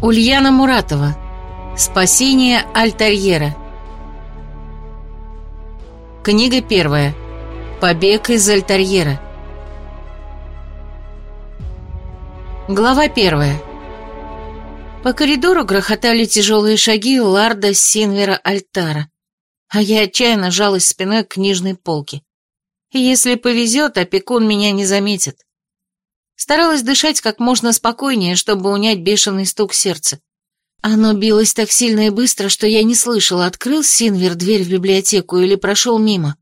Ульяна Муратова. Спасение Альтерьера. Книга первая. Побег из Альтерьера. Глава первая. По коридору грохотали тяжелые шаги Ларда Синвера Альтара, а я отчаянно жалась спиной к книжной полке. Если повезет, опекун меня не заметит. Старалась дышать как можно спокойнее, чтобы унять бешеный стук сердца. Оно билось так сильно и быстро, что я не слышала, открыл Синвер дверь в библиотеку или прошел мимо.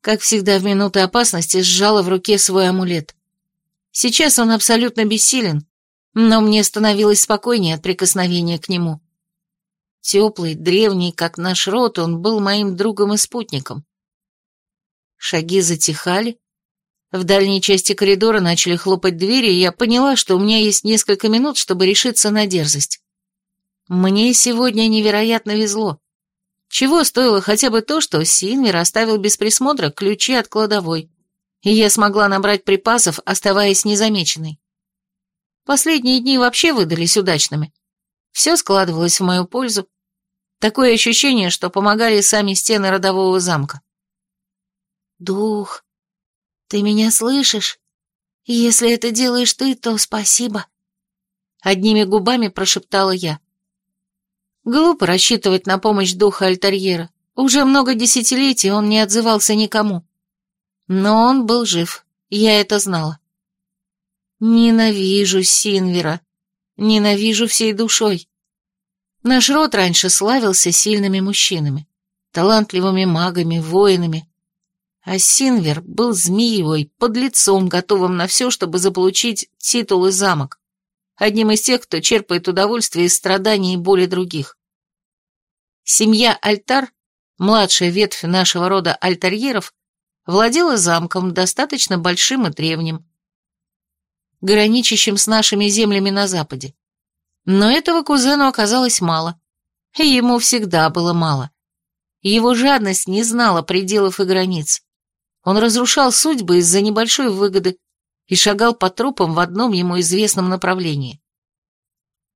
Как всегда в минуты опасности сжала в руке свой амулет. Сейчас он абсолютно бессилен, но мне становилось спокойнее от прикосновения к нему. Теплый, древний, как наш род, он был моим другом и спутником. Шаги затихали, в дальней части коридора начали хлопать двери, и я поняла, что у меня есть несколько минут, чтобы решиться на дерзость. Мне сегодня невероятно везло. Чего стоило хотя бы то, что Синвер оставил без присмотра ключи от кладовой, и я смогла набрать припасов, оставаясь незамеченной. Последние дни вообще выдались удачными. Все складывалось в мою пользу. Такое ощущение, что помогали сами стены родового замка. «Дух, «Ты меня слышишь? Если это делаешь ты, то спасибо», — одними губами прошептала я. Глупо рассчитывать на помощь духа Альтерьера. Уже много десятилетий он не отзывался никому. Но он был жив, я это знала. Ненавижу Синвера, ненавижу всей душой. Наш род раньше славился сильными мужчинами, талантливыми магами, воинами, а Синвер был змеевой, подлецом, готовым на все, чтобы заполучить титул и замок. Одним из тех, кто черпает удовольствие из страданий и боли других. Семья Альтар, младшая ветвь нашего рода альтарьеров, владела замком, достаточно большим и древним, граничащим с нашими землями на западе. Но этого кузену оказалось мало, и ему всегда было мало. Его жадность не знала пределов и границ. Он разрушал судьбы из-за небольшой выгоды и шагал по трупам в одном ему известном направлении.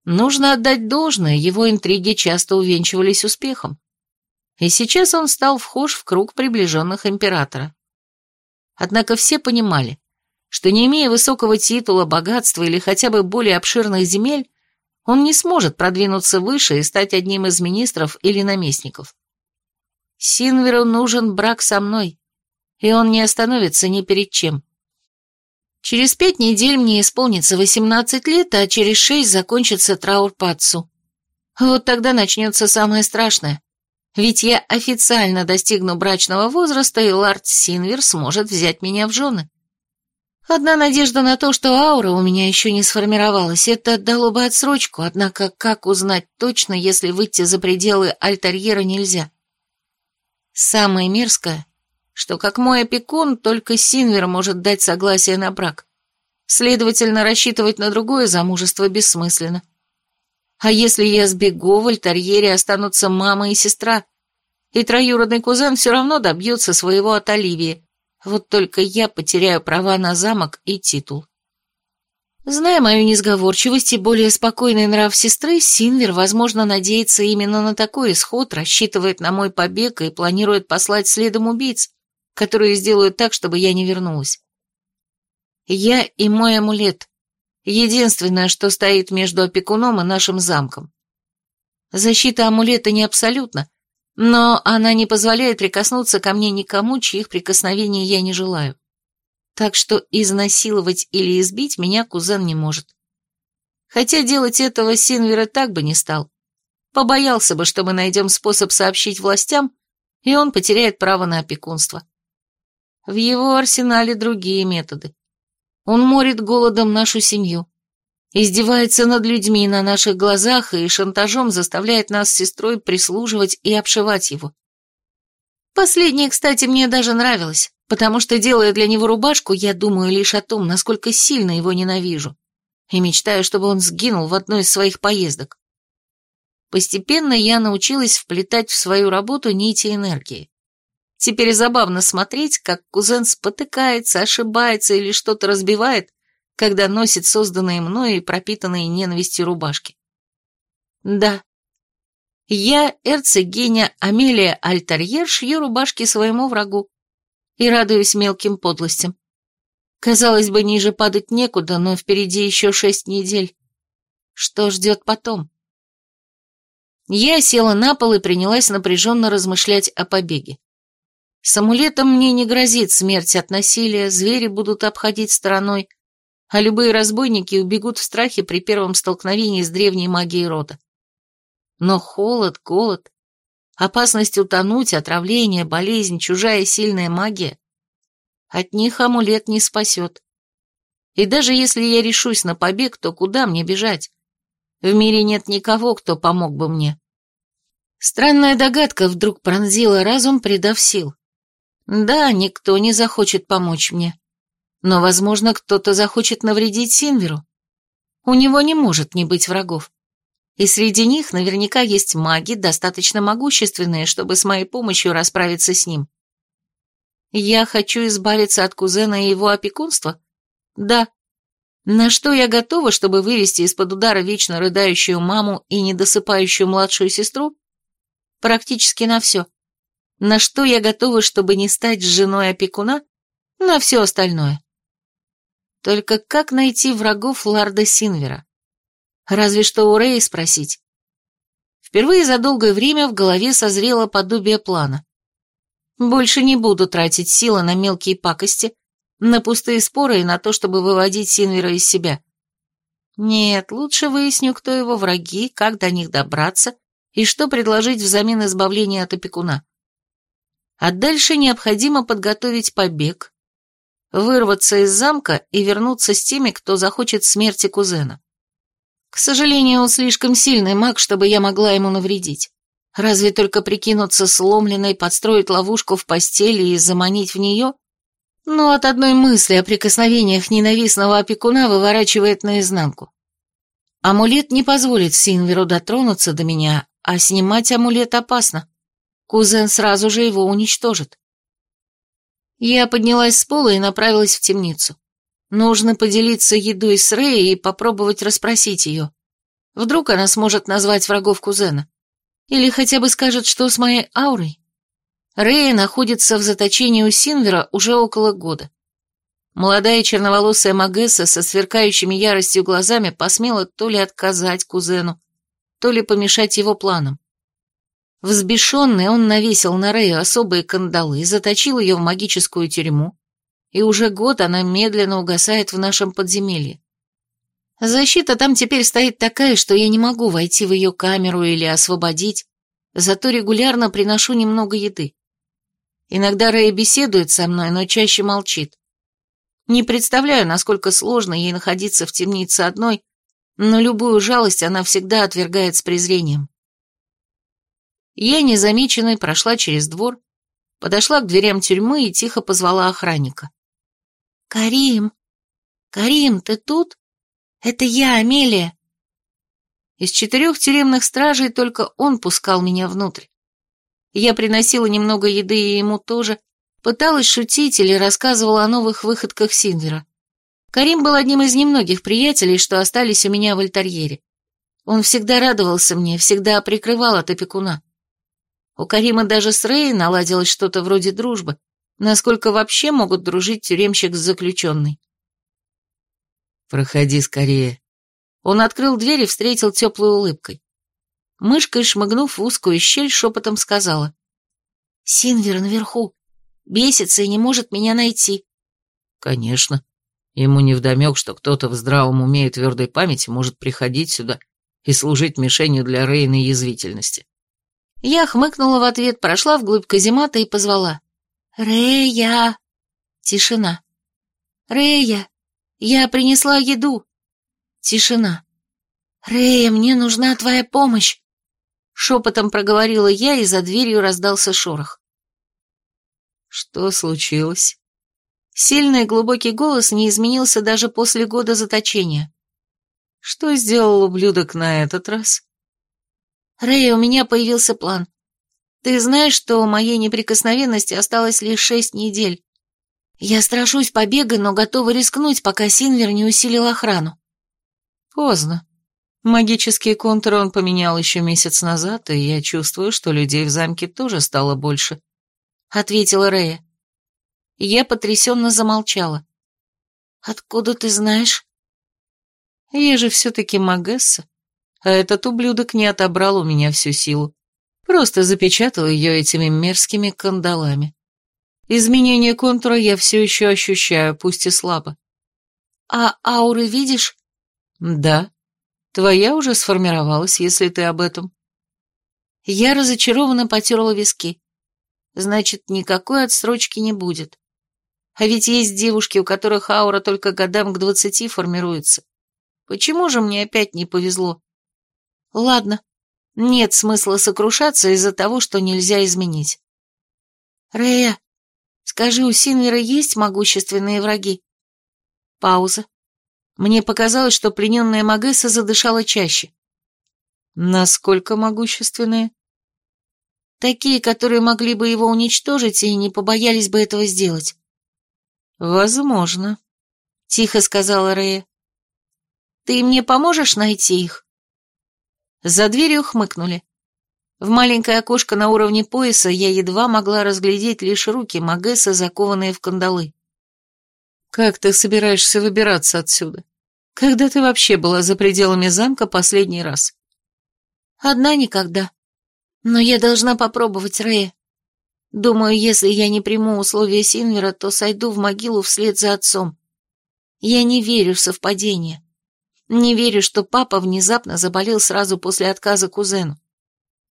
Нужно отдать должное, его интриги часто увенчивались успехом. И сейчас он стал вхож в круг приближенных императора. Однако все понимали, что не имея высокого титула, богатства или хотя бы более обширных земель, он не сможет продвинуться выше и стать одним из министров или наместников. Синверу нужен брак со мной, и он не остановится ни перед чем. Через пять недель мне исполнится 18 лет, а через шесть закончится траур по отцу. Вот тогда начнется самое страшное. Ведь я официально достигну брачного возраста, и Лард Синвер сможет взять меня в жены. Одна надежда на то, что аура у меня еще не сформировалась, это дало бы отсрочку, однако как узнать точно, если выйти за пределы альтерьера нельзя? Самое мерзкое, что как мой опекун только Синвер может дать согласие на брак. Следовательно, рассчитывать на другое замужество бессмысленно. А если я сбегу, в альтерьере останутся мама и сестра, и троюродный кузен все равно добьется своего от Оливии, вот только я потеряю права на замок и титул. Зная мою несговорчивость и более спокойный нрав сестры, Синвер, возможно, надеется именно на такой исход, рассчитывает на мой побег и планирует послать следом убийц, которые сделают так, чтобы я не вернулась. Я и мой амулет — единственное, что стоит между опекуном и нашим замком. Защита амулета не абсолютна, но она не позволяет прикоснуться ко мне никому, чьих прикосновений я не желаю. Так что изнасиловать или избить меня кузен не может. Хотя делать этого Синвера так бы не стал. Побоялся бы, что мы найдем способ сообщить властям, и он потеряет право на опекунство. В его арсенале другие методы. Он морит голодом нашу семью, издевается над людьми на наших глазах и шантажом заставляет нас с сестрой прислуживать и обшивать его. Последнее, кстати, мне даже нравилось, потому что, делая для него рубашку, я думаю лишь о том, насколько сильно его ненавижу, и мечтаю, чтобы он сгинул в одной из своих поездок. Постепенно я научилась вплетать в свою работу нити энергии. Теперь забавно смотреть, как кузен спотыкается, ошибается или что-то разбивает, когда носит созданные мною и пропитанные ненавистью рубашки. Да, я, эрцегиня Амелия Альтерьер, шью рубашки своему врагу и радуюсь мелким подлостям. Казалось бы, ниже падать некуда, но впереди еще шесть недель. Что ждет потом? Я села на пол и принялась напряженно размышлять о побеге. С амулетом мне не грозит смерть от насилия, звери будут обходить стороной, а любые разбойники убегут в страхе при первом столкновении с древней магией рода. Но холод, голод, опасность утонуть, отравление, болезнь, чужая сильная магия — от них амулет не спасет. И даже если я решусь на побег, то куда мне бежать? В мире нет никого, кто помог бы мне. Странная догадка вдруг пронзила разум, придав сил. Да, никто не захочет помочь мне. Но, возможно, кто-то захочет навредить Синверу. У него не может не быть врагов. И среди них наверняка есть маги, достаточно могущественные, чтобы с моей помощью расправиться с ним. Я хочу избавиться от кузена и его опекунства? Да. На что я готова, чтобы вывести из-под удара вечно рыдающую маму и недосыпающую младшую сестру? Практически на все. На что я готова, чтобы не стать женой опекуна? На все остальное. Только как найти врагов Ларда Синвера? Разве что у Рэя спросить. Впервые за долгое время в голове созрело подобие плана. Больше не буду тратить силы на мелкие пакости, на пустые споры и на то, чтобы выводить Синвера из себя. Нет, лучше выясню, кто его враги, как до них добраться и что предложить взамен избавления от опекуна. А дальше необходимо подготовить побег, вырваться из замка и вернуться с теми, кто захочет смерти кузена. К сожалению, он слишком сильный маг, чтобы я могла ему навредить. Разве только прикинуться сломленной, подстроить ловушку в постели и заманить в нее? Но от одной мысли о прикосновениях ненавистного опекуна выворачивает наизнанку. Амулет не позволит Синверу дотронуться до меня, а снимать амулет опасно. Кузен сразу же его уничтожит. Я поднялась с пола и направилась в темницу. Нужно поделиться едой с Рэй и попробовать расспросить ее. Вдруг она сможет назвать врагов кузена. Или хотя бы скажет, что с моей аурой. Рэй находится в заточении у Синвера уже около года. Молодая черноволосая Магесса со сверкающими яростью глазами посмела то ли отказать кузену, то ли помешать его планам. Взбешенный он навесил на Рэю особые кандалы, заточил ее в магическую тюрьму, и уже год она медленно угасает в нашем подземелье. Защита там теперь стоит такая, что я не могу войти в ее камеру или освободить, зато регулярно приношу немного еды. Иногда Рэй беседует со мной, но чаще молчит. Не представляю, насколько сложно ей находиться в темнице одной, но любую жалость она всегда отвергает с презрением. Я незамеченной прошла через двор, подошла к дверям тюрьмы и тихо позвала охранника. «Карим! Карим, ты тут?» «Это я, Амелия!» Из четырех тюремных стражей только он пускал меня внутрь. Я приносила немного еды и ему тоже, пыталась шутить или рассказывала о новых выходках Синвера. Карим был одним из немногих приятелей, что остались у меня в альтерьере. Он всегда радовался мне, всегда прикрывал от опекуна. У Карима даже с Рэй наладилось что-то вроде дружбы, насколько вообще могут дружить тюремщик с заключенной. «Проходи скорее». Он открыл дверь и встретил теплой улыбкой. Мышкой, шмыгнув в узкую щель, шепотом сказала. «Синвер наверху. Бесится и не может меня найти». «Конечно. Ему невдомек, что кто-то в здравом уме и твердой памяти может приходить сюда и служить мишенью для Рейны язвительности». Я хмыкнула в ответ, прошла вглубь каземата и позвала. «Рея!» Тишина. «Рея!» Я принесла еду. Тишина. Рея, мне нужна твоя помощь. Шепотом проговорила я, и за дверью раздался шорох. Что случилось? Сильный глубокий голос не изменился даже после года заточения. Что сделал ублюдок на этот раз? Рэй, у меня появился план. Ты знаешь, что у моей неприкосновенности осталось лишь шесть недель. Я страшусь побега, но готова рискнуть, пока Синвер не усилил охрану. Поздно. Магические контуры он поменял еще месяц назад, и я чувствую, что людей в замке тоже стало больше. Ответила Рея. Я потрясенно замолчала. Откуда ты знаешь? Я же все-таки Магесса, а этот ублюдок не отобрал у меня всю силу. Просто запечатал ее этими мерзкими кандалами. Изменение контура я все еще ощущаю, пусть и слабо. А ауры видишь? Да. Твоя уже сформировалась, если ты об этом. Я разочарованно потерла виски. Значит, никакой отсрочки не будет. А ведь есть девушки, у которых аура только годам к двадцати формируется. Почему же мне опять не повезло? Ладно, нет смысла сокрушаться из-за того, что нельзя изменить. Рея, Скажи, у Синвера есть могущественные враги?» Пауза. Мне показалось, что плененная Магесса задышала чаще. «Насколько могущественные?» «Такие, которые могли бы его уничтожить и не побоялись бы этого сделать». «Возможно», — тихо сказала Рея. «Ты мне поможешь найти их?» За дверью хмыкнули. В маленькое окошко на уровне пояса я едва могла разглядеть лишь руки Магесса, закованные в кандалы. «Как ты собираешься выбираться отсюда? Когда ты вообще была за пределами замка последний раз?» «Одна никогда. Но я должна попробовать, Рея. Думаю, если я не приму условия Синвера, то сойду в могилу вслед за отцом. Я не верю в совпадение. Не верю, что папа внезапно заболел сразу после отказа кузену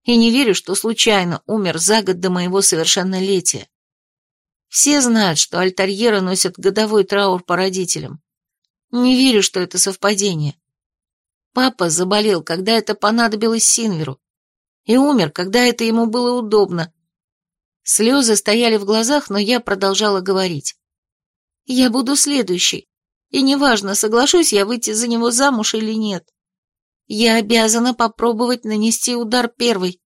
и не верю, что случайно умер за год до моего совершеннолетия. Все знают, что альтерьеры носят годовой траур по родителям. Не верю, что это совпадение. Папа заболел, когда это понадобилось Синверу, и умер, когда это ему было удобно. Слезы стояли в глазах, но я продолжала говорить. Я буду следующей, и неважно, соглашусь я выйти за него замуж или нет. Я обязана попробовать нанести удар первой.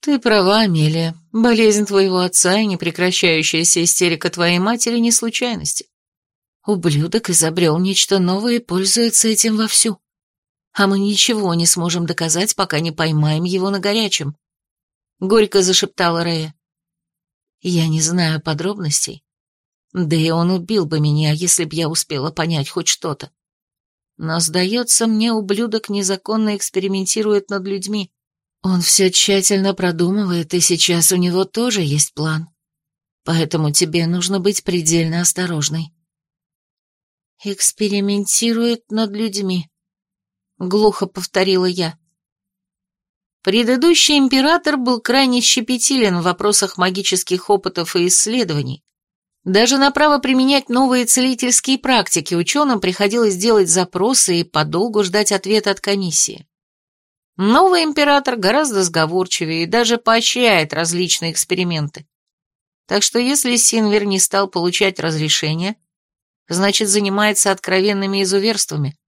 Ты права, Амелия. Болезнь твоего отца и непрекращающаяся истерика твоей матери не случайности. Ублюдок изобрел нечто новое и пользуется этим вовсю. А мы ничего не сможем доказать, пока не поймаем его на горячем. Горько зашептала Рея. Я не знаю подробностей. Да и он убил бы меня, если б я успела понять хоть что-то. Но, сдается мне, ублюдок незаконно экспериментирует над людьми. Он все тщательно продумывает, и сейчас у него тоже есть план. Поэтому тебе нужно быть предельно осторожной. «Экспериментирует над людьми», — глухо повторила я. Предыдущий император был крайне щепетилен в вопросах магических опытов и исследований, даже на право применять новые целительские практики ученым приходилось делать запросы и подолгу ждать ответа от комиссии. Новый император гораздо сговорчивее и даже поощряет различные эксперименты. Так что если Синвер не стал получать разрешения, значит занимается откровенными изуверствами,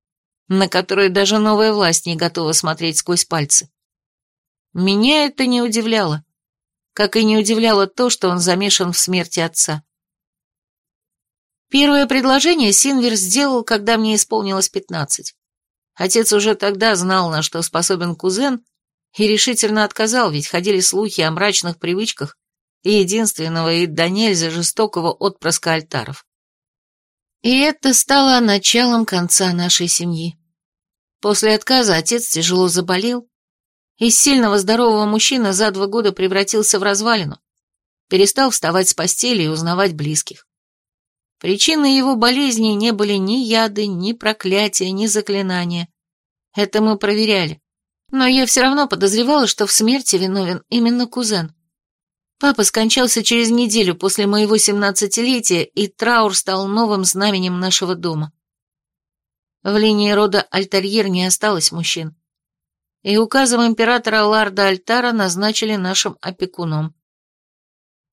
на которые даже новая власть не готова смотреть сквозь пальцы. Меня это не удивляло, как и не удивляло то, что он замешан в смерти отца. Первое предложение Синвер сделал, когда мне исполнилось пятнадцать. Отец уже тогда знал, на что способен кузен, и решительно отказал, ведь ходили слухи о мрачных привычках и единственного и до нельзя жестокого отпрыска альтаров. И это стало началом конца нашей семьи. После отказа отец тяжело заболел, из сильного здорового мужчины за два года превратился в развалину, перестал вставать с постели и узнавать близких. Причиной его болезни не были ни яды, ни проклятия, ни заклинания. Это мы проверяли. Но я все равно подозревала, что в смерти виновен именно кузен. Папа скончался через неделю после моего семнадцатилетия, и траур стал новым знаменем нашего дома. В линии рода Альтерьер не осталось мужчин. И указом императора Ларда Альтара назначили нашим опекуном.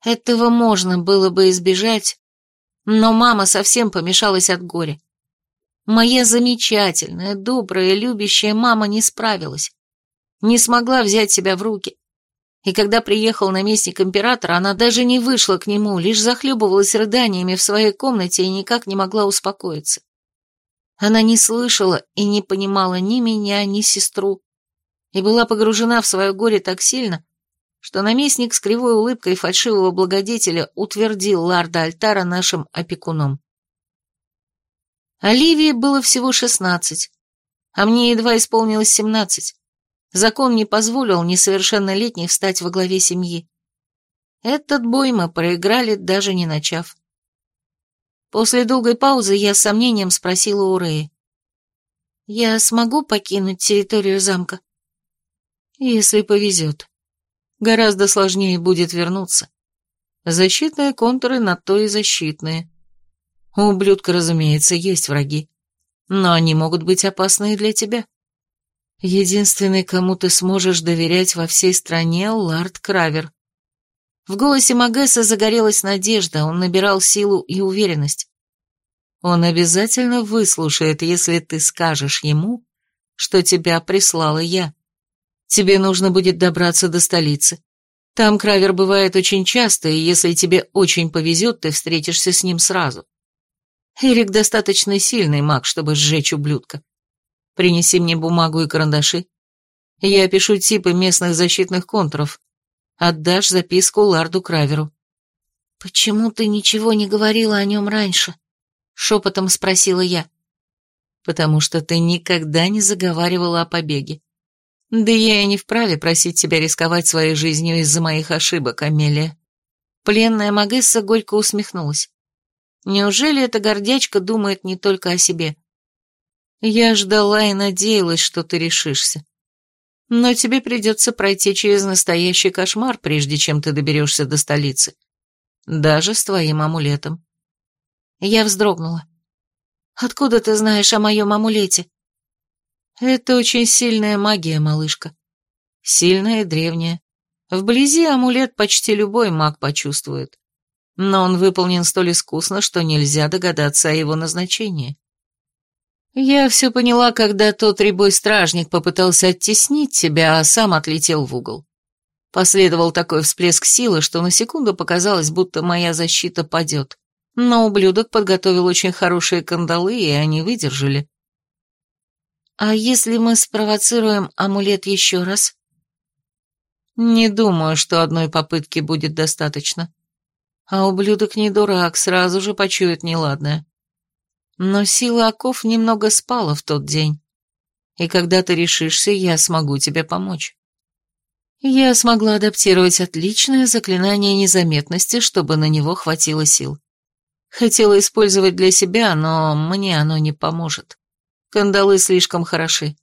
Этого можно было бы избежать, но мама совсем помешалась от горя. Моя замечательная, добрая, любящая мама не справилась, не смогла взять себя в руки. И когда приехал наместник императора, она даже не вышла к нему, лишь захлебывалась рыданиями в своей комнате и никак не могла успокоиться. Она не слышала и не понимала ни меня, ни сестру, и была погружена в свое горе так сильно, что наместник с кривой улыбкой фальшивого благодетеля утвердил Ларда Альтара нашим опекуном. Оливии было всего шестнадцать, а мне едва исполнилось семнадцать. Закон не позволил несовершеннолетней встать во главе семьи. Этот бой мы проиграли, даже не начав. После долгой паузы я с сомнением спросила у Рэи. «Я смогу покинуть территорию замка?» «Если повезет. Гораздо сложнее будет вернуться. Защитные контуры на то и защитные. У ублюдка, разумеется, есть враги, но они могут быть опасны для тебя. Единственный, кому ты сможешь доверять во всей стране, Лард Кравер. В голосе Магесса загорелась надежда, он набирал силу и уверенность. Он обязательно выслушает, если ты скажешь ему, что тебя прислала я. Тебе нужно будет добраться до столицы. Там Кравер бывает очень часто, и если тебе очень повезет, ты встретишься с ним сразу. Эрик достаточно сильный маг, чтобы сжечь ублюдка. Принеси мне бумагу и карандаши. Я опишу типы местных защитных контуров, Отдашь записку Ларду Краверу». «Почему ты ничего не говорила о нем раньше?» — шепотом спросила я. «Потому что ты никогда не заговаривала о побеге. Да я и не вправе просить тебя рисковать своей жизнью из-за моих ошибок, Амелия». Пленная Магесса горько усмехнулась. Неужели эта гордячка думает не только о себе? Я ждала и надеялась, что ты решишься. Но тебе придется пройти через настоящий кошмар, прежде чем ты доберешься до столицы. Даже с твоим амулетом. Я вздрогнула. Откуда ты знаешь о моем амулете? Это очень сильная магия, малышка. Сильная и древняя. Вблизи амулет почти любой маг почувствует. Но он выполнен столь искусно, что нельзя догадаться о его назначении. Я все поняла, когда тот рябой стражник попытался оттеснить тебя, а сам отлетел в угол. Последовал такой всплеск силы, что на секунду показалось, будто моя защита падет. Но ублюдок подготовил очень хорошие кандалы, и они выдержали. «А если мы спровоцируем амулет еще раз?» «Не думаю, что одной попытки будет достаточно. А ублюдок не дурак, сразу же почует неладное. Но сила оков немного спала в тот день. И когда ты решишься, я смогу тебе помочь. Я смогла адаптировать отличное заклинание незаметности, чтобы на него хватило сил. Хотела использовать для себя, но мне оно не поможет. Кандалы слишком хороши.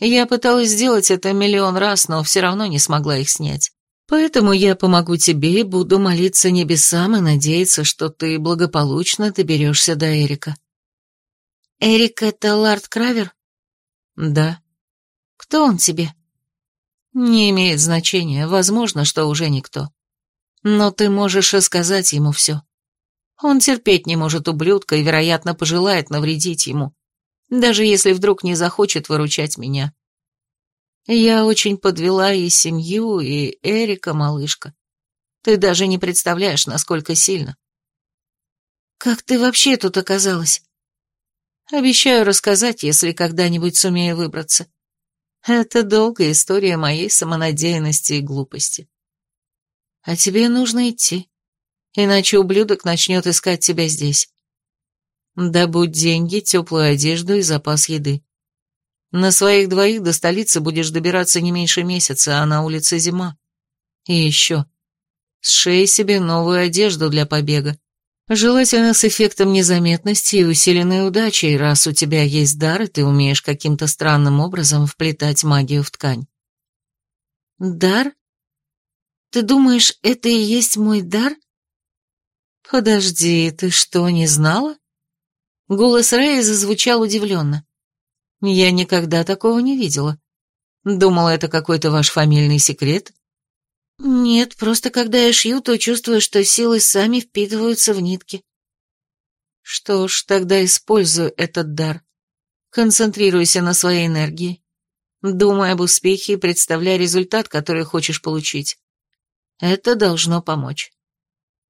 Я пыталась сделать это миллион раз, но все равно не смогла их снять. Поэтому я помогу тебе и буду молиться небесам и надеяться, что ты благополучно доберешься до Эрика. «Эрик — это Лард Кравер?» «Да». «Кто он тебе?» «Не имеет значения, возможно, что уже никто. Но ты можешь рассказать ему все. Он терпеть не может ублюдка и, вероятно, пожелает навредить ему, даже если вдруг не захочет выручать меня. Я очень подвела и семью, и Эрика, малышка. Ты даже не представляешь, насколько сильно». «Как ты вообще тут оказалась?» Обещаю рассказать, если когда-нибудь сумею выбраться. Это долгая история моей самонадеянности и глупости. А тебе нужно идти, иначе ублюдок начнет искать тебя здесь. Добудь деньги, теплую одежду и запас еды. На своих двоих до столицы будешь добираться не меньше месяца, а на улице зима. И еще. Сшей себе новую одежду для побега. Желательно с эффектом незаметности и усиленной удачей, раз у тебя есть дар, и ты умеешь каким-то странным образом вплетать магию в ткань. Дар? Ты думаешь, это и есть мой дар? Подожди, ты что, не знала? Голос Рэя зазвучал удивленно. Я никогда такого не видела. Думала, это какой-то ваш фамильный секрет? «Нет, просто когда я шью, то чувствую, что силы сами впитываются в нитки». «Что ж, тогда использую этот дар. Концентрируйся на своей энергии. Думай об успехе и представляй результат, который хочешь получить. Это должно помочь.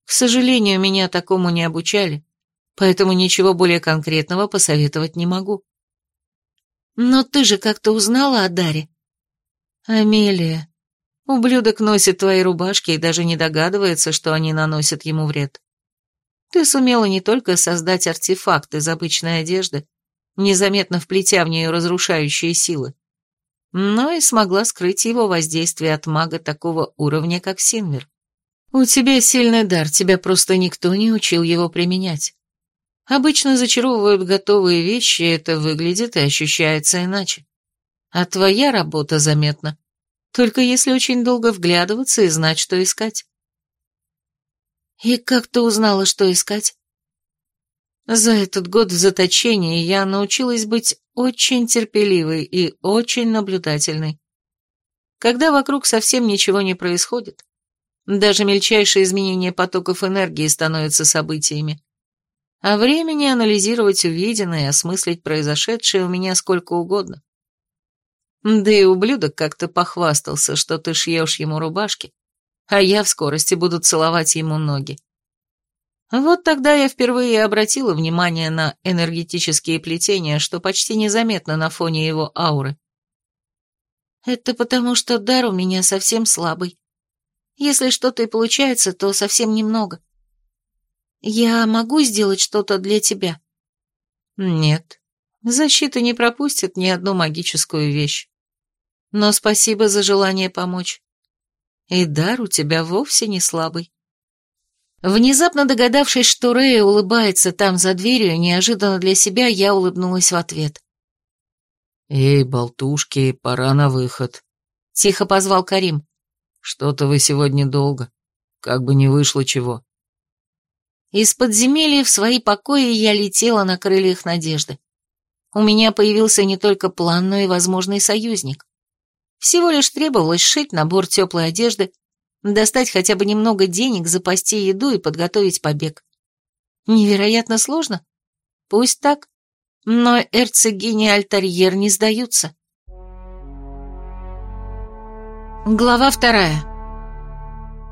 К сожалению, меня такому не обучали, поэтому ничего более конкретного посоветовать не могу. Но ты же как-то узнала о Даре. Амелия, ублюдок носит твои рубашки и даже не догадывается, что они наносят ему вред. Ты сумела не только создать артефакт из обычной одежды, незаметно вплетя в нее разрушающие силы, но и смогла скрыть его воздействие от мага такого уровня, как Синвер. У тебя сильный дар, тебя просто никто не учил его применять. Обычно зачаровывают готовые вещи, это выглядит и ощущается иначе. А твоя работа заметна, только если очень долго вглядываться и знать, что искать. И как ты узнала, что искать? За этот год в заточении я научилась быть очень терпеливой и очень наблюдательной. Когда вокруг совсем ничего не происходит, даже мельчайшие изменения потоков энергии становятся событиями. А времени анализировать увиденное и осмыслить произошедшее у меня сколько угодно. Да и ублюдок как-то похвастался, что ты шьешь ему рубашки, а я в скорости буду целовать ему ноги. Вот тогда я впервые обратила внимание на энергетические плетения, что почти незаметно на фоне его ауры. Это потому, что дар у меня совсем слабый. Если что-то и получается, то совсем немного. Я могу сделать что-то для тебя? Нет. Защита не пропустит ни одну магическую вещь. Но спасибо за желание помочь. И дар у тебя вовсе не слабый. Внезапно догадавшись, что Рэя улыбается там за дверью, неожиданно для себя я улыбнулась в ответ. «Эй, болтушки, пора на выход», — тихо позвал Карим. Что-то вы сегодня долго. Как бы не вышло чего. Из подземелья в свои покои я летела на крыльях надежды. У меня появился не только план, но и возможный союзник. Всего лишь требовалось сшить набор теплой одежды, достать хотя бы немного денег, запасти еду и подготовить побег. Невероятно сложно? Пусть так. Но эрцегини Альтарьер не сдаются. Глава вторая.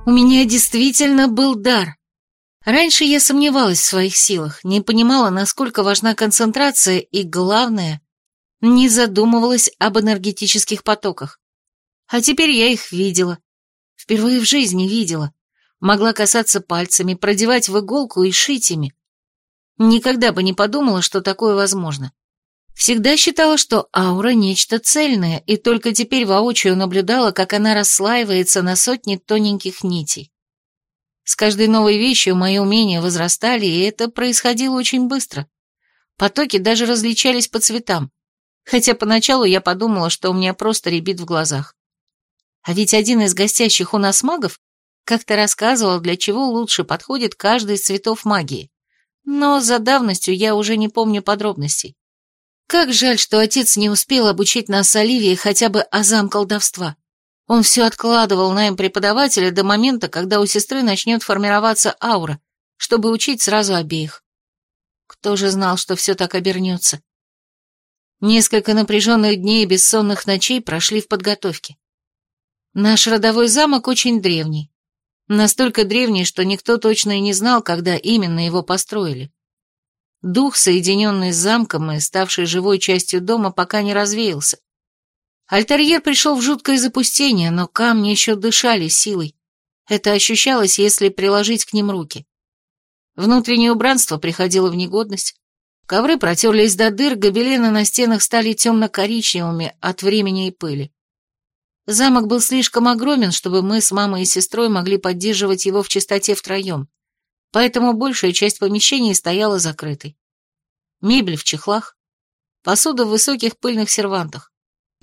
У меня действительно был дар. Раньше я сомневалась в своих силах, не понимала, насколько важна концентрация и, главное, не задумывалась об энергетических потоках. А теперь я их видела. Впервые в жизни видела. Могла касаться пальцами, продевать в иголку и шить ими. Никогда бы не подумала, что такое возможно. Всегда считала, что аура – нечто цельное, и только теперь воочию наблюдала, как она расслаивается на сотни тоненьких нитей. С каждой новой вещью мои умения возрастали, и это происходило очень быстро. Потоки даже различались по цветам, хотя поначалу я подумала, что у меня просто рябит в глазах. А ведь один из гостящих у нас магов как-то рассказывал, для чего лучше подходит каждый из цветов магии. Но за давностью я уже не помню подробностей. Как жаль, что отец не успел обучить нас с Оливией хотя бы азам колдовства. Он все откладывал найм преподавателя до момента, когда у сестры начнет формироваться аура, чтобы учить сразу обеих. Кто же знал, что все так обернется? Несколько напряженных дней и бессонных ночей прошли в подготовке. Наш родовой замок очень древний. Настолько древний, что никто точно и не знал, когда именно его построили. Дух, соединенный с замком и ставший живой частью дома, пока не развеялся. Альтерьер пришел в жуткое запустение, но камни еще дышали силой. Это ощущалось, если приложить к ним руки. Внутреннее убранство приходило в негодность. Ковры протерлись до дыр, гобелены на стенах стали темно-коричневыми от времени и пыли. Замок был слишком огромен, чтобы мы с мамой и сестрой могли поддерживать его в чистоте втроем поэтому большая часть помещений стояла закрытой. Мебель в чехлах, посуда в высоких пыльных сервантах,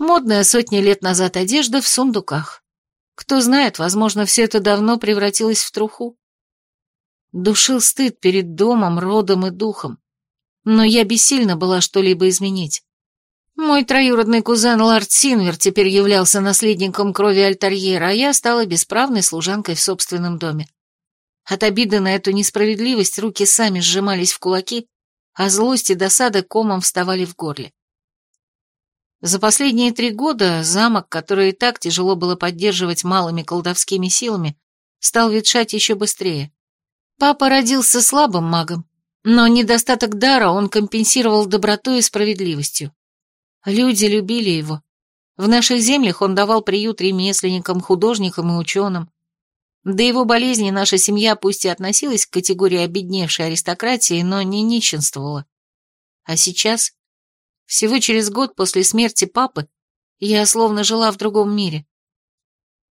модная сотни лет назад одежда в сундуках. Кто знает, возможно, все это давно превратилось в труху. Душил стыд перед домом, родом и духом. Но я бессильна была что-либо изменить. Мой троюродный кузен Лард Синвер теперь являлся наследником крови Альтарьера, а я стала бесправной служанкой в собственном доме. От обиды на эту несправедливость руки сами сжимались в кулаки, а злость и досада комом вставали в горле. За последние три года замок, который и так тяжело было поддерживать малыми колдовскими силами, стал ветшать еще быстрее. Папа родился слабым магом, но недостаток дара он компенсировал добротой и справедливостью. Люди любили его. В наших землях он давал приют ремесленникам, художникам и ученым. До его болезни наша семья пусть и относилась к категории обедневшей аристократии, но не нищенствовала. А сейчас, всего через год после смерти папы, я словно жила в другом мире.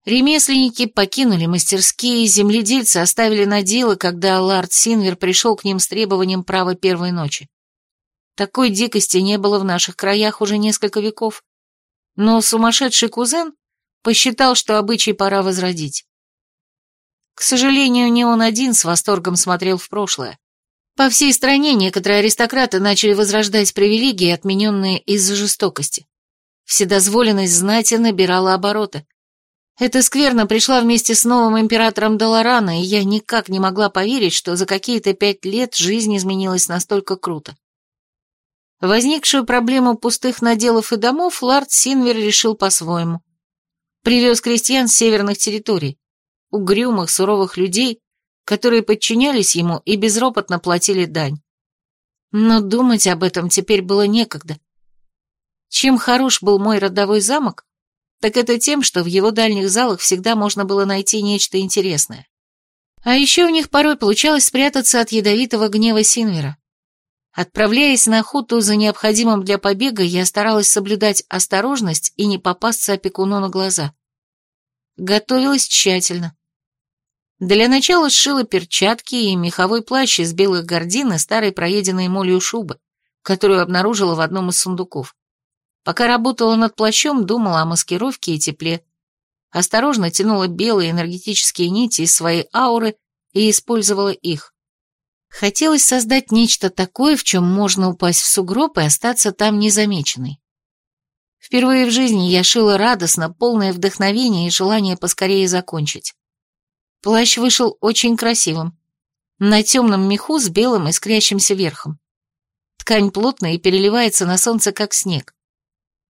Ремесленники покинули мастерские, земледельцы оставили наделы, когда лорд Синвер пришел к ним с требованием права первой ночи. Такой дикости не было в наших краях уже несколько веков. Но сумасшедший кузен посчитал, что обычай пора возродить. К сожалению, не он один с восторгом смотрел в прошлое. По всей стране некоторые аристократы начали возрождать привилегии, отмененные из-за жестокости. Вседозволенность знати набирала обороты. Эта скверна пришла вместе с новым императором Долорана, и я никак не могла поверить, что за какие-то пять лет жизнь изменилась настолько круто. Возникшую проблему пустых наделов и домов лорд Синвер решил по-своему. Привез крестьян с северных территорий, угрюмых, суровых людей, которые подчинялись ему и безропотно платили дань. Но думать об этом теперь было некогда. Чем хорош был мой родовой замок, так это тем, что в его дальних залах всегда можно было найти нечто интересное. А еще в них порой получалось спрятаться от ядовитого гнева Синвера. Отправляясь на охоту за необходимым для побега, я старалась соблюдать осторожность и не попасться опекуну на глаза. Готовилась тщательно. Для начала сшила перчатки и меховой плащ из белых гордин и старой проеденной молью шубы, которую обнаружила в одном из сундуков. Пока работала над плащом, думала о маскировке и тепле. Осторожно тянула белые энергетические нити из своей ауры и использовала их. Хотелось создать нечто такое, в чем можно упасть в сугроб и остаться там незамеченной. Впервые в жизни я шила радостно, полное вдохновение и желание поскорее закончить. Плащ вышел очень красивым. На темном меху с белым искрящимся верхом. Ткань плотная и переливается на солнце, как снег.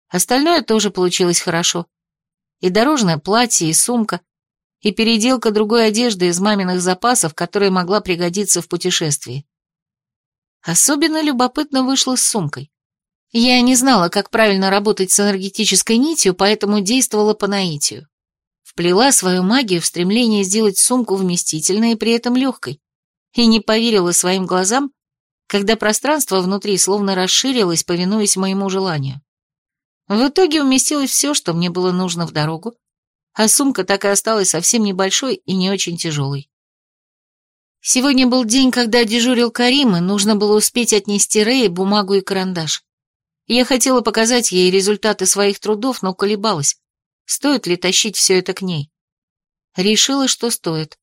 Остальное тоже получилось хорошо. И дорожное платье, и сумка, и переделка другой одежды из маминых запасов, которая могла пригодиться в путешествии. Особенно любопытно вышло с сумкой. Я не знала, как правильно работать с энергетической нитью, поэтому действовала по наитию вплела свою магию в стремление сделать сумку вместительной и при этом легкой, и не поверила своим глазам, когда пространство внутри словно расширилось, повинуясь моему желанию. В итоге уместилось все, что мне было нужно в дорогу, а сумка так и осталась совсем небольшой и не очень тяжелой. Сегодня был день, когда дежурил Карим, и нужно было успеть отнести Рэй бумагу и карандаш. Я хотела показать ей результаты своих трудов, но колебалась, Стоит ли тащить все это к ней? Решила, что стоит.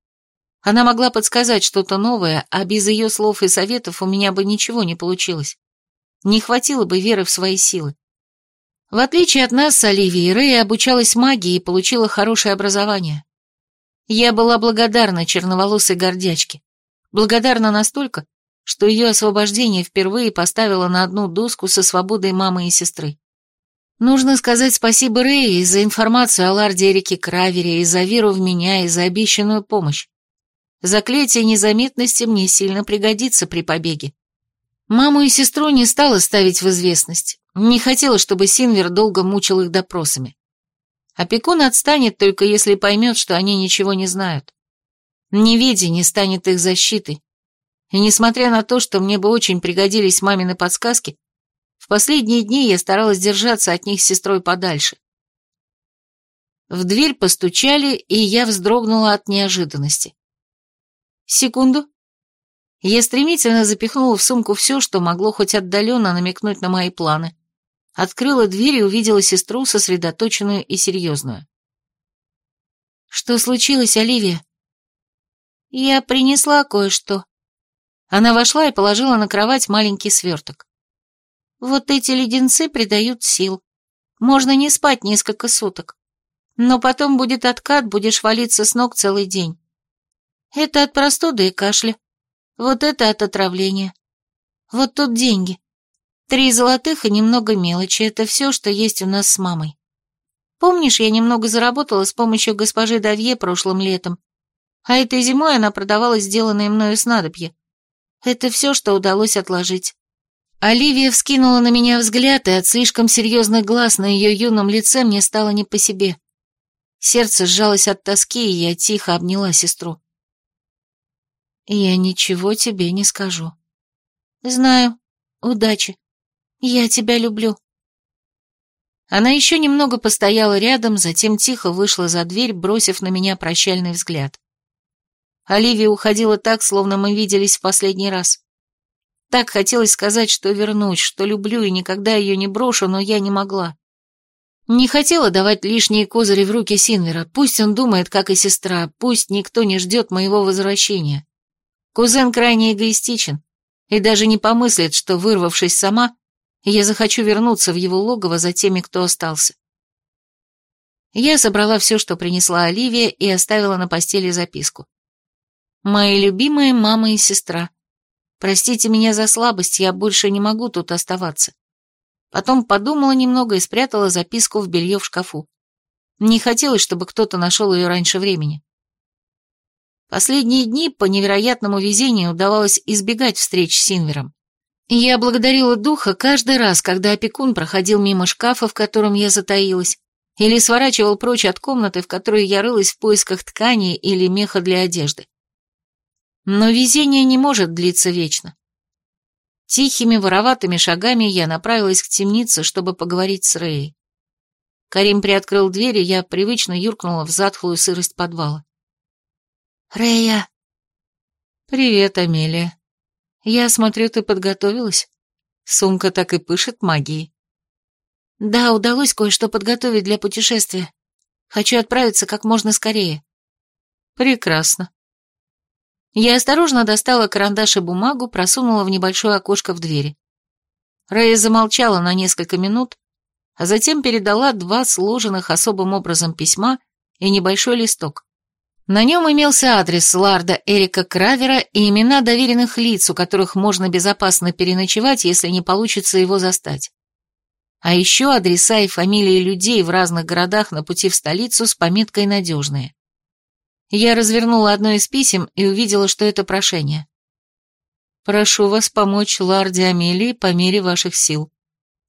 Она могла подсказать что-то новое, а без ее слов и советов у меня бы ничего не получилось. Не хватило бы веры в свои силы. В отличие от нас с Оливией, Рэй обучалась магии и получила хорошее образование. Я была благодарна черноволосой гордячке. Благодарна настолько, что ее освобождение впервые поставило на одну доску со свободой мамы и сестры. Нужно сказать спасибо Рэи за информацию о ларде Эрике Кравере, и за веру в меня, и за обещанную помощь. Заклятие незаметности мне сильно пригодится при побеге. Маму и сестру не стала ставить в известность. Не хотела, чтобы Синвер долго мучил их допросами. Опекун отстанет только если поймет, что они ничего не знают. Неведение станет их защитой. И несмотря на то, что мне бы очень пригодились мамины подсказки, в последние дни я старалась держаться от них с сестрой подальше. В дверь постучали, и я вздрогнула от неожиданности. Секунду. Я стремительно запихнула в сумку все, что могло хоть отдаленно намекнуть на мои планы. Открыла дверь и увидела сестру, сосредоточенную и серьезную. «Что случилось, Оливия?» «Я принесла кое-что». Она вошла и положила на кровать маленький сверток. Вот эти леденцы придают сил. Можно не спать несколько суток. Но потом будет откат, будешь валиться с ног целый день. Это от простуды и кашля. Вот это от отравления. Вот тут деньги. Три золотых и немного мелочи. Это все, что есть у нас с мамой. Помнишь, я немного заработала с помощью госпожи Давье прошлым летом? А этой зимой она продавала сделанные мною снадобья. Это все, что удалось отложить. Оливия вскинула на меня взгляд, и от слишком серьезных глаз на ее юном лице мне стало не по себе. Сердце сжалось от тоски, и я тихо обняла сестру. «Я ничего тебе не скажу». «Знаю. Удачи. Я тебя люблю». Она еще немного постояла рядом, затем тихо вышла за дверь, бросив на меня прощальный взгляд. Оливия уходила так, словно мы виделись в последний раз. Так хотелось сказать, что вернусь, что люблю и никогда ее не брошу, но я не могла. Не хотела давать лишние козыри в руки Синвера, пусть он думает, как и сестра, пусть никто не ждет моего возвращения. Кузен крайне эгоистичен и даже не помыслит, что, вырвавшись сама, я захочу вернуться в его логово за теми, кто остался. Я собрала все, что принесла Оливия, и оставила на постели записку. «Мои любимые мама и сестра, Простите меня за слабость, я больше не могу тут оставаться. Потом подумала немного и спрятала записку в белье в шкафу. Не хотелось, чтобы кто-то нашел ее раньше времени. Последние дни по невероятному везению удавалось избегать встреч с Синвером. Я благодарила духа каждый раз, когда опекун проходил мимо шкафа, в котором я затаилась, или сворачивал прочь от комнаты, в которой я рылась в поисках ткани или меха для одежды. Но везение не может длиться вечно. Тихими, вороватыми шагами я направилась к темнице, чтобы поговорить с Рэй. Карим приоткрыл дверь, и я привычно юркнула в затхлую сырость подвала. «Рэя!» «Привет, Амелия. Я смотрю, ты подготовилась. Сумка так и пышет магией». «Да, удалось кое-что подготовить для путешествия. Хочу отправиться как можно скорее». «Прекрасно. Я осторожно достала карандаш и бумагу, просунула в небольшое окошко в двери. Рэя замолчала на несколько минут, а затем передала два сложенных особым образом письма и небольшой листок. На нем имелся адрес Ларда Эрика Кравера и имена доверенных лиц, у которых можно безопасно переночевать, если не получится его застать. А еще адреса и фамилии людей в разных городах на пути в столицу с пометкой «Надежные». Я развернула одно из писем и увидела, что это прошение. «Прошу вас помочь Ларде Амелии по мере ваших сил.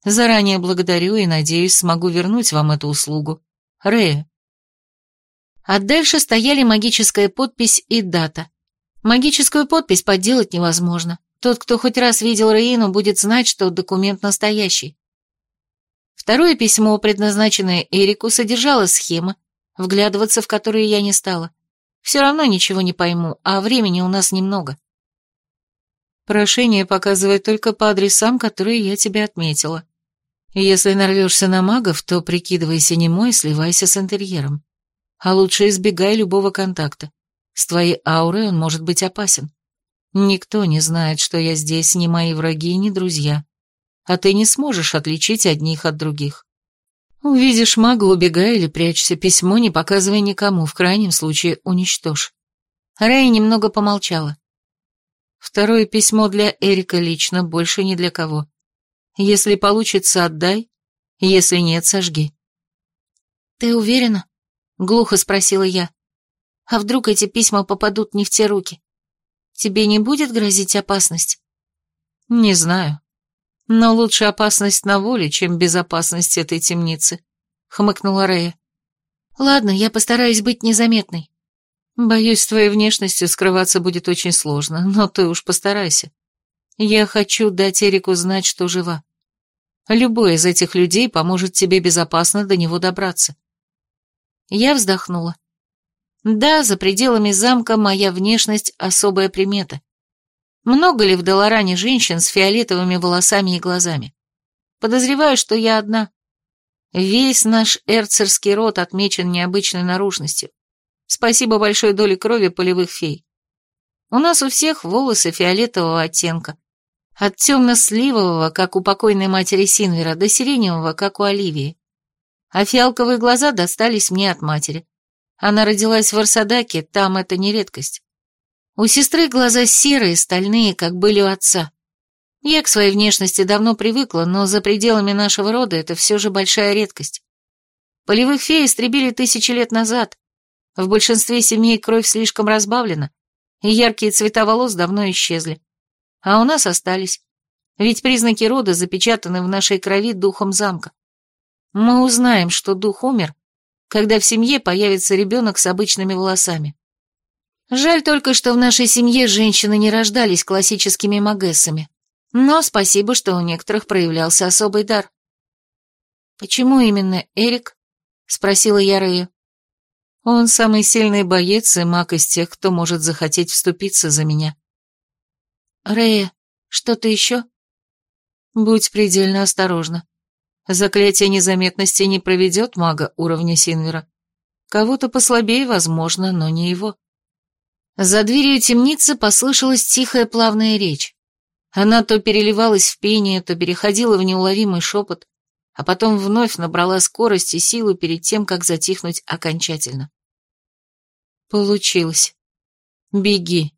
Заранее благодарю и, надеюсь, смогу вернуть вам эту услугу. Рея». А дальше стояли магическая подпись и дата. Магическую подпись подделать невозможно. Тот, кто хоть раз видел Реину, будет знать, что документ настоящий. Второе письмо, предназначенное Эрику, содержало схемы, вглядываться в которые я не стала. Все равно ничего не пойму, а времени у нас немного. Прошение показывает только по адресам, которые я тебе отметила. Если нарвешься на магов, то прикидывайся немой и сливайся с интерьером. А лучше избегай любого контакта. С твоей аурой он может быть опасен. Никто не знает, что я здесь, ни мои враги, ни друзья. А ты не сможешь отличить одних от других. Увидишь мага, убегай или прячься, письмо не показывай никому, в крайнем случае уничтожь. Рэй немного помолчала. Второе письмо для Эрика лично, больше ни для кого. Если получится, отдай, если нет, сожги. Ты уверена? Глухо спросила я. А вдруг эти письма попадут не в те руки? Тебе не будет грозить опасность? Не знаю. Но лучше опасность на воле, чем безопасность этой темницы, хмыкнула Рея. Ладно, я постараюсь быть незаметной. Боюсь, с твоей внешностью скрываться будет очень сложно, но ты уж постарайся. Я хочу дать Эрику знать, что жива. Любой из этих людей поможет тебе безопасно до него добраться. Я вздохнула. Да, за пределами замка моя внешность особая примета. Много ли в Долоране женщин с фиолетовыми волосами и глазами? Подозреваю, что я одна. Весь наш эрцерский род отмечен необычной наружностью. Спасибо большой доле крови полевых фей. У нас у всех волосы фиолетового оттенка. От темно-сливового, как у покойной матери Синвера, до сиреневого, как у Оливии. А фиалковые глаза достались мне от матери. Она родилась в Арсадаке, там это не редкость. У сестры глаза серые, стальные, как были у отца. Я к своей внешности давно привыкла, но за пределами нашего рода это все же большая редкость. Полевых фей истребили тысячи лет назад, В большинстве семей кровь слишком разбавлена, и яркие цвета волос давно исчезли. А у нас остались. Ведь признаки рода запечатаны в нашей крови духом замка. Мы узнаем, что дух умер, когда в семье появится ребенок с обычными волосами. Жаль только, что в нашей семье женщины не рождались классическими магессами. Но спасибо, что у некоторых проявлялся особый дар. «Почему именно Эрик?» — спросила я Рэя. «Он самый сильный боец и маг из тех, кто может захотеть вступиться за меня». «Рэя, что-то еще?» «Будь предельно осторожна. Заклятие незаметности не проведет мага уровня Синвера. Кого-то послабее, возможно, но не его». За дверью темницы послышалась тихая плавная речь. Она то переливалась в пение, то переходила в неуловимый шепот, а потом вновь набрала скорость и силу перед тем, как затихнуть окончательно. Получилось. Беги.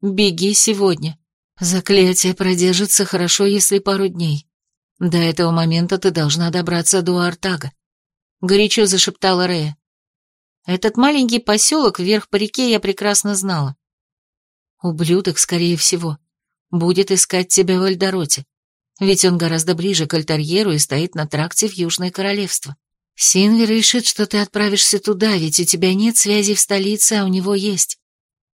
Беги сегодня. Заклятие продержится хорошо, если пару дней. До этого момента ты должна добраться до Артага. Горячо зашептала Рея. Этот маленький поселок вверх по реке я прекрасно знала. Ублюдок, скорее всего, будет искать тебя в Эльдороте, ведь он гораздо ближе к Альтарьеру и стоит на тракте в Южное Королевство. Синвер решит, что ты отправишься туда, ведь у тебя нет связи в столице, а у него есть.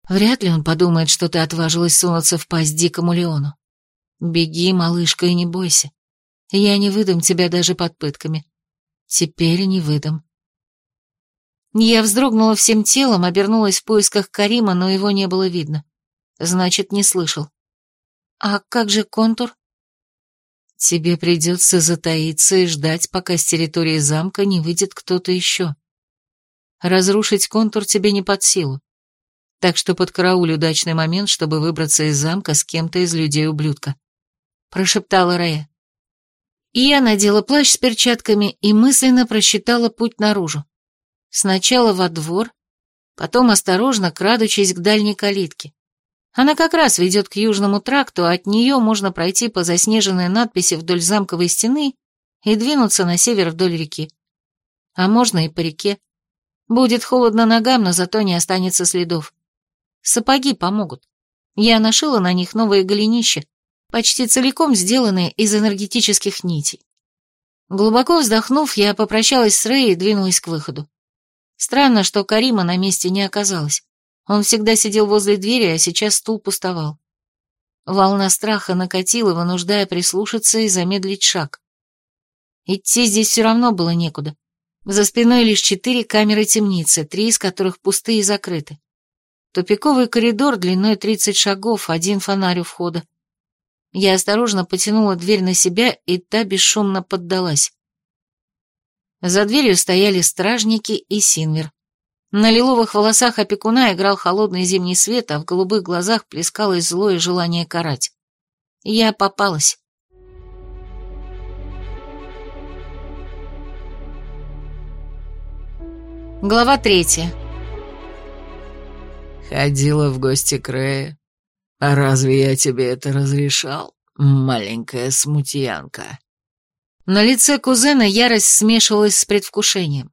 Вряд ли он подумает, что ты отважилась сунуться в пасть дикому Леону. Беги, малышка, и не бойся. Я не выдам тебя даже под пытками. Теперь не выдам. Я вздрогнула всем телом, обернулась в поисках Карима, но его не было видно. Значит, не слышал. А как же контур? Тебе придется затаиться и ждать, пока с территории замка не выйдет кто-то еще. Разрушить контур тебе не под силу. Так что подкарауль удачный момент, чтобы выбраться из замка с кем-то из людей-ублюдка. Прошептала Рея. И я надела плащ с перчатками и мысленно просчитала путь наружу. Сначала во двор, потом осторожно, крадучись к дальней калитке. Она как раз ведет к южному тракту, а от нее можно пройти по заснеженной надписи вдоль замковой стены и двинуться на север вдоль реки. А можно и по реке. Будет холодно ногам, но зато не останется следов. Сапоги помогут. Я нашила на них новые голенища, почти целиком сделанные из энергетических нитей. Глубоко вздохнув, я попрощалась с Рэй и двинулась к выходу. Странно, что Карима на месте не оказалось. Он всегда сидел возле двери, а сейчас стул пустовал. Волна страха накатила, вынуждая прислушаться и замедлить шаг. Идти здесь все равно было некуда. За спиной лишь четыре камеры темницы, три из которых пустые и закрыты. Тупиковый коридор длиной 30 шагов, один фонарь у входа. Я осторожно потянула дверь на себя, и та бесшумно поддалась. За дверью стояли стражники и Синвер. На лиловых волосах опекуна играл холодный зимний свет, а в голубых глазах плескалось злое желание карать. Я попалась. Глава третья. Ходила в гости к Рэе. А разве я тебе это разрешал, маленькая смутьянка? На лице кузена ярость смешивалась с предвкушением.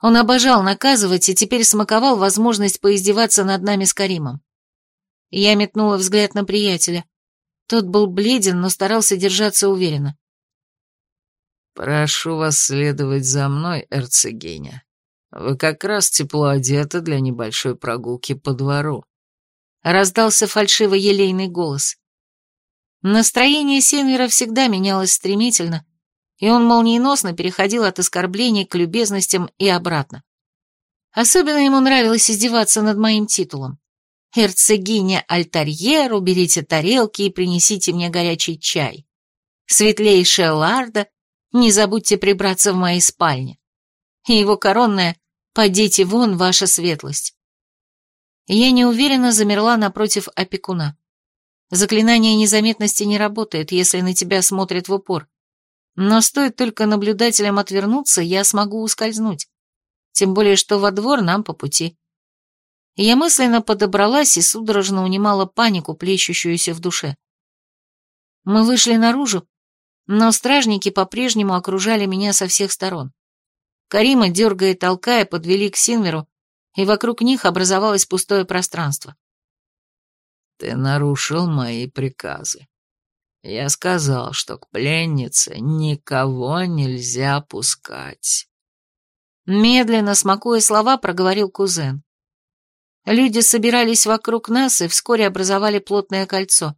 Он обожал наказывать и теперь смаковал возможность поиздеваться над нами с Каримом. Я метнула взгляд на приятеля. Тот был бледен, но старался держаться уверенно. «Прошу вас следовать за мной, эрцегиня. Вы как раз тепло одеты для небольшой прогулки по двору». Раздался фальшиво-елейный голос. Настроение Сенвера всегда менялось стремительно, и он молниеносно переходил от оскорблений к любезностям и обратно. Особенно ему нравилось издеваться над моим титулом. «Эрцегиня Альтарьер, уберите тарелки и принесите мне горячий чай. Светлейшая Ларда, не забудьте прибраться в моей спальне. И его коронная «Подите вон, ваша светлость». Я неуверенно замерла напротив опекуна. Заклинание незаметности не работает, если на тебя смотрят в упор. Но стоит только наблюдателям отвернуться, я смогу ускользнуть. Тем более, что во двор нам по пути. Я мысленно подобралась и судорожно унимала панику, плещущуюся в душе. Мы вышли наружу, но стражники по-прежнему окружали меня со всех сторон. Карима, дергая и толкая, подвели к Синверу, и вокруг них образовалось пустое пространство. «Ты нарушил мои приказы. Я сказал, что к пленнице никого нельзя пускать». Медленно, смакуя слова, проговорил кузен. Люди собирались вокруг нас и вскоре образовали плотное кольцо.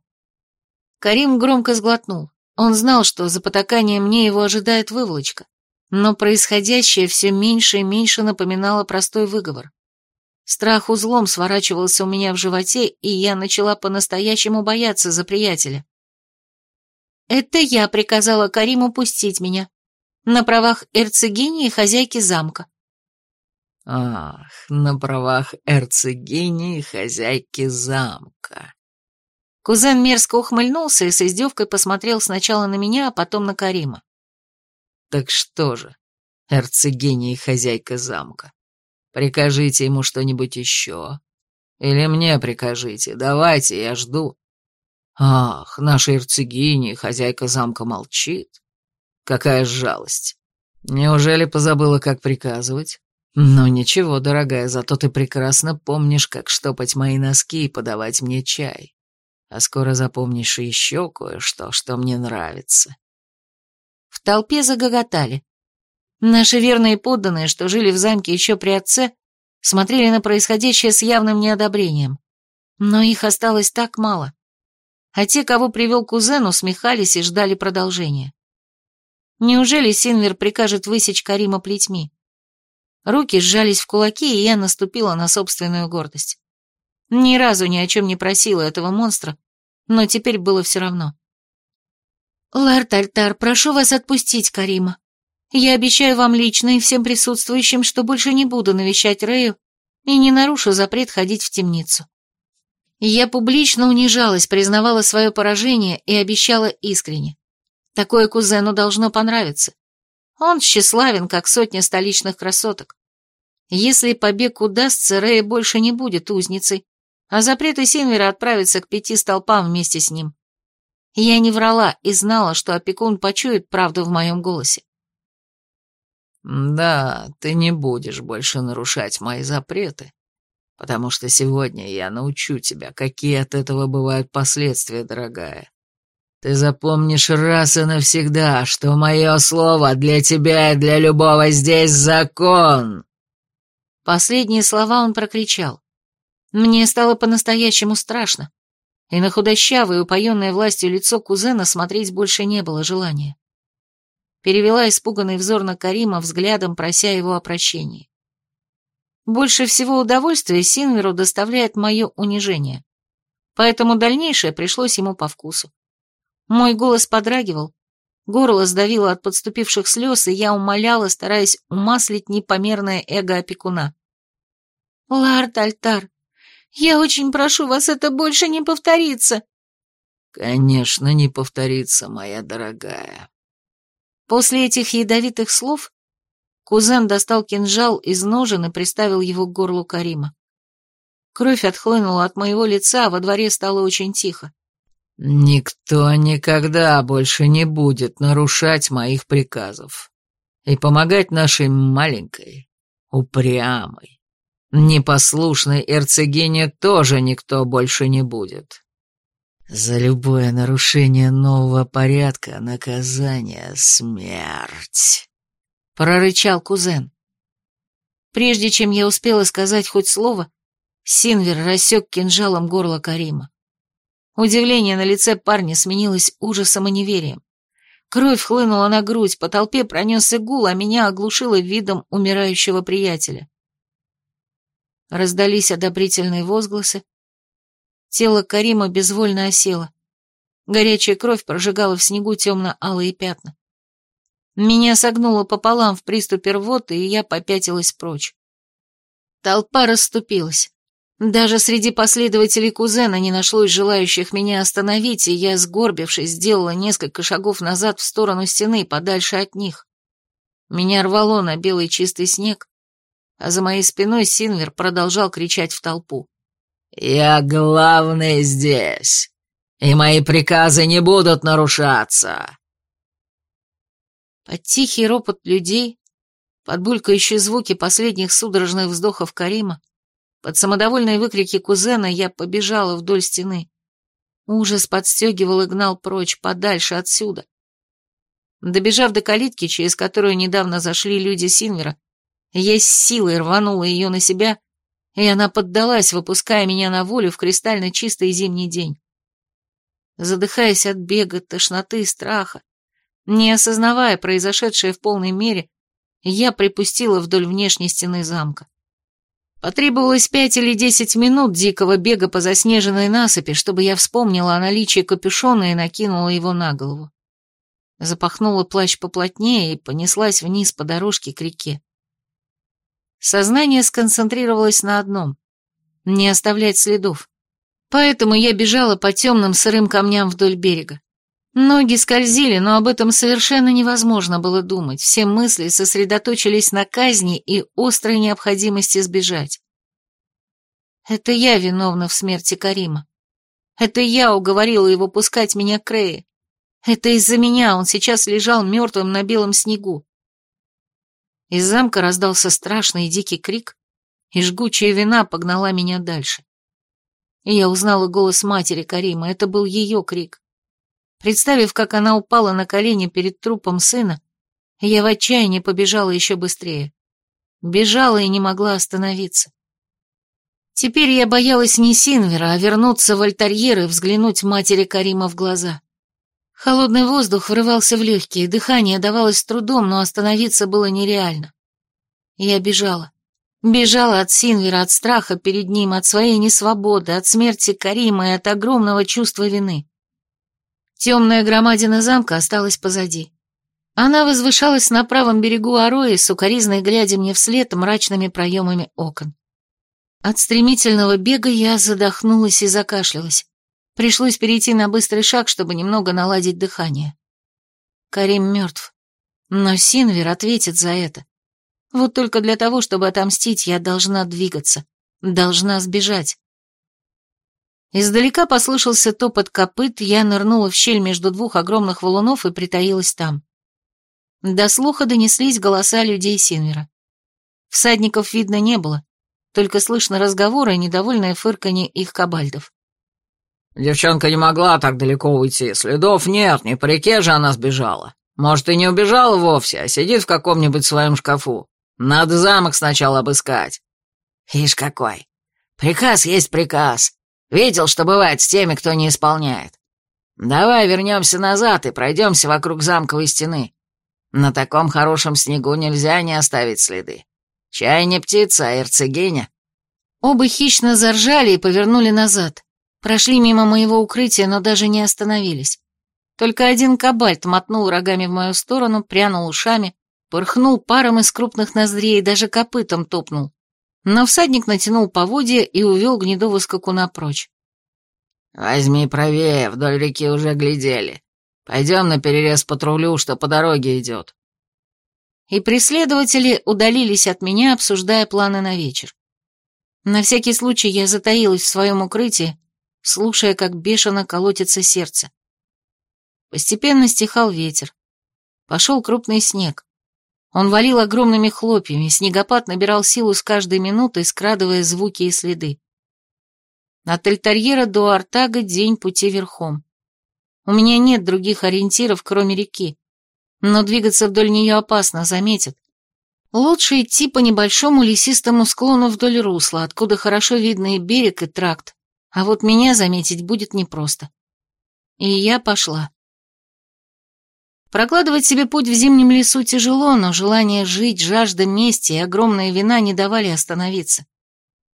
Карим громко сглотнул. Он знал, что за потакание мне его ожидает выволочка, но происходящее все меньше и меньше напоминало простой выговор. Страх узлом сворачивался у меня в животе, и я начала по-настоящему бояться за приятеля. Это я приказала Кариму пустить меня, на правах эрцегини и хозяйки замка. Ах, на правах эрцегини и хозяйки замка. Кузен мерзко ухмыльнулся и с издевкой посмотрел сначала на меня, а потом на Карима. Так что же, эрцегиня и хозяйка замка, прикажите ему что-нибудь еще. Или мне прикажите, давайте, я жду. Ах, наша эрцегиня и хозяйка замка молчит. Какая жалость. Неужели позабыла, как приказывать? «Ну ничего, дорогая, зато ты прекрасно помнишь, как штопать мои носки и подавать мне чай. А скоро запомнишь еще кое-что, что мне нравится». В толпе загоготали. Наши верные подданные, что жили в замке еще при отце, смотрели на происходящее с явным неодобрением. Но их осталось так мало. А те, кого привел кузен, усмехались и ждали продолжения. Неужели Синвер прикажет высечь Карима плетьми? Руки сжались в кулаки, и я наступила на собственную гордость. Ни разу ни о чем не просила этого монстра, но теперь было все равно. «Лард Альтар, прошу вас отпустить Карима. Я обещаю вам лично и всем присутствующим, что больше не буду навещать Рэю и не нарушу запрет ходить в темницу». Я публично унижалась, признавала свое поражение и обещала искренне. Такое кузену должно понравиться. Он тщеславен, как сотня столичных красоток. Если побег удастся, Рэя больше не будет узницей, а запреты Синвера отправятся к пяти столпам вместе с ним. Я не врала и знала, что опекун почует правду в моем голосе. «Да, ты не будешь больше нарушать мои запреты, потому что сегодня я научу тебя, какие от этого бывают последствия, дорогая. Ты запомнишь раз и навсегда, что мое слово для тебя и для любого здесь закон!» Последние слова он прокричал. Мне стало по-настоящему страшно, и на худощавое, упоенное властью лицо кузена смотреть больше не было желания. Перевела испуганный взор на Карима, взглядом прося его о прощении. Больше всего удовольствия Синверу доставляет мое унижение, поэтому дальнейшее пришлось ему по вкусу. Мой голос подрагивал, горло сдавило от подступивших слез, и я умоляла, стараясь умаслить непомерное эго опекуна. «Лард Альтар, я очень прошу вас, это больше не повторится!» «Конечно, не повторится, моя дорогая». После этих ядовитых слов кузен достал кинжал из ножен и приставил его к горлу Карима. Кровь отхлынула от моего лица, а во дворе стало очень тихо. «Никто никогда больше не будет нарушать моих приказов и помогать нашей маленькой, упрямой, непослушной эрцегине тоже никто больше не будет. За любое нарушение нового порядка наказание — смерть», — прорычал кузен. Прежде чем я успела сказать хоть слово, Синвер рассек кинжалом горло Карима. Удивление на лице парня сменилось ужасом и неверием. Кровь хлынула на грудь, по толпе пронесся гул, а меня оглушило видом умирающего приятеля. Раздались одобрительные возгласы. Тело Карима безвольно осело. Горячая кровь прожигала в снегу темно-алые пятна. Меня согнуло пополам в приступе рвоты, и я попятилась прочь. Толпа расступилась. Даже среди последователей кузена не нашлось желающих меня остановить, и я, сгорбившись, сделала несколько шагов назад в сторону стены, подальше от них. Меня рвало на белый чистый снег, а за моей спиной Синвер продолжал кричать в толпу. «Я главный здесь, и мои приказы не будут нарушаться!» Под тихий ропот людей под булькающие звуки последних судорожных вздохов Карима, под самодовольные выкрики кузена я побежала вдоль стены. Ужас подстегивал и гнал прочь, подальше отсюда. Добежав до калитки, через которую недавно зашли люди Синвера, я с силой рванула ее на себя, и она поддалась, выпуская меня на волю в кристально чистый зимний день. Задыхаясь от бега, тошноты и страха, не осознавая произошедшее в полной мере, я припустила вдоль внешней стены замка. Потребовалось пять или десять минут дикого бега по заснеженной насыпи, чтобы я вспомнила о наличии капюшона и накинула его на голову. Запахнула плащ поплотнее и понеслась вниз по дорожке к реке. Сознание сконцентрировалось на одном — не оставлять следов. Поэтому я бежала по темным сырым камням вдоль берега. Ноги скользили, но об этом совершенно невозможно было думать. Все мысли сосредоточились на казни и острой необходимости сбежать. Это я виновна в смерти Карима. Это я уговорила его пускать меня к Рее. Это из-за меня он сейчас лежал мертвым на белом снегу. Из замка раздался страшный и дикий крик, и жгучая вина погнала меня дальше. И я узнала голос матери Карима, это был ее крик. Представив, как она упала на колени перед трупом сына, я в отчаянии побежала еще быстрее. Бежала и не могла остановиться. Теперь я боялась не Синвера, а вернуться в альтерьер и взглянуть матери Карима в глаза. Холодный воздух врывался в легкие, дыхание давалось с трудом, но остановиться было нереально. Я бежала. Бежала от Синвера, от страха перед ним, от своей несвободы, от смерти Карима и от огромного чувства вины. Темная громадина замка осталась позади. Она возвышалась на правом берегу Арои, сукоризной глядя мне вслед мрачными проемами окон. От стремительного бега я задохнулась и закашлялась. Пришлось перейти на быстрый шаг, чтобы немного наладить дыхание. Карим мертв. Но Синвер ответит за это. Вот только для того, чтобы отомстить, я должна двигаться. Должна сбежать. Издалека послышался топот копыт, я нырнула в щель между двух огромных валунов и притаилась там. До слуха донеслись голоса людей Синвера. Всадников видно не было, только слышно разговоры и недовольное фырканье их кабальдов. «Девчонка не могла так далеко уйти, следов нет, не по реке же она сбежала. Может, и не убежала вовсе, а сидит в каком-нибудь своем шкафу. Надо замок сначала обыскать». «Ишь какой! Приказ есть приказ. Видел, что бывает с теми, кто не исполняет. Давай вернемся назад и пройдемся вокруг замковой стены. На таком хорошем снегу нельзя не оставить следы. Чай не птица, а эрцегиня». Оба хищно заржали и повернули назад. Прошли мимо моего укрытия, но даже не остановились. Только один кабальт мотнул рогами в мою сторону, прянул ушами, порхнул паром из крупных ноздрей и даже копытом топнул. Но всадник натянул поводья и увел гнедого скакуна прочь. «Возьми правее, вдоль реки уже глядели. Пойдем на перерез патрулю, что по дороге идет». И преследователи удалились от меня, обсуждая планы на вечер. На всякий случай я затаилась в своем укрытии, слушая, как бешено колотится сердце. Постепенно стихал ветер. Пошел крупный снег. Он валил огромными хлопьями, снегопад набирал силу с каждой минутой, скрадывая звуки и следы. От Альтарьера до Артага день пути верхом. У меня нет других ориентиров, кроме реки. Но двигаться вдоль нее опасно, заметят. Лучше идти по небольшому лесистому склону вдоль русла, откуда хорошо видно и берег, и тракт. А вот меня заметить будет непросто. И я пошла. Прокладывать себе путь в зимнем лесу тяжело, но желание жить, жажда мести и огромная вина не давали остановиться.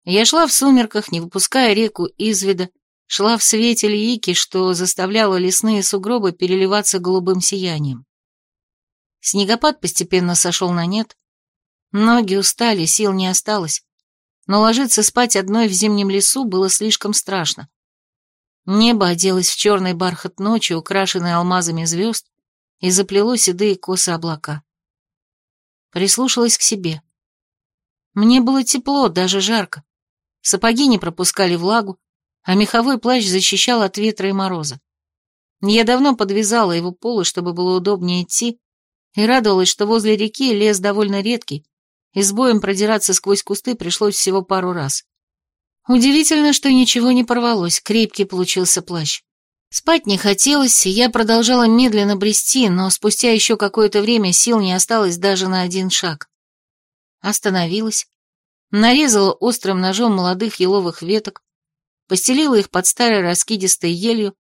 Я шла в сумерках, не выпуская реку из вида, шла в свете льики, что заставляло лесные сугробы переливаться голубым сиянием. Снегопад постепенно сошел на нет. Ноги устали, сил не осталось. Но ложиться спать одной в зимнем лесу было слишком страшно. Небо оделось в черный бархат ночи, украшенный алмазами звезд, и заплело седые косы облака. Прислушалась к себе. Мне было тепло, даже жарко. Сапоги не пропускали влагу, а меховой плащ защищал от ветра и мороза. Я давно подвязала его полы, чтобы было удобнее идти, и радовалась, что возле реки лес довольно редкий, и с боем продираться сквозь кусты пришлось всего пару раз. Удивительно, что ничего не порвалось, крепкий получился плащ. Спать не хотелось, и я продолжала медленно брести, но спустя еще какое-то время сил не осталось даже на один шаг. Остановилась, нарезала острым ножом молодых еловых веток, постелила их под старой раскидистой елью,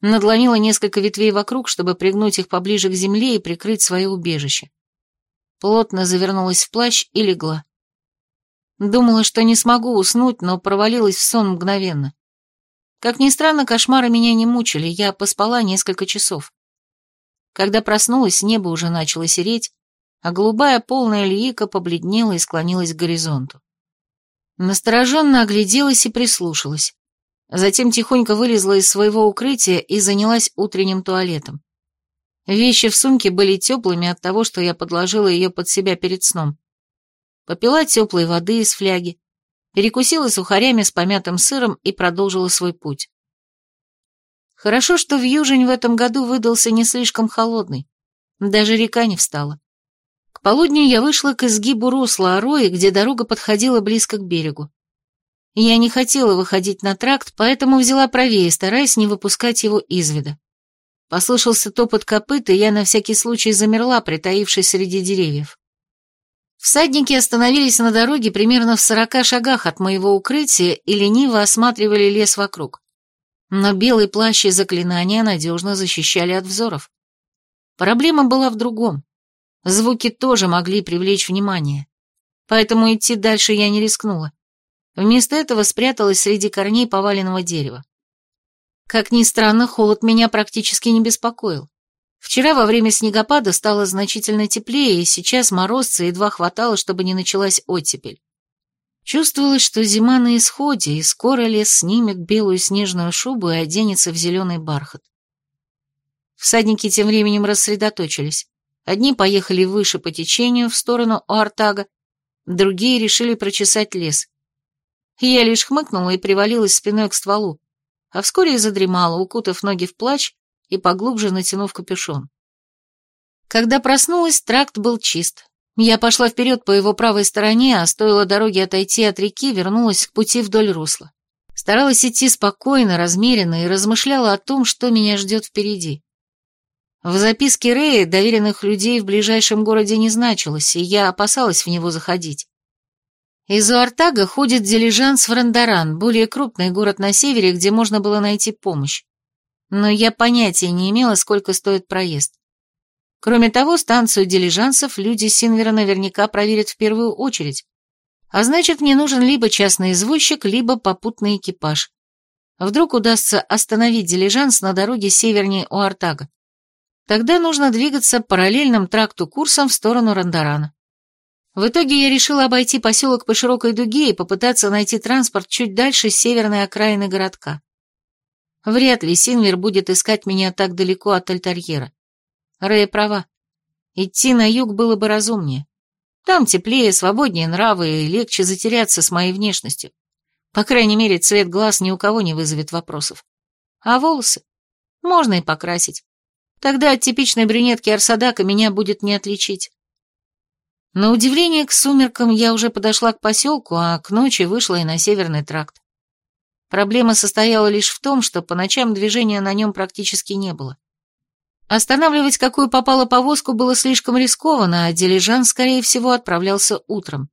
надломила несколько ветвей вокруг, чтобы пригнуть их поближе к земле и прикрыть свое убежище. Плотно завернулась в плащ и легла. Думала, что не смогу уснуть, но провалилась в сон мгновенно. Как ни странно, кошмары меня не мучили, я поспала несколько часов. Когда проснулась, небо уже начало сереть, а голубая полная льика побледнела и склонилась к горизонту. Настороженно огляделась и прислушалась. Затем тихонько вылезла из своего укрытия и занялась утренним туалетом. Вещи в сумке были теплыми от того, что я подложила ее под себя перед сном. Попила теплой воды из фляги, перекусила сухарями с помятым сыром и продолжила свой путь. Хорошо, что в Южень в этом году выдался не слишком холодный. Даже река не встала. К полудню я вышла к изгибу русла Орои, где дорога подходила близко к берегу. Я не хотела выходить на тракт, поэтому взяла правее, стараясь не выпускать его из вида. Послышался топот копыт, и я на всякий случай замерла, притаившись среди деревьев. Всадники остановились на дороге примерно в сорока шагах от моего укрытия и лениво осматривали лес вокруг. Но белый плащ и заклинания надежно защищали от взоров. Проблема была в другом. Звуки тоже могли привлечь внимание. Поэтому идти дальше я не рискнула. Вместо этого спряталась среди корней поваленного дерева. Как ни странно, холод меня практически не беспокоил. Вчера во время снегопада стало значительно теплее, и сейчас морозца едва хватало, чтобы не началась оттепель. Чувствовалось, что зима на исходе, и скоро лес снимет белую снежную шубу и оденется в зеленый бархат. Всадники тем временем рассредоточились. Одни поехали выше по течению, в сторону Уартага, другие решили прочесать лес. Я лишь хмыкнула и привалилась спиной к стволу, а вскоре задремала, укутав ноги в плащ и поглубже натянув капюшон. Когда проснулась, тракт был чист. Я пошла вперед по его правой стороне, а стоило дороге отойти от реки, вернулась к пути вдоль русла. Старалась идти спокойно, размеренно и размышляла о том, что меня ждет впереди. В записке Рэя доверенных людей в ближайшем городе не значилось, и я опасалась в него заходить. Из Уартага ходит дилижанс в Рандаран, более крупный город на севере, где можно было найти помощь. Но я понятия не имела, сколько стоит проезд. Кроме того, станцию дилижансов люди Синвера наверняка проверят в первую очередь. А значит, мне нужен либо частный извозчик, либо попутный экипаж. Вдруг удастся остановить дилижанс на дороге севернее Уартага. Тогда нужно двигаться параллельным тракту курсом в сторону Рандарана. В итоге я решила обойти поселок по широкой дуге и попытаться найти транспорт чуть дальше северной окраины городка. Вряд ли Синвер будет искать меня так далеко от Альтарьера. Рэя права. Идти на юг было бы разумнее. Там теплее, свободнее нравы и легче затеряться с моей внешностью. По крайней мере, цвет глаз ни у кого не вызовет вопросов. А волосы? Можно и покрасить. Тогда от типичной брюнетки Арсадака меня будет не отличить. На удивление, к сумеркам я уже подошла к поселку, а к ночи вышла и на северный тракт. Проблема состояла лишь в том, что по ночам движения на нем практически не было. Останавливать какую попало повозку было слишком рискованно, а дилижан, скорее всего, отправлялся утром.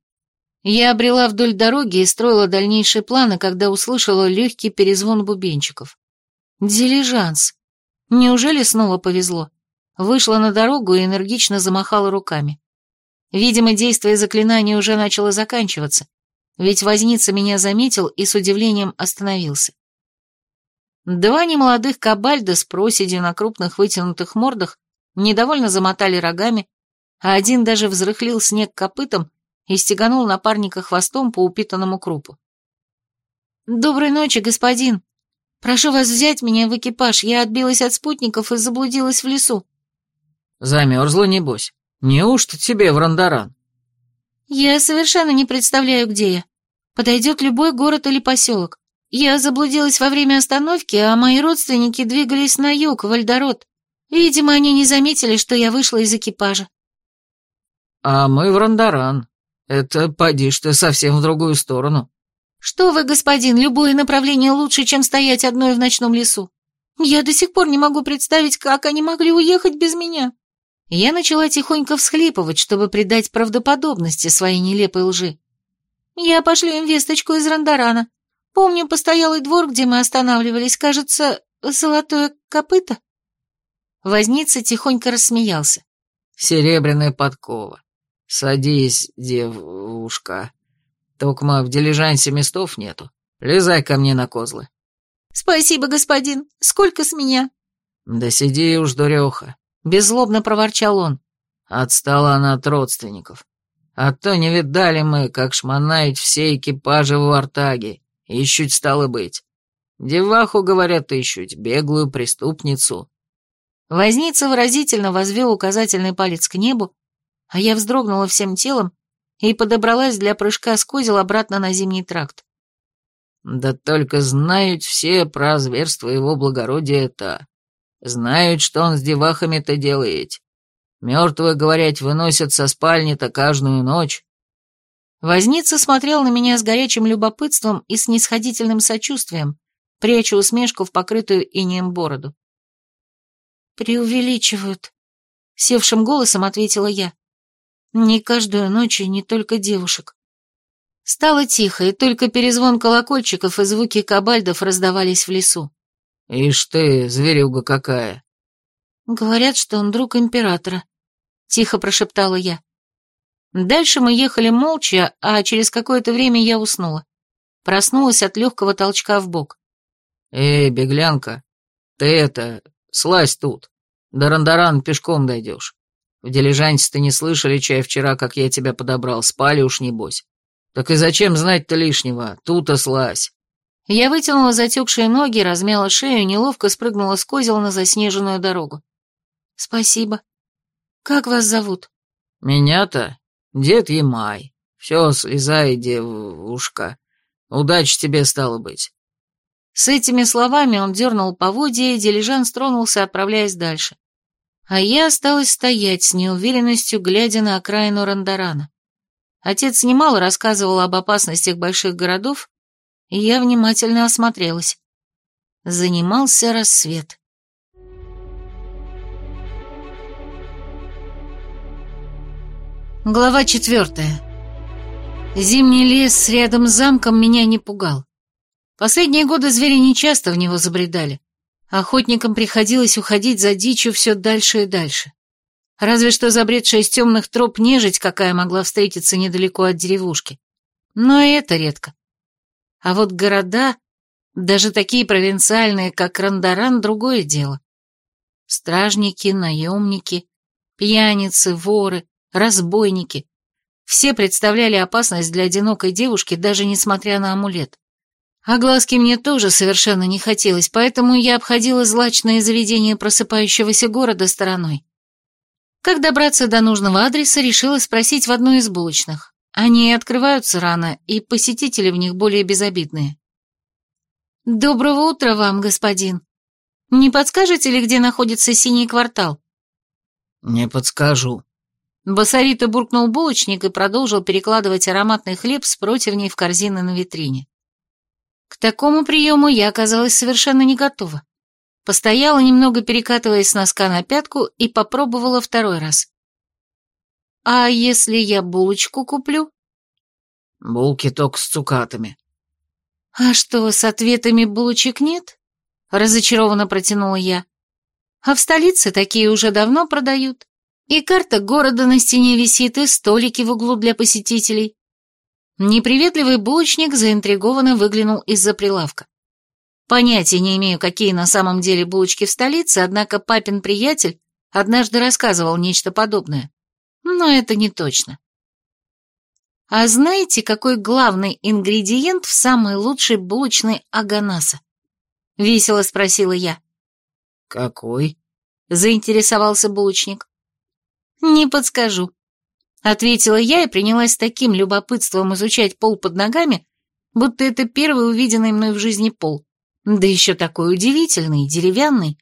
Я обрела вдоль дороги и строила дальнейшие планы, когда услышала легкий перезвон бубенчиков. Дилижанс. Неужели снова повезло? Вышла на дорогу и энергично замахала руками. Видимо, действие заклинания уже начало заканчиваться, ведь возница меня заметил и с удивлением остановился. Два немолодых кабальда с проседью на крупных вытянутых мордах недовольно замотали рогами, а один даже взрыхлил снег копытом и стеганул напарника хвостом по упитанному крупу. «Доброй ночи, господин!» Прошу вас взять меня в экипаж, я отбилась от спутников и заблудилась в лесу». «Замерзла, небось? Неужто тебе в Рандаран?» «Я совершенно не представляю, где я. Подойдет любой город или поселок. Я заблудилась во время остановки, а мои родственники двигались на юг, в Альдород. Видимо, они не заметили, что я вышла из экипажа». А мы в Рандаран. Это, поди ты, совсем в другую сторону. Что вы, господин, любое направление лучше, чем стоять одной в ночном лесу. Я до сих пор не могу представить, как они могли уехать без меня. Я начала тихонько всхлипывать, чтобы придать правдоподобности своей нелепой лжи. Я пошлю им весточку из Рандарана. Помню постоялый двор, где мы останавливались, кажется, золотое копыто. Возница тихонько рассмеялся. Серебряная подкова. Садись, девушка. Токма в дилижансе местов нету. Лезай ко мне на козлы. Спасибо, господин. Сколько с меня? Да сиди уж, дуреха. Беззлобно проворчал он. Отстала она от родственников. А то не видали мы, как шмонают все экипажи в Артаге. Ищуть стало быть. Деваху, говорят, ищут, беглую преступницу. Возница выразительно возвел указательный палец к небу, а я вздрогнула всем телом и подобралась для прыжка с козел обратно на зимний тракт. Да только знают все про зверство его благородия это. Знают, что он с девахами-то делает. Мертвые, говорят, выносят со спальни-то каждую ночь. Возница смотрел на меня с горячим любопытством и снисходительным сочувствием, пряча усмешку в покрытую инеем бороду. «Преувеличивают», — севшим голосом ответила я. «Не каждую ночь и не только девушек». Стало тихо, и только перезвон колокольчиков и звуки кабальдов раздавались в лесу. «Ишь ты, зверюга какая!» «Говорят, что он друг императора», — тихо прошептала я. Дальше мы ехали молча, а через какое-то время я уснула. Проснулась от легкого толчка в бок. «Эй, беглянка, ты это, слазь тут. До Рандаран пешком дойдешь. В дилижансе ты не слышали чай вчера, как я тебя подобрал, спали уж небось. Так и зачем знать-то лишнего? Тут-то слазь». Я вытянула затекшие ноги, размяла шею неловко спрыгнула с козел на заснеженную дорогу. «Спасибо. Как вас зовут?» «Меня-то? Дед Емай. Все, слезай, девушка. Удачи тебе стало быть». С этими словами он дернул поводья, и дилижанс тронулся, отправляясь дальше. А я осталась стоять с неуверенностью, глядя на окраину Рандарана. Отец немало рассказывал об опасностях больших городов, я внимательно осмотрелась. Занимался рассвет. Глава четвертая. Зимний лес рядом с замком меня не пугал. Последние годы звери нечасто в него забредали. Охотникам приходилось уходить за дичью все дальше и дальше. Разве что забредшая из темных троп нежить, какая могла встретиться недалеко от деревушки. Но и это редко. А вот города, даже такие провинциальные, как Рандаран, другое дело. Стражники, наемники, пьяницы, воры, разбойники. Все представляли опасность для одинокой девушки, даже несмотря на амулет. А глазки мне тоже совершенно не хотелось, поэтому я обходила злачное заведение просыпающегося города стороной. Как добраться до нужного адреса, решила спросить в одной из булочных. Они открываются рано, и посетители в них более безобидные. «Доброго утра вам, господин. Не подскажете ли, где находится синий квартал?» «Не подскажу», Басовито буркнул булочник и продолжил перекладывать ароматный хлеб с противней в корзины на витрине. К такому приему я оказалась совершенно не готова. Постояла немного, перекатываясь с носка на пятку, и попробовала второй раз. «А если я булочку куплю?» «Булки только с цукатами». «А что, с ответами булочек нет?» Разочарованно протянула я. «А в столице такие уже давно продают. И карта города на стене висит, и столики в углу для посетителей. Неприветливый булочник заинтригованно выглянул из-за прилавка. Понятия не имею, какие на самом деле булочки в столице, однако папин приятель однажды рассказывал нечто подобное. Но это не точно. А знаете, какой главный ингредиент в самой лучшей булочной Аганаса? Весело спросила я. Какой? Заинтересовался булочник. «Не подскажу», — ответила я и принялась с таким любопытством изучать пол под ногами, будто это первый увиденный мной в жизни пол, да еще такой удивительный, деревянный.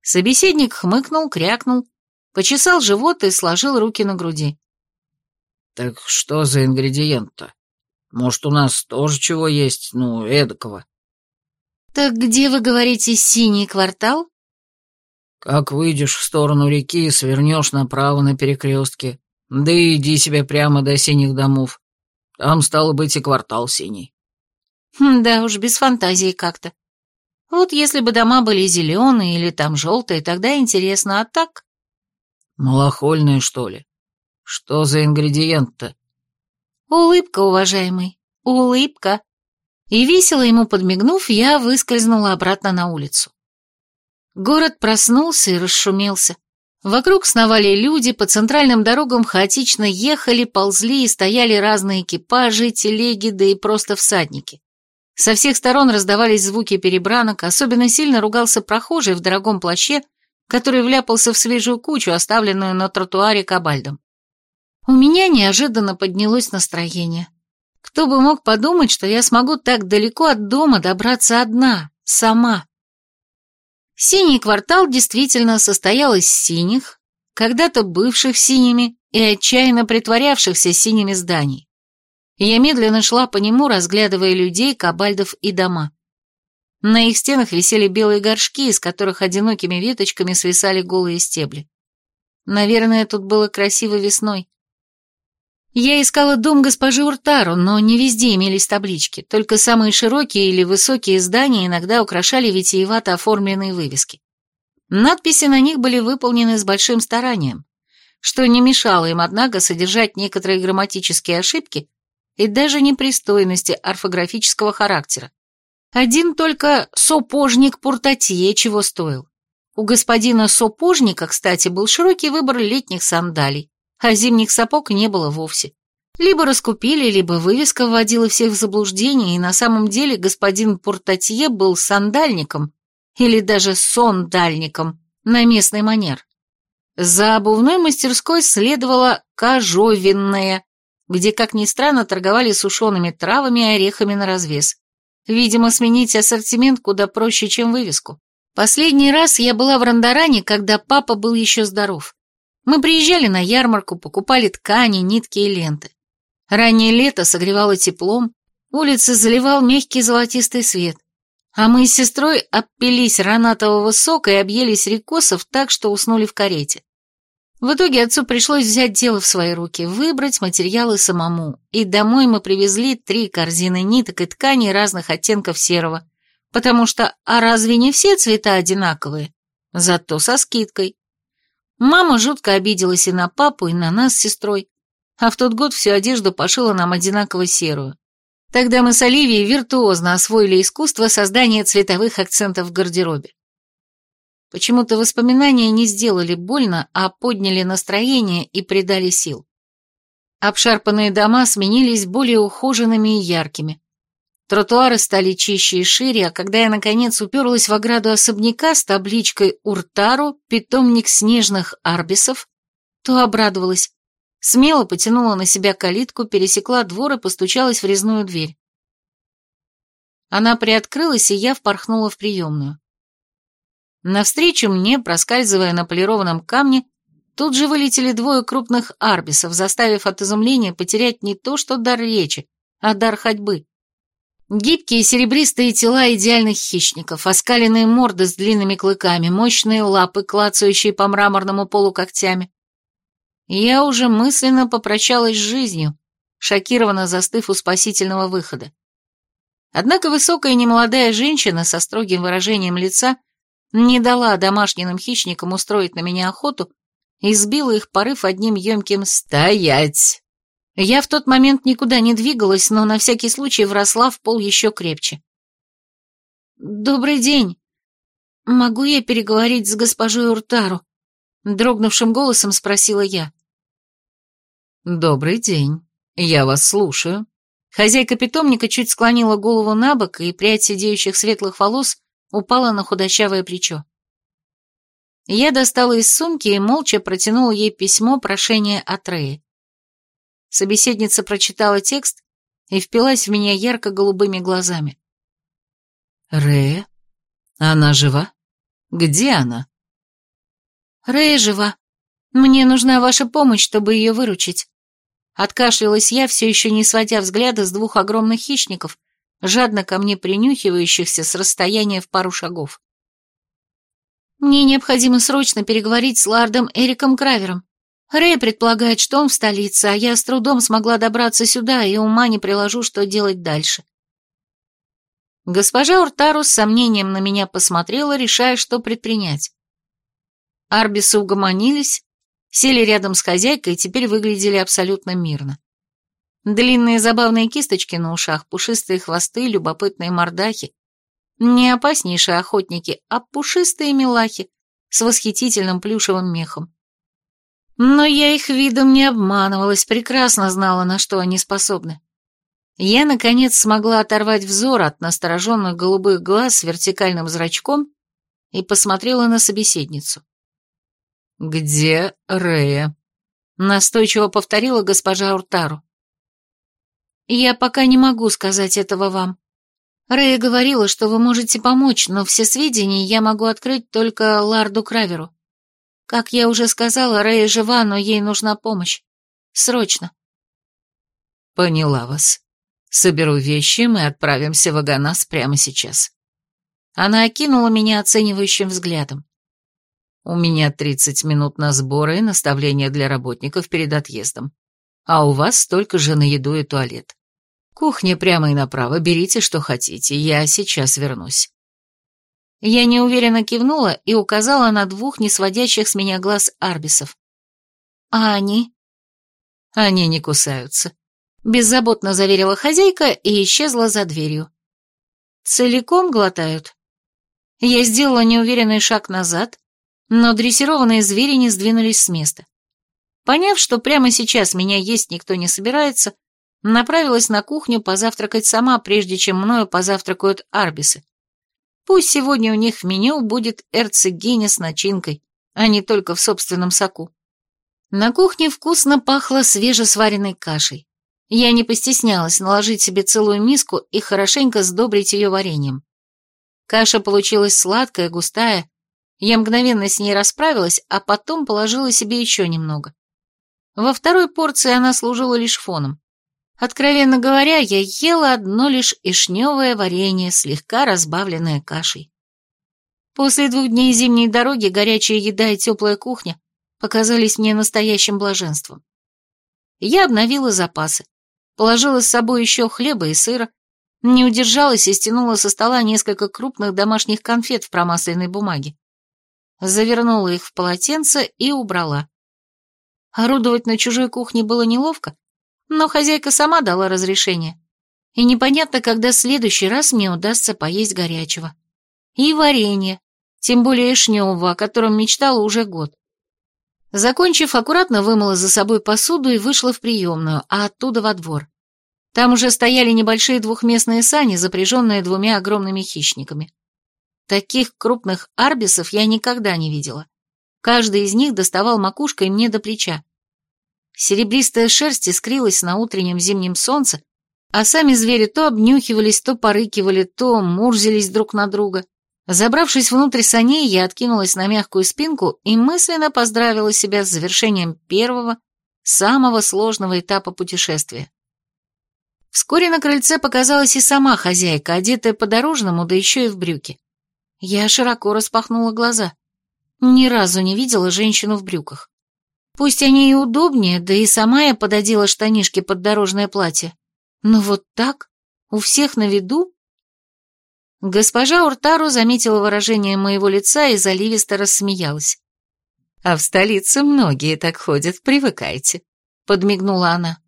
Собеседник хмыкнул, крякнул, почесал живот и сложил руки на груди. «Так что за ингредиент-то? Может, у нас тоже чего есть, ну, эдакого?» «Так где, вы говорите, синий квартал?» «Как выйдешь в сторону реки, свернешь направо на перекрестке, да и иди себе прямо до синих домов. Там, стало быть, и квартал синий». Хм, «Да уж, без фантазии как-то. Вот если бы дома были зеленые или там желтые, тогда интересно, а так...» «Малохольные, что ли? Что за ингредиент-то?» «Улыбка, уважаемый, улыбка». И весело ему подмигнув, я выскользнула обратно на улицу. Город проснулся и расшумелся. Вокруг сновали люди, по центральным дорогам хаотично ехали, ползли и стояли разные экипажи, телеги, да и просто всадники. Со всех сторон раздавались звуки перебранок, особенно сильно ругался прохожий в дорогом плаще, который вляпался в свежую кучу, оставленную на тротуаре кабальдом. У меня неожиданно поднялось настроение. Кто бы мог подумать, что я смогу так далеко от дома добраться одна, сама. Синий квартал действительно состоял из синих, когда-то бывших синими и отчаянно притворявшихся синими зданий. Я медленно шла по нему, разглядывая людей, кабальдов и дома. На их стенах висели белые горшки, из которых одинокими веточками свисали голые стебли. Наверное, тут было красиво весной. Я искала дом госпожи Уртару, но не везде имелись таблички, только самые широкие или высокие здания иногда украшали витиевато оформленные вывески. Надписи на них были выполнены с большим старанием, что не мешало им, однако, содержать некоторые грамматические ошибки и даже непристойности орфографического характера. Один только сопожник Пуртатье чего стоил. У господина сопожника, кстати, был широкий выбор летних сандалий, а зимних сапог не было вовсе. Либо раскупили, либо вывеска вводила всех в заблуждение, и на самом деле господин Пуртатье был сандальником, или даже сондальником, на местный манер. За обувной мастерской следовала кожовенная, где, как ни странно, торговали сушеными травами и орехами на развес. Видимо, сменить ассортимент куда проще, чем вывеску. Последний раз я была в Рандаране, когда папа был еще здоров. Мы приезжали на ярмарку, покупали ткани, нитки и ленты. Раннее лето согревало теплом, улицы заливал мягкий золотистый свет, а мы с сестрой обпились ранатового сока и объелись рекосов так, что уснули в карете. В итоге отцу пришлось взять дело в свои руки, выбрать материалы самому, и домой мы привезли три корзины ниток и тканей разных оттенков серого, потому что, а разве не все цвета одинаковые? Зато со скидкой. Мама жутко обиделась и на папу, и на нас с сестрой, а в тот год всю одежду пошила нам одинаково серую. Тогда мы с Оливией виртуозно освоили искусство создания цветовых акцентов в гардеробе. Почему-то воспоминания не сделали больно, а подняли настроение и придали сил. Обшарпанные дома сменились более ухоженными и яркими. Тротуары стали чище и шире, а когда я, наконец, уперлась в ограду особняка с табличкой «Уртару», «Питомник снежных арбисов», то обрадовалась. Смело потянула на себя калитку, пересекла двор и постучалась в резную дверь. Она приоткрылась, и я впорхнула в приемную. Навстречу мне, проскальзывая на полированном камне, тут же вылетели двое крупных арбисов, заставив от изумления потерять не то что дар речи, а дар ходьбы. Гибкие серебристые тела идеальных хищников, оскаленные морды с длинными клыками, мощные лапы, клацающие по мраморному полу когтями. Я уже мысленно попрощалась с жизнью, шокированно застыв у спасительного выхода. Однако высокая немолодая женщина со строгим выражением лица не дала домашним хищникам устроить на меня охоту и сбила их порыв одним емким «Стоять!». Я в тот момент никуда не двигалась, но на всякий случай вросла в пол еще крепче. «Добрый день. Могу я переговорить с госпожой Уртару?» Дрогнувшим голосом спросила я. «Добрый день. Я вас слушаю». Хозяйка питомника чуть склонила голову на бок, и прядь сидеющих светлых волос упала на худощавое плечо. Я достала из сумки и молча протянула ей письмо прошения от Рэи. Собеседница прочитала текст и впилась в меня ярко-голубыми глазами. «Рэя? Она жива? Где она?» «Рэя жива. Мне нужна ваша помощь, чтобы ее выручить. Откашлялась я, все еще не сводя взгляда с двух огромных хищников, жадно ко мне принюхивающихся с расстояния в пару шагов. Мне необходимо срочно переговорить с лордом Эриком Кравером. Рэй предполагает, что он в столице, а я с трудом смогла добраться сюда и ума не приложу, что делать дальше. Госпожа Уртару с сомнением на меня посмотрела, решая, что предпринять. Арбисы угомонились, сели рядом с хозяйкой и теперь выглядели абсолютно мирно. Длинные забавные кисточки на ушах, пушистые хвосты, любопытные мордахи. Не опаснейшие охотники, а пушистые милахи с восхитительным плюшевым мехом. Но я их видом не обманывалась, прекрасно знала, на что они способны. Я, наконец, смогла оторвать взор от настороженных голубых глаз с вертикальным зрачком и посмотрела на собеседницу. «Где Рея?» — настойчиво повторила госпожа Уртару. «Я пока не могу сказать этого вам. Рея говорила, что вы можете помочь, но все сведения я могу открыть только Ларду Краверу. Как я уже сказала, Рэя жива, но ей нужна помощь. Срочно. Поняла вас. Соберу вещи, мы отправимся в Аганас прямо сейчас. Она окинула меня оценивающим взглядом. У меня 30 минут на сборы и наставления для работников перед отъездом. А у вас столько же на еду и туалет. Кухня прямо и направо, берите, что хотите, я сейчас вернусь. Я неуверенно кивнула и указала на двух не сводящих с меня глаз арбисов. «А они?» «Они не кусаются», — беззаботно заверила хозяйка и исчезла за дверью. «Целиком глотают?» Я сделала неуверенный шаг назад, но дрессированные звери не сдвинулись с места. Поняв, что прямо сейчас меня есть никто не собирается, направилась на кухню позавтракать сама, прежде чем мною позавтракают арбисы. Пусть сегодня у них в меню будет эрцегиня с начинкой, а не только в собственном соку. На кухне вкусно пахло свежесваренной кашей. Я не постеснялась наложить себе целую миску и хорошенько сдобрить ее вареньем. Каша получилась сладкая, густая. Я мгновенно с ней расправилась, а потом положила себе еще немного. Во второй порции она служила лишь фоном. Откровенно говоря, я ела одно лишь ишневое варенье, слегка разбавленное кашей. После двух дней зимней дороги горячая еда и теплая кухня показались мне настоящим блаженством. Я обновила запасы, положила с собой еще хлеба и сыра, не удержалась и стянула со стола несколько крупных домашних конфет в промасленной бумаге. Завернула их в полотенце и убрала. Орудовать на чужой кухне было неловко, но хозяйка сама дала разрешение. И непонятно, когда в следующий раз мне удастся поесть горячего. И варенье, тем более шневого, о котором мечтала уже год. Закончив, аккуратно вымыла за собой посуду и вышла в приемную, а оттуда во двор. Там уже стояли небольшие двухместные сани, запряженные двумя огромными хищниками. Таких крупных арбисов я никогда не видела. Каждый из них доставал макушкой мне до плеча. Серебристая шерсть искрилась на утреннем зимнем солнце, а сами звери то обнюхивались, то порыкивали, то мурзились друг на друга. Забравшись внутрь саней, я откинулась на мягкую спинку и мысленно поздравила себя с завершением первого, самого сложного этапа путешествия. Вскоре на крыльце показалась и сама хозяйка, одетая по-дорожному, да еще и в брюки. Я широко распахнула глаза. Ни разу не видела женщину в брюках. Пусть они и удобнее, да и сама я пододела штанишки под дорожное платье. Но вот так, у всех на виду? Госпожа Уртару заметила выражение моего лица и заливисто рассмеялась. «А в столице многие так ходят, привыкайте», — подмигнула она.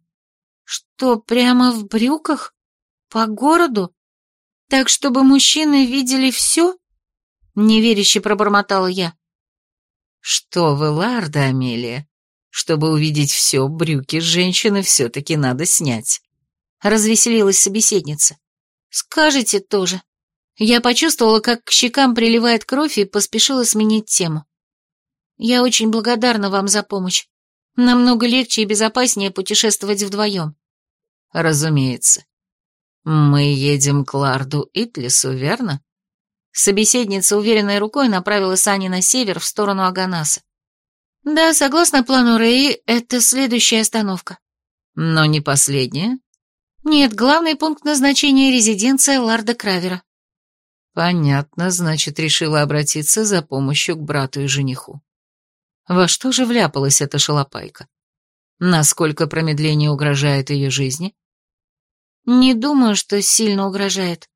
«Что, прямо в брюках? По городу? Так, чтобы мужчины видели все?» Неверяще пробормотала я. «Что вы, Ларда, Амелия, чтобы увидеть все, брюки женщины все-таки надо снять. Развеселилась собеседница. Скажите тоже. Я почувствовала, как к щекам приливает кровь и поспешила сменить тему. Я очень благодарна вам за помощь. Намного легче и безопаснее путешествовать вдвоем. Разумеется. Мы едем к Ларду Итлису, верно? Собеседница уверенной рукой направила сани на север в сторону Аганаса. Да, согласно плану Рэи, это следующая остановка. Но не последняя? Нет, главный пункт назначения резиденция Ларда Кравера. Понятно, значит, решила обратиться за помощью к брату и жениху. Во что же вляпалась эта шалопайка? Насколько промедление угрожает ее жизни? Не думаю, что сильно угрожает.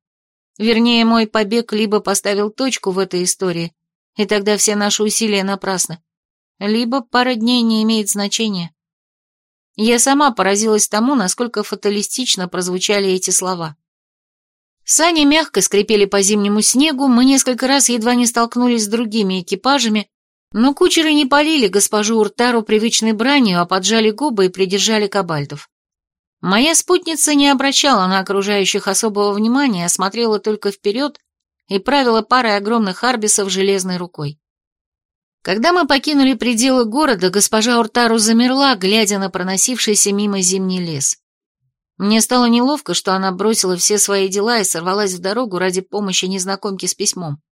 Вернее, мой побег либо поставил точку в этой истории, и тогда все наши усилия напрасны, либо пара дней не имеет значения. Я сама поразилась тому, насколько фаталистично прозвучали эти слова. Сани мягко скрипели по зимнему снегу, мы несколько раз едва не столкнулись с другими экипажами, но кучеры не полили госпожу Уртару привычной бранью, а поджали губы и придержали кабальтов. Моя спутница не обращала на окружающих особого внимания, а смотрела только вперед и правила парой огромных арбисов железной рукой. Когда мы покинули пределы города, госпожа Уртару замерла, глядя на проносившийся мимо зимний лес. Мне стало неловко, что она бросила все свои дела и сорвалась в дорогу ради помощи незнакомки с письмом.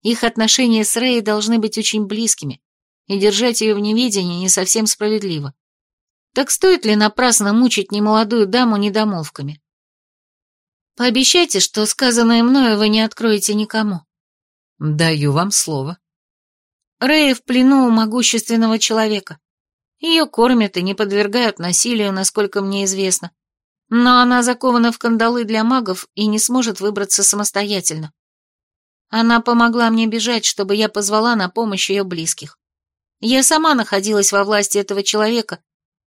Их отношения с Рэй должны быть очень близкими, и держать ее в неведении не совсем справедливо. Так стоит ли напрасно мучить немолодую даму недомолвками? Пообещайте, что сказанное мною вы не откроете никому. Даю вам слово. Рэя в плену у могущественного человека. Ее кормят и не подвергают насилию, насколько мне известно. Но она закована в кандалы для магов и не сможет выбраться самостоятельно. Она помогла мне бежать, чтобы я позвала на помощь ее близких. Я сама находилась во власти этого человека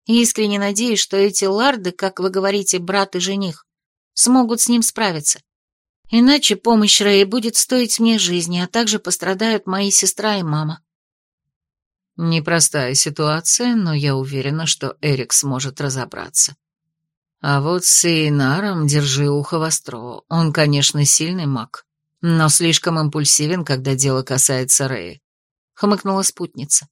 и искренне надеюсь, что эти ларды, как вы говорите, брат и жених, смогут с ним справиться. Иначе помощь Рэи будет стоить мне жизни, а также пострадают мои сестра и мама. Непростая ситуация, но я уверена, что Эрик сможет разобраться. А вот с Эйнаром держи ухо востро. Он, конечно, сильный маг, но слишком импульсивен, когда дело касается Рэи. Хмыкнула спутница.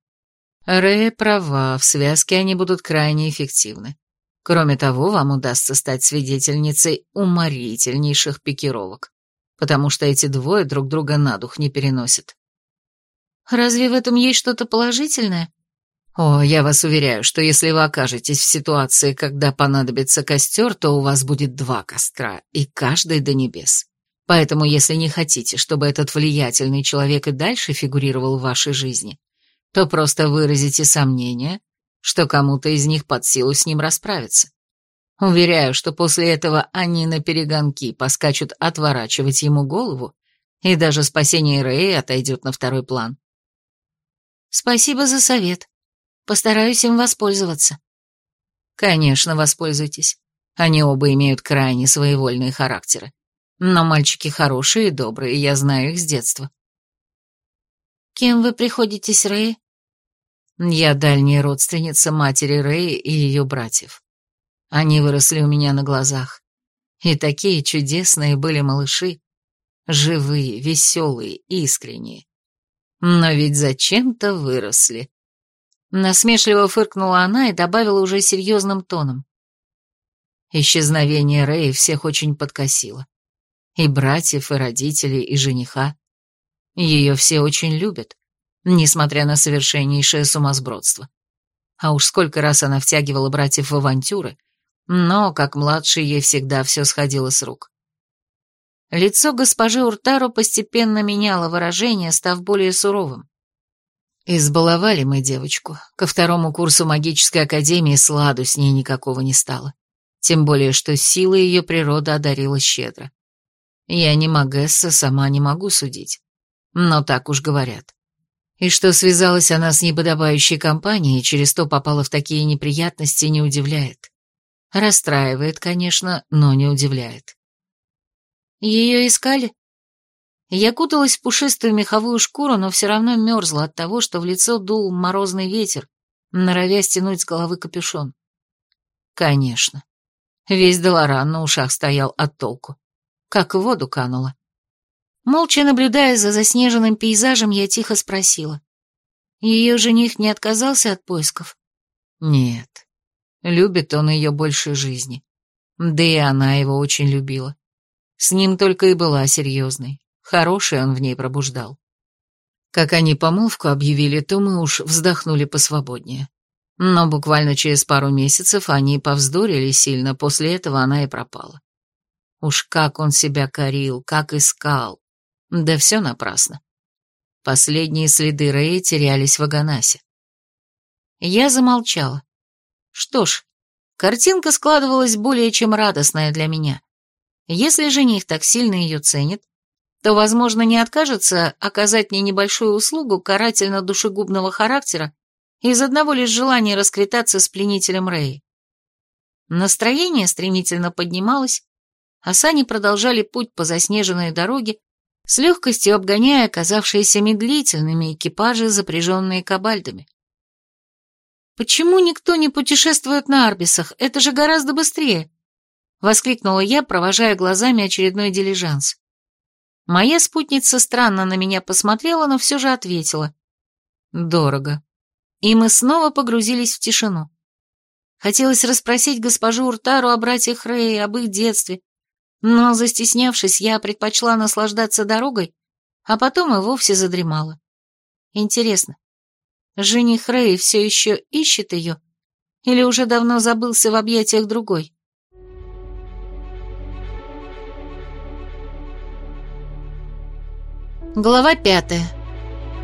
Рэя права, в связке они будут крайне эффективны. Кроме того, вам удастся стать свидетельницей уморительнейших пикировок, потому что эти двое друг друга на дух не переносят. Разве в этом есть что-то положительное? О, я вас уверяю, что если вы окажетесь в ситуации, когда понадобится костер, то у вас будет два костра, и каждый до небес. Поэтому, если не хотите, чтобы этот влиятельный человек и дальше фигурировал в вашей жизни, то просто выразите сомнение, что кому-то из них под силу с ним расправиться. Уверяю, что после этого они на перегонки поскачут отворачивать ему голову, и даже спасение Рэи отойдет на второй план. Спасибо за совет. Постараюсь им воспользоваться. Конечно, воспользуйтесь. Они оба имеют крайне своевольные характеры. Но мальчики хорошие и добрые, я знаю их с детства. Кем вы приходитесь, Рэй? Я дальняя родственница матери Рэи и ее братьев. Они выросли у меня на глазах. И такие чудесные были малыши. Живые, веселые, искренние. Но ведь зачем-то выросли. Насмешливо фыркнула она и добавила уже серьезным тоном. Исчезновение Рэи всех очень подкосило. И братьев, и родителей, и жениха. Ее все очень любят несмотря на совершеннейшее сумасбродство. А уж сколько раз она втягивала братьев в авантюры, но, как младший, ей всегда все сходило с рук. Лицо госпожи Уртаро постепенно меняло выражение, став более суровым. Избаловали мы девочку. Ко второму курсу магической академии сладу с ней никакого не стало. Тем более, что силы ее природа одарила щедро. Я не магесса, сама не могу судить. Но так уж говорят. И что связалась она с неподобающей компанией, через то попала в такие неприятности, не удивляет. Расстраивает, конечно, но не удивляет. Ее искали? Я куталась в пушистую меховую шкуру, но все равно мерзла от того, что в лицо дул морозный ветер, норовя стянуть с головы капюшон. Конечно. Весь Долоран на ушах стоял от толку. Как в воду канула. Молча наблюдая за заснеженным пейзажем, я тихо спросила. Ее жених не отказался от поисков? Нет. Любит он ее больше жизни. Да и она его очень любила. С ним только и была серьезной. Хороший он в ней пробуждал. Как они помолвку объявили, то мы уж вздохнули посвободнее. Но буквально через пару месяцев они повздорили сильно, после этого она и пропала. Уж как он себя корил, как искал. Да все напрасно. Последние следы Рэя терялись в Аганасе. Я замолчала. Что ж, картинка складывалась более чем радостная для меня. Если жених так сильно ее ценит, то, возможно, не откажется оказать мне небольшую услугу карательно-душегубного характера из одного лишь желания расквитаться с пленителем Рэи. Настроение стремительно поднималось, а сани продолжали путь по заснеженной дороге, с легкостью обгоняя оказавшиеся медлительными экипажи, запряженные кабальдами. «Почему никто не путешествует на Арбисах? Это же гораздо быстрее!» — воскликнула я, провожая глазами очередной дилижанс. Моя спутница странно на меня посмотрела, но все же ответила. «Дорого». И мы снова погрузились в тишину. Хотелось расспросить госпожу Уртару о братьях Рэй, об их детстве, но, застеснявшись, я предпочла наслаждаться дорогой, а потом и вовсе задремала. Интересно, жених Рэй все еще ищет ее или уже давно забылся в объятиях другой? Глава пятая.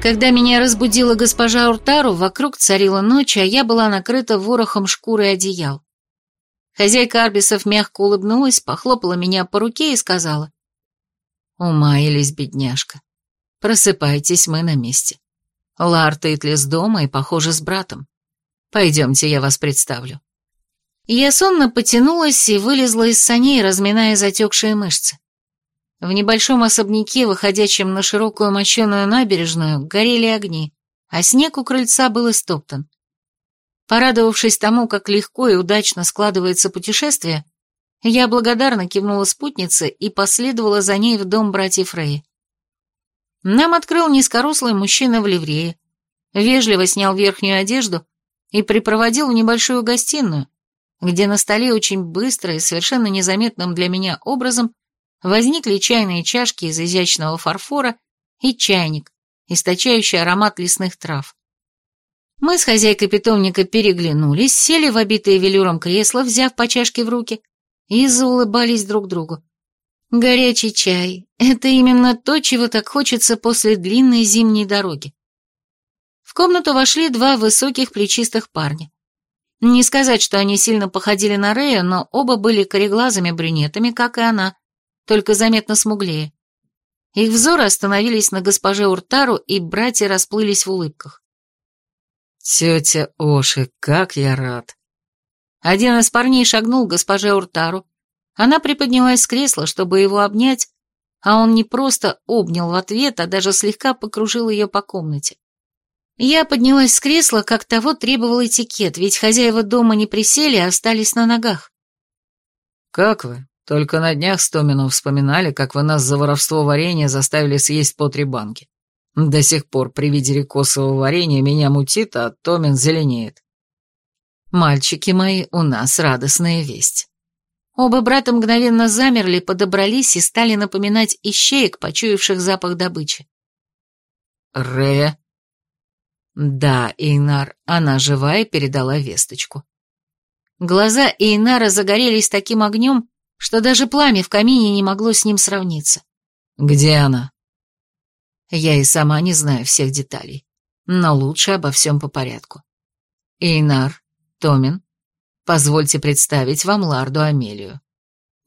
Когда меня разбудила госпожа Уртару, вокруг царила ночь, а я была накрыта ворохом шкуры и одеял. Хозяйка Арбисов мягко улыбнулась, похлопала меня по руке и сказала. «Умаялись, бедняжка. Просыпайтесь, мы на месте. Ларт Итлис дома и, похоже, с братом. Пойдемте, я вас представлю». Я сонно потянулась и вылезла из саней, разминая затекшие мышцы. В небольшом особняке, выходящем на широкую мощеную набережную, горели огни, а снег у крыльца был истоптан. Порадовавшись тому, как легко и удачно складывается путешествие, я благодарно кивнула спутнице и последовала за ней в дом братьев Рэй. Нам открыл низкорослый мужчина в ливрее, вежливо снял верхнюю одежду и припроводил в небольшую гостиную, где на столе очень быстро и совершенно незаметным для меня образом возникли чайные чашки из изящного фарфора и чайник, источающий аромат лесных трав. Мы с хозяйкой питомника переглянулись, сели в обитые велюром кресло, взяв по чашке в руки, и заулыбались друг другу. Горячий чай — это именно то, чего так хочется после длинной зимней дороги. В комнату вошли два высоких плечистых парня. Не сказать, что они сильно походили на Рея, но оба были кореглазыми брюнетами, как и она, только заметно смуглее. Их взоры остановились на госпоже Уртару, и братья расплылись в улыбках. «Тетя Оши, как я рад!» Один из парней шагнул к госпоже Уртару. Она приподнялась с кресла, чтобы его обнять, а он не просто обнял в ответ, а даже слегка покружил ее по комнате. Я поднялась с кресла, как того требовал этикет, ведь хозяева дома не присели, а остались на ногах. «Как вы?» Только на днях с Томином вспоминали, как вы нас за воровство варенья заставили съесть по три банки. До сих пор при виде рекосового варенья меня мутит, а Томин зеленеет. Мальчики мои, у нас радостная весть. Оба брата мгновенно замерли, подобрались и стали напоминать ищеек, почуявших запах добычи. Ре? Да, Эйнар, она жива и передала весточку. Глаза Эйнара загорелись таким огнем, что даже пламя в камине не могло с ним сравниться. «Где она?» Я и сама не знаю всех деталей, но лучше обо всем по порядку. Эйнар, Томин, позвольте представить вам Ларду Амелию.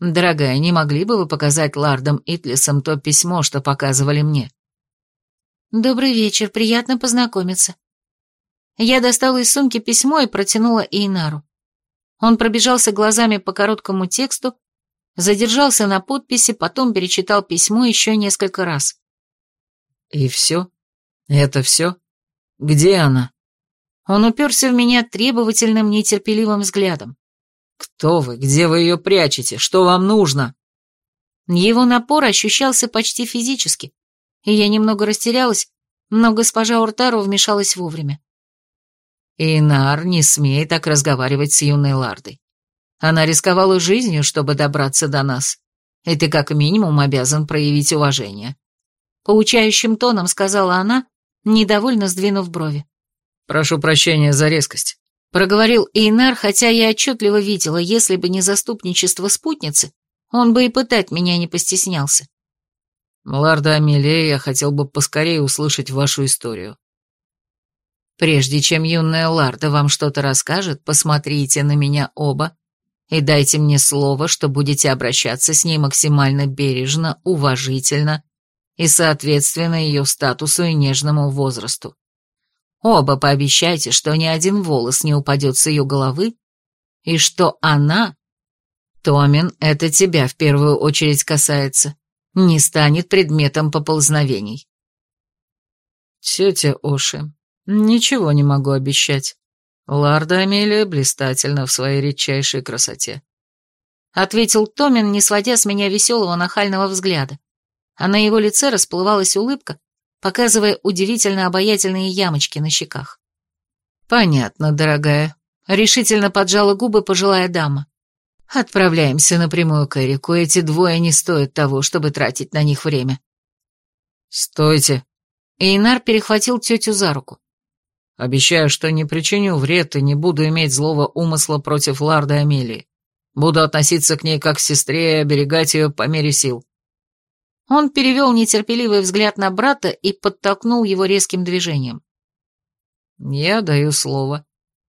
Дорогая, не могли бы вы показать Лардам Итлисам то письмо, что показывали мне? Добрый вечер, приятно познакомиться. Я достала из сумки письмо и протянула Эйнару. Он пробежался глазами по короткому тексту, задержался на подписи, потом перечитал письмо еще несколько раз. «И все? Это все? Где она?» Он уперся в меня требовательным, нетерпеливым взглядом. «Кто вы? Где вы ее прячете? Что вам нужно?» Его напор ощущался почти физически, и я немного растерялась, но госпожа Уртару вмешалась вовремя. «Инар, не смей так разговаривать с юной Лардой. Она рисковала жизнью, чтобы добраться до нас, и ты как минимум обязан проявить уважение. Поучающим тоном сказала она, недовольно сдвинув брови. «Прошу прощения за резкость», — проговорил Эйнар, хотя я отчетливо видела, если бы не заступничество спутницы, он бы и пытать меня не постеснялся. «Ларда Амелия, я хотел бы поскорее услышать вашу историю». «Прежде чем юная Ларда вам что-то расскажет, посмотрите на меня оба и дайте мне слово, что будете обращаться с ней максимально бережно, уважительно и соответственно ее статусу и нежному возрасту. Оба пообещайте, что ни один волос не упадет с ее головы, и что она, Томин, это тебя в первую очередь касается, не станет предметом поползновений. Тетя Оши, ничего не могу обещать. Ларда Амелия блистательна в своей редчайшей красоте. Ответил Томин, не сводя с меня веселого нахального взгляда а на его лице расплывалась улыбка, показывая удивительно обаятельные ямочки на щеках. «Понятно, дорогая», — решительно поджала губы пожилая дама. «Отправляемся напрямую к Эрику, эти двое не стоят того, чтобы тратить на них время». «Стойте!» Эйнар перехватил тетю за руку. «Обещаю, что не причиню вред и не буду иметь злого умысла против Ларда Амелии. Буду относиться к ней как к сестре и оберегать ее по мере сил». Он перевел нетерпеливый взгляд на брата и подтолкнул его резким движением. «Я даю слово.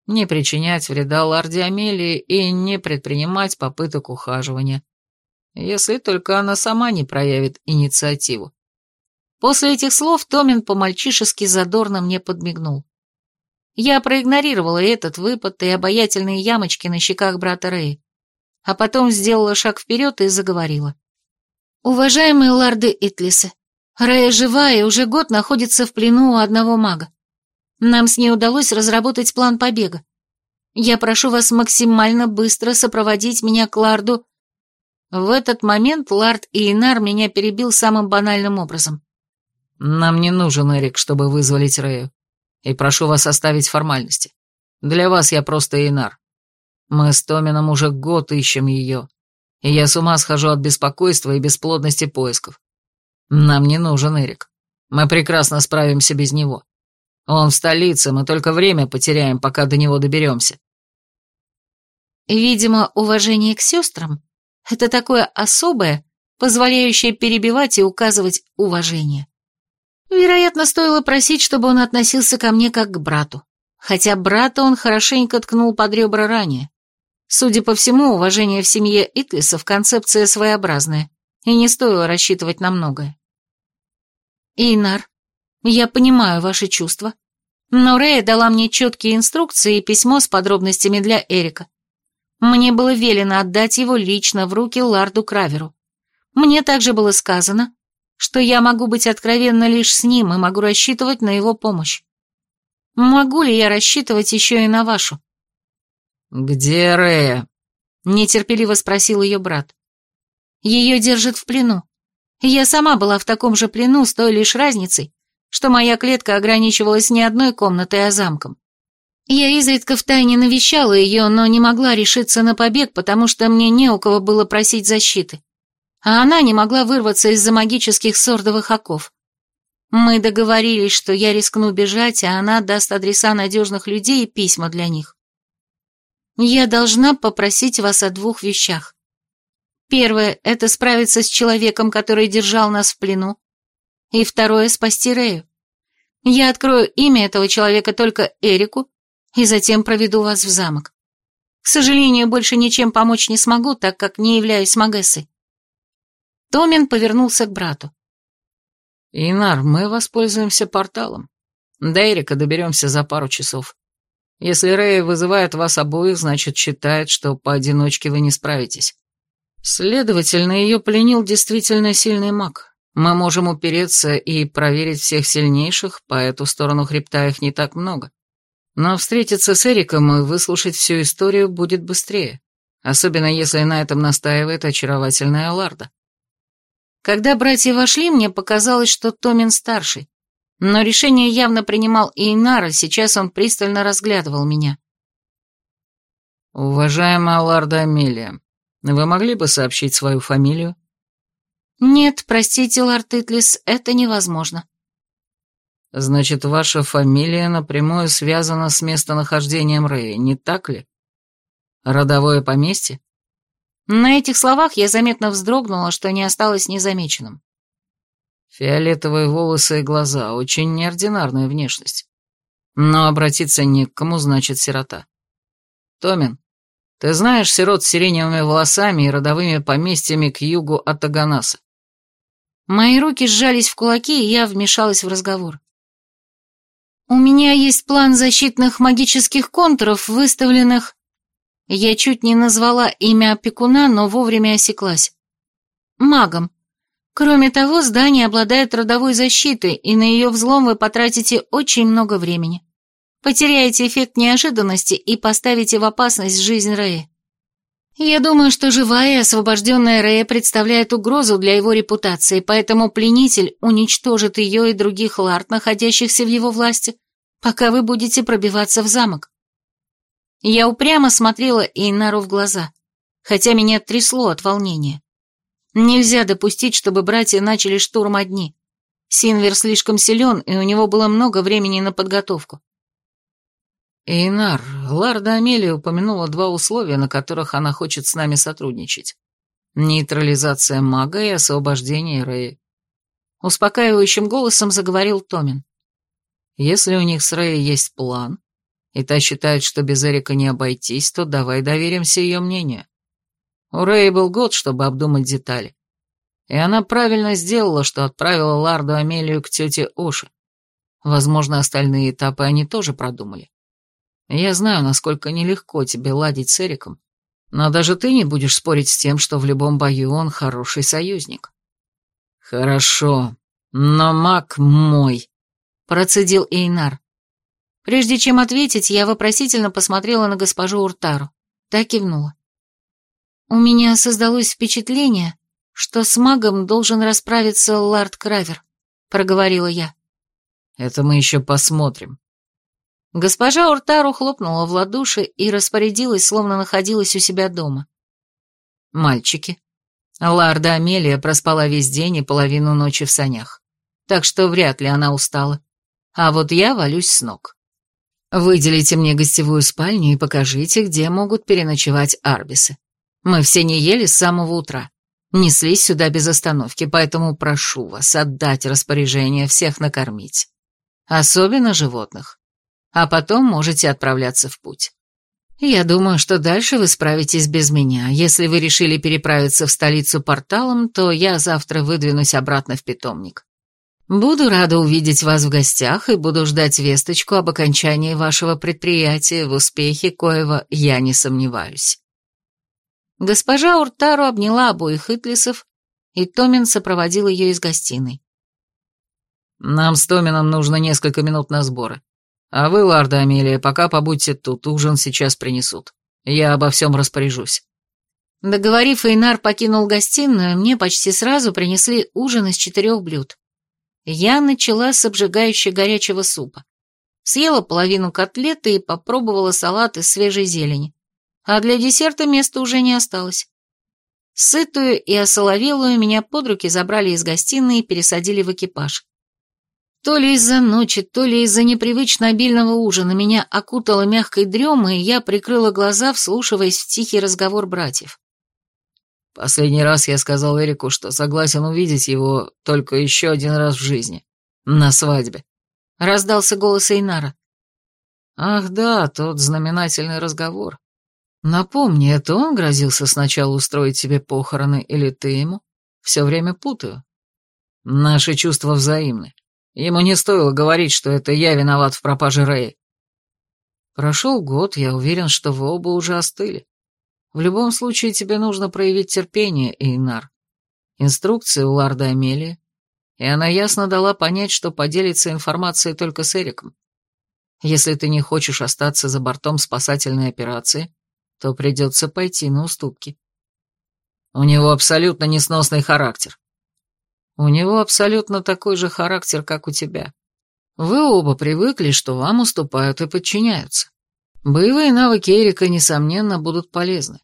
Не причинять вреда Ларди Амелии и не предпринимать попыток ухаживания. Если только она сама не проявит инициативу». После этих слов Томин по-мальчишески задорно мне подмигнул. Я проигнорировала этот выпад и обаятельные ямочки на щеках брата Рэя, а потом сделала шаг вперед и заговорила. «Уважаемые лорды Итлисы, Рая жива и уже год находится в плену у одного мага. Нам с ней удалось разработать план побега. Я прошу вас максимально быстро сопроводить меня к ларду...» В этот момент лард Иенар меня перебил самым банальным образом. «Нам не нужен Эрик, чтобы вызволить Рэю, и прошу вас оставить формальности. Для вас я просто Иенар. Мы с Томином уже год ищем ее, и я с ума схожу от беспокойства и бесплодности поисков. Нам не нужен Эрик. Мы прекрасно справимся без него. Он в столице, мы только время потеряем, пока до него доберемся. Видимо, уважение к сестрам — это такое особое, позволяющее перебивать и указывать уважение. Вероятно, стоило просить, чтобы он относился ко мне как к брату. Хотя брата он хорошенько ткнул под ребра ранее. Судя по всему, уважение в семье Итлисов концепция своеобразная, и не стоило рассчитывать на многое. Инар, я понимаю ваши чувства, но Рэя дала мне четкие инструкции и письмо с подробностями для Эрика. Мне было велено отдать его лично в руки Ларду Краверу. Мне также было сказано, что я могу быть откровенна лишь с ним и могу рассчитывать на его помощь. Могу ли я рассчитывать еще и на вашу? «Где Рея?» — нетерпеливо спросил ее брат. «Ее держат в плену. Я сама была в таком же плену, с той лишь разницей, что моя клетка ограничивалась не одной комнатой, а замком. Я изредка втайне навещала ее, но не могла решиться на побег, потому что мне не у кого было просить защиты. А она не могла вырваться из-за магических сордовых оков. Мы договорились, что я рискну бежать, а она даст адреса надежных людей и письма для них. Я должна попросить вас о двух вещах. Первое — это справиться с человеком, который держал нас в плену. И второе — спасти Рею. Я открою имя этого человека только Эрику, и затем проведу вас в замок. К сожалению, больше ничем помочь не смогу, так как не являюсь Магессой. Томин повернулся к брату. «Инар, мы воспользуемся порталом. До Эрика доберемся за пару часов. Если Рэй вызывает вас обоих, значит, считает, что поодиночке вы не справитесь. Следовательно, ее пленил действительно сильный маг. Мы можем упереться и проверить всех сильнейших, по эту сторону хребта их не так много. Но встретиться с Эриком и выслушать всю историю будет быстрее, особенно если на этом настаивает очаровательная Ларда. Когда братья вошли, мне показалось, что Томин старший. Но решение явно принимал и Инара, сейчас он пристально разглядывал меня. «Уважаемая Ларда Амелия, вы могли бы сообщить свою фамилию?» «Нет, простите, Лард Итлис, это невозможно». Значит, ваша фамилия напрямую связана с местонахождением Рэя, не так ли? Родовое поместье? На этих словах я заметно вздрогнула, что не осталось незамеченным. Фиолетовые волосы и глаза, очень неординарная внешность. Но обратиться не к кому, значит, сирота. Томин, ты знаешь сирот с сиреневыми волосами и родовыми поместьями к югу от Аганаса? Мои руки сжались в кулаки, и я вмешалась в разговор. У меня есть план защитных магических контуров, выставленных... Я чуть не назвала имя опекуна, но вовремя осеклась. Магом. Кроме того, здание обладает родовой защитой, и на ее взлом вы потратите очень много времени. Потеряете эффект неожиданности и поставите в опасность жизнь Рэя. Я думаю, что живая и освобожденная Рэя представляет угрозу для его репутации, поэтому пленитель уничтожит ее и других лард, находящихся в его власти, пока вы будете пробиваться в замок. Я упрямо смотрела Эйнару в глаза, хотя меня трясло от волнения. Нельзя допустить, чтобы братья начали штурм одни. Синвер слишком силен, и у него было много времени на подготовку. Эйнар, Ларда Амелия упомянула два условия, на которых она хочет с нами сотрудничать. Нейтрализация мага и освобождение Рэя. Успокаивающим голосом заговорил Томин. Если у них с Рэей есть план, и та считает, что без Эрика не обойтись, то давай доверимся ее мнению. У Рэи был год, чтобы обдумать детали. И она правильно сделала, что отправила Ларду Амелию к тете Оше. Возможно, остальные этапы они тоже продумали. Я знаю, насколько нелегко тебе ладить с Эриком, но даже ты не будешь спорить с тем, что в любом бою он хороший союзник. Хорошо, но маг мой, процедил Эйнар. Прежде чем ответить, я вопросительно посмотрела на госпожу Уртару. Та кивнула. У меня создалось впечатление, что с магом должен расправиться Лард Кравер, проговорила я. Это мы еще посмотрим. Госпожа Уртару хлопнула в ладоши и распорядилась, словно находилась у себя дома. Мальчики. Ларда Амелия проспала весь день и половину ночи в санях, так что вряд ли она устала. А вот я валюсь с ног. Выделите мне гостевую спальню и покажите, где могут переночевать арбисы. Мы все не ели с самого утра. Неслись сюда без остановки, поэтому прошу вас отдать распоряжение всех накормить. Особенно животных. А потом можете отправляться в путь. Я думаю, что дальше вы справитесь без меня. Если вы решили переправиться в столицу порталом, то я завтра выдвинусь обратно в питомник. Буду рада увидеть вас в гостях и буду ждать весточку об окончании вашего предприятия, в успехе коего я не сомневаюсь. Госпожа Уртару обняла обоих Итлисов, и Томин сопроводил ее из гостиной. «Нам с Томином нужно несколько минут на сборы. А вы, Ларда Амелия, пока побудьте тут, ужин сейчас принесут. Я обо всем распоряжусь». Договорив, Эйнар покинул гостиную, мне почти сразу принесли ужин из четырех блюд. Я начала с обжигающего горячего супа. Съела половину котлеты и попробовала салат из свежей зелени. А для десерта места уже не осталось. Сытую и осоловелую меня под руки забрали из гостиной и пересадили в экипаж. То ли из-за ночи, то ли из-за непривычно обильного ужина меня окутало мягкой дремой, и я прикрыла глаза, вслушиваясь в тихий разговор братьев. Последний раз я сказал Эрику, что согласен увидеть его только еще один раз в жизни. На свадьбе. Раздался голос Эйнара. Ах да, тот знаменательный разговор. Напомни, это он грозился сначала устроить себе похороны, или ты ему? Все время путаю. Наши чувства взаимны. Ему не стоило говорить, что это я виноват в пропаже Рэя. Прошел год, я уверен, что вы оба уже остыли. В любом случае тебе нужно проявить терпение, Эйнар. Инструкция у Ларда Амелии, и она ясно дала понять, что поделится информацией только с Эриком. Если ты не хочешь остаться за бортом спасательной операции, то придется пойти на уступки. У него абсолютно несносный характер. У него абсолютно такой же характер, как у тебя. Вы оба привыкли, что вам уступают и подчиняются. Боевые навыки Эрика, несомненно, будут полезны.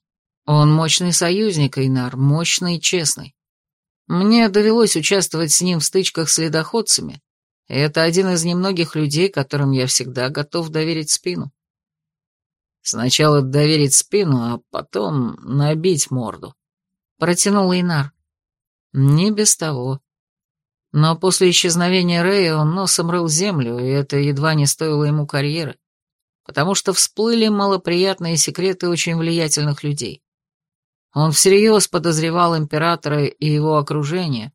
Он мощный союзник, Эйнар, мощный и честный. Мне довелось участвовать с ним в стычках с ледоходцами, это один из немногих людей, которым я всегда готов доверить спину. Сначала доверить спину, а потом набить морду. Протянул Инар. Не без того. Но после исчезновения Рэя он носом рыл землю, и это едва не стоило ему карьеры, потому что всплыли малоприятные секреты очень влиятельных людей. Он всерьез подозревал императора и его окружение,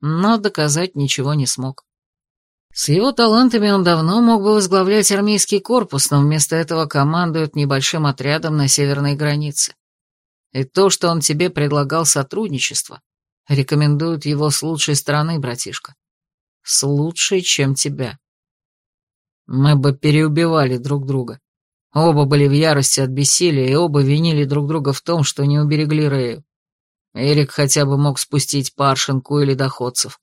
но доказать ничего не смог. С его талантами он давно мог бы возглавлять армейский корпус, но вместо этого командует небольшим отрядом на северной границе. И то, что он тебе предлагал сотрудничество, рекомендуют его с лучшей стороны, братишка. С лучшей, чем тебя. Мы бы переубивали друг друга. Оба были в ярости от бессилия, и оба винили друг друга в том, что не уберегли Рэю. Эрик хотя бы мог спустить паршинку или доходцев.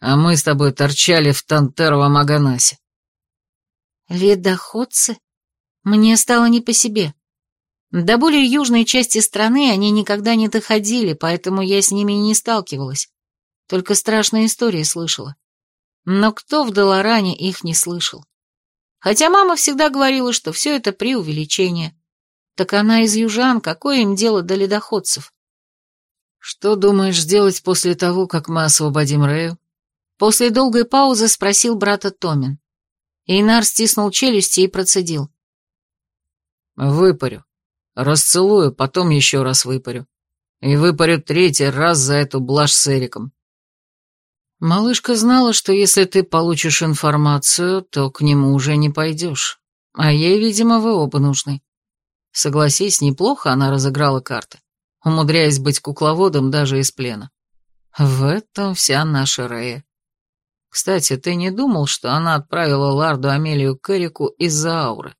А мы с тобой торчали в Тантеровом Аганасе. Ледоходцы? Мне стало не по себе. До более южной части страны они никогда не доходили, поэтому я с ними и не сталкивалась. Только страшные истории слышала. Но кто в Долоране их не слышал? Хотя мама всегда говорила, что все это преувеличение. Так она из южан, какое им дело до ледоходцев? Что думаешь сделать после того, как мы освободим Рэю? После долгой паузы спросил брата Томин. Эйнар стиснул челюсти и процедил. «Выпарю. Расцелую, потом еще раз выпарю. И выпарю третий раз за эту блажь с Эриком. Малышка знала, что если ты получишь информацию, то к нему уже не пойдешь. А ей, видимо, вы оба нужны. Согласись, неплохо она разыграла карты, умудряясь быть кукловодом даже из плена. В этом вся наша Рея. Кстати, ты не думал, что она отправила Ларду Амелию к Эрику из-за ауры?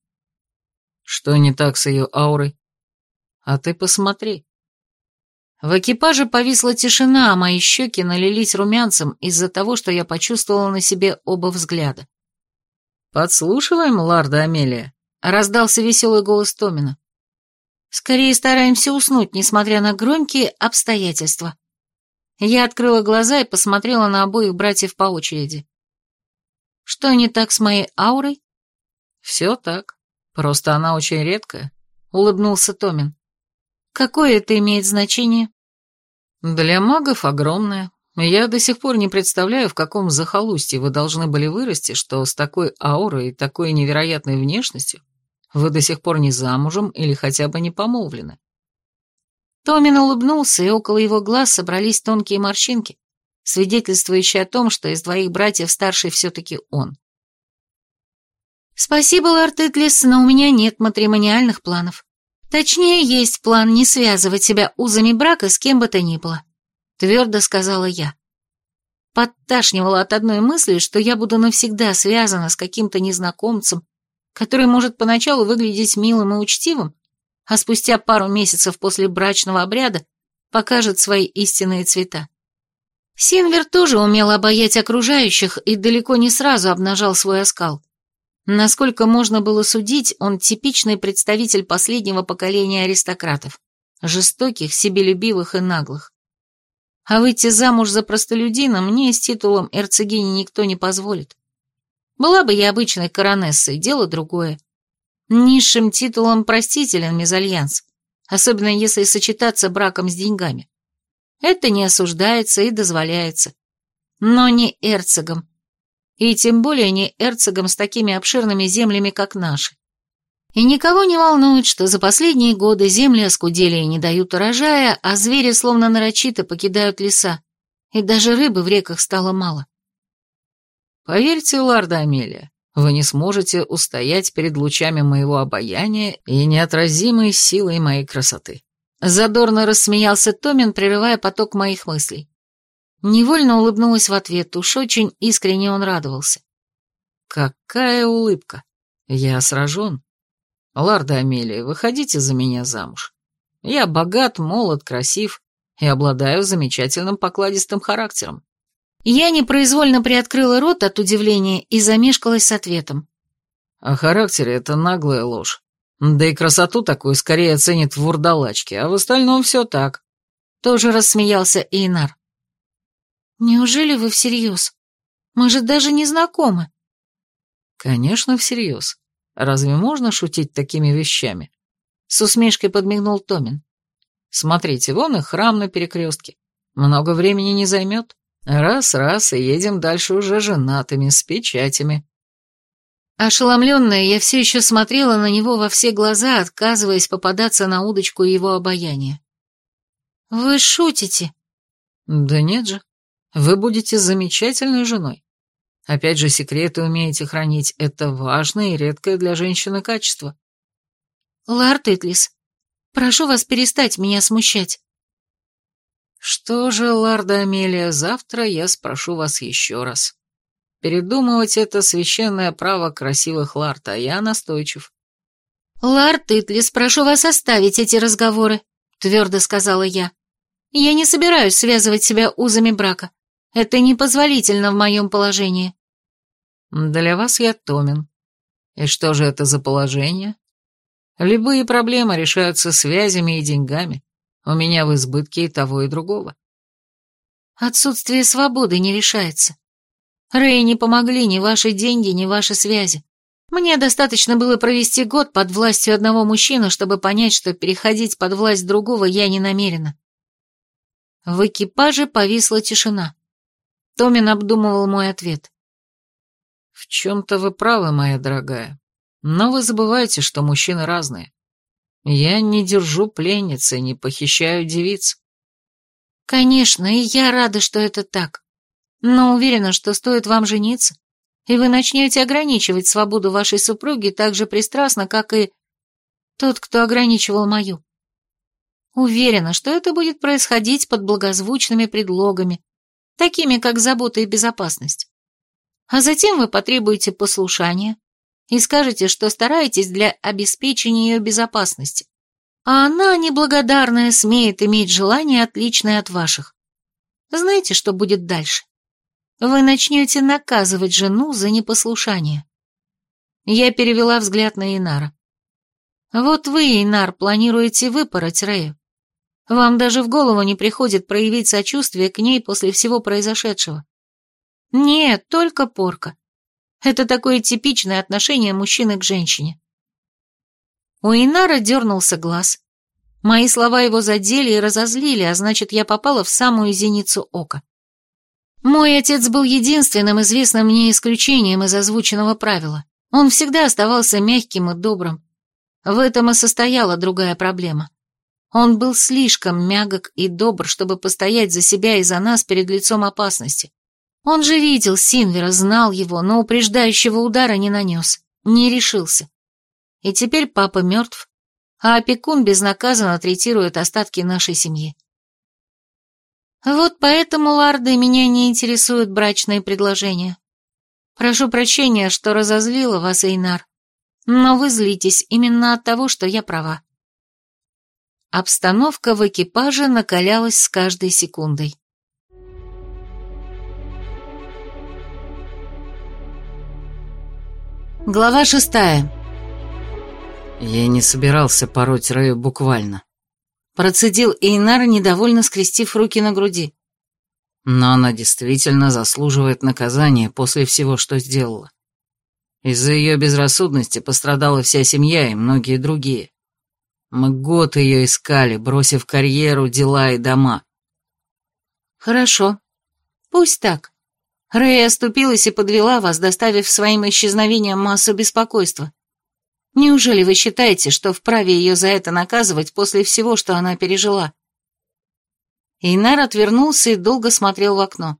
Что не так с ее аурой? А ты посмотри. В экипаже повисла тишина, а мои щеки налились румянцем из-за того, что я почувствовала на себе оба взгляда. «Подслушиваем, Ларда Амелия?» — раздался веселый голос Томина. «Скорее стараемся уснуть, несмотря на громкие обстоятельства». Я открыла глаза и посмотрела на обоих братьев по очереди. «Что не так с моей аурой?» «Все так. Просто она очень редкая», — улыбнулся Томин. Какое это имеет значение? Для магов огромное. Я до сих пор не представляю, в каком захолустье вы должны были вырасти, что с такой аурой и такой невероятной внешностью вы до сих пор не замужем или хотя бы не помолвлены. Томин улыбнулся, и около его глаз собрались тонкие морщинки, свидетельствующие о том, что из двоих братьев старший все-таки он. «Спасибо, Лорд Итлис, но у меня нет матримониальных планов. Точнее, есть план не связывать себя узами брака с кем бы то ни было, твердо сказала я. Подташнивала от одной мысли, что я буду навсегда связана с каким-то незнакомцем, который может поначалу выглядеть милым и учтивым, а спустя пару месяцев после брачного обряда покажет свои истинные цвета. Синвер тоже умел обаять окружающих и далеко не сразу обнажал свой оскал. Насколько можно было судить, он типичный представитель последнего поколения аристократов, жестоких, себелюбивых и наглых. А выйти замуж за простолюдина мне с титулом эрцегини никто не позволит. Была бы я обычной коронессой, дело другое. Низшим титулом простителен мезальянс, особенно если сочетаться браком с деньгами. Это не осуждается и дозволяется. Но не эрцегом, и тем более не эрцогом с такими обширными землями, как наши. И никого не волнует, что за последние годы земли оскудели и не дают урожая, а звери словно нарочито покидают леса, и даже рыбы в реках стало мало. Поверьте, Ларда Амелия, вы не сможете устоять перед лучами моего обаяния и неотразимой силой моей красоты. Задорно рассмеялся Томин, прерывая поток моих мыслей. Невольно улыбнулась в ответ, уж очень искренне он радовался. «Какая улыбка! Я сражен. Ларда Амелия, выходите за меня замуж. Я богат, молод, красив и обладаю замечательным покладистым характером». Я непроизвольно приоткрыла рот от удивления и замешкалась с ответом. «О характере это наглая ложь. Да и красоту такую скорее оценит в вурдалачке, а в остальном все так». Тоже рассмеялся Эйнар. «Неужели вы всерьез? Мы же даже не знакомы». «Конечно, всерьез. Разве можно шутить такими вещами?» С усмешкой подмигнул Томин. «Смотрите, вон и храм на перекрестке. Много времени не займет. Раз-раз, и едем дальше уже женатыми, с печатями». Ошеломленная, я все еще смотрела на него во все глаза, отказываясь попадаться на удочку его обаяния. «Вы шутите?» «Да нет же. Вы будете замечательной женой. Опять же, секреты умеете хранить. Это важное и редкое для женщины качество». «Ларт Итлис, прошу вас перестать меня смущать». «Что же, Ларда Амелия, завтра я спрошу вас еще раз. Передумывать это священное право красивых Ларт, а я настойчив». «Ларт Итлис, прошу вас оставить эти разговоры», — твердо сказала я. «Я не собираюсь связывать себя узами брака. Это непозволительно в моем положении». «Для вас я Томин. И что же это за положение?» Любые проблемы решаются связями и деньгами. У меня в избытке и того, и другого. Отсутствие свободы не решается. Рэй не помогли ни ваши деньги, ни ваши связи. Мне достаточно было провести год под властью одного мужчины, чтобы понять, что переходить под власть другого я не намерена. В экипаже повисла тишина. Томин обдумывал мой ответ. «В чем-то вы правы, моя дорогая. Но вы забываете, что мужчины разные. Я не держу пленницы, не похищаю девиц. Конечно, и я рада, что это так. Но уверена, что стоит вам жениться, и вы начнете ограничивать свободу вашей супруги так же пристрастно, как и тот, кто ограничивал мою. Уверена, что это будет происходить под благозвучными предлогами, такими как забота и безопасность. А затем вы потребуете послушания, и скажете, что стараетесь для обеспечения ее безопасности. А она, неблагодарная, смеет иметь желание, отличное от ваших. Знаете, что будет дальше? Вы начнете наказывать жену за непослушание. Я перевела взгляд на Инара. Вот вы, Инар, планируете выпороть Рэю. Вам даже в голову не приходит проявить сочувствие к ней после всего произошедшего. Нет, только порка. Это такое типичное отношение мужчины к женщине. У Инара дернулся глаз. Мои слова его задели и разозлили, а значит, я попала в самую зеницу ока. Мой отец был единственным известным мне исключением из озвученного правила. Он всегда оставался мягким и добрым. В этом и состояла другая проблема. Он был слишком мягок и добр, чтобы постоять за себя и за нас перед лицом опасности. Он же видел Синвера, знал его, но упреждающего удара не нанес, не решился. И теперь папа мертв, а опекун безнаказанно третирует остатки нашей семьи. Вот поэтому, Ларды, меня не интересуют брачные предложения. Прошу прощения, что разозлила вас, Эйнар, но вы злитесь именно от того, что я права. Обстановка в экипаже накалялась с каждой секундой. Глава шестая. Я не собирался пороть Рэю буквально. Процедил Эйнар, недовольно скрестив руки на груди. Но она действительно заслуживает наказания после всего, что сделала. Из-за ее безрассудности пострадала вся семья и многие другие. Мы год ее искали, бросив карьеру, дела и дома. Хорошо. Пусть так. Рэй оступилась и подвела вас, доставив своим исчезновением массу беспокойства. Неужели вы считаете, что вправе ее за это наказывать после всего, что она пережила?» Эйнар отвернулся и долго смотрел в окно.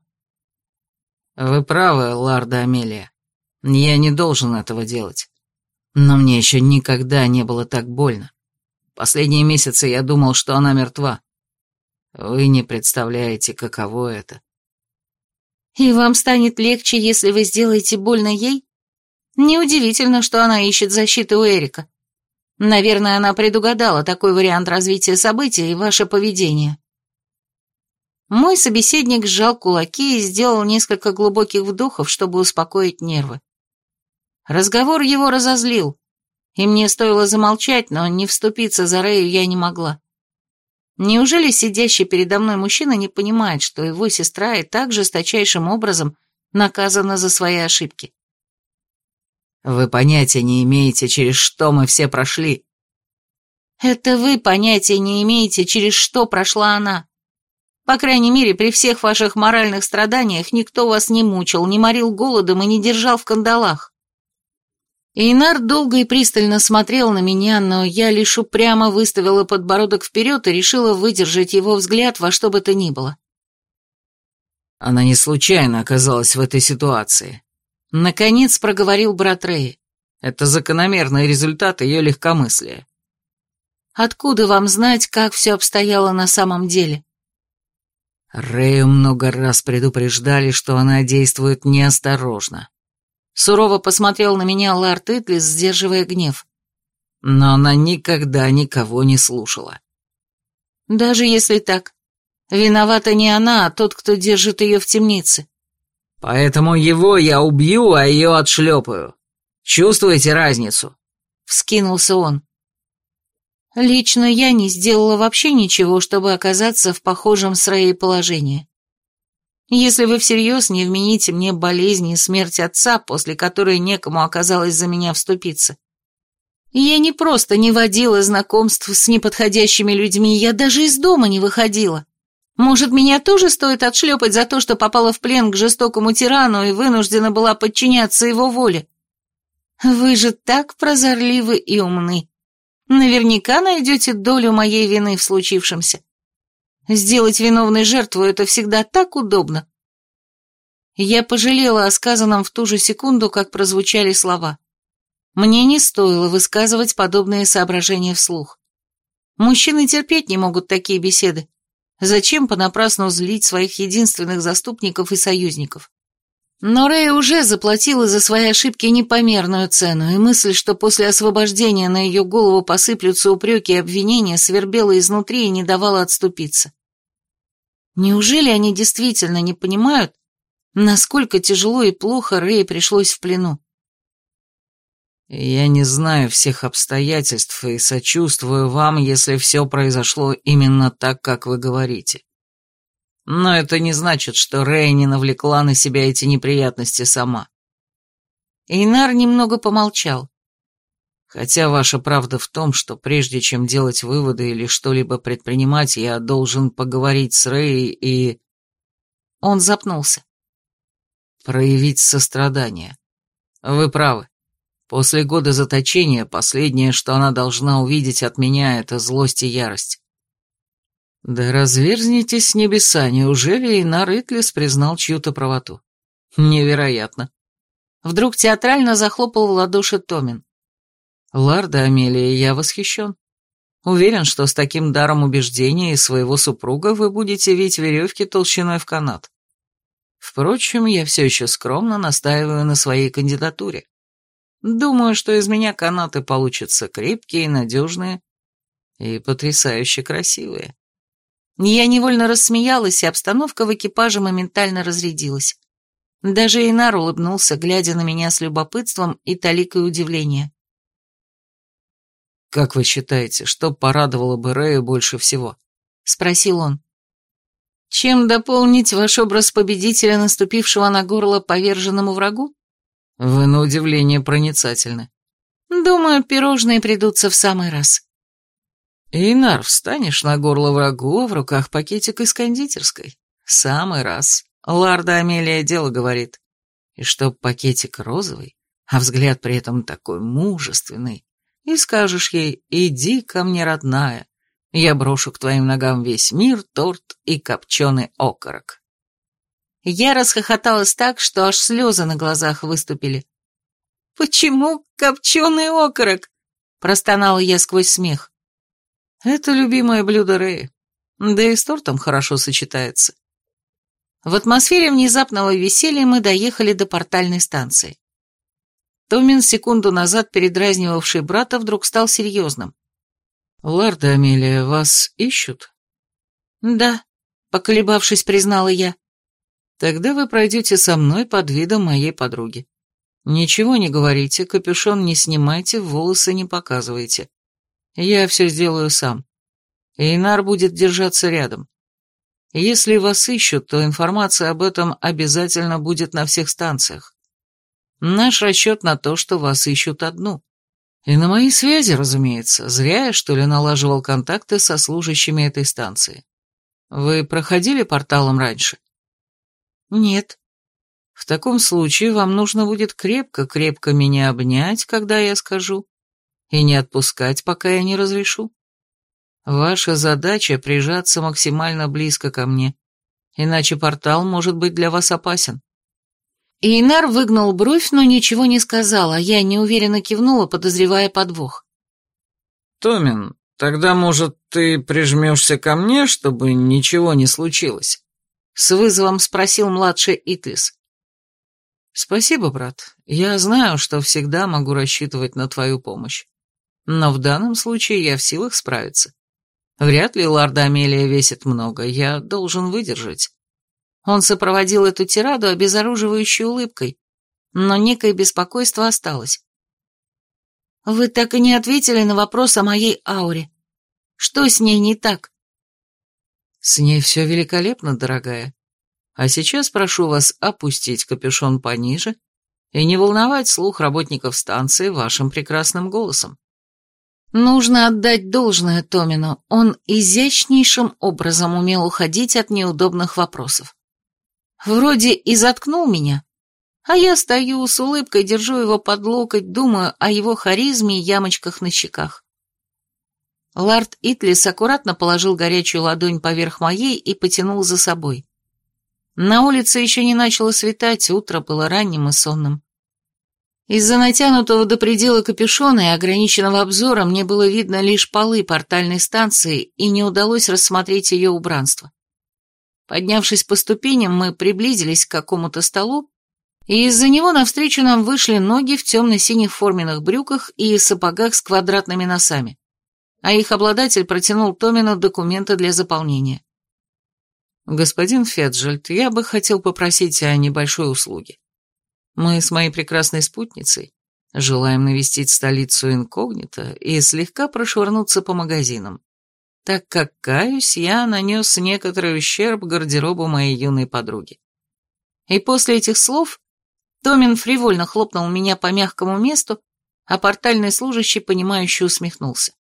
«Вы правы, Ларда Амелия. Я не должен этого делать. Но мне еще никогда не было так больно. Последние месяцы я думал, что она мертва. Вы не представляете, каково это. И вам станет легче, если вы сделаете больно ей? Неудивительно, что она ищет защиты у Эрика. Наверное, она предугадала такой вариант развития событий и ваше поведение. Мой собеседник сжал кулаки и сделал несколько глубоких вдохов, чтобы успокоить нервы. Разговор его разозлил, и мне стоило замолчать, но не вступиться за Рэю я не могла. Неужели сидящий передо мной мужчина не понимает, что его сестра и так жесточайшим образом наказана за свои ошибки. Вы понятия не имеете, через что мы все прошли. Это вы понятия не имеете, через что прошла она. По крайней мере, при всех ваших моральных страданиях никто вас не мучил, не морил голодом и не держал в кандалах. Эйнар долго и пристально смотрел на меня, но я лишь упрямо выставила подбородок вперед и решила выдержать его взгляд во что бы то ни было. Она не случайно оказалась в этой ситуации. Наконец проговорил брат Рэй. Это закономерный результат ее легкомыслия. Откуда вам знать, как все обстояло на самом деле? Рэю много раз предупреждали, что она действует неосторожно. Сурово посмотрел на меня Ларт Итлис, сдерживая гнев. Но она никогда никого не слушала. Даже если так, виновата не она, а тот, кто держит ее в темнице. Поэтому его я убью, а ее отшлепаю. Чувствуете разницу? Вскинулся он. Лично я не сделала вообще ничего, чтобы оказаться в похожем с Рэей положении. Если вы всерьез не вмените мне болезни и смерть отца, после которой некому оказалось за меня вступиться. Я не просто не водила знакомств с неподходящими людьми, я даже из дома не выходила. Может, меня тоже стоит отшлепать за то, что попала в плен к жестокому тирану и вынуждена была подчиняться его воле? Вы же так прозорливы и умны. Наверняка найдете долю моей вины в случившемся. Сделать виновной жертву – это всегда так удобно. Я пожалела о сказанном в ту же секунду, как прозвучали слова. Мне не стоило высказывать подобные соображения вслух. Мужчины терпеть не могут такие беседы. Зачем понапрасну злить своих единственных заступников и союзников? Но Рэй уже заплатила за свои ошибки непомерную цену, и мысль, что после освобождения на ее голову посыплются упреки и обвинения, свербела изнутри и не давала отступиться. Неужели они действительно не понимают, насколько тяжело и плохо Рэй пришлось в плену? Я не знаю всех обстоятельств и сочувствую вам, если все произошло именно так, как вы говорите. Но это не значит, что Рэй не навлекла на себя эти неприятности сама. Эйнар немного помолчал. Хотя ваша правда в том, что прежде чем делать выводы или что-либо предпринимать, я должен поговорить с Рэй и... Он запнулся. Проявить сострадание. Вы правы. После года заточения последнее, что она должна увидеть от меня, это злость и ярость. Да разверзнитесь небеса, неужели Инар Итлис признал чью-то правоту? Невероятно. Вдруг театрально захлопал в ладоши Томин. Ларда Амелия, я восхищен. Уверен, что с таким даром убеждения и своего супруга вы будете вить веревки толщиной в канат. Впрочем, я все еще скромно настаиваю на своей кандидатуре. Думаю, что из меня канаты получатся крепкие, надежные и потрясающе красивые. Я невольно рассмеялась, и обстановка в экипаже моментально разрядилась. Даже Инар улыбнулся, глядя на меня с любопытством и толикой удивления. «Как вы считаете, что порадовало бы Рэя больше всего?» — спросил он. «Чем дополнить ваш образ победителя, наступившего на горло поверженному врагу?» «Вы на удивление проницательны». «Думаю, пирожные придутся в самый раз». «Инар, встанешь на горло врагу, а в руках пакетик из кондитерской. Самый раз. Ларда Амелия дело говорит. И чтоб пакетик розовый, а взгляд при этом такой мужественный, и скажешь ей «Иди ко мне, родная, я брошу к твоим ногам весь мир, торт и копченый окорок». Я расхохоталась так, что аж слезы на глазах выступили. «Почему копченый окорок?» – простонала я сквозь смех. «Это любимое блюдо Рэя, да и с тортом хорошо сочетается». В атмосфере внезапного веселья мы доехали до портальной станции. Томин, секунду назад передразнивавший брата, вдруг стал серьезным. «Ларда Амелия, вас ищут?» «Да», — поколебавшись, признала я. «Тогда вы пройдете со мной под видом моей подруги. Ничего не говорите, капюшон не снимайте, волосы не показывайте. Я все сделаю сам. Эйнар будет держаться рядом. Если вас ищут, то информация об этом обязательно будет на всех станциях. Наш расчет на то, что вас ищут одну. И на мои связи, разумеется. Зря я, что ли, налаживал контакты со служащими этой станции. Вы проходили порталом раньше? Нет. В таком случае вам нужно будет крепко-крепко меня обнять, когда я скажу, и не отпускать, пока я не разрешу. Ваша задача — прижаться максимально близко ко мне, иначе портал может быть для вас опасен. Инар выгнул бровь, но ничего не сказал, а я неуверенно кивнула, подозревая подвох. «Томин, тогда, может, ты прижмешься ко мне, чтобы ничего не случилось?» С вызовом спросил младший Итлис. «Спасибо, брат. Я знаю, что всегда могу рассчитывать на твою помощь. Но в данном случае я в силах справиться. Вряд ли лорда Амелия весит много, я должен выдержать. Он сопроводил эту тираду обезоруживающей улыбкой, но некое беспокойство осталось. «Вы так и не ответили на вопрос о моей ауре. Что с ней не так?» «С ней все великолепно, дорогая. А сейчас прошу вас опустить капюшон пониже и не волновать слух работников станции вашим прекрасным голосом. Нужно отдать должное Томину, он изящнейшим образом умел уходить от неудобных вопросов. Вроде и заткнул меня, а я стою с улыбкой, держу его под локоть, думаю о его харизме и ямочках на щеках. Лард Итлис аккуратно положил горячую ладонь поверх моей и потянул за собой. На улице еще не начало светать, утро было ранним и сонным. Из-за натянутого до предела капюшона и ограниченного обзора мне было видно лишь полы портальной станции, и не удалось рассмотреть ее убранство. Поднявшись по ступеням, мы приблизились к какому-то столу, и из-за него навстречу нам вышли ноги в темно-синих форменных брюках и сапогах с квадратными носами, а их обладатель протянул Томину документы для заполнения. «Господин Феджельд, я бы хотел попросить о небольшой услуге. Мы с моей прекрасной спутницей желаем навестить столицу инкогнито и слегка прошвырнуться по магазинам так как, каюсь, я нанес некоторый ущерб гардеробу моей юной подруги. И после этих слов Томин фривольно хлопнул меня по мягкому месту, а портальный служащий, понимающе усмехнулся.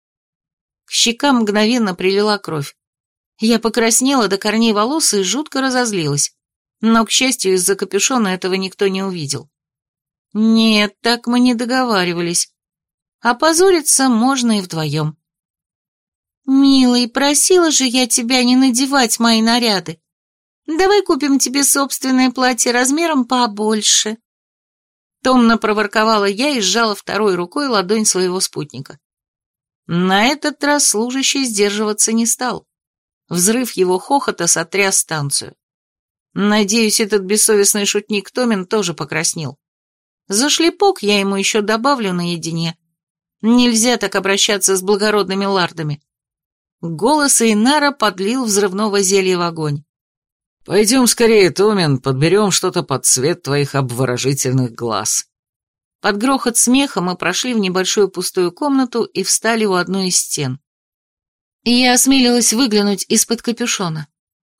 К щекам мгновенно прилила кровь. Я покраснела до корней волос и жутко разозлилась, но, к счастью, из-за капюшона этого никто не увидел. Нет, так мы не договаривались. Опозориться можно и вдвоем. «Милый, просила же я тебя не надевать мои наряды. Давай купим тебе собственное платье размером побольше». Томно проворковала я и сжала второй рукой ладонь своего спутника. На этот раз служащий сдерживаться не стал. Взрыв его хохота сотряс станцию. Надеюсь, этот бессовестный шутник Томин тоже покраснел. За шлепок я ему еще добавлю наедине. Нельзя так обращаться с благородными лардами. Голос Эйнара подлил взрывного зелья в огонь. «Пойдем скорее, Томин, подберем что-то под цвет твоих обворожительных глаз». Под грохот смеха мы прошли в небольшую пустую комнату и встали у одной из стен. Я осмелилась выглянуть из-под капюшона.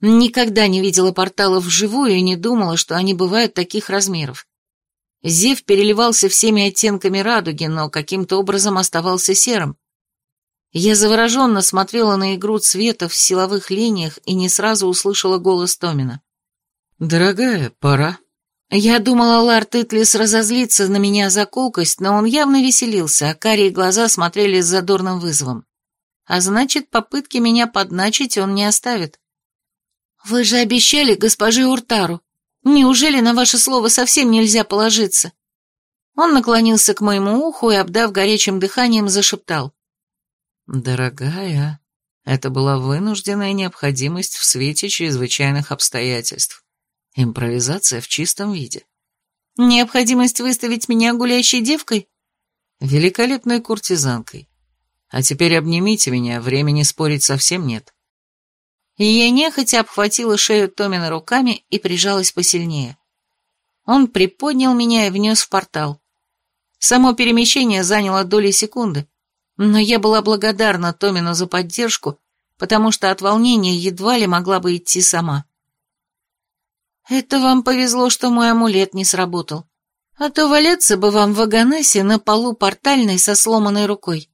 Никогда не видела порталов вживую и не думала, что они бывают таких размеров. Зев переливался всеми оттенками радуги, но каким-то образом оставался серым. Я завороженно смотрела на игру цвета в силовых линиях и не сразу услышала голос Томина. «Дорогая, пора». Я думала, Ларт Итлис разозлится на меня за колкость, но он явно веселился, а карие глаза смотрели с задорным вызовом. А значит, попытки меня подначить он не оставит. «Вы же обещали госпоже Уртару. Неужели на ваше слово совсем нельзя положиться?» Он наклонился к моему уху и, обдав горячим дыханием, зашептал. «Дорогая, это была вынужденная необходимость в свете чрезвычайных обстоятельств. Импровизация в чистом виде». «Необходимость выставить меня гулящей девкой?» «Великолепной куртизанкой. А теперь обнимите меня, времени спорить совсем нет». И я нехотя обхватила шею Томина руками и прижалась посильнее. Он приподнял меня и внес в портал. Само перемещение заняло доли секунды, но я была благодарна Томину за поддержку потому что от волнения едва ли могла бы идти сама. «Это вам повезло, что мой амулет не сработал. А то валяться бы вам в Аганесе на полу портальной со сломанной рукой».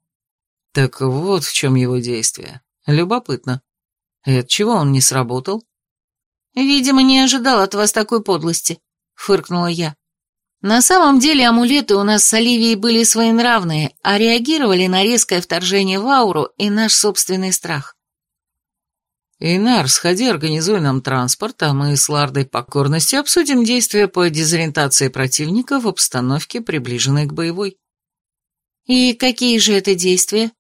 Так вот в чем его действие. Любопытно. И от чего он не сработал? «Видимо, не ожидал от вас такой подлости», — фыркнула я. На самом деле амулеты у нас с Оливией были своенравные, а реагировали на резкое вторжение в ауру и наш собственный страх. «Инар, сходи, организуй нам транспорт, а мы с Лардой покорностью обсудим действия по дезориентации противника в обстановке, приближенной к боевой». «И какие же это действия?»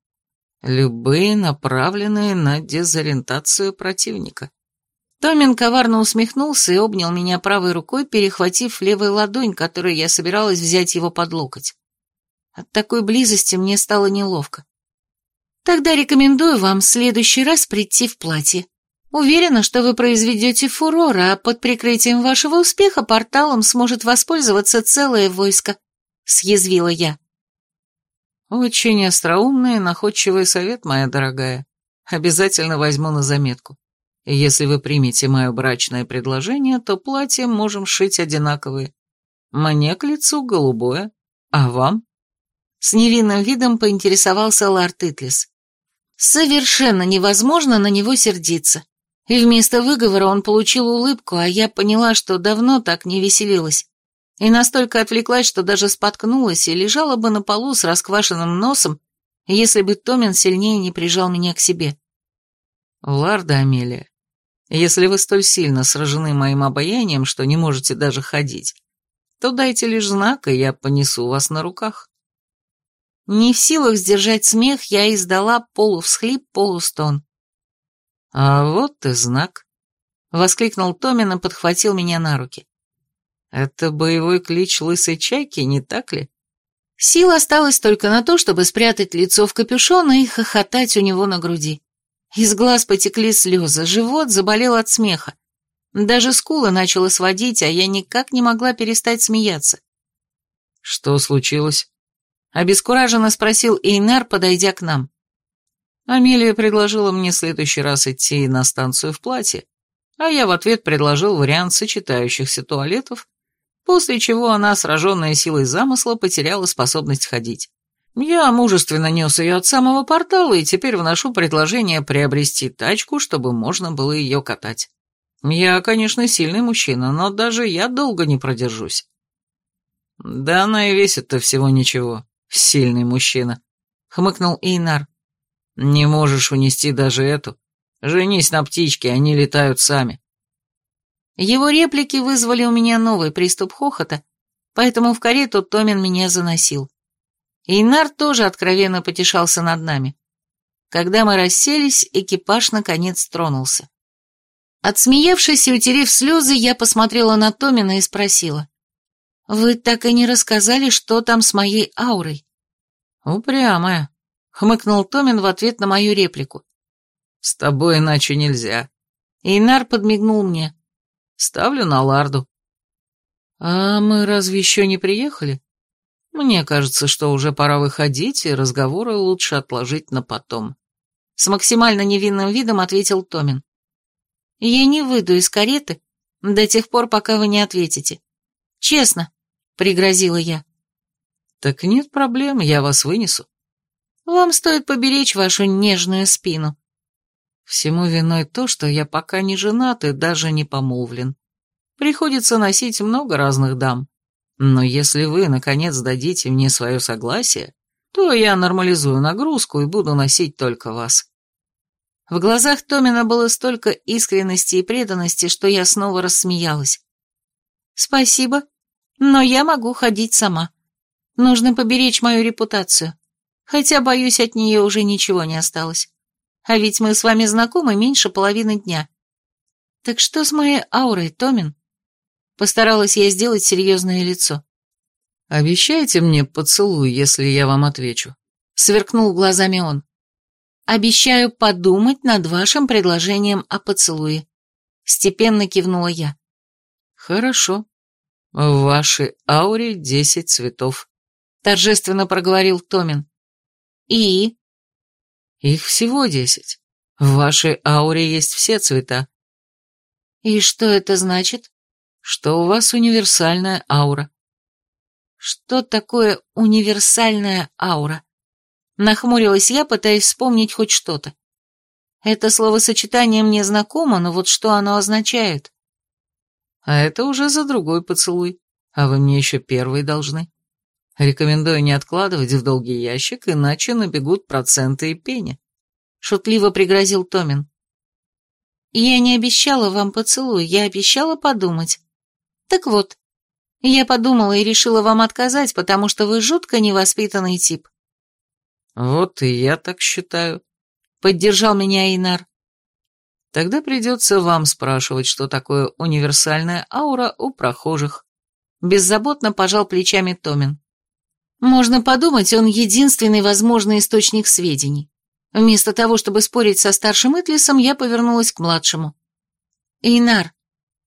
«Любые, направленные на дезориентацию противника». Томин коварно усмехнулся и обнял меня правой рукой, перехватив левой ладонь, которой я собиралась взять его под локоть. От такой близости мне стало неловко. Тогда рекомендую вам в следующий раз прийти в платье. Уверена, что вы произведете фурор, а под прикрытием вашего успеха порталом сможет воспользоваться целое войско», — съязвила я. «Очень остроумный и находчивый совет, моя дорогая. Обязательно возьму на заметку. Если вы примете мое брачное предложение, то платье можем шить одинаковые. Мне к лицу голубое, а вам?» С невинным видом поинтересовался Ларт Итлис. Совершенно невозможно на него сердиться. И вместо выговора он получил улыбку, а я поняла, что давно так не веселилась. И настолько отвлеклась, что даже споткнулась и лежала бы на полу с расквашенным носом, если бы Томин сильнее не прижал меня к себе. «Ларда Амелия, если вы столь сильно сражены моим обаянием, что не можете даже ходить, то дайте лишь знак, и я понесу вас на руках». Не в силах сдержать смех, я издала полувсхлип, полустон. «А вот и знак», — воскликнул Томин и подхватил меня на руки. «Это боевой клич лысой чайки, не так ли?» Сил осталось только на то, чтобы спрятать лицо в капюшон и хохотать у него на груди. Из глаз потекли слезы, живот заболел от смеха. Даже скулы начала сводить, а я никак не могла перестать смеяться. «Что случилось?» Обескураженно спросил Эйнар, подойдя к нам. Амелия предложила мне в следующий раз идти на станцию в платье, а я в ответ предложил вариант сочетающихся туалетов, после чего она, сраженная силой замысла, потеряла способность ходить. Я мужественно нес ее от самого портала и теперь вношу предложение приобрести тачку, чтобы можно было ее катать. Я, конечно, сильный мужчина, но даже я долго не продержусь. Да она и весит-то всего ничего, сильный мужчина, хмыкнул Эйнар. Не можешь унести даже эту. Женись на птичке, они летают сами. Его реплики вызвали у меня новый приступ хохота, поэтому в карету Томин меня заносил. Эйнар тоже откровенно потешался над нами. Когда мы расселись, экипаж наконец тронулся. Отсмеявшись и утерев слезы, я посмотрела на Томина и спросила. «Вы так и не рассказали, что там с моей аурой?» «Упрямая», — хмыкнул Томин в ответ на мою реплику. «С тобой иначе нельзя». Эйнар подмигнул мне. «Ставлю на ларду». «А мы разве еще не приехали?» Мне кажется, что уже пора выходить, и разговоры лучше отложить на потом. С максимально невинным видом ответил Томин. Я не выйду из кареты до тех пор, пока вы не ответите. Честно, пригрозила я. Так нет проблем, я вас вынесу. Вам стоит поберечь вашу нежную спину. Всему виной то, что я пока не женат и даже не помолвлен. Приходится носить много разных дам. Но если вы, наконец, дадите мне свое согласие, то я нормализую нагрузку и буду носить только вас». В глазах Томина было столько искренности и преданности, что я снова рассмеялась. «Спасибо, но я могу ходить сама. Нужно поберечь мою репутацию, хотя, боюсь, от нее уже ничего не осталось. А ведь мы с вами знакомы меньше половины дня. Так что с моей аурой, Томин?» Постаралась я сделать серьезное лицо. «Обещайте мне поцелуй, если я вам отвечу», — сверкнул глазами он. «Обещаю подумать над вашим предложением о поцелуе», — степенно кивнула я. «Хорошо. В вашей ауре десять цветов», — торжественно проговорил Томин. «И?» «Их всего десять. В вашей ауре есть все цвета. И что это значит? Что у вас универсальная аура. Что такое универсальная аура? Нахмурилась я, пытаясь вспомнить хоть что-то. Это словосочетание мне знакомо, но вот что оно означает? А это уже за другой поцелуй, а вы мне еще первый должны. Рекомендую не откладывать в долгий ящик, иначе набегут проценты и пени. Шутливо пригрозил Томин. Я не обещала вам поцелуй, я обещала подумать. Так вот, я подумала и решила вам отказать, потому что вы жутко невоспитанный тип. Вот и я так считаю. Поддержал меня Инар. Тогда придется вам спрашивать, что такое универсальная аура у прохожих. Беззаботно пожал плечами Томин. Можно подумать, он единственный возможный источник сведений. Вместо того, чтобы спорить со старшим Итлисом, я повернулась к младшему. Эйнар,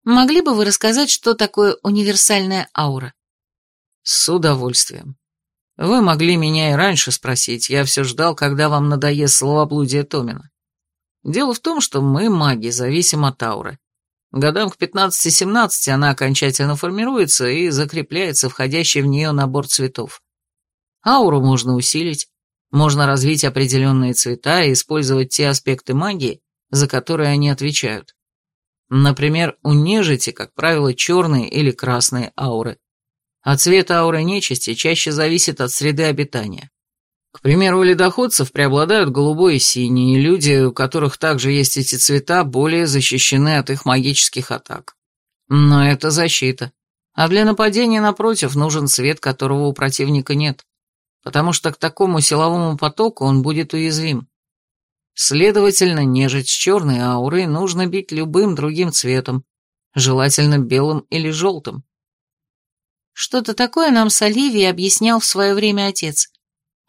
могли бы вы рассказать, что такое универсальная аура? С удовольствием. Вы могли меня и раньше спросить, я все ждал, когда вам надоест словоблудие Томина. Дело в том, что мы, маги, зависим от ауры. Годам к 15-17 она окончательно формируется и закрепляется входящий в нее набор цветов. Ауру можно усилить, можно развить определенные цвета и использовать те аспекты магии, за которые они отвечают. Например, у нежити, как правило, черные или красные ауры, а цвет ауры нечисти чаще зависит от среды обитания. К примеру, у ледоходцев преобладают голубой и синий, и люди, у которых также есть эти цвета, более защищены от их магических атак. Но это защита. А для нападения, напротив, нужен цвет, которого у противника нет потому что к такому силовому потоку он будет уязвим. Следовательно, нежить с черной аурой нужно бить любым другим цветом, желательно белым или желтым. Что-то такое нам с Оливией объяснял в свое время отец.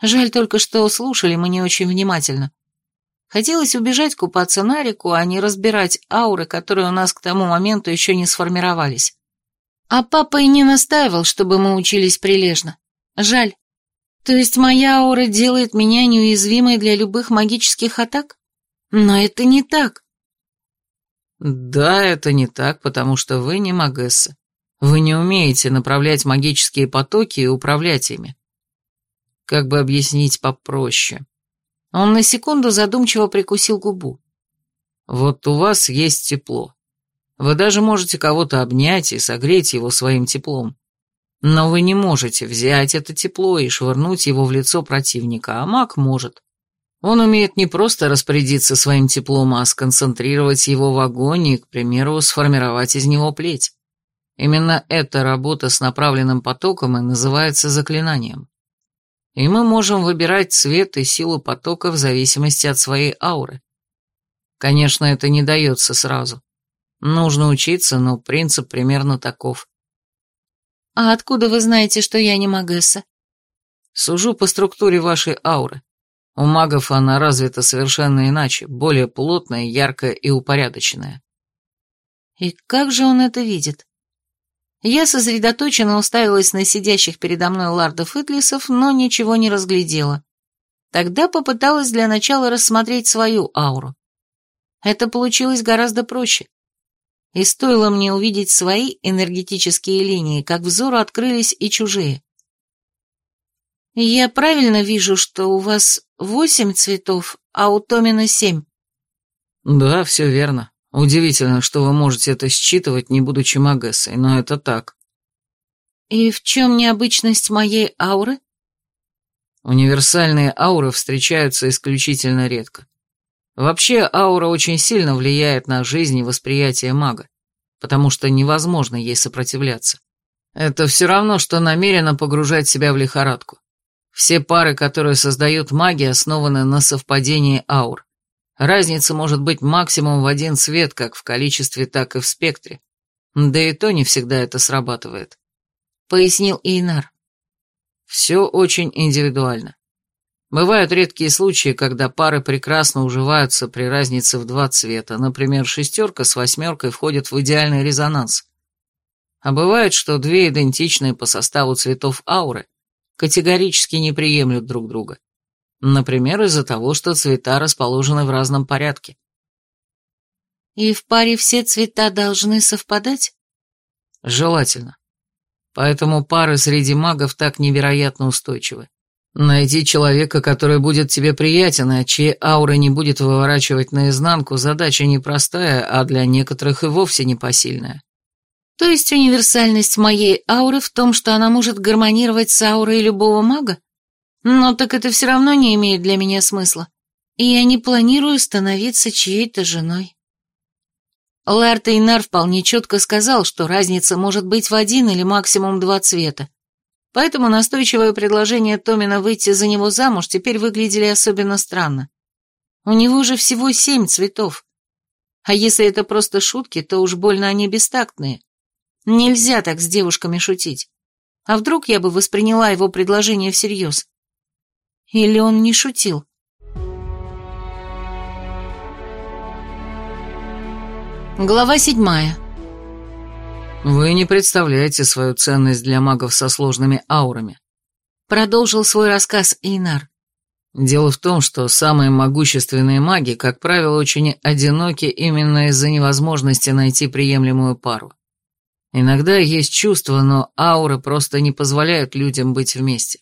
Жаль только, что слушали мы не очень внимательно. Хотелось убежать купаться на реку, а не разбирать ауры, которые у нас к тому моменту еще не сформировались. А папа и не настаивал, чтобы мы учились прилежно. Жаль. То есть моя аура делает меня неуязвимой для любых магических атак? Но это не так. Да, это не так, потому что вы не магесса. Вы не умеете направлять магические потоки и управлять ими. Как бы объяснить попроще? Он на секунду задумчиво прикусил губу. Вот у вас есть тепло. Вы даже можете кого-то обнять и согреть его своим теплом. Но вы не можете взять это тепло и швырнуть его в лицо противника, а маг может. Он умеет не просто распорядиться своим теплом, а сконцентрировать его в огонь и, к примеру, сформировать из него плеть. Именно эта работа с направленным потоком и называется заклинанием. И мы можем выбирать цвет и силу потока в зависимости от своей ауры. Конечно, это не дается сразу. Нужно учиться, но принцип примерно таков. «А откуда вы знаете, что я не Магесса?» «Сужу по структуре вашей ауры. У магов она развита совершенно иначе, более плотная, яркая и упорядоченная». «И как же он это видит?» Я сосредоточенно уставилась на сидящих передо мной лардов Итлисов, но ничего не разглядела. Тогда попыталась для начала рассмотреть свою ауру. Это получилось гораздо проще и стоило мне увидеть свои энергетические линии, как взору открылись и чужие. «Я правильно вижу, что у вас восемь цветов, а у Томина семь?» «Да, все верно. Удивительно, что вы можете это считывать, не будучи Магессой, но это так». «И в чем необычность моей ауры?» Универсальные ауры встречаются исключительно редко. Вообще, аура очень сильно влияет на жизнь и восприятие мага, потому что невозможно ей сопротивляться. Это все равно, что намеренно погружать себя в лихорадку. Все пары, которые создают маги, основаны на совпадении аур. Разница может быть максимум в один цвет, как в количестве, так и в спектре. Да и то не всегда это срабатывает. Пояснил Эйнар. Все очень индивидуально. Бывают редкие случаи, когда пары прекрасно уживаются при разнице в два цвета. Например, шестерка с восьмеркой входят в идеальный резонанс. А бывает, что две идентичные по составу цветов ауры категорически не приемлют друг друга. Например, из-за того, что цвета расположены в разном порядке. И в паре все цвета должны совпадать? Желательно. Поэтому пары среди магов так невероятно устойчивы. Найти человека, который будет тебе приятен, а чьи ауры не будет выворачивать наизнанку, задача непростая, а для некоторых и вовсе непосильная. То есть универсальность моей ауры в том, что она может гармонировать с аурой любого мага? Но так это все равно не имеет для меня смысла. И я не планирую становиться чьей-то женой. Ларт Эйнар вполне четко сказал, что разница может быть в один или максимум два цвета. Поэтому настойчивое предложение Томина выйти за него замуж теперь выглядели особенно странно. У него же всего семь цветов. А если это просто шутки, то уж больно они бестактные. Нельзя так с девушками шутить. А вдруг я бы восприняла его предложение всерьез? Или он не шутил? Глава седьмая. Вы не представляете свою ценность для магов со сложными аурами. Продолжил свой рассказ Эйнар. Дело в том, что самые могущественные маги, как правило, очень одиноки именно из-за невозможности найти приемлемую пару. Иногда есть чувства, но ауры просто не позволяют людям быть вместе.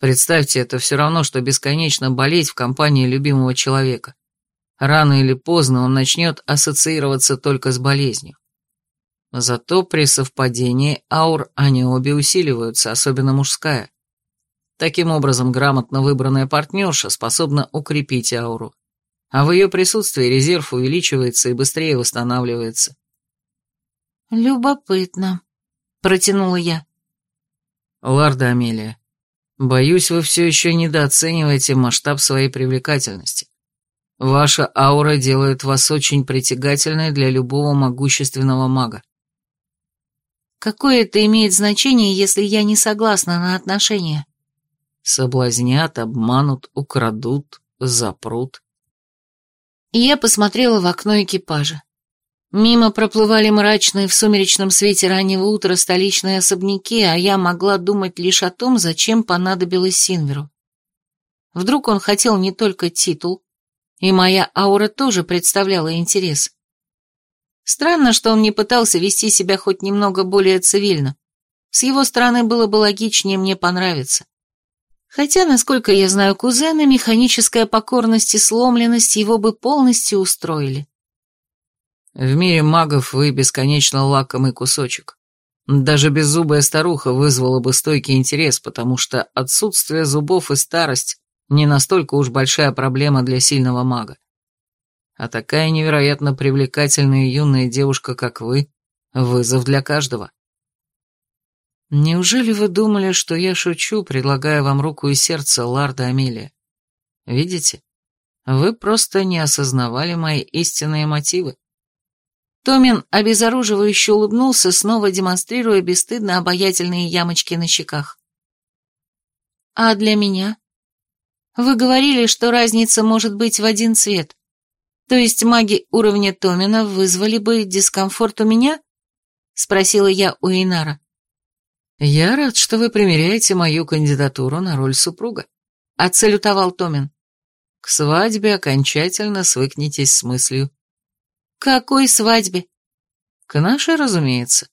Представьте, это все равно, что бесконечно болеть в компании любимого человека. Рано или поздно он начнет ассоциироваться только с болезнью. Зато при совпадении аур они обе усиливаются, особенно мужская. Таким образом, грамотно выбранная партнерша способна укрепить ауру, а в ее присутствии резерв увеличивается и быстрее восстанавливается. «Любопытно», — протянула я. «Ларда Амелия, боюсь, вы все еще недооцениваете масштаб своей привлекательности. Ваша аура делает вас очень притягательной для любого могущественного мага. Какое это имеет значение, если я не согласна на отношения? Соблазнят, обманут, украдут, запрут. И я посмотрела в окно экипажа. Мимо проплывали мрачные в сумеречном свете раннего утра столичные особняки, а я могла думать лишь о том, зачем понадобилось Синверу. Вдруг он хотел не только титул, и моя аура тоже представляла интерес. Странно, что он не пытался вести себя хоть немного более цивильно. С его стороны было бы логичнее мне понравиться. Хотя, насколько я знаю кузена, механическая покорность и сломленность его бы полностью устроили. В мире магов вы бесконечно лакомый кусочек. Даже беззубая старуха вызвала бы стойкий интерес, потому что отсутствие зубов и старость не настолько уж большая проблема для сильного мага. А такая невероятно привлекательная юная девушка, как вы, вызов для каждого. Неужели вы думали, что я шучу, предлагая вам руку и сердце, Ларда Амелия? Видите? Вы просто не осознавали мои истинные мотивы. Томин обезоруживающе улыбнулся, снова демонстрируя бесстыдно обаятельные ямочки на щеках. «А для меня? Вы говорили, что разница может быть в один цвет. То есть маги уровня Томина вызвали бы дискомфорт у меня? Спросила я у Инара. Я рад, что вы примеряете мою кандидатуру на роль супруга. Отсалютовал Томин. К свадьбе окончательно свыкнитесь с мыслью. Какой свадьбе? К нашей, разумеется.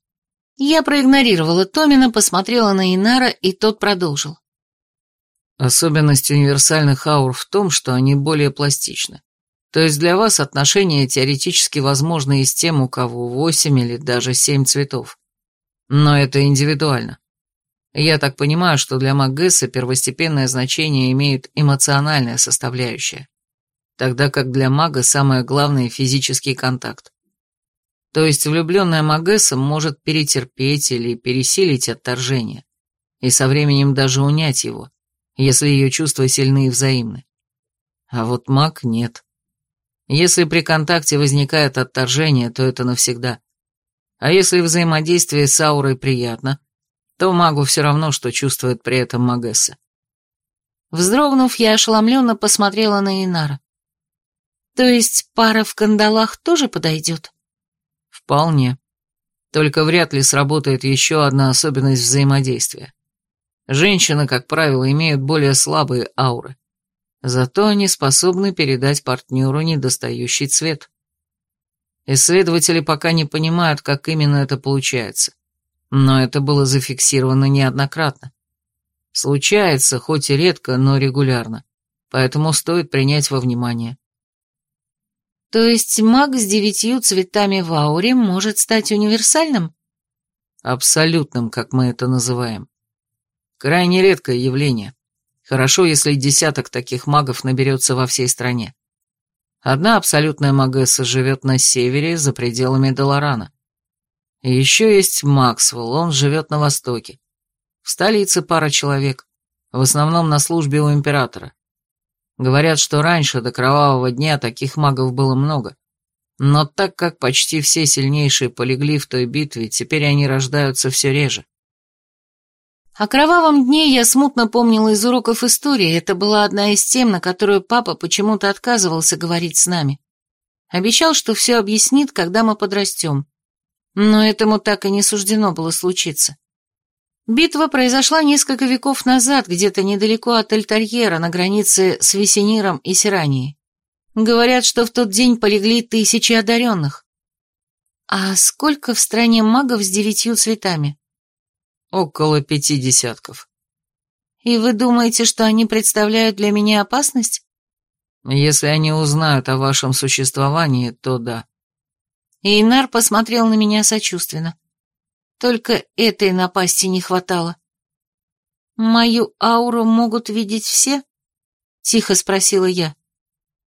Я проигнорировала Томина, посмотрела на Инара, и тот продолжил. Особенность универсальных аур в том, что они более пластичны. То есть для вас отношения теоретически возможны и с тем, у кого восемь или даже семь цветов. Но это индивидуально. Я так понимаю, что для Магесса первостепенное значение имеет эмоциональная составляющая, тогда как для мага самое главное – физический контакт. То есть влюбленная Магесса может перетерпеть или пересилить отторжение, и со временем даже унять его, если ее чувства сильны и взаимны. А вот маг нет. Если при контакте возникает отторжение, то это навсегда. А если взаимодействие с аурой приятно, то магу все равно, что чувствует при этом Магесса. Вздрогнув, я ошеломленно посмотрела на Инара. То есть пара в кандалах тоже подойдет? Вполне. Только вряд ли сработает еще одна особенность взаимодействия. Женщины, как правило, имеют более слабые ауры Зато они способны передать партнеру недостающий цвет. Исследователи пока не понимают, как именно это получается, но это было зафиксировано неоднократно. Случается, хоть и редко, но регулярно, поэтому стоит принять во внимание. То есть маг с девятью цветами в ауре может стать универсальным? Абсолютным, как мы это называем. Крайне редкое явление. Хорошо, если десяток таких магов наберется во всей стране. Одна абсолютная магесса живет на севере, за пределами Долорана. Еще есть Максвелл, он живет на востоке. В столице пара человек, в основном на службе у императора. Говорят, что раньше, до кровавого дня, таких магов было много. Но так как почти все сильнейшие полегли в той битве, теперь они рождаются все реже. О кровавом дне я смутно помнила из уроков истории, это была одна из тем, на которую папа почему-то отказывался говорить с нами. Обещал, что все объяснит, когда мы подрастем. Но этому так и не суждено было случиться. Битва произошла несколько веков назад, где-то недалеко от Альтарьера, на границе с Весениром и Сиранией. Говорят, что в тот день полегли тысячи одаренных. А сколько в стране магов с девятью цветами? Около пяти десятков. И вы думаете, что они представляют для меня опасность? Если они узнают о вашем существовании, то да. Эйнар посмотрел на меня сочувственно. Только этой напасти не хватало. «Мою ауру могут видеть все?» — тихо спросила я.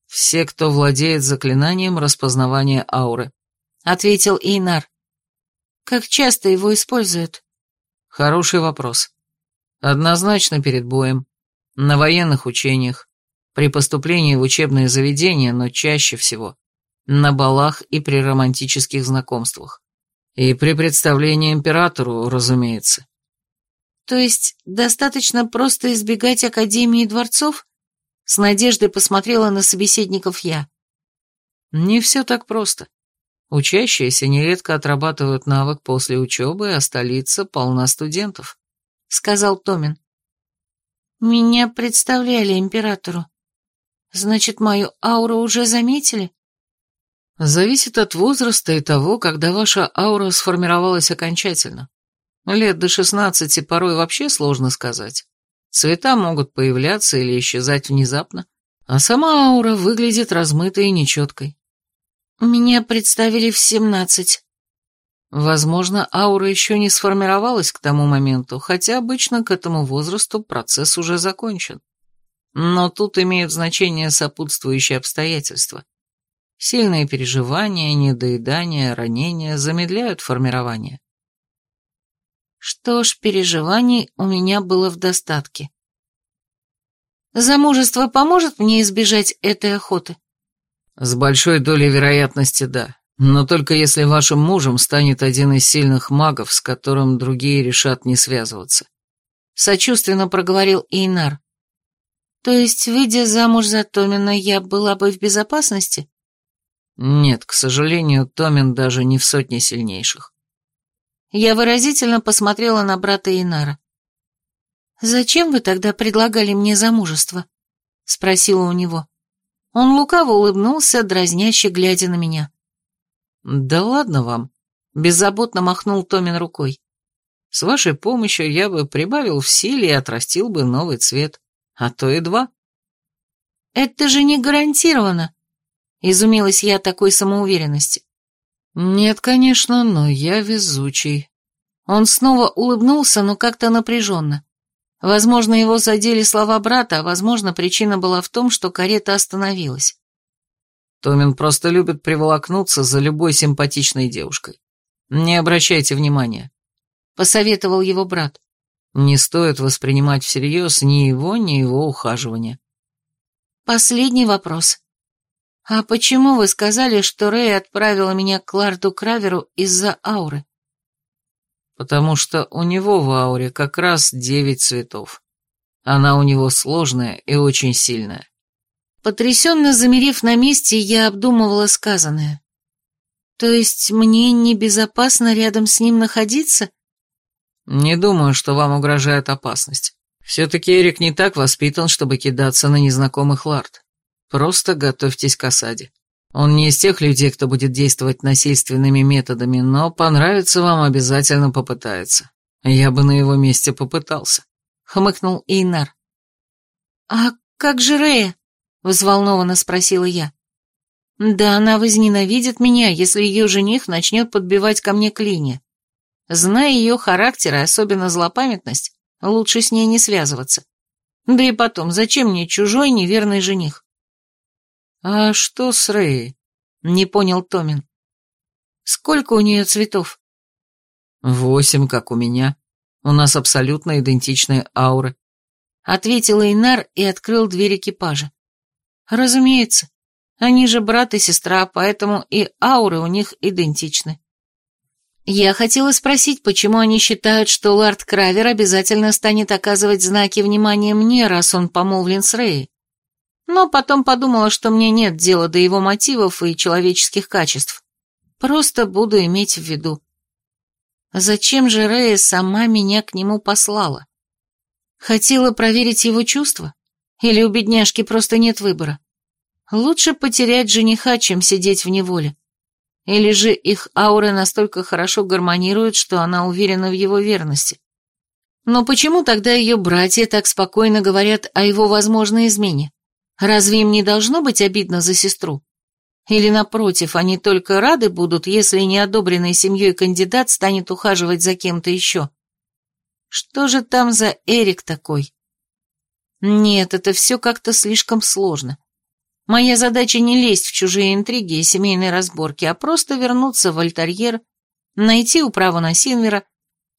«Все, кто владеет заклинанием распознавания ауры», — ответил Эйнар. «Как часто его используют?» «Хороший вопрос. Однозначно перед боем, на военных учениях, при поступлении в учебные заведения, но чаще всего на балах и при романтических знакомствах. И при представлении императору, разумеется. То есть достаточно просто избегать Академии дворцов? С надеждой посмотрела на собеседников я. Не все так просто. Учащиеся нередко отрабатывают навык после учебы, а столица полна студентов, — сказал Томин. Меня представляли императору. Значит, мою ауру уже заметили? Зависит от возраста и того, когда ваша аура сформировалась окончательно. Лет до шестнадцати порой вообще сложно сказать. Цвета могут появляться или исчезать внезапно, а сама аура выглядит размытой и нечеткой. Меня представили в семнадцать. Возможно, аура еще не сформировалась к тому моменту, хотя обычно к этому возрасту процесс уже закончен. Но тут имеют значение сопутствующие обстоятельства. Сильные переживания, недоедание, ранения замедляют формирование. Что ж, переживаний у меня было в достатке. Замужество поможет мне избежать этой охоты? С большой долей вероятности да. Но только если вашим мужем станет один из сильных магов, с которым другие решат не связываться. Сочувственно проговорил Эйнар. То есть, выйдя замуж за Томина, я была бы в безопасности? Нет, к сожалению, Томин даже не в сотне сильнейших. Я выразительно посмотрела на брата Инара. «Зачем вы тогда предлагали мне замужество?» — спросила у него. Он лукаво улыбнулся, дразняще глядя на меня. «Да ладно вам», — беззаботно махнул Томин рукой. «С вашей помощью я бы прибавил в силе и отрастил бы новый цвет, а то и два». «Это же не гарантированно», Изумилась я такой самоуверенности. «Нет, конечно, но я везучий». Он снова улыбнулся, но как-то напряженно. Возможно, его задели слова брата, а возможно, причина была в том, что карета остановилась. Томин просто любит приволокнуться за любой симпатичной девушкой. Не обращайте внимания. Посоветовал его брат. Не стоит воспринимать всерьез ни его, ни его ухаживания. Последний вопрос. «А почему вы сказали, что Рэй отправила меня к Ларду Краверу из-за ауры?» «Потому что у него в ауре как раз девять цветов. Она у него сложная и очень сильная». Потрясенно замерев на месте, я обдумывала сказанное. «То есть мне небезопасно рядом с ним находиться?» «Не думаю, что вам угрожает опасность. Все-таки Эрик не так воспитан, чтобы кидаться на незнакомых лард. Просто готовьтесь к осаде. Он не из тех людей, кто будет действовать насильственными методами, но понравится вам обязательно попытается. Я бы на его месте попытался. Хмыкнул Эйнар. А как же Рея? Взволнованно спросила я. Да она возненавидит меня, если ее жених начнет подбивать ко мне клинья. Зная ее характер и особенно злопамятность, лучше с ней не связываться. Да и потом, зачем мне чужой неверный жених? «А что с Рэй?» — не понял Томин. «Сколько у нее цветов?» «Восемь, как у меня. У нас абсолютно идентичные ауры», — ответил Эйнар и открыл дверь экипажа. «Разумеется. Они же брат и сестра, поэтому и ауры у них идентичны». Я хотела спросить, почему они считают, что лорд Кравер обязательно станет оказывать знаки внимания мне, раз он помолвлен с Рэй но потом подумала, что мне нет дела до его мотивов и человеческих качеств. Просто буду иметь в виду. Зачем же Рея сама меня к нему послала? Хотела проверить его чувства? Или у бедняжки просто нет выбора? Лучше потерять жениха, чем сидеть в неволе. Или же их ауры настолько хорошо гармонируют, что она уверена в его верности. Но почему тогда ее братья так спокойно говорят о его возможной измене? Разве им не должно быть обидно за сестру? Или, напротив, они только рады будут, если неодобренный семьей кандидат станет ухаживать за кем-то еще? Что же там за Эрик такой? Нет, это все как-то слишком сложно. Моя задача не лезть в чужие интриги и семейные разборки, а просто вернуться в альтерьер, найти управу на Синвера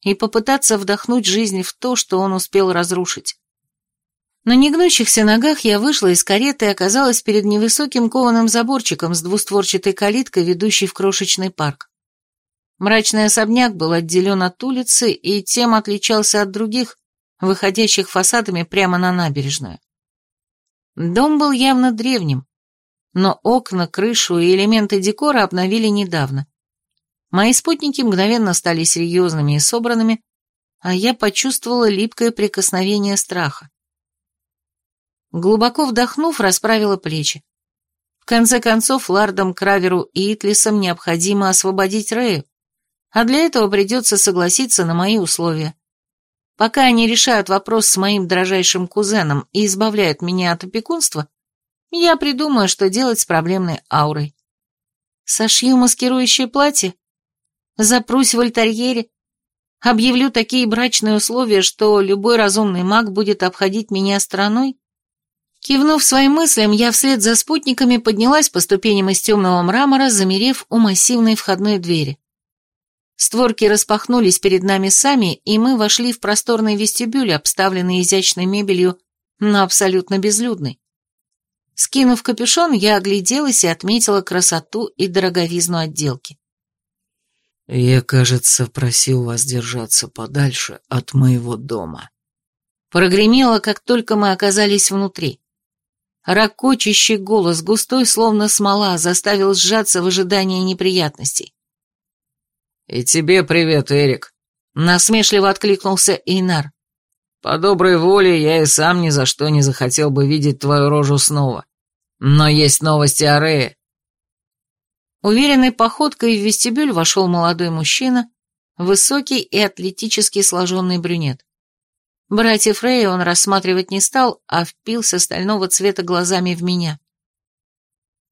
и попытаться вдохнуть жизнь в то, что он успел разрушить. На негнущихся ногах я вышла из кареты и оказалась перед невысоким кованым заборчиком с двустворчатой калиткой, ведущей в крошечный парк. Мрачный особняк был отделен от улицы и тем отличался от других, выходящих фасадами прямо на набережную. Дом был явно древним, но окна, крышу и элементы декора обновили недавно. Мои спутники мгновенно стали серьезными и собранными, а я почувствовала липкое прикосновение страха. Глубоко вдохнув, расправила плечи. В конце концов, Лардом Краверу и Итлисом необходимо освободить Рэю, а для этого придется согласиться на мои условия. Пока они решают вопрос с моим дрожайшим кузеном и избавляют меня от опекунства, я придумаю, что делать с проблемной аурой. Сошью маскирующее платье? Запрусь в альтерьере? Объявлю такие брачные условия, что любой разумный маг будет обходить меня стороной? Кивнув своим мыслям, я вслед за спутниками поднялась по ступеням из темного мрамора, замерев у массивной входной двери. Створки распахнулись перед нами сами, и мы вошли в просторный вестибюль, обставленный изящной мебелью, но абсолютно безлюдный. Скинув капюшон, я огляделась и отметила красоту и дороговизну отделки. «Я, кажется, просил вас держаться подальше от моего дома». Прогремело, как только мы оказались внутри. Ракочащий голос, густой, словно смола, заставил сжаться в ожидании неприятностей. «И тебе привет, Эрик», — насмешливо откликнулся Эйнар. «По доброй воле я и сам ни за что не захотел бы видеть твою рожу снова. Но есть новости о Рее». Уверенной походкой в вестибюль вошел молодой мужчина, высокий и атлетически сложенный брюнет. Братьев Рэя он рассматривать не стал, а впился стального цвета глазами в меня.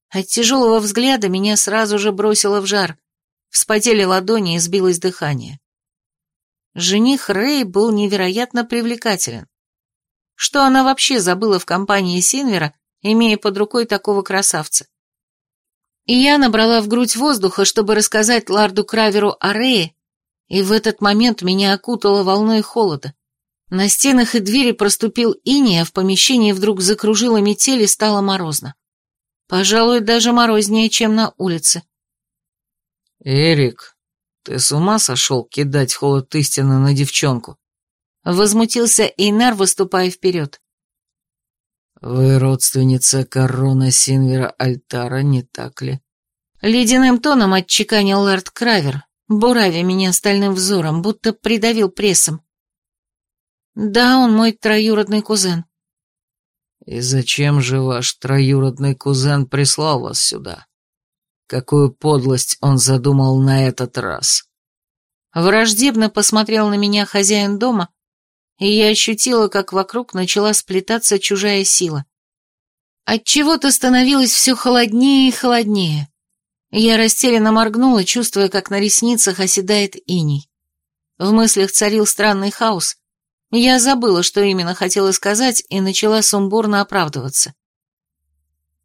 От тяжелого взгляда меня сразу же бросило в жар, вспотели ладони и сбилось дыхание. Жених Рэй был невероятно привлекателен. Что она вообще забыла в компании Синвера, имея под рукой такого красавца? И я набрала в грудь воздуха, чтобы рассказать Ларду Краверу о Рее, и в этот момент меня окутало волной холода. На стенах и двери проступил иней, а в помещении вдруг закружила метель и стало морозно. Пожалуй, даже морознее, чем на улице. «Эрик, ты с ума сошел кидать холод истины на девчонку?» Возмутился Эйнар, выступая вперед. «Вы родственница корона Синвера Альтара, не так ли?» Ледяным тоном отчеканил лорд Кравер, буравя меня стальным взором, будто придавил прессом. Да, он мой троюродный кузен. И зачем же ваш троюродный кузен прислал вас сюда? Какую подлость он задумал на этот раз? Враждебно посмотрел на меня хозяин дома, и я ощутила, как вокруг начала сплетаться чужая сила. Отчего-то становилось все холоднее и холоднее. Я растерянно моргнула, чувствуя, как на ресницах оседает иней. В мыслях царил странный хаос. Я забыла, что именно хотела сказать, и начала сумбурно оправдываться.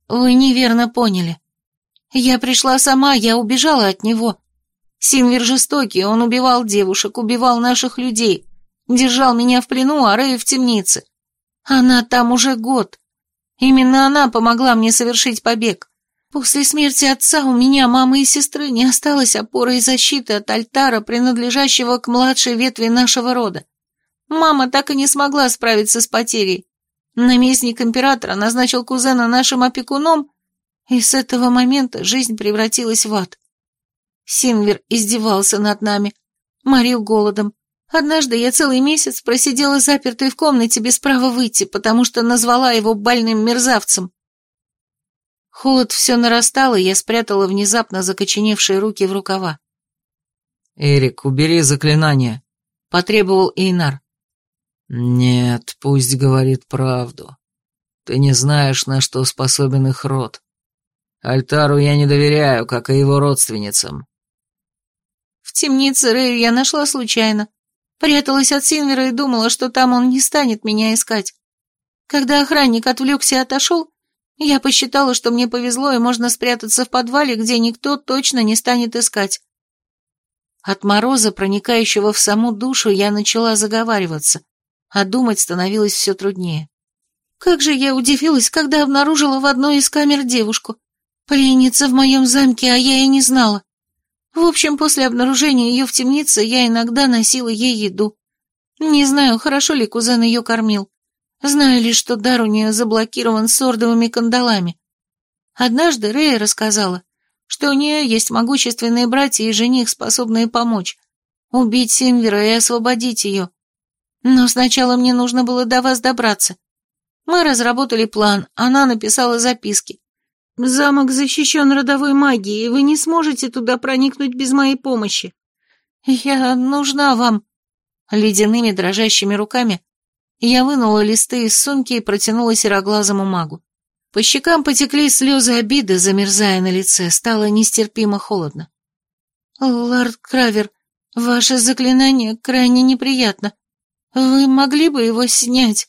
«Вы неверно поняли. Я пришла сама, я убежала от него. Синвер жестокий, он убивал девушек, убивал наших людей, держал меня в плену, а Рэй в темнице. Она там уже год. Именно она помогла мне совершить побег. После смерти отца у меня, мамы и сестры не осталось опоры и защиты от альтара, принадлежащего к младшей ветви нашего рода. Мама так и не смогла справиться с потерей. Наместник императора назначил кузена нашим опекуном, и с этого момента жизнь превратилась в ад. Синвер издевался над нами, морил голодом. Однажды я целый месяц просидела запертой в комнате без права выйти, потому что назвала его больным мерзавцем. Холод все нарастал, и я спрятала внезапно закоченевшие руки в рукава. «Эрик, убери заклинание», — потребовал Эйнар. «Нет, пусть говорит правду. Ты не знаешь, на что способен их род. Альтару я не доверяю, как и его родственницам». В темнице Рэю я нашла случайно. Пряталась от Синвера и думала, что там он не станет меня искать. Когда охранник отвлекся и отошел, я посчитала, что мне повезло, и можно спрятаться в подвале, где никто точно не станет искать. От мороза, проникающего в саму душу, я начала заговариваться, а думать становилось все труднее. Как же я удивилась, когда обнаружила в одной из камер девушку. Пленница в моем замке, а я и не знала. В общем, после обнаружения ее в темнице я иногда носила ей еду. Не знаю, хорошо ли кузен ее кормил. Знаю лишь, что дар у нее заблокирован сордовыми кандалами. Однажды Рэя рассказала, что у нее есть могущественные братья и жених, способные помочь, убить Синвера и освободить ее. Но сначала мне нужно было до вас добраться. Мы разработали план, она написала записки. Замок защищен родовой магией, и вы не сможете туда проникнуть без моей помощи. Я нужна вам. Ледяными дрожащими руками я вынула листы из сумки и протянула сероглазому магу. По щекам потекли слезы обиды, замерзая на лице, стало нестерпимо холодно. «Лорд Кравер, ваше заклинание крайне неприятно. Вы могли бы его снять?»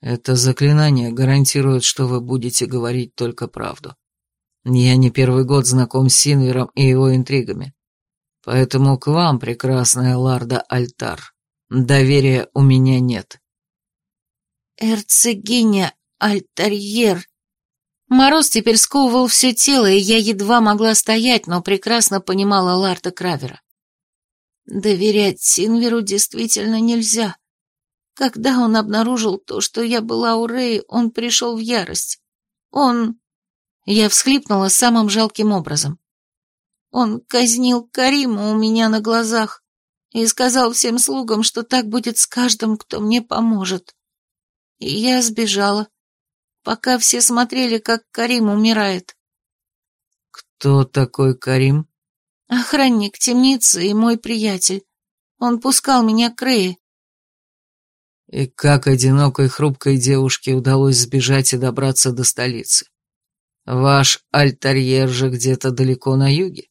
«Это заклинание гарантирует, что вы будете говорить только правду. Я не первый год знаком с Синвером и его интригами. Поэтому к вам, прекрасная Ларда Альтар, Доверия у меня нет. Эрцегиня Альтерьер. Мороз теперь сковывал все тело, и я едва могла стоять, но прекрасно понимала Ларта Кравера. Доверять Синверу действительно нельзя. Когда он обнаружил то, что я была у Рэи, он пришел в ярость. Он... Я всхлипнула самым жалким образом. Он казнил Карима у меня на глазах и сказал всем слугам, что так будет с каждым, кто мне поможет. И я сбежала, пока все смотрели, как Карим умирает. Кто такой Карим? Охранник темницы и мой приятель. Он пускал меня к Рее. И как одинокой хрупкой девушке удалось сбежать и добраться до столицы? Ваш альтерьер же где-то далеко на юге?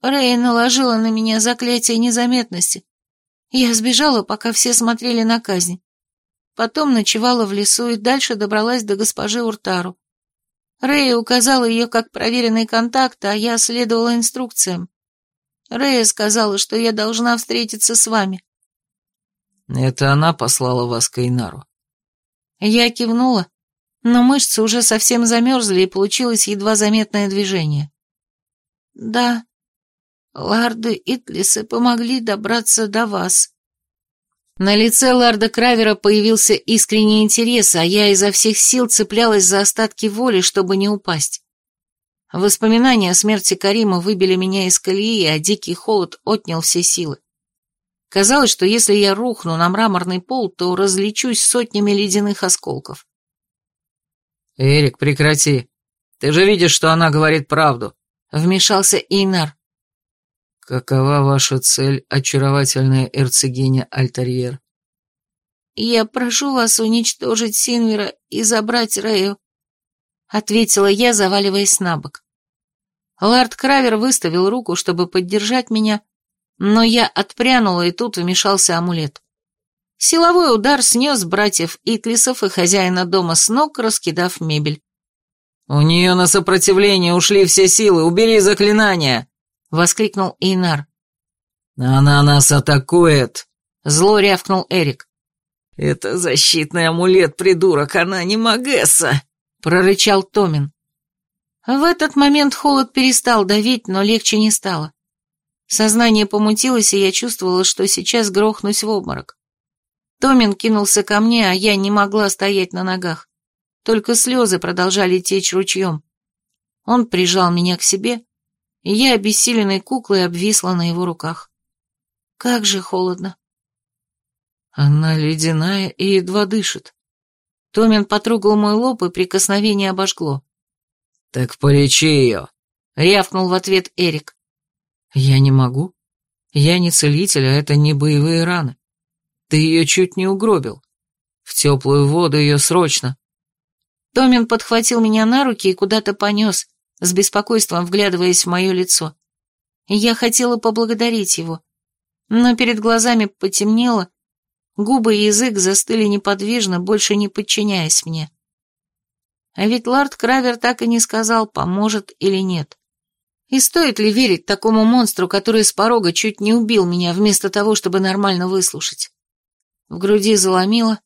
Рэй наложила на меня заклятие незаметности. Я сбежала, пока все смотрели на казнь. Потом ночевала в лесу и дальше добралась до госпожи Уртару. Рэй указала ее как проверенный контакт, а я следовала инструкциям. Рэя сказала, что я должна встретиться с вами. Это она послала вас к Эйнару? Я кивнула, но мышцы уже совсем замерзли, и получилось едва заметное движение. Да, Ларды Итлисы помогли добраться до вас». На лице Ларда Кравера появился искренний интерес, а я изо всех сил цеплялась за остатки воли, чтобы не упасть. Воспоминания о смерти Карима выбили меня из колеи, а дикий холод отнял все силы. Казалось, что если я рухну на мраморный пол, то различусь сотнями ледяных осколков. «Эрик, прекрати. Ты же видишь, что она говорит правду», — вмешался Эйнар. «Какова ваша цель, очаровательная эрцегиня Альтерьер?» «Я прошу вас уничтожить Синвера и забрать Рэю», — ответила я, заваливаясь на бок. Лард Кравер выставил руку, чтобы поддержать меня, но я отпрянула, и тут вмешался амулет. Силовой удар снес братьев Итлисов и хозяина дома с ног, раскидав мебель. «У нее на сопротивление ушли все силы, убери заклинание!» — воскликнул Эйнар. «Она нас атакует!» — зло рявкнул Эрик. «Это защитный амулет, придурок, она не Магесса!» — прорычал Томин. В этот момент холод перестал давить, но легче не стало. Сознание помутилось, и я чувствовала, что сейчас грохнусь в обморок. Томин кинулся ко мне, а я не могла стоять на ногах. Только слезы продолжали течь ручьем. Он прижал меня к себе, и я обессиленной куклой обвисла на его руках. Как же холодно. Она ледяная и едва дышит. Томин потрогал мой лоб, и прикосновение обожгло. «Так полечи ее», — рявкнул в ответ Эрик. «Я не могу. Я не целитель, а это не боевые раны. Ты ее чуть не угробил. В теплую воду ее срочно». Томин подхватил меня на руки и куда-то понес, с беспокойством вглядываясь в мое лицо. Я хотела поблагодарить его, но перед глазами потемнело, губы и язык застыли неподвижно, больше не подчиняясь мне. А ведь лорд Кравер так и не сказал, поможет или нет. И стоит ли верить такому монстру, который с порога чуть не убил меня, вместо того, чтобы нормально выслушать? В груди заломило,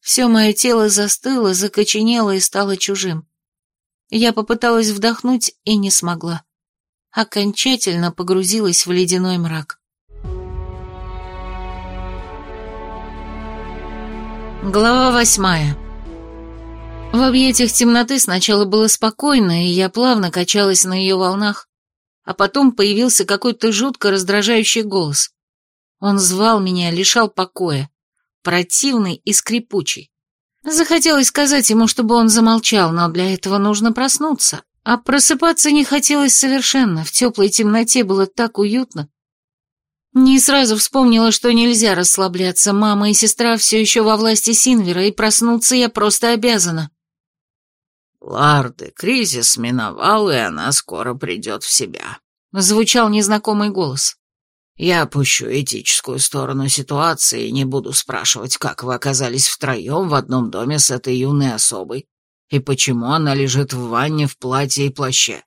все мое тело застыло, закоченело и стало чужим. Я попыталась вдохнуть и не смогла. Окончательно погрузилась в ледяной мрак. Глава восьмая. В объятиях темноты сначала было спокойно, и я плавно качалась на ее волнах, а потом появился какой-то жутко раздражающий голос. Он звал меня, лишал покоя, противный и скрипучий. Захотелось сказать ему, чтобы он замолчал, но для этого нужно проснуться. А просыпаться не хотелось совершенно, в теплой темноте было так уютно. Не сразу вспомнила, что нельзя расслабляться, мама и сестра все еще во власти Синвера, и проснуться я просто обязана. «Ларды, кризис миновал, и она скоро придет в себя», — звучал незнакомый голос. Я опущу этическую сторону ситуации и не буду спрашивать, как вы оказались втроем в одном доме с этой юной особой и почему она лежит в ванне в платье и плаще.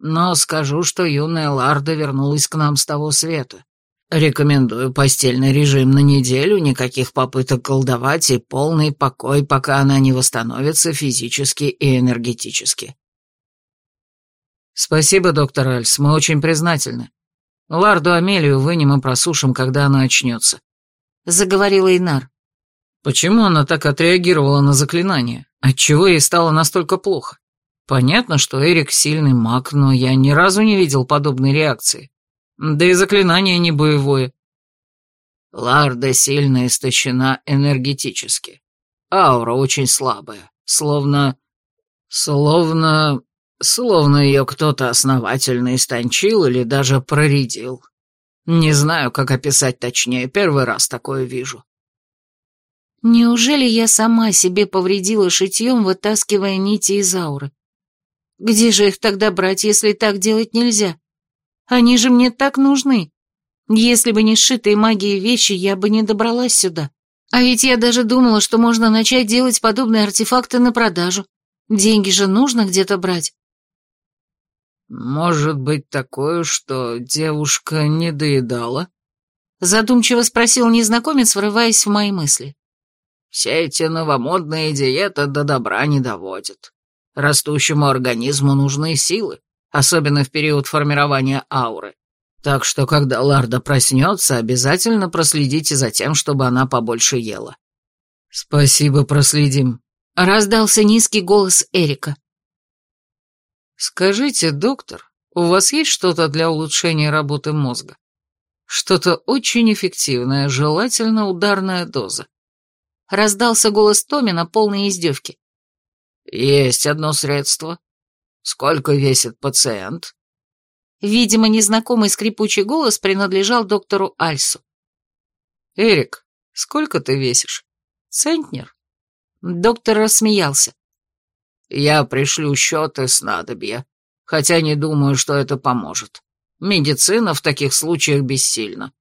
Но скажу, что юная Ларда вернулась к нам с того света. Рекомендую постельный режим на неделю, никаких попыток колдовать и полный покой, пока она не восстановится физически и энергетически. Спасибо, доктор Альс, мы очень признательны. Ларду Амелию вынем и просушим, когда она очнется», — заговорил Инар. «Почему она так отреагировала на заклинание? Отчего ей стало настолько плохо? Понятно, что Эрик сильный маг, но я ни разу не видел подобной реакции. Да и заклинание не боевое». Ларда сильно истощена энергетически. Аура очень слабая, словно... словно... Словно ее кто-то основательно истончил или даже проредил. Не знаю, как описать точнее, первый раз такое вижу. Неужели я сама себе повредила шитьем, вытаскивая нити из ауры? Где же их тогда брать, если так делать нельзя? Они же мне так нужны. Если бы не сшитые магией вещи, я бы не добралась сюда. А ведь я даже думала, что можно начать делать подобные артефакты на продажу. Деньги же нужно где-то брать. «Может быть такое, что девушка не доедала?» Задумчиво спросил незнакомец, врываясь в мои мысли. «Все эти новомодные диеты до добра не доводят. Растущему организму нужны силы, особенно в период формирования ауры. Так что, когда Ларда проснется, обязательно проследите за тем, чтобы она побольше ела». «Спасибо, проследим», — раздался низкий голос Эрика. «Скажите, доктор, у вас есть что-то для улучшения работы мозга? Что-то очень эффективное, желательно ударная доза. Раздался голос Томина, полной издевки. Есть одно средство. Сколько весит пациент? Видимо, незнакомый скрипучий голос принадлежал доктору Альсу. «Эрик, сколько ты весишь? Центнер?» Доктор рассмеялся. «Я пришлю счеты снадобья, хотя не думаю, что это поможет. Медицина в таких случаях бессильна».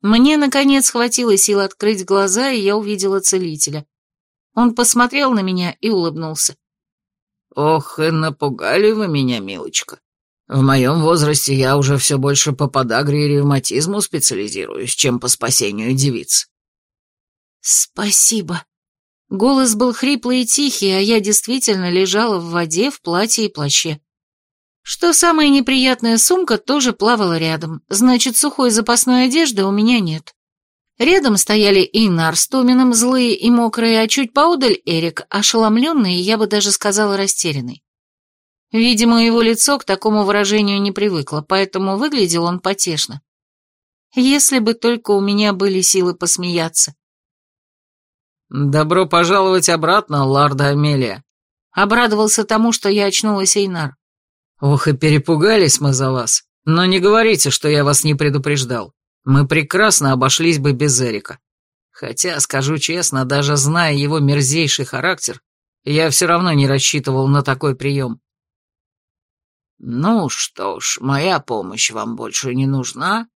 Мне, наконец, хватило сил открыть глаза, и я увидела целителя. Он посмотрел на меня и улыбнулся. «Ох, и напугали вы меня, милочка. В моем возрасте я уже все больше по подагре и ревматизму специализируюсь, чем по спасению девиц». «Спасибо». Голос был хриплый и тихий, а я действительно лежала в воде в платье и плаще. Что самое неприятное, сумка тоже плавала рядом, значит, сухой запасной одежды у меня нет. Рядом стояли Инар с Томином, злые и мокрые, а чуть поодаль Эрик, ошеломленный и, я бы даже сказала, растерянный. Видимо, его лицо к такому выражению не привыкло, поэтому выглядел он потешно. Если бы только у меня были силы посмеяться. «Добро пожаловать обратно, Ларда Амелия», — обрадовался тому, что я очнулась Эйнар. «Ох, и перепугались мы за вас. Но не говорите, что я вас не предупреждал. Мы прекрасно обошлись бы без Эрика. Хотя, скажу честно, даже зная его мерзейший характер, я все равно не рассчитывал на такой прием. «Ну что ж, моя помощь вам больше не нужна.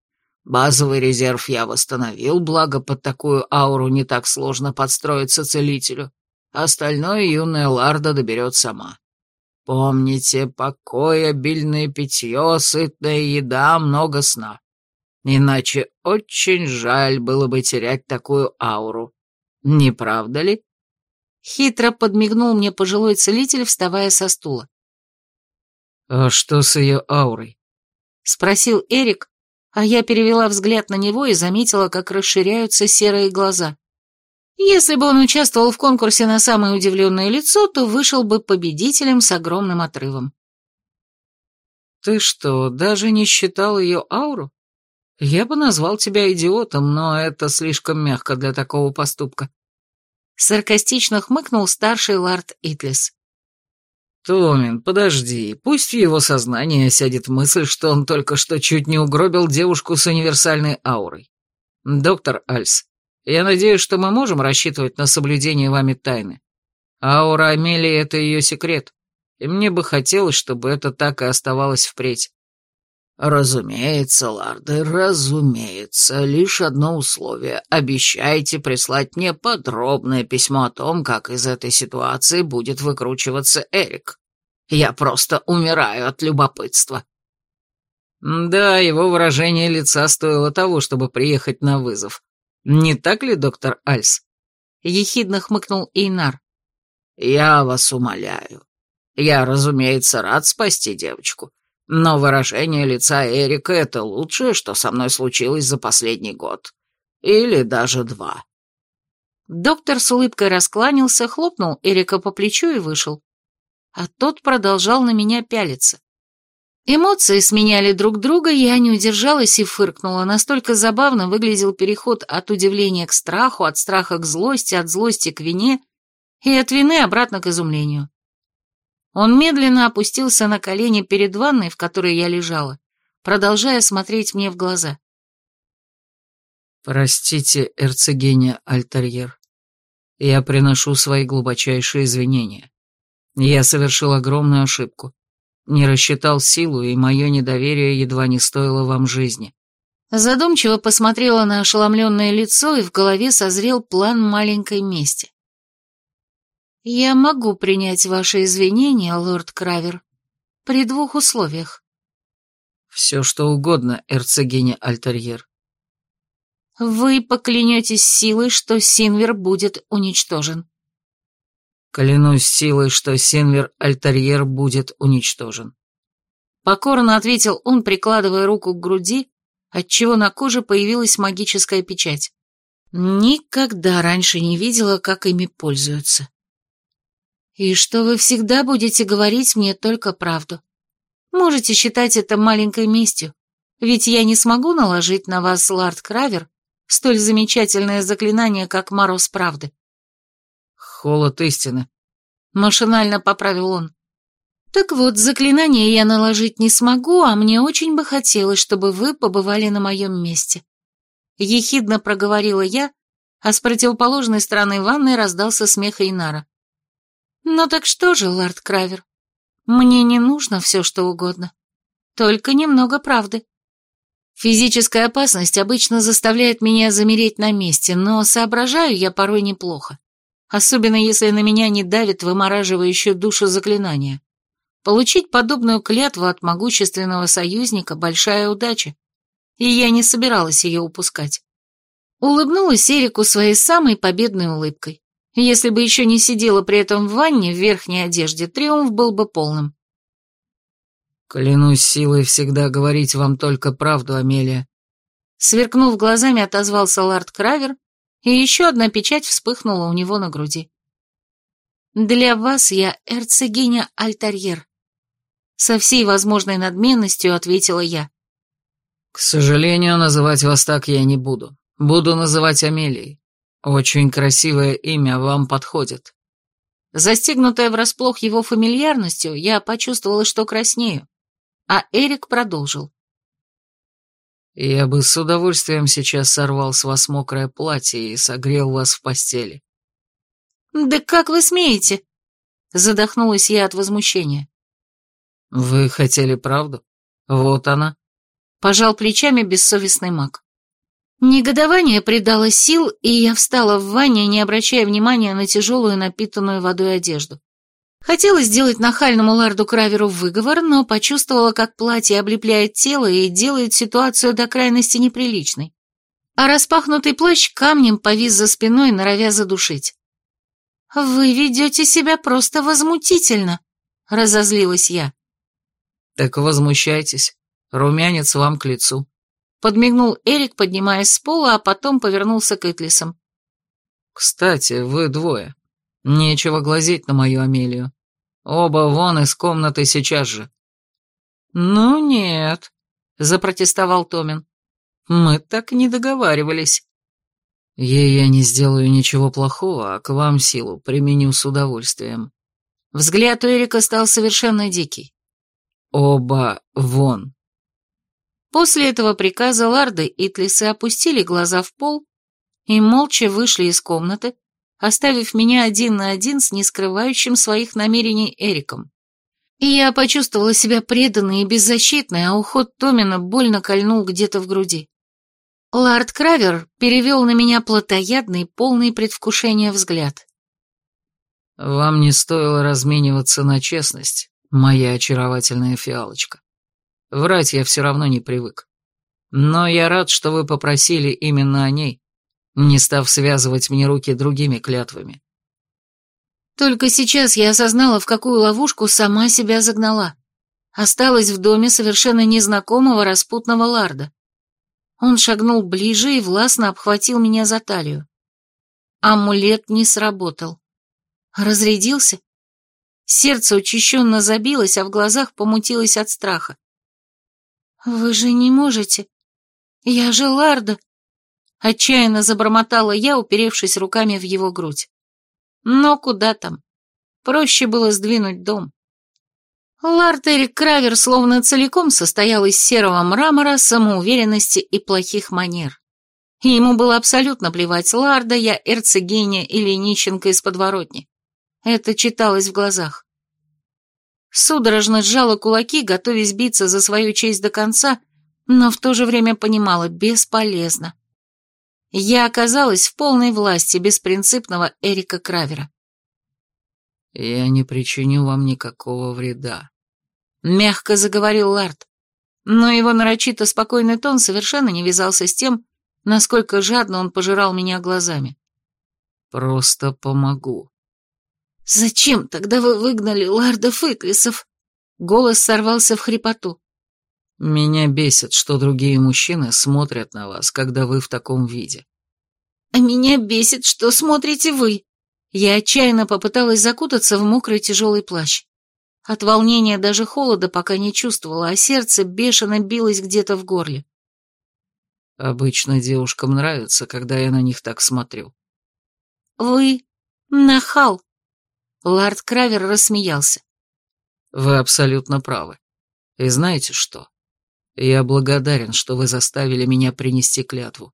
Базовый резерв я восстановил, благо под такую ауру не так сложно подстроиться целителю. Остальное юная Ларда доберет сама. Помните, покой, обильное питье, сытная еда, много сна. Иначе очень жаль было бы терять такую ауру. Не правда ли?» Хитро подмигнул мне пожилой целитель, вставая со стула. «А что с ее аурой?» — спросил Эрик, а я перевела взгляд на него и заметила, как расширяются серые глаза. Если бы он участвовал в конкурсе на самое удивленное лицо, то вышел бы победителем с огромным отрывом. «Ты что, даже не считал ее ауру? Я бы назвал тебя идиотом, но это слишком мягко для такого поступка». Саркастично хмыкнул старший лард Итлис. «Томин, подожди, пусть в его сознание сядет мысль, что он только что чуть не угробил девушку с универсальной аурой. Доктор Альс, я надеюсь, что мы можем рассчитывать на соблюдение вами тайны. Аура Амелии — это ее секрет, и мне бы хотелось, чтобы это так и оставалось впредь». «Разумеется, ларды, разумеется. Лишь одно условие. Обещайте прислать мне подробное письмо о том, как из этой ситуации будет выкручиваться Эрик. Я просто умираю от любопытства». Да, его выражение лица стоило того, чтобы приехать на вызов. Не так ли, доктор Альс? Ехидно хмыкнул Эйнар. Я вас умоляю. Я, разумеется, рад спасти девочку. Но выражение лица Эрика — это лучшее, что со мной случилось за последний год. Или даже два. Доктор с улыбкой раскланялся, хлопнул Эрика по плечу и вышел. А тот продолжал на меня пялиться. Эмоции сменяли друг друга, я не удержалась и фыркнула. Настолько забавно выглядел переход от удивления к страху, от страха к злости, от злости к вине и от вины обратно к изумлению. Он медленно опустился на колени перед ванной, в которой я лежала, продолжая смотреть мне в глаза. «Простите, эрцегения Альтерьер, я приношу свои глубочайшие извинения. Я совершил огромную ошибку, не рассчитал силу, и мое недоверие едва не стоило вам жизни». Задумчиво посмотрела на ошеломленное лицо, и в голове созрел план маленькой мести. «Я могу принять ваши извинения, лорд Кравер, при двух условиях». «Все, что угодно, эрцегиня Альтерьер». «Вы поклянетесь силой, что Синвер будет уничтожен». «Клянусь силой, что Синвер Альтерьер будет уничтожен». Покорно ответил он, прикладывая руку к груди, отчего на коже появилась магическая печать. Никогда раньше не видела, как ими пользуются. И что вы всегда будете говорить мне только правду. Можете считать это маленькой местью. Ведь я не смогу наложить на вас, Лард Кравер, столь замечательное заклинание, как Мороз Правды. Холод истины. Машинально поправил он. Так вот, заклинание я наложить не смогу, а мне очень бы хотелось, чтобы вы побывали на моем месте. Ехидно проговорила я, а с противоположной стороны ванной раздался смех Эйнара. «Ну так что же, лорд Кравер, мне не нужно все, что угодно. Только немного правды. Физическая опасность обычно заставляет меня замереть на месте, но соображаю я порой неплохо. Особенно если на меня не давит вымораживающее душу заклинание. Получить подобную клятву от могущественного союзника – большая удача, и я не собиралась ее упускать. Улыбнулась Эрику своей самой победной улыбкой. Если бы еще не сидела при этом в ванне в верхней одежде, триумф был бы полным. «Клянусь силой всегда говорить вам только правду, Амелия». Сверкнув глазами, отозвался Лард Кравер, и еще одна печать вспыхнула у него на груди. «Для вас я эрцегиня Альтарьер», — со всей возможной надменностью ответила я. «К сожалению, называть вас так я не буду. Буду называть Амелией. Очень красивое имя вам подходит». Застегнутая врасплох его фамильярностью, я почувствовала, что краснею. А Эрик продолжил. «Я бы с удовольствием сейчас сорвал с вас мокрое платье и согрел вас в постели». «Да как вы смеете?» Задохнулась я от возмущения. «Вы хотели правду? Вот она». Пожал плечами бессовестный маг. Негодование придало сил, и я встала в ванне, не обращая внимания на тяжелую напитанную водой одежду. Хотела сделать нахальному Ларду Краверу выговор, но почувствовала, как платье облепляет тело и делает ситуацию до крайности неприличной. А распахнутый плащ камнем повис за спиной, норовя задушить. «Вы ведете себя просто возмутительно», — разозлилась я. «Так возмущайтесь. Румянец вам к лицу», — подмигнул Эрик, поднимаясь с пола, а потом повернулся к Этлисам. «Кстати, вы двое. Нечего глазеть на мою Амелию. Оба вон из комнаты сейчас же». «Ну нет», — запротестовал Томин. «Мы так не договаривались». «Ей я не сделаю ничего плохого, а к вам силу применю с удовольствием». Взгляд у Эрика стал совершенно дикий. «Оба вон». После этого приказа Ларды и Тлисы опустили глаза в пол и молча вышли из комнаты, оставив меня один на один с нескрывающим своих намерений Эриком. И я почувствовала себя преданной и беззащитной, а уход Томина больно кольнул где-то в груди. Лард Кравер перевел на меня плотоядный, полный предвкушения взгляд. «Вам не стоило размениваться на честность, моя очаровательная фиалочка. Врать я все равно не привык. Но я рад, что вы попросили именно о ней, не став связывать мне руки другими клятвами. Только сейчас я осознала, в какую ловушку сама себя загнала. Осталась в доме совершенно незнакомого распутного ларда. Он шагнул ближе и властно обхватил меня за талию. Амулет не сработал. Разрядился? Сердце учащенно забилось, а в глазах помутилось от страха. «Вы же не можете. Я же Ларда!» Отчаянно забормотала я, уперевшись руками в его грудь. Но куда там? Проще было сдвинуть дом. Лард Эрик Кравер словно целиком состоял из серого мрамора, самоуверенности и плохих манер. И ему было абсолютно плевать, Ларда я, эрцегиня или нищенка из подворотни. Это читалось в глазах. Судорожно сжала кулаки, готовясь биться за свою честь до конца, но в то же время понимала, бесполезно. Я оказалась в полной власти беспринципного Эрика Кравера. «Я не причиню вам никакого вреда», — мягко заговорил Лард. Но его нарочито спокойный тон совершенно не вязался с тем, насколько жадно он пожирал меня глазами. «Просто помогу». «Зачем тогда вы выгнали Ларда Фыклисов?» Голос сорвался в хрипоту. «Меня бесит, что другие мужчины смотрят на вас, когда вы в таком виде». «А меня бесит, что смотрите вы». Я отчаянно попыталась закутаться в мокрый тяжелый плащ. От волнения даже холода пока не чувствовала, а сердце бешено билось где-то в горле. Обычно девушкам нравится, когда я на них так смотрю. Вы нахал. Лард Кравер рассмеялся. Вы абсолютно правы. И знаете что? Я благодарен, что вы заставили меня принести клятву.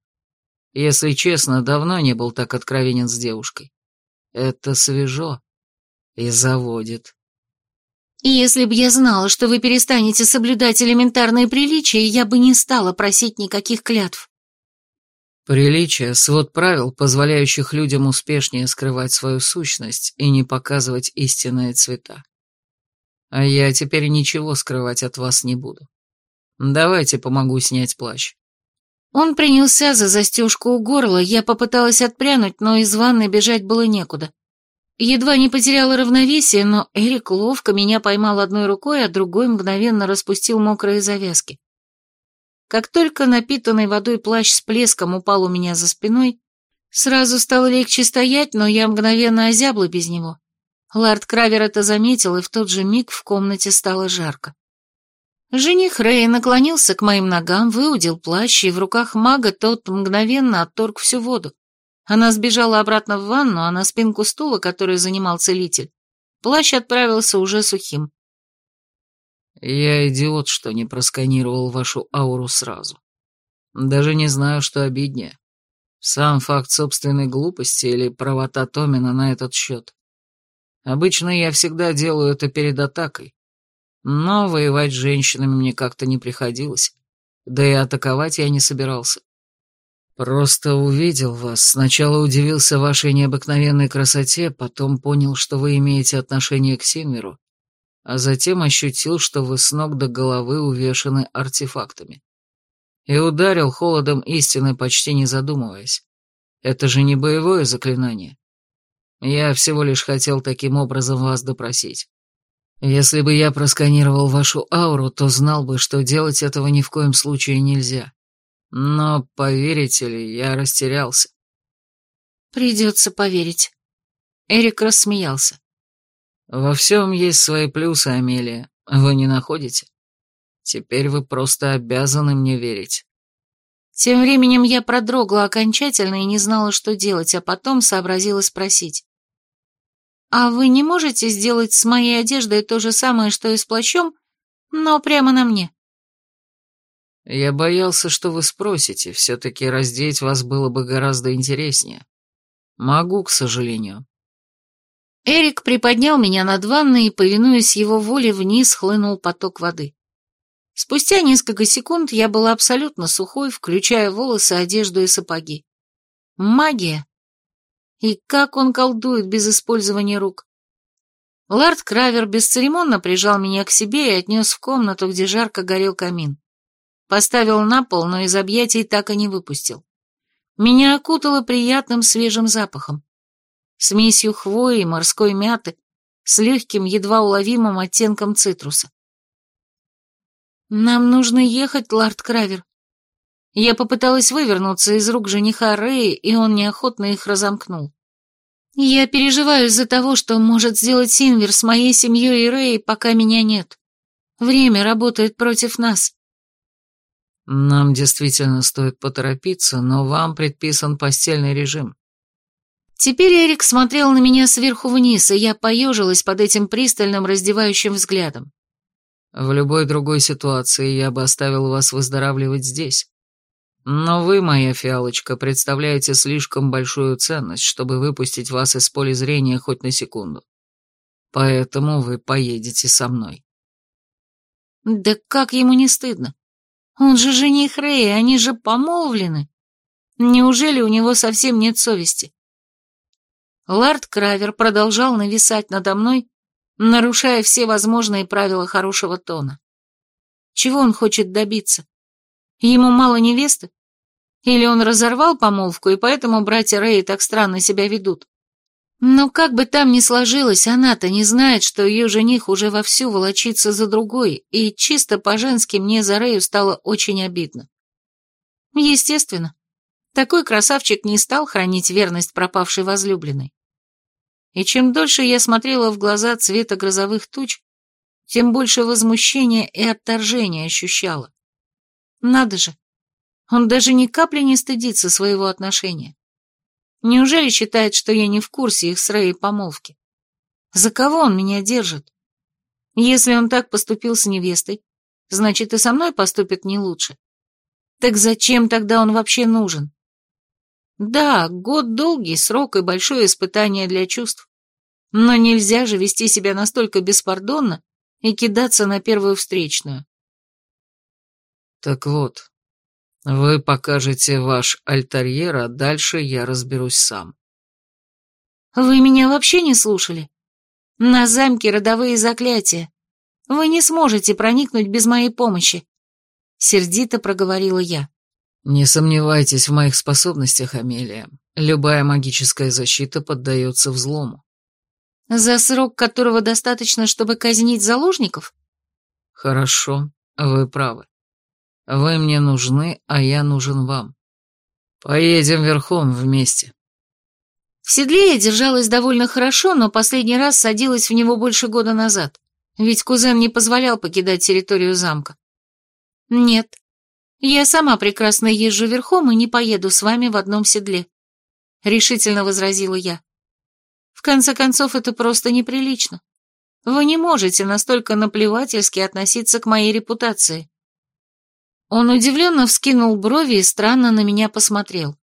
Если честно, давно не был так откровенен с девушкой. Это свежо и заводит. Если бы я знала, что вы перестанете соблюдать элементарные приличия, я бы не стала просить никаких клятв. Приличие — свод правил, позволяющих людям успешнее скрывать свою сущность и не показывать истинные цвета. А я теперь ничего скрывать от вас не буду. Давайте помогу снять плащ. Он принялся за застежку у горла, я попыталась отпрянуть, но из ванной бежать было некуда. Едва не потеряла равновесие, но Эрик ловко меня поймал одной рукой, а другой мгновенно распустил мокрые завязки. Как только напитанный водой плащ с плеском упал у меня за спиной, сразу стало легче стоять, но я мгновенно озябла без него. Лард Кравер это заметил, и в тот же миг в комнате стало жарко. Жених Рэй наклонился к моим ногам, выудил плащ, и в руках мага тот мгновенно отторг всю воду. Она сбежала обратно в ванну, а на спинку стула, который занимал целитель, плащ отправился уже сухим. Я идиот, что не просканировал вашу ауру сразу. Даже не знаю, что обиднее. Сам факт собственной глупости или правота Томина на этот счет. Обычно я всегда делаю это перед атакой. Но воевать с женщинами мне как-то не приходилось. Да и атаковать я не собирался. Просто увидел вас, сначала удивился вашей необыкновенной красоте, потом понял, что вы имеете отношение к Синверу, а затем ощутил, что вы с ног до головы увешаны артефактами. И ударил холодом истины, почти не задумываясь. Это же не боевое заклинание. Я всего лишь хотел таким образом вас допросить. Если бы я просканировал вашу ауру, то знал бы, что делать этого ни в коем случае нельзя. Но, поверите ли, я растерялся. Придется поверить. Эрик рассмеялся. Во всем есть свои плюсы, Амелия. Вы не находите? Теперь вы просто обязаны мне верить. Тем временем я продрогла окончательно и не знала, что делать, а потом сообразила спросить. «А вы не можете сделать с моей одеждой то же самое, что и с плащом, но прямо на мне?» Я боялся, что вы спросите, все-таки раздеть вас было бы гораздо интереснее. Могу, к сожалению. Эрик приподнял меня над ванной, и, повинуясь его воле, вниз хлынул поток воды. Спустя несколько секунд я была абсолютно сухой, включая волосы, одежду и сапоги. Магия. И как он колдует без использования рук. Лард Кравер бесцеремонно прижал меня к себе и отнес в комнату, где жарко горел камин. Поставил на пол, но из объятий так и не выпустил. Меня окутало приятным свежим запахом. Смесью хвои и морской мяты с легким, едва уловимым оттенком цитруса. «Нам нужно ехать, лорд Кравер». Я попыталась вывернуться из рук жениха Рэя, и он неохотно их разомкнул. «Я переживаю из-за того, что может сделать Синвер с моей семьей и Рэй, пока меня нет. Время работает против нас». Нам действительно стоит поторопиться, но вам предписан постельный режим. Теперь Эрик смотрел на меня сверху вниз, и я поежилась под этим пристальным раздевающим взглядом. В любой другой ситуации я бы оставил вас выздоравливать здесь. Но вы, моя фиалочка, представляете слишком большую ценность, чтобы выпустить вас из поля зрения хоть на секунду. Поэтому вы поедете со мной. Да как ему не стыдно? Он же жених Рэя, они же помолвлены. Неужели у него совсем нет совести? Лард Кравер продолжал нависать надо мной, нарушая все возможные правила хорошего тона. Чего он хочет добиться? Ему мало невесты? Или он разорвал помолвку, и поэтому братья Рэи так странно себя ведут? Но как бы там ни сложилось, она-то не знает, что ее жених уже вовсю волочится за другой, и чисто по-женски мне за Рэю стало очень обидно. Естественно, такой красавчик не стал хранить верность пропавшей возлюбленной. И чем дольше я смотрела в глаза цвета грозовых туч, тем больше возмущения и отторжения ощущала. Надо же, он даже ни капли не стыдится своего отношения. Неужели считает, что я не в курсе их с Рэей помолвки? За кого он меня держит? Если он так поступил с невестой, значит и со мной поступит не лучше. Так зачем тогда он вообще нужен? Да, год долгий срок и большое испытание для чувств. Но нельзя же вести себя настолько беспардонно и кидаться на первую встречную. Так вот, вы покажете ваш альтерьер, а дальше я разберусь сам. Вы меня вообще не слушали? На замке родовые заклятия. Вы не сможете проникнуть без моей помощи. Сердито проговорила я. Не сомневайтесь в моих способностях, Амелия. Любая магическая защита поддается взлому. За срок которого достаточно, чтобы казнить заложников? Хорошо, вы правы. Вы мне нужны, а я нужен вам. Поедем верхом вместе. В седле я держалась довольно хорошо, но последний раз садилась в него больше года назад, ведь кузен не позволял покидать территорию замка. Нет, я сама прекрасно езжу верхом и не поеду с вами в одном седле, решительно возразила я. В конце концов, это просто неприлично. Вы не можете настолько наплевательски относиться к моей репутации. Он удивленно вскинул брови и странно на меня посмотрел.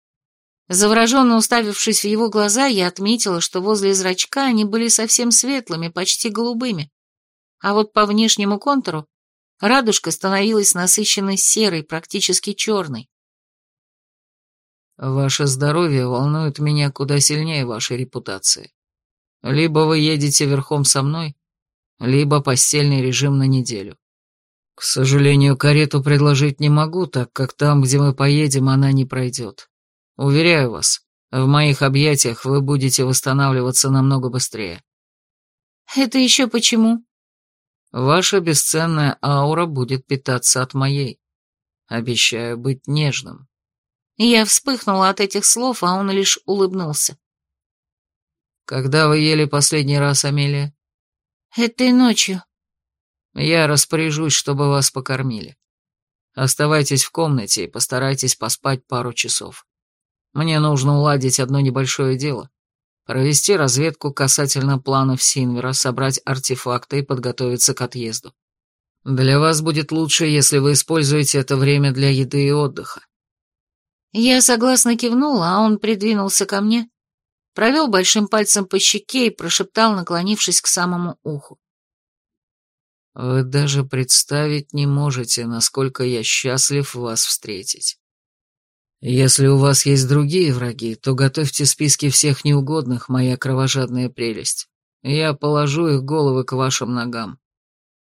Завороженно уставившись в его глаза, я отметила, что возле зрачка они были совсем светлыми, почти голубыми. А вот по внешнему контуру радужка становилась насыщенной серой, практически черной. «Ваше здоровье волнует меня куда сильнее вашей репутации. Либо вы едете верхом со мной, либо постельный режим на неделю. К сожалению, карету предложить не могу, так как там, где мы поедем, она не пройдет. Уверяю вас, в моих объятиях вы будете восстанавливаться намного быстрее. Это еще почему? Ваша бесценная аура будет питаться от моей. Обещаю быть нежным. Я вспыхнула от этих слов, а он лишь улыбнулся. Когда вы ели последний раз, Амелия? Этой ночью. Я распоряжусь, чтобы вас покормили. Оставайтесь в комнате и постарайтесь поспать пару часов. Мне нужно уладить одно небольшое дело. Провести разведку касательно планов Синвера, собрать артефакты и подготовиться к отъезду. Для вас будет лучше, если вы используете это время для еды и отдыха. Я согласно кивнула, а он придвинулся ко мне, провел большим пальцем по щеке и прошептал, наклонившись к самому уху. Вы даже представить не можете, насколько я счастлив вас встретить. Если у вас есть другие враги, то готовьте списки всех неугодных, моя кровожадная прелесть. Я положу их головы к вашим ногам.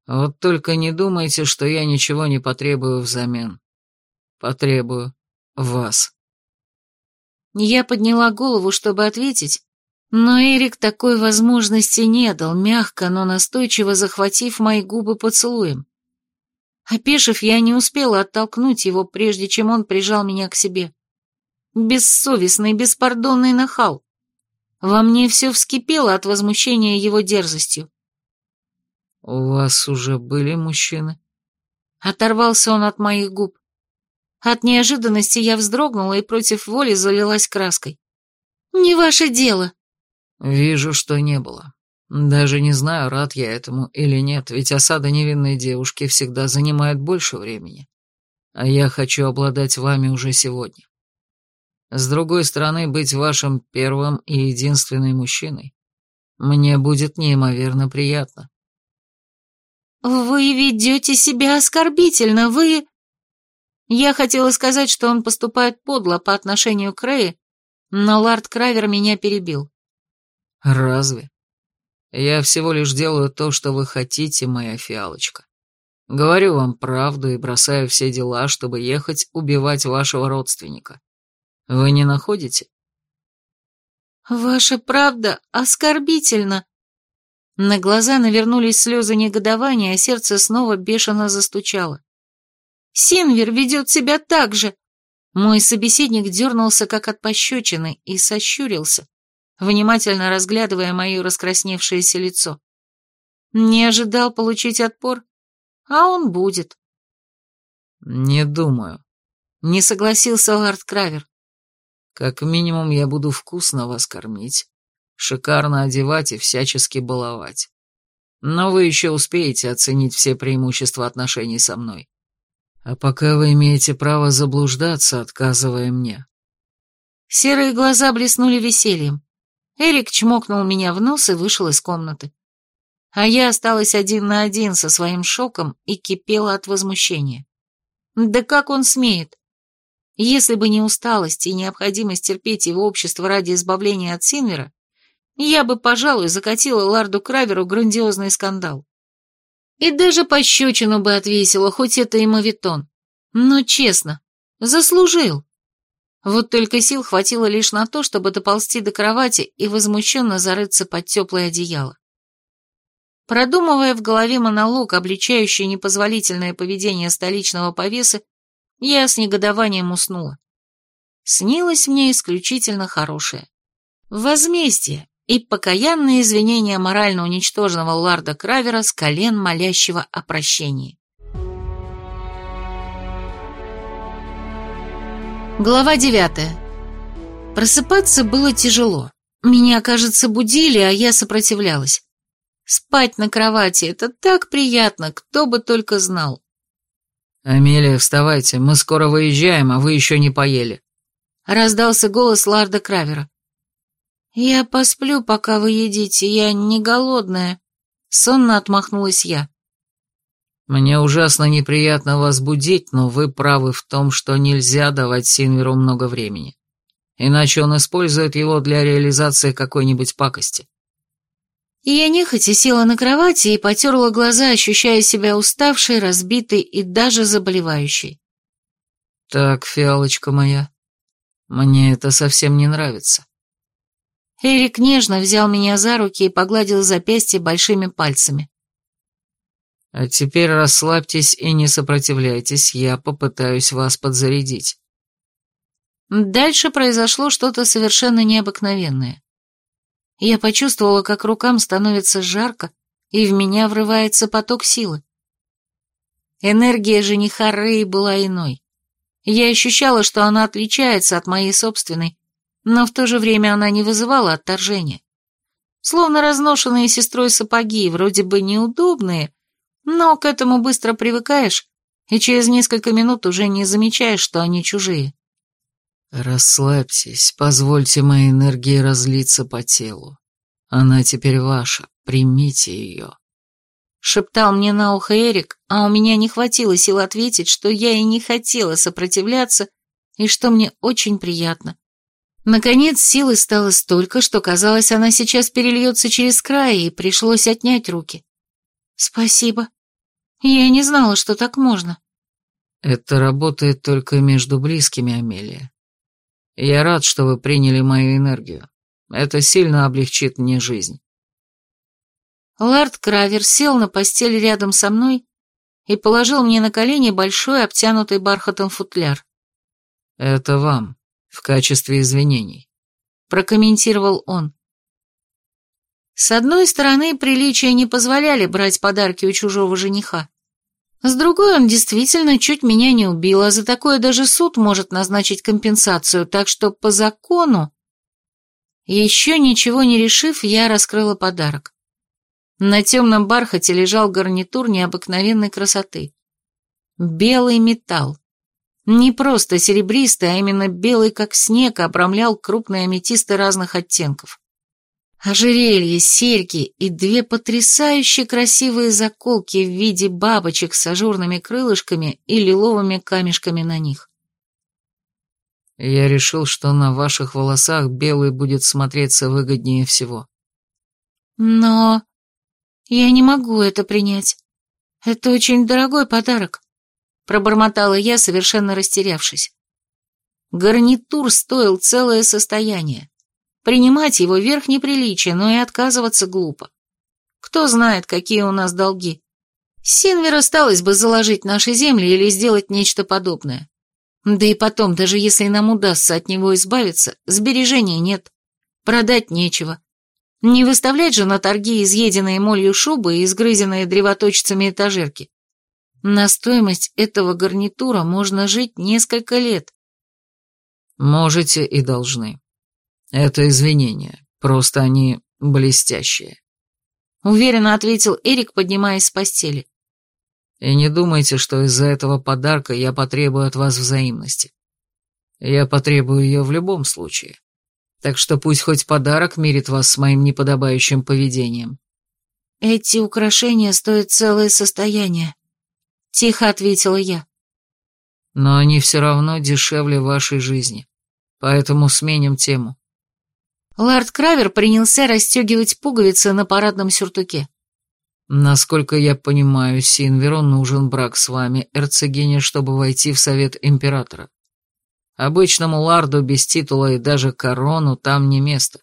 Вот только не думайте, что я ничего не потребую взамен. Потребую вас. Я подняла голову, чтобы ответить, но Эрик такой возможности не дал, мягко, но настойчиво захватив мои губы поцелуем. Опешив, я не успела оттолкнуть его, прежде чем он прижал меня к себе. Бессовестный, беспардонный нахал. Во мне все вскипело от возмущения его дерзостью. «У вас уже были мужчины?» Оторвался он от моих губ. От неожиданности я вздрогнула и против воли залилась краской. «Не ваше дело», «Вижу, что не было. Даже не знаю, рад я этому или нет, ведь осада невинной девушки всегда занимает больше времени. А я хочу обладать вами уже сегодня. С другой стороны, быть вашим первым и единственным мужчиной мне будет неимоверно приятно». «Вы ведете себя оскорбительно, вы...» Я хотела сказать, что он поступает подло по отношению к Рэе, но лорд Кравер меня перебил. «Разве? Я всего лишь делаю то, что вы хотите, моя фиалочка. Говорю вам правду и бросаю все дела, чтобы ехать убивать вашего родственника. Вы не находите?» «Ваша правда оскорбительна». На глаза навернулись слезы негодования, а сердце снова бешено застучало. «Синвер ведет себя так же!» Мой собеседник дернулся, как от пощечины, и сощурился, внимательно разглядывая мое раскрасневшееся лицо. Не ожидал получить отпор, а он будет. Не думаю. Не согласился Лард Кравер. Как минимум я буду вкусно вас кормить, шикарно одевать и всячески баловать. Но вы еще успеете оценить все преимущества отношений со мной. А пока вы имеете право заблуждаться, отказывая мне. Серые глаза блеснули весельем. Эрик чмокнул меня в нос и вышел из комнаты. А я осталась один на один со своим шоком и кипела от возмущения. Да как он смеет? Если бы не усталость и необходимость терпеть его общество ради избавления от Синвера, я бы, пожалуй, закатила Ларду Краверу грандиозный скандал. И даже пощечину бы отвесила, хоть это и мавитон. Но честно, заслужил. Вот только сил хватило лишь на то, чтобы доползти до кровати и возмущенно зарыться под теплое одеяло. Продумывая в голове монолог, обличающий непозволительное поведение столичного повесы, я с негодованием уснула. Снилось мне исключительно хорошее. Возмездие и покаянные извинения морально уничтоженного Ларда Кравера с колен молящего о прощении. Глава девятая. Просыпаться было тяжело. Меня, кажется, будили, а я сопротивлялась. Спать на кровати — это так приятно, кто бы только знал. «Амелия, вставайте, мы скоро выезжаем, а вы еще не поели». Раздался голос Ларда Кравера. «Я посплю, пока вы едите, я не голодная», — сонно отмахнулась я. «Мне ужасно неприятно вас будить, но вы правы в том, что нельзя давать Синверу много времени. Иначе он использует его для реализации какой-нибудь пакости». И я нехотя села на кровати и потерла глаза, ощущая себя уставшей, разбитой и даже заболевающей. «Так, фиалочка моя, мне это совсем не нравится». Эрик нежно взял меня за руки и погладил запястье большими пальцами. «А теперь расслабьтесь и не сопротивляйтесь, я попытаюсь вас подзарядить». Дальше произошло что-то совершенно необыкновенное. Я почувствовала, как рукам становится жарко, и в меня врывается поток силы. Энергия жениха Рэй была иной. Я ощущала, что она отличается от моей собственной, но в то же время она не вызывала отторжения. Словно разношенные сестрой сапоги, вроде бы неудобные, но к этому быстро привыкаешь, и через несколько минут уже не замечаешь, что они чужие. «Расслабьтесь, позвольте моей энергии разлиться по телу. Она теперь ваша, примите ее». Шептал мне на ухо Эрик, а у меня не хватило сил ответить, что я и не хотела сопротивляться, и что мне очень приятно. Наконец силы стало столько, что казалось, она сейчас перельется через край, и пришлось отнять руки. «Спасибо. Я не знала, что так можно». «Это работает только между близкими, Амелия. Я рад, что вы приняли мою энергию. Это сильно облегчит мне жизнь. Лард Кравер сел на постель рядом со мной и положил мне на колени большой обтянутый бархатом футляр. «Это вам, в качестве извинений», — прокомментировал он. С одной стороны, приличия не позволяли брать подарки у чужого жениха. С другой, он действительно чуть меня не убил, а за такое даже суд может назначить компенсацию, так что по закону... Еще ничего не решив, я раскрыла подарок. На темном бархате лежал гарнитур необыкновенной красоты. Белый металл. Не просто серебристый, а именно белый, как снег, обрамлял крупные аметисты разных оттенков. Ожерелье, серьги и две потрясающе красивые заколки в виде бабочек с ажурными крылышками и лиловыми камешками на них. Я решил, что на ваших волосах белый будет смотреться выгоднее всего. Но я не могу это принять. Это очень дорогой подарок, пробормотала я, совершенно растерявшись. Гарнитур стоил целое состояние. Принимать его верх неприличия, но и отказываться глупо. Кто знает, какие у нас долги. Синвер осталось бы заложить наши земли или сделать нечто подобное. Да и потом, даже если нам удастся от него избавиться, сбережений нет. Продать нечего. Не выставлять же на торги изъеденные молью шубы и изгрызенные древоточцами этажерки. На стоимость этого гарнитура можно жить несколько лет. Можете и должны. Это извинения, просто они блестящие. Уверенно ответил Эрик, поднимаясь с постели. И не думайте, что из-за этого подарка я потребую от вас взаимности. Я потребую ее в любом случае. Так что пусть хоть подарок мирит вас с моим неподобающим поведением. Эти украшения стоят целое состояние, тихо ответила я. Но они все равно дешевле вашей жизни. Поэтому сменим тему. Лард Кравер принялся расстегивать пуговицы на парадном сюртуке. Насколько я понимаю, Синверу нужен брак с вами, эрцегиня, чтобы войти в совет императора. Обычному ларду без титула и даже корону там не место.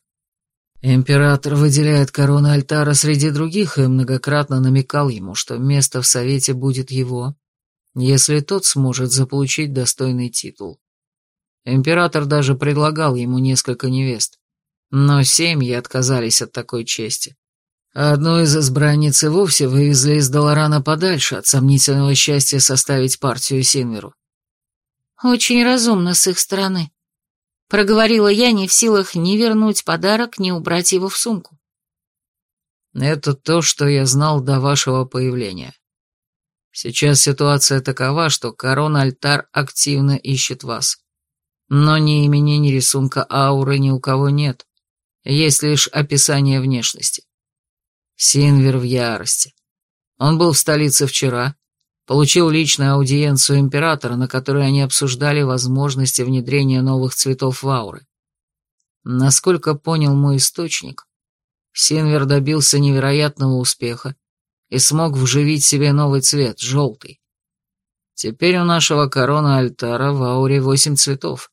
Император выделяет корону Альтара среди других и многократно намекал ему, что место в совете будет его, если тот сможет заполучить достойный титул. Император даже предлагал ему несколько невест. Но семьи отказались от такой чести. Одну из избранниц и вовсе вывезли из Долорана подальше от сомнительного счастья составить партию Синверу. «Очень разумно с их стороны», — проговорила я, не в силах ни вернуть подарок, ни убрать его в сумку. «Это то, что я знал до вашего появления. Сейчас ситуация такова, что корона Альтар активно ищет вас. Но ни имени, ни рисунка ауры ни у кого нет есть лишь описание внешности. Синвер в ярости. Он был в столице вчера, получил личную аудиенцию императора, на которой они обсуждали возможности внедрения новых цветов в ауры. Насколько понял мой источник, Синвер добился невероятного успеха и смог вживить себе новый цвет, желтый. Теперь у нашего корона Альтара в ауре восемь цветов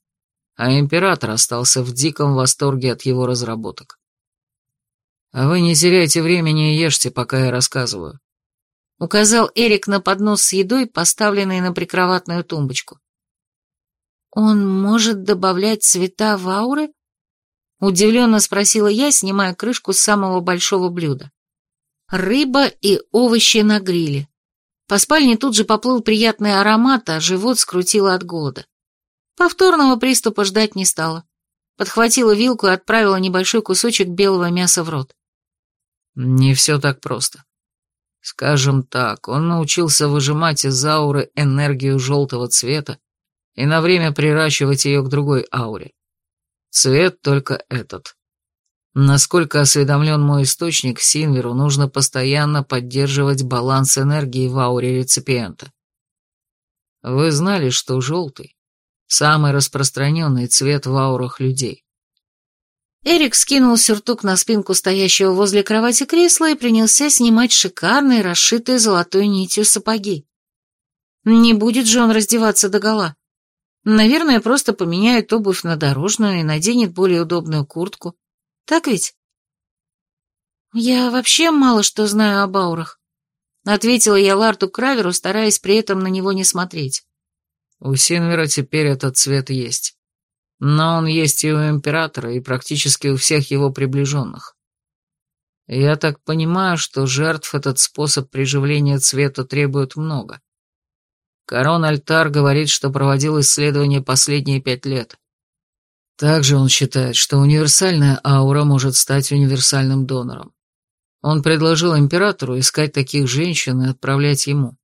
а император остался в диком восторге от его разработок. «А вы не теряйте времени и ешьте, пока я рассказываю», — указал Эрик на поднос с едой, поставленный на прикроватную тумбочку. «Он может добавлять цвета в ауры?» — удивленно спросила я, снимая крышку с самого большого блюда. «Рыба и овощи на гриле». По спальне тут же поплыл приятный аромат, а живот скрутило от голода. Повторного приступа ждать не стала. Подхватила вилку и отправила небольшой кусочек белого мяса в рот. Не все так просто. Скажем так, он научился выжимать из ауры энергию желтого цвета и на время приращивать ее к другой ауре. Цвет только этот. Насколько осведомлен мой источник, Синверу нужно постоянно поддерживать баланс энергии в ауре реципиента. Вы знали, что желтый Самый распространенный цвет в аурах людей. Эрик скинул сюртук на спинку стоящего возле кровати кресла и принялся снимать шикарные, расшитые золотой нитью сапоги. Не будет же он раздеваться догола. Наверное, просто поменяет обувь на дорожную и наденет более удобную куртку. Так ведь? Я вообще мало что знаю об аурах, ответила я Ларту Краверу, стараясь при этом на него не смотреть. У Синвера теперь этот цвет есть. Но он есть и у Императора, и практически у всех его приближенных. Я так понимаю, что жертв этот способ приживления цвета требует много. Корон Альтар говорит, что проводил исследования последние пять лет. Также он считает, что универсальная аура может стать универсальным донором. Он предложил императору искать таких женщин и отправлять ему.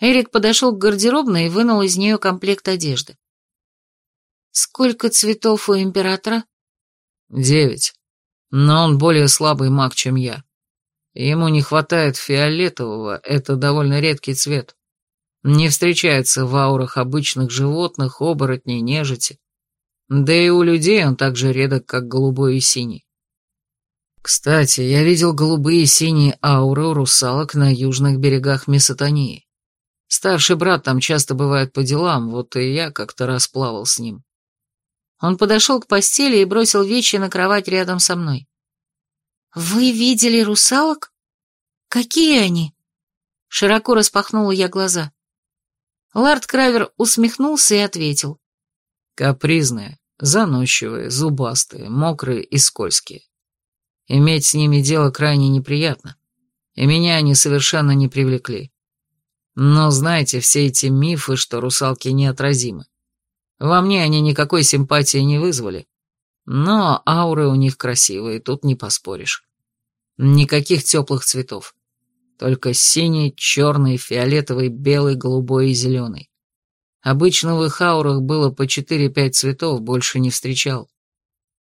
Эрик подошел к гардеробной и вынул из нее комплект одежды. «Сколько цветов у императора?» «Девять. Но он более слабый маг, чем я. Ему не хватает фиолетового, это довольно редкий цвет. Не встречается в аурах обычных животных, оборотней, нежити. Да и у людей он так же редок, как голубой и синий. Кстати, я видел голубые и синие ауры у русалок на южных берегах Месотонии. Старший брат там часто бывает по делам, вот и я как-то расплавал с ним. Он подошел к постели и бросил вещи на кровать рядом со мной. «Вы видели русалок? Какие они?» Широко распахнула я глаза. Лард Кравер усмехнулся и ответил. «Капризные, заносчивые, зубастые, мокрые и скользкие. Иметь с ними дело крайне неприятно, и меня они совершенно не привлекли. Но знаете, все эти мифы, что русалки неотразимы. Во мне они никакой симпатии не вызвали, но ауры у них красивые, тут не поспоришь. Никаких теплых цветов. Только синий, черный, фиолетовый, белый, голубой и зеленый. Обычно в их аурах было по 4-5 цветов, больше не встречал.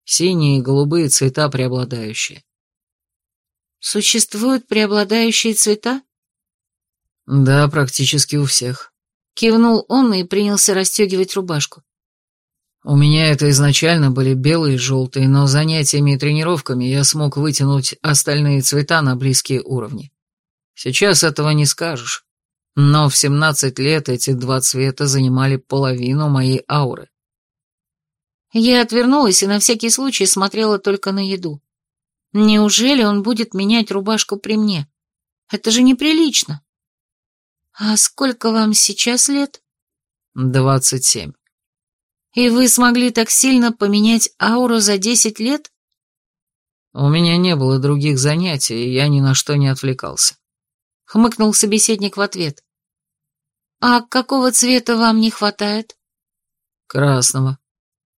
Синие и голубые цвета преобладающие. Существуют преобладающие цвета? Да, практически у всех. Кивнул он и принялся расстегивать рубашку. У меня это изначально были белые и желтые, но занятиями и тренировками я смог вытянуть остальные цвета на близкие уровни. Сейчас этого не скажешь, но в 17 лет эти два цвета занимали половину моей ауры. Я отвернулась и на всякий случай смотрела только на еду. Неужели он будет менять рубашку при мне? Это же неприлично. А сколько вам сейчас лет? Двадцать семь. И вы смогли так сильно поменять ауру за десять лет? У меня не было других занятий, и я ни на что не отвлекался. Хмыкнул собеседник в ответ. А какого цвета вам не хватает? Красного.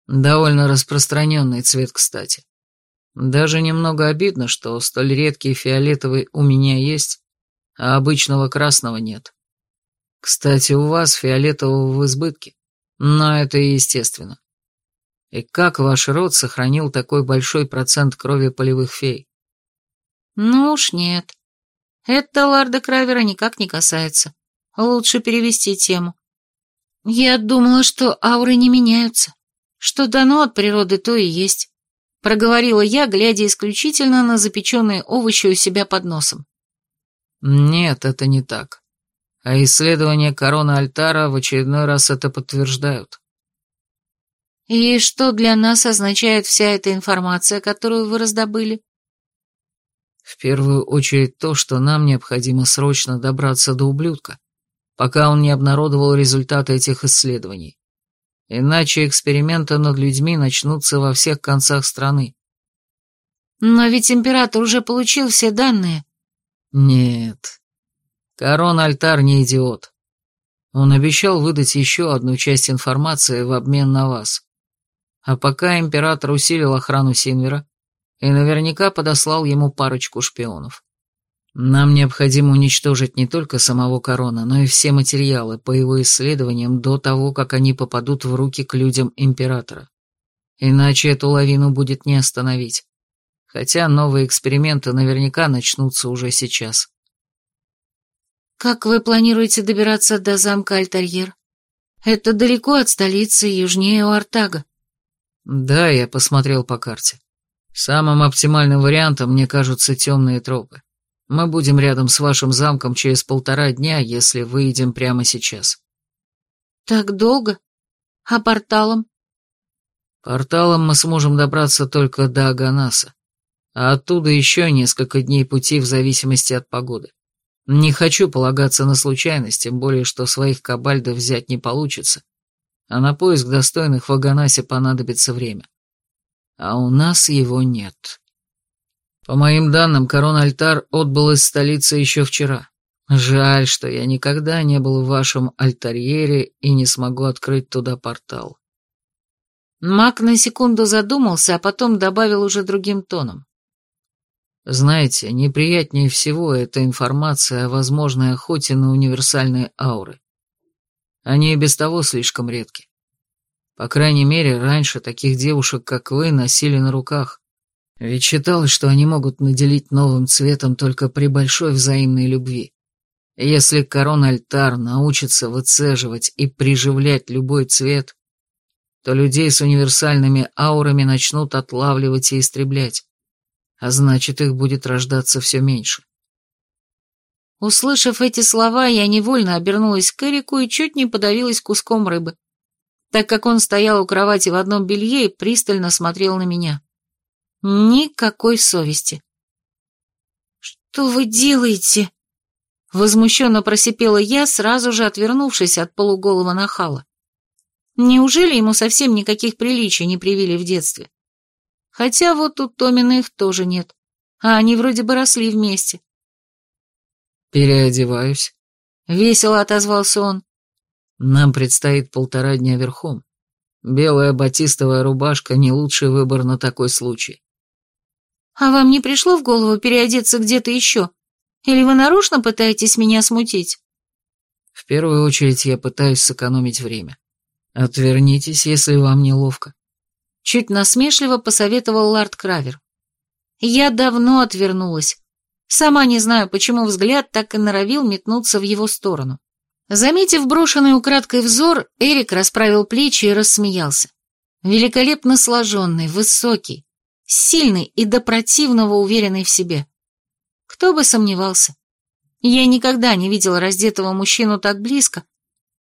Довольно распространенный цвет, кстати. Даже немного обидно, что столь редкий фиолетовый у меня есть, а обычного красного нет. Кстати, у вас фиолетового в избытке. Но это и естественно. И как ваш род сохранил такой большой процент крови полевых фей? Ну уж нет. Это Ларда Кравера никак не касается. Лучше перевести тему. Я думала, что ауры не меняются. Что дано от природы, то и есть. Проговорила я, глядя исключительно на запеченные овощи у себя под носом. Нет, это не так. А исследования короны Альтара в очередной раз это подтверждают. И что для нас означает вся эта информация, которую вы раздобыли? В первую очередь то, что нам необходимо срочно добраться до ублюдка, пока он не обнародовал результаты этих исследований. Иначе эксперименты над людьми начнутся во всех концах страны. Но ведь император уже получил все данные. Нет, Корон Альтар не идиот. Он обещал выдать еще одну часть информации в обмен на вас. А пока император усилил охрану Синвера и наверняка подослал ему парочку шпионов. Нам необходимо уничтожить не только самого Корона, но и все материалы по его исследованиям до того, как они попадут в руки к людям Императора. Иначе эту лавину будет не остановить. Хотя новые эксперименты наверняка начнутся уже сейчас. «Как вы планируете добираться до замка Альтарьер? Это далеко от столицы, южнее у Артага». «Да, я посмотрел по карте. Самым оптимальным вариантом мне кажутся темные тропы. Мы будем рядом с вашим замком через полтора дня, если выйдем прямо сейчас». «Так долго? А порталом?» «Порталом мы сможем добраться только до Аганаса, а оттуда еще несколько дней пути в зависимости от погоды. Не хочу полагаться на случайность, тем более, что своих кабальдов взять не получится, а на поиск достойных в Аганасе понадобится время. А у нас его нет. По моим данным, корон-альтар отбыл из столицы еще вчера. Жаль, что я никогда не был в вашем альтарьере и не смогу открыть туда портал. Мак на секунду задумался, а потом добавил уже другим тоном. Знаете, неприятнее всего эта информация о возможной охоте на универсальные ауры. Они и без того слишком редки. По крайней мере, раньше таких девушек, как вы, носили на руках. Ведь считалось, что они могут наделить новым цветом только при большой взаимной любви. Если корон-альтар научится выцеживать и приживлять любой цвет, то людей с универсальными аурами начнут отлавливать и истреблять а значит, их будет рождаться все меньше. Услышав эти слова, я невольно обернулась к Эрику и чуть не подавилась куском рыбы, так как он стоял у кровати в одном белье и пристально смотрел на меня. Никакой совести. «Что вы делаете?» Возмущенно просипела я, сразу же отвернувшись от полуголого нахала. Неужели ему совсем никаких приличий не привили в детстве? Хотя вот у Томина их тоже нет. а они вроде бы росли вместе. «Переодеваюсь», — весело отозвался он. «Нам предстоит полтора дня верхом. Белая батистовая рубашка — не лучший выбор на такой случай». «А вам не пришло в голову переодеться где-то еще? Или вы нарочно пытаетесь меня смутить?» «В первую очередь я пытаюсь сэкономить время. Отвернитесь, если вам неловко». Чуть насмешливо посоветовал Лард Кравер. Я давно отвернулась. Сама не знаю, почему взгляд так и норовил метнуться в его сторону. Заметив брошенный украдкой взор, Эрик расправил плечи и рассмеялся. Великолепно сложенный, высокий, сильный и до противного уверенный в себе. Кто бы сомневался. Я никогда не видела раздетого мужчину так близко,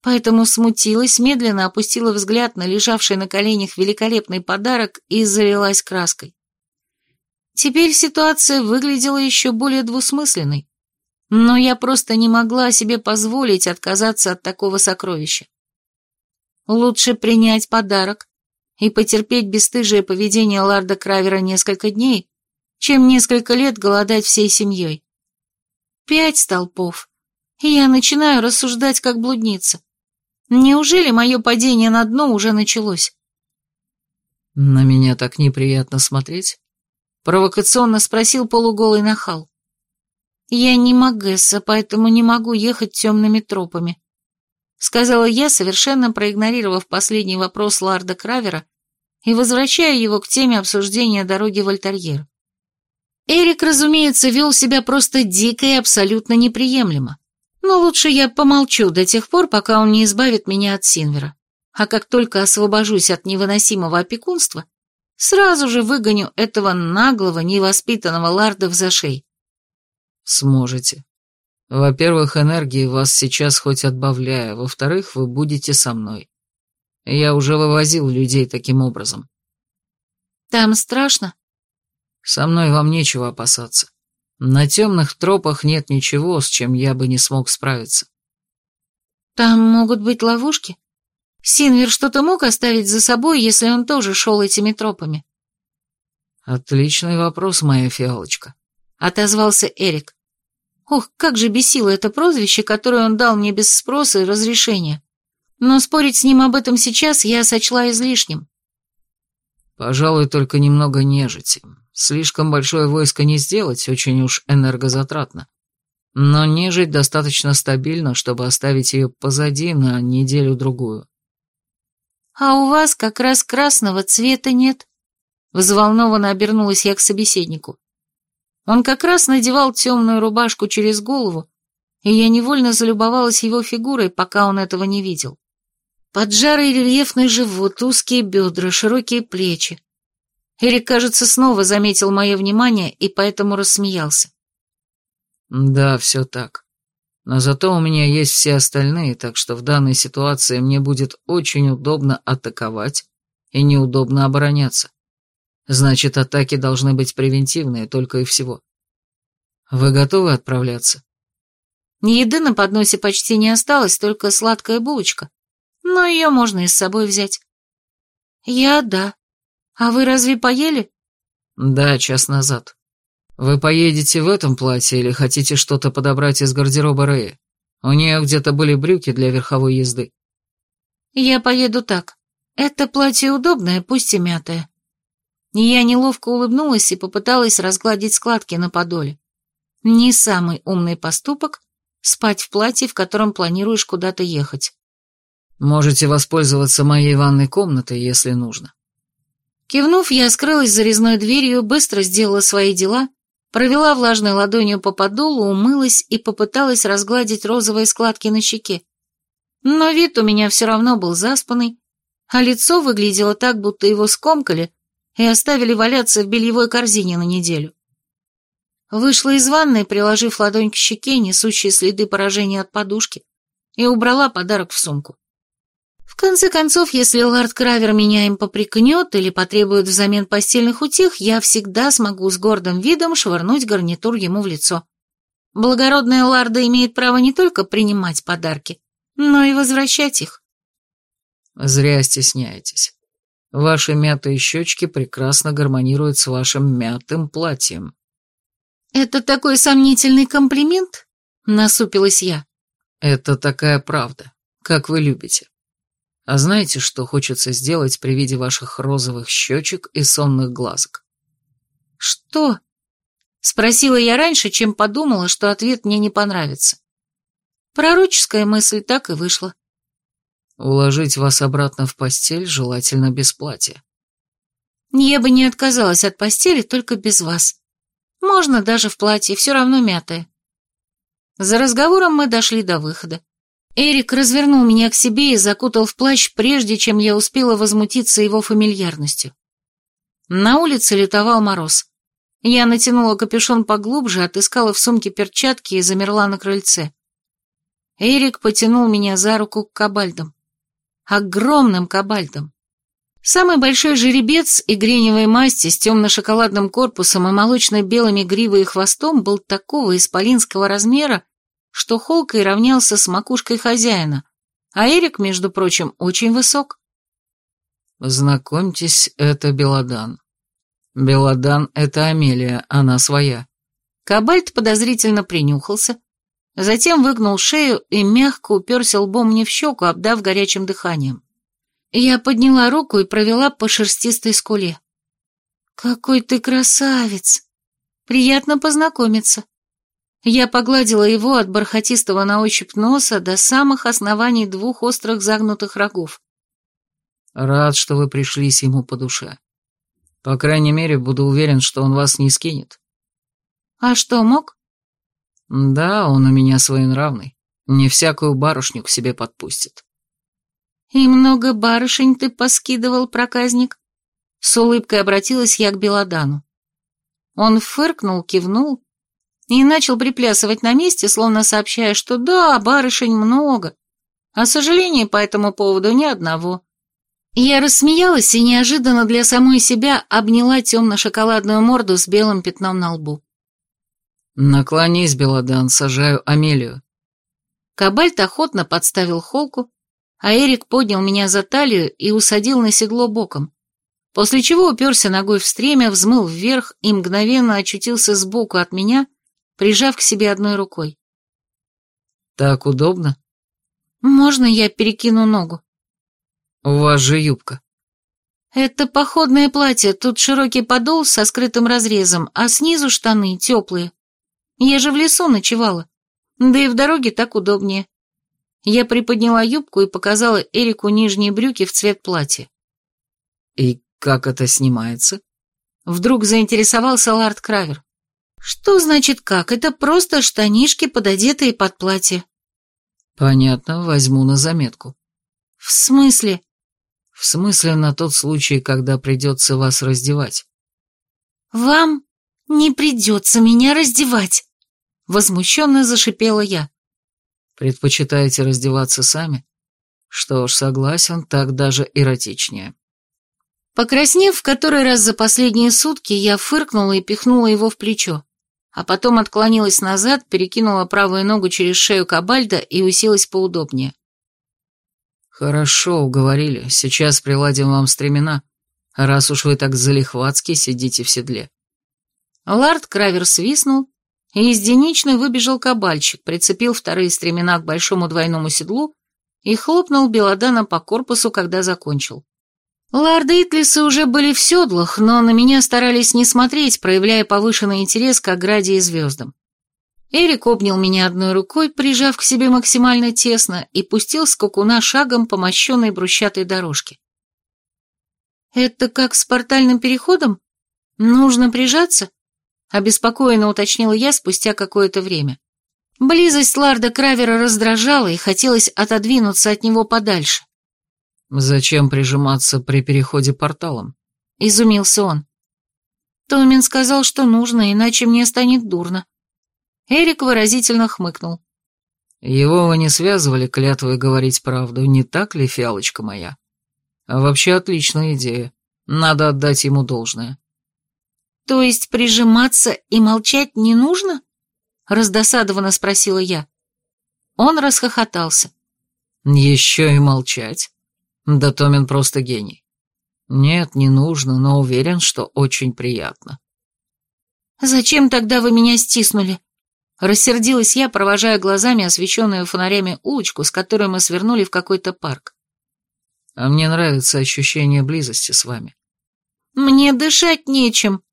поэтому смутилась, медленно опустила взгляд на лежавший на коленях великолепный подарок и залилась краской. Теперь ситуация выглядела еще более двусмысленной, но я просто не могла себе позволить отказаться от такого сокровища. Лучше принять подарок и потерпеть бесстыжее поведение Ларда Кравера несколько дней, чем несколько лет голодать всей семьей. Пять столпов, и я начинаю рассуждать как блудница. Неужели мое падение на дно уже началось? На меня так неприятно смотреть. Провокационно спросил полуголый нахал. Я не Магесса, поэтому не могу ехать темными тропами. Сказала я, совершенно проигнорировав последний вопрос Ларда Кравера и возвращая его к теме обсуждения дороги в Альтерьер. Эрик, разумеется, вел себя просто дико и абсолютно неприемлемо. Но лучше я помолчу до тех пор, пока он не избавит меня от Синвера. А как только освобожусь от невыносимого опекунства, сразу же выгоню этого наглого, невоспитанного ларда в зашей. Сможете. Во-первых, энергии вас сейчас хоть отбавляю, во-вторых, вы будете со мной. Я уже вывозил людей таким образом. Там страшно? Со мной вам нечего опасаться. На темных тропах нет ничего, с чем я бы не смог справиться. Там могут быть ловушки? Синвер что-то мог оставить за собой, если он тоже шел этими тропами? Отличный вопрос, моя фиалочка. Отозвался Эрик. Ох, как же бесило это прозвище, которое он дал мне без спроса и разрешения. Но спорить с ним об этом сейчас я сочла излишним. Пожалуй, только немного нежити. Слишком большое войско не сделать, очень уж энергозатратно. Но нежить достаточно стабильна, чтобы оставить ее позади на неделю-другую. «А у вас как раз красного цвета нет?» Взволнованно обернулась я к собеседнику. Он как раз надевал темную рубашку через голову, и я невольно залюбовалась его фигурой, пока он этого не видел. Поджарый рельефный живот, узкие бедра, широкие плечи, Эрик, кажется, снова заметил мое внимание и поэтому рассмеялся. «Да, все так. Но зато у меня есть все остальные, так что в данной ситуации мне будет очень удобно атаковать и неудобно обороняться. Значит, атаки должны быть превентивные, только и всего. Вы готовы отправляться?» Еды на подносе почти не осталось, только сладкая булочка, но ее можно и с собой взять. «Я да», «А вы разве поели?» «Да, час назад. Вы поедете в этом платье или хотите что-то подобрать из гардероба Рэя? У нее где-то были брюки для верховой езды». «Я поеду так. Это платье удобное, пусть и мятое». Я неловко улыбнулась и попыталась разгладить складки на подоле. Не самый умный поступок — спать в платье, в котором планируешь куда-то ехать. Можете воспользоваться моей ванной комнатой, если нужно. Кивнув, я скрылась за резной дверью, быстро сделала свои дела, провела влажной ладонью по подолу, умылась и попыталась разгладить розовые складки на щеке. Но вид у меня все равно был заспанный, а лицо выглядело так, будто его скомкали и оставили валяться в бельевой корзине на неделю. Вышла из ванной, приложив ладонь к щеке, несущие следы поражения от подушки, и убрала подарок в сумку. В конце концов, если лорд Кравер меня им попрекнет или потребует взамен постельных утех, я всегда смогу с гордым видом швырнуть гарнитур ему в лицо. Благородная ларда имеет право не только принимать подарки, но и возвращать их. Зря стесняетесь. Ваши мятые щечки прекрасно гармонируют с вашим мятым платьем. «Это такой сомнительный комплимент?» — насупилась я. «Это такая правда, как вы любите. А знаете, что хочется сделать при виде ваших розовых щечек и сонных глазок?» «Что?» — спросила я раньше, чем подумала, что ответ мне не понравится. Пророческая мысль так и вышла. «Уложить вас обратно в постель, желательно без платья». «Я бы не отказалась от постели, только без вас. Можно даже в платье, все равно мятое». За разговором мы дошли до выхода. Эрик развернул меня к себе и закутал в плащ, прежде чем я успела возмутиться его фамильярностью. На улице лютовал мороз. Я натянула капюшон поглубже, отыскала в сумке перчатки и замерла на крыльце. Эрик потянул меня за руку к кабальдам. Огромным кабальдам. Самый большой жеребец и греневой масти с темно-шоколадным корпусом и молочно-белыми гривой и хвостом был такого исполинского размера, что холкой равнялся с макушкой хозяина, а Эрик, между прочим, очень высок. «Знакомьтесь, это Белодан. Белодан — это Амелия, она своя». Кабальт подозрительно принюхался, затем выгнул шею и мягко уперся лбом мне в щеку, обдав горячим дыханием. Я подняла руку и провела по шерстистой скуле. «Какой ты красавец! Приятно познакомиться!» Я погладила его от бархатистого на ощупь носа до самых оснований двух острых загнутых рогов. Рад, что вы пришлись ему по душе. По крайней мере, буду уверен, что он вас не скинет. А что, мог? Да, он у меня своенравный. Не всякую барышню к себе подпустит. И много барышень ты поскидывал, проказник? С улыбкой обратилась я к Белодану. Он фыркнул, кивнул и начал приплясывать на месте, словно сообщая, что да, барышень много, а сожалений по этому поводу ни одного. Я рассмеялась и неожиданно для самой себя обняла темно-шоколадную морду с белым пятном на лбу. «Наклонись, Белодан, сажаю Амелию». Кабальт охотно подставил холку, а Эрик поднял меня за талию и усадил на седло боком, после чего уперся ногой в стремя, взмыл вверх и мгновенно очутился сбоку от меня, прижав к себе одной рукой. «Так удобно?» «Можно я перекину ногу?» «У вас же юбка». «Это походное платье, тут широкий подол со скрытым разрезом, а снизу штаны теплые. Я же в лесу ночевала, да и в дороге так удобнее». Я приподняла юбку и показала Эрику нижние брюки в цвет платья. «И как это снимается?» Вдруг заинтересовался Лард Кравер. «Что значит как? Это просто штанишки, пододетые под платье». «Понятно, возьму на заметку». «В смысле?» «В смысле на тот случай, когда придется вас раздевать». «Вам не придется меня раздевать», — возмущенно зашипела я. «Предпочитаете раздеваться сами?» «Что ж, согласен, так даже эротичнее». Покраснев в который раз за последние сутки, я фыркнула и пихнула его в плечо а потом отклонилась назад, перекинула правую ногу через шею кабальда и уселась поудобнее. «Хорошо, уговорили. Сейчас приладим вам стремена, раз уж вы так залихватски сидите в седле». Лард Кравер свистнул, и из деничной выбежал кабальчик, прицепил вторые стремена к большому двойному седлу и хлопнул Белодана по корпусу, когда закончил. Ларды Итлисы уже были в седлах, но на меня старались не смотреть, проявляя повышенный интерес к ограде и звездам. Эрик обнял меня одной рукой, прижав к себе максимально тесно, и пустил скакуна шагом по мощенной брусчатой дорожке. «Это как с портальным переходом? Нужно прижаться?» — обеспокоенно уточнила я спустя какое-то время. Близость Ларда Кравера раздражала, и хотелось отодвинуться от него подальше. «Зачем прижиматься при переходе порталом?» — изумился он. Томин сказал, что нужно, иначе мне станет дурно. Эрик выразительно хмыкнул. «Его вы не связывали клятвой говорить правду, не так ли, фиалочка моя? А вообще отличная идея. Надо отдать ему должное». «То есть прижиматься и молчать не нужно?» — раздосадованно спросила я. Он расхохотался. «Еще и молчать? Да Томин просто гений. Нет, не нужно, но уверен, что очень приятно. «Зачем тогда вы меня стиснули?» Рассердилась я, провожая глазами освещенную фонарями улочку, с которой мы свернули в какой-то парк. «А мне нравится ощущение близости с вами». «Мне дышать нечем».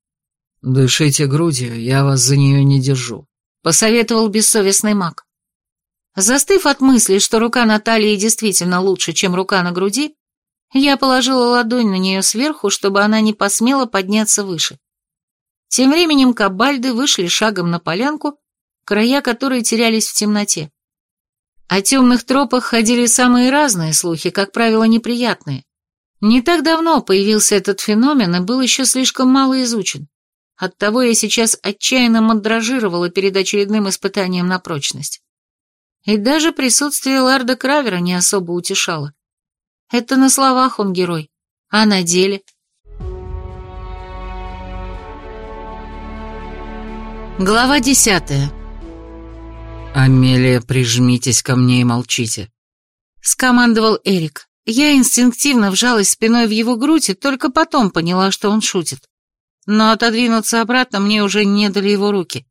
«Дышите грудью, я вас за нее не держу», — посоветовал бессовестный маг. Застыв от мысли, что рука Натальи действительно лучше, чем рука на груди, я положила ладонь на нее сверху, чтобы она не посмела подняться выше. Тем временем кабальды вышли шагом на полянку, края которой терялись в темноте. О темных тропах ходили самые разные слухи, как правило, неприятные. Не так давно появился этот феномен и был еще слишком мало изучен. Оттого я сейчас отчаянно мандражировала перед очередным испытанием на прочность. И даже присутствие Ларда Кравера не особо утешало. Это на словах он герой, а на деле... Глава десятая. «Амелия, прижмитесь ко мне и молчите», — скомандовал Эрик. Я инстинктивно вжалась спиной в его грудь и только потом поняла, что он шутит. Но отодвинуться обратно мне уже не дали его руки.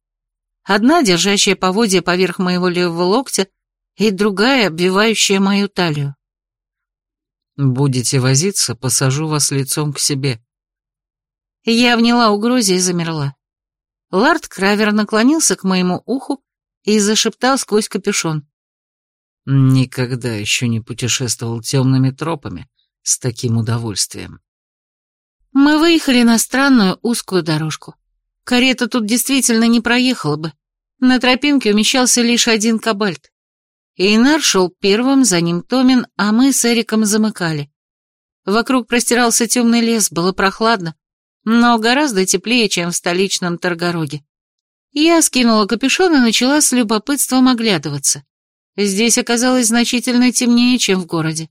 Одна, держащая поводья поверх моего левого локтя, и другая, обвивающая мою талию. «Будете возиться, посажу вас лицом к себе». Я вняла угрозе и замерла. Лард Кравер наклонился к моему уху и зашептал сквозь капюшон. «Никогда еще не путешествовал темными тропами с таким удовольствием». Мы выехали на странную узкую дорожку. Карета тут действительно не проехала бы. На тропинке умещался лишь один кабальт. Эйнар шел первым, за ним Томин, а мы с Эриком замыкали. Вокруг простирался темный лес, было прохладно, но гораздо теплее, чем в столичном Торгороге. Я скинула капюшон и начала с любопытством оглядываться. Здесь оказалось значительно темнее, чем в городе.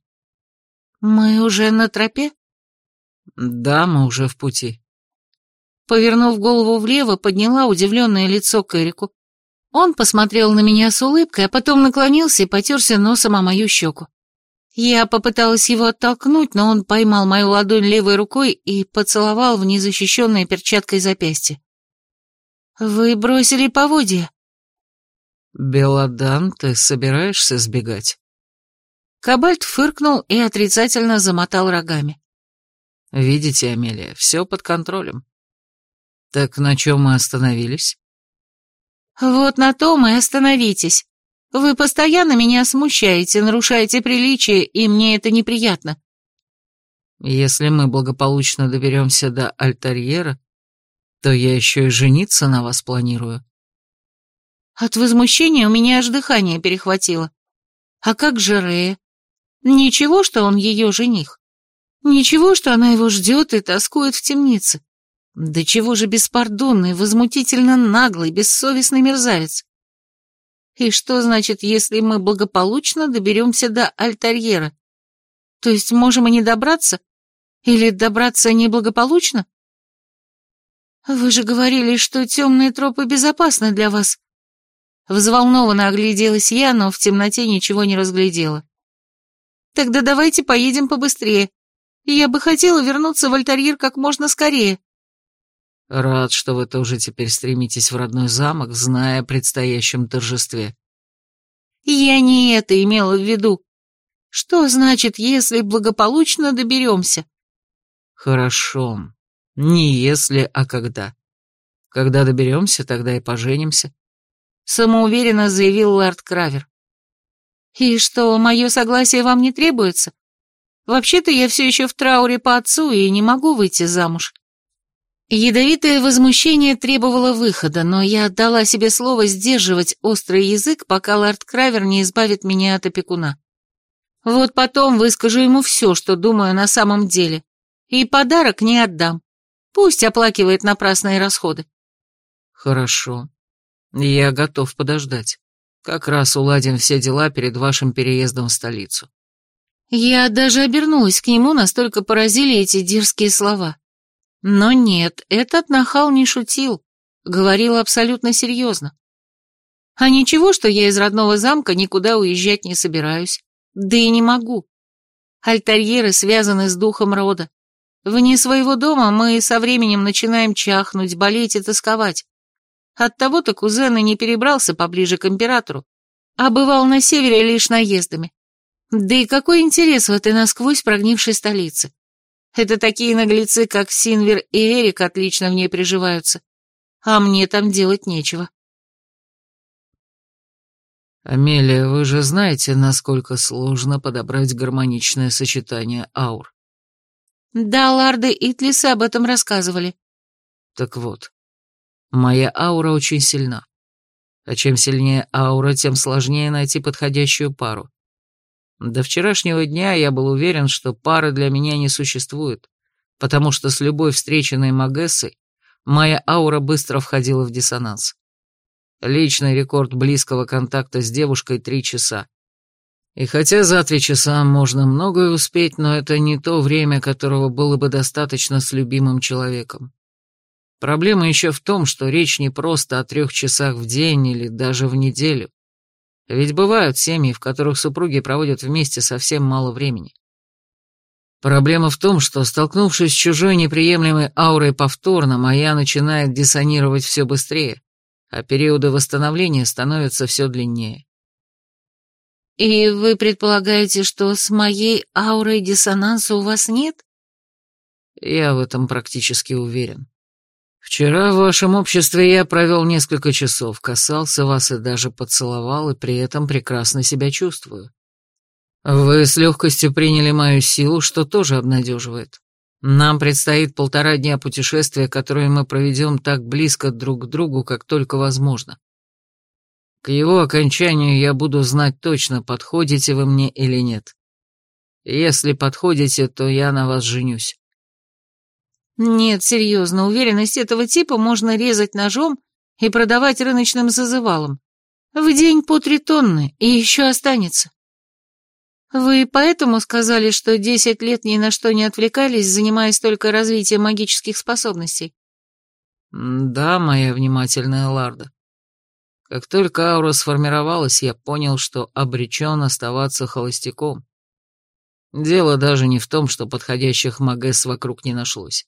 «Мы уже на тропе?» «Да, мы уже в пути». Повернув голову влево, подняла удивленное лицо к Эрику. Он посмотрел на меня с улыбкой, а потом наклонился и потерся носом о мою щеку. Я попыталась его оттолкнуть, но он поймал мою ладонь левой рукой и поцеловал в незащищенное перчаткой запястье. «Вы бросили поводья?» «Белодан, ты собираешься сбегать?» Кабальт фыркнул и отрицательно замотал рогами. «Видите, Амелия, все под контролем». «Так на чем мы остановились?» «Вот на том и остановитесь. Вы постоянно меня смущаете, нарушаете приличие, и мне это неприятно». «Если мы благополучно доберемся до Альтарьера, то я еще и жениться на вас планирую». От возмущения у меня аж дыхание перехватило. А как же Рея? Ничего, что он ее жених. Ничего, что она его ждет и тоскует в темнице. Да чего же беспардонный, возмутительно наглый, бессовестный мерзавец. И что значит, если мы благополучно доберемся до Альтарьера? То есть можем и не добраться? Или добраться неблагополучно? Вы же говорили, что темные тропы безопасны для вас. Взволнованно огляделась я, но в темноте ничего не разглядела. Тогда давайте поедем побыстрее. Я бы хотела вернуться в Альтарьер как можно скорее. Рад, что вы тоже теперь стремитесь в родной замок, зная о предстоящем торжестве. Я не это имела в виду. Что значит, если благополучно доберемся? Хорошо. Не если, а когда. Когда доберемся, тогда и поженимся. Самоуверенно заявил лорд Кравер. И что, мое согласие вам не требуется? Вообще-то я все еще в трауре по отцу и не могу выйти замуж. Ядовитое возмущение требовало выхода, но я отдала себе слово сдерживать острый язык, пока лорд Кравер не избавит меня от опекуна. Вот потом выскажу ему все, что думаю на самом деле, и подарок не отдам. Пусть оплакивает напрасные расходы. Хорошо. Я готов подождать. Как раз уладим все дела перед вашим переездом в столицу. Я даже обернулась к нему, настолько поразили эти дерзкие слова. Но нет, этот нахал не шутил, говорил абсолютно серьезно. А ничего, что я из родного замка никуда уезжать не собираюсь, да и не могу. Альтарьеры связаны с духом рода. Вне своего дома мы со временем начинаем чахнуть, болеть и тосковать. Оттого-то кузен и не перебрался поближе к императору, а бывал на севере лишь наездами. Да и какой интерес в этой насквозь прогнившей столице? Это такие наглецы, как Синвер и Эрик, отлично в ней приживаются. А мне там делать нечего. «Амелия, вы же знаете, насколько сложно подобрать гармоничное сочетание аур?» «Да, Ларды и Тлисы об этом рассказывали». «Так вот, моя аура очень сильна. А чем сильнее аура, тем сложнее найти подходящую пару. До вчерашнего дня я был уверен, что пары для меня не существует, потому что с любой встреченной Магессой моя аура быстро входила в диссонанс. Личный рекорд близкого контакта с девушкой — три часа. И хотя за три часа можно многое успеть, но это не то время, которого было бы достаточно с любимым человеком. Проблема еще в том, что речь не просто о трех часах в день или даже в неделю. Ведь бывают семьи, в которых супруги проводят вместе совсем мало времени. Проблема в том, что, столкнувшись с чужой неприемлемой аурой повторно, моя начинает диссонировать все быстрее, а периоды восстановления становятся все длиннее. «И вы предполагаете, что с моей аурой диссонанса у вас нет?» Я в этом практически уверен. Вчера в вашем обществе я провел несколько часов, касался вас и даже поцеловал, и при этом прекрасно себя чувствую. Вы с легкостью приняли мою силу, что тоже обнадеживает. Нам предстоит полтора дня путешествия, которые мы проведем так близко друг к другу, как только возможно. К его окончанию я буду знать точно, подходите вы мне или нет. Если подходите, то я на вас женюсь. Нет, серьезно, уверенность этого типа можно резать ножом и продавать рыночным зазывалом. В день по три тонны, и еще останется. Вы поэтому сказали, что десять лет ни на что не отвлекались, занимаясь только развитием магических способностей? Да, моя внимательная Ларда. Как только аура сформировалась, я понял, что обречен оставаться холостяком. Дело даже не в том, что подходящих магесс вокруг не нашлось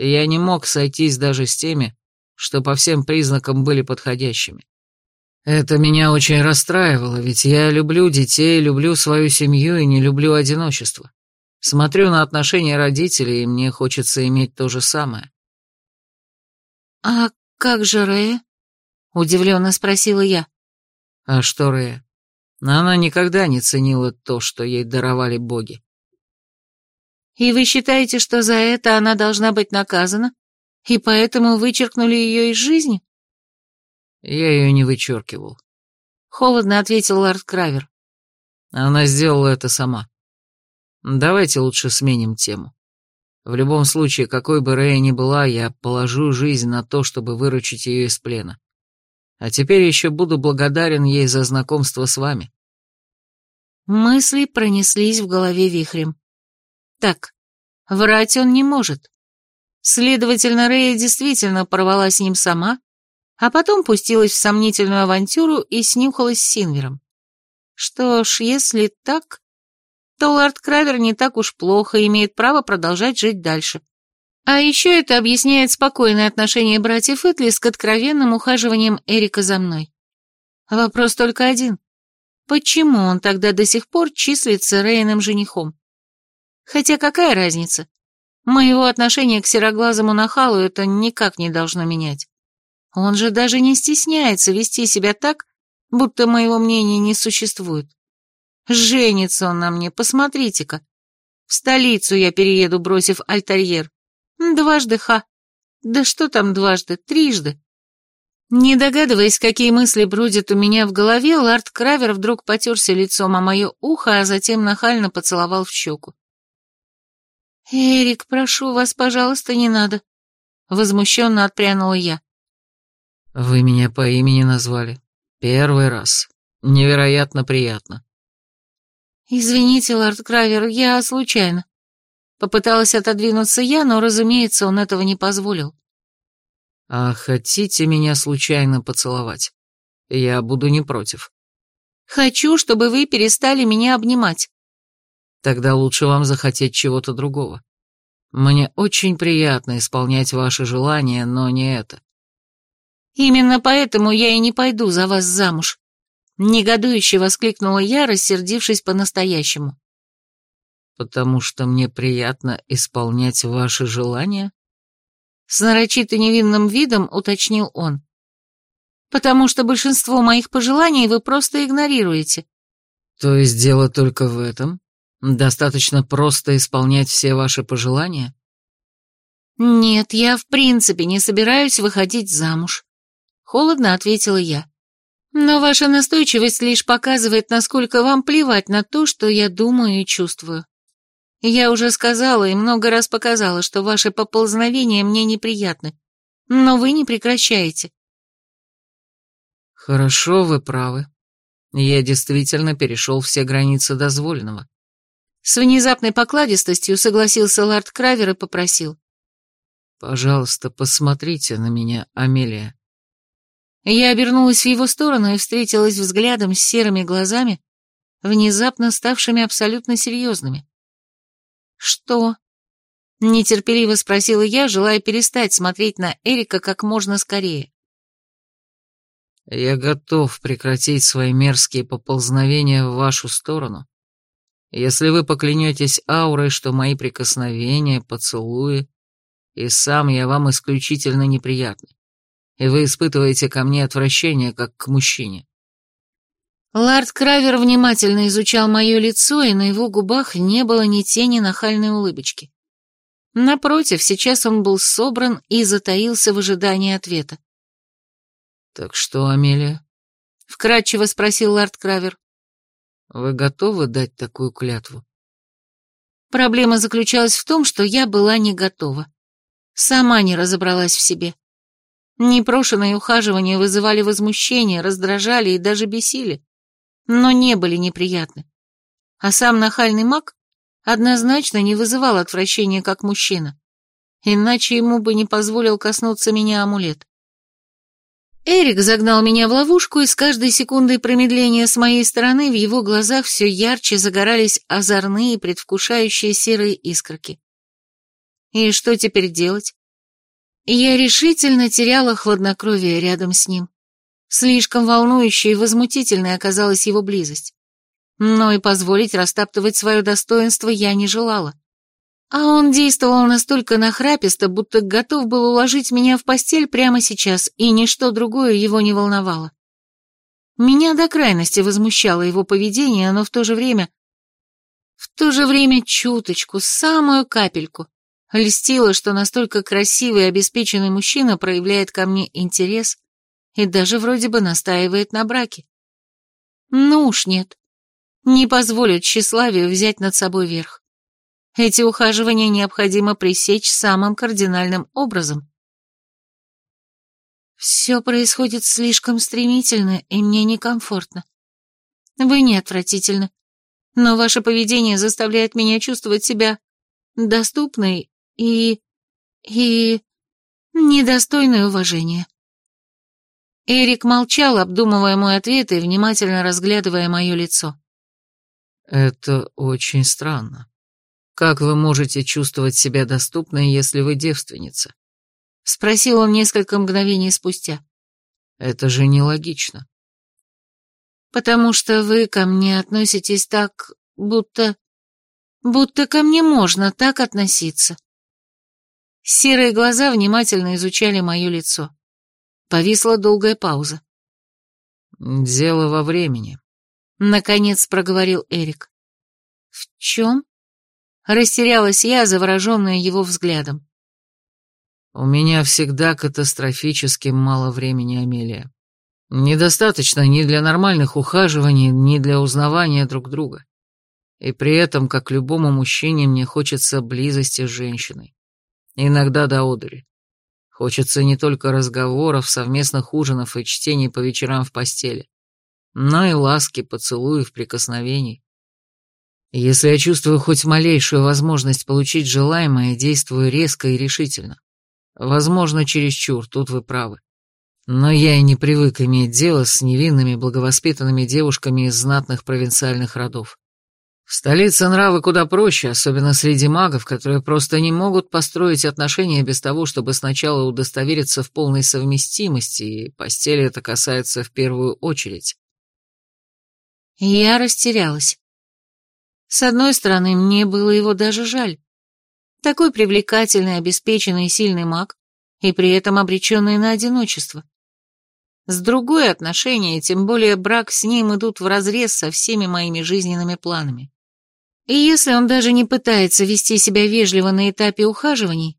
и я не мог сойтись даже с теми, что по всем признакам были подходящими. Это меня очень расстраивало, ведь я люблю детей, люблю свою семью и не люблю одиночество. Смотрю на отношения родителей, и мне хочется иметь то же самое. «А как же Рэя?» — удивленно спросила я. «А что Рэя? Она никогда не ценила то, что ей даровали боги. И вы считаете, что за это она должна быть наказана? И поэтому вычеркнули ее из жизни? Я ее не вычеркивал. Холодно ответил лорд Кравер. Она сделала это сама. Давайте лучше сменим тему. В любом случае, какой бы Рэя ни была, я положу жизнь на то, чтобы выручить ее из плена. А теперь еще буду благодарен ей за знакомство с вами. Мысли пронеслись в голове вихрем. Так, врать он не может. Следовательно, Рэя действительно порвала с ним сама, а потом пустилась в сомнительную авантюру и снюхалась с Синвером. Что ж, если так, то лорд Кравер не так уж плохо имеет право продолжать жить дальше. А еще это объясняет спокойное отношение братьев Итлис к откровенным ухаживаниям Эрика за мной. Вопрос только один. Почему он тогда до сих пор числится Рейным женихом? Хотя какая разница? Моего отношения к сероглазому нахалу это никак не должно менять. Он же даже не стесняется вести себя так, будто моего мнения не существует. Женится он на мне, посмотрите-ка. В столицу я перееду, бросив альтерьер. Дважды ха. Да что там дважды, трижды. Не догадываясь, какие мысли бродят у меня в голове, лорд Кравер вдруг потерся лицом о мое ухо, а затем нахально поцеловал в щеку. «Эрик, прошу вас, пожалуйста, не надо», — возмущенно отпрянула я. «Вы меня по имени назвали. Первый раз. Невероятно приятно». «Извините, лорд Кравер, я случайно». Попыталась отодвинуться я, но, разумеется, он этого не позволил. «А хотите меня случайно поцеловать? Я буду не против». «Хочу, чтобы вы перестали меня обнимать». Тогда лучше вам захотеть чего-то другого. Мне очень приятно исполнять ваши желания, но не это. Именно поэтому я и не пойду за вас замуж. Негодующе воскликнула я, рассердившись по-настоящему. Потому что мне приятно исполнять ваши желания? С нарочито невинным видом уточнил он. Потому что большинство моих пожеланий вы просто игнорируете. То есть дело только в этом? Достаточно просто исполнять все ваши пожелания? Нет, я в принципе не собираюсь выходить замуж. Холодно ответила я. Но ваша настойчивость лишь показывает, насколько вам плевать на то, что я думаю и чувствую. Я уже сказала и много раз показала, что ваши поползновения мне неприятны, но вы не прекращаете. Хорошо, вы правы. Я действительно перешел все границы дозволенного. С внезапной покладистостью согласился лорд Кравер и попросил. «Пожалуйста, посмотрите на меня, Амелия». Я обернулась в его сторону и встретилась взглядом с серыми глазами, внезапно ставшими абсолютно серьезными. «Что?» — нетерпеливо спросила я, желая перестать смотреть на Эрика как можно скорее. «Я готов прекратить свои мерзкие поползновения в вашу сторону, если вы поклянетесь аурой, что мои прикосновения, поцелуи, и сам я вам исключительно неприятный, и вы испытываете ко мне отвращение, как к мужчине». Лард Кравер внимательно изучал мое лицо, и на его губах не было ни тени нахальной улыбочки. Напротив, сейчас он был собран и затаился в ожидании ответа. «Так что, Амелия?» — вкратчиво спросил лорд Кравер. «Вы готовы дать такую клятву?» Проблема заключалась в том, что я была не готова. Сама не разобралась в себе. Непрошенные ухаживания вызывали возмущение, раздражали и даже бесили но не были неприятны. А сам нахальный маг однозначно не вызывал отвращения как мужчина, иначе ему бы не позволил коснуться меня амулет. Эрик загнал меня в ловушку, и с каждой секундой промедления с моей стороны в его глазах все ярче загорались озорные, предвкушающие серые искорки. И что теперь делать? Я решительно теряла хладнокровие рядом с ним. Слишком волнующей и возмутительной оказалась его близость. Но и позволить растаптывать свое достоинство я не желала. А он действовал настолько нахраписто, будто готов был уложить меня в постель прямо сейчас, и ничто другое его не волновало. Меня до крайности возмущало его поведение, но в то же время... В то же время чуточку, самую капельку. Льстило, что настолько красивый и обеспеченный мужчина проявляет ко мне интерес и даже вроде бы настаивает на браке. Ну уж нет. Не позволят тщеславию взять над собой верх. Эти ухаживания необходимо пресечь самым кардинальным образом. Все происходит слишком стремительно, и мне некомфортно. Вы не отвратительны, но ваше поведение заставляет меня чувствовать себя доступной и... и... недостойной уважения. Эрик молчал, обдумывая мой ответ и внимательно разглядывая мое лицо. «Это очень странно. Как вы можете чувствовать себя доступной, если вы девственница?» Спросил он несколько мгновений спустя. «Это же нелогично». «Потому что вы ко мне относитесь так, будто... будто ко мне можно так относиться». Серые глаза внимательно изучали мое лицо. Повисла долгая пауза. «Дело во времени», — наконец проговорил Эрик. «В чем?» Растерялась я, завороженная его взглядом. «У меня всегда катастрофически мало времени, Амелия. Недостаточно ни для нормальных ухаживаний, ни для узнавания друг друга. И при этом, как любому мужчине, мне хочется близости с женщиной. Иногда до одури. Хочется не только разговоров, совместных ужинов и чтений по вечерам в постели, но и ласки, поцелуев, прикосновений. Если я чувствую хоть малейшую возможность получить желаемое, действую резко и решительно. Возможно, чересчур, тут вы правы. Но я и не привык иметь дело с невинными, благовоспитанными девушками из знатных провинциальных родов. В столице нравы куда проще, особенно среди магов, которые просто не могут построить отношения без того, чтобы сначала удостовериться в полной совместимости, и постели это касается в первую очередь. Я растерялась. С одной стороны, мне было его даже жаль. Такой привлекательный, обеспеченный и сильный маг, и при этом обреченный на одиночество. С другой отношения, тем более брак с ним идут вразрез со всеми моими жизненными планами. И если он даже не пытается вести себя вежливо на этапе ухаживаний,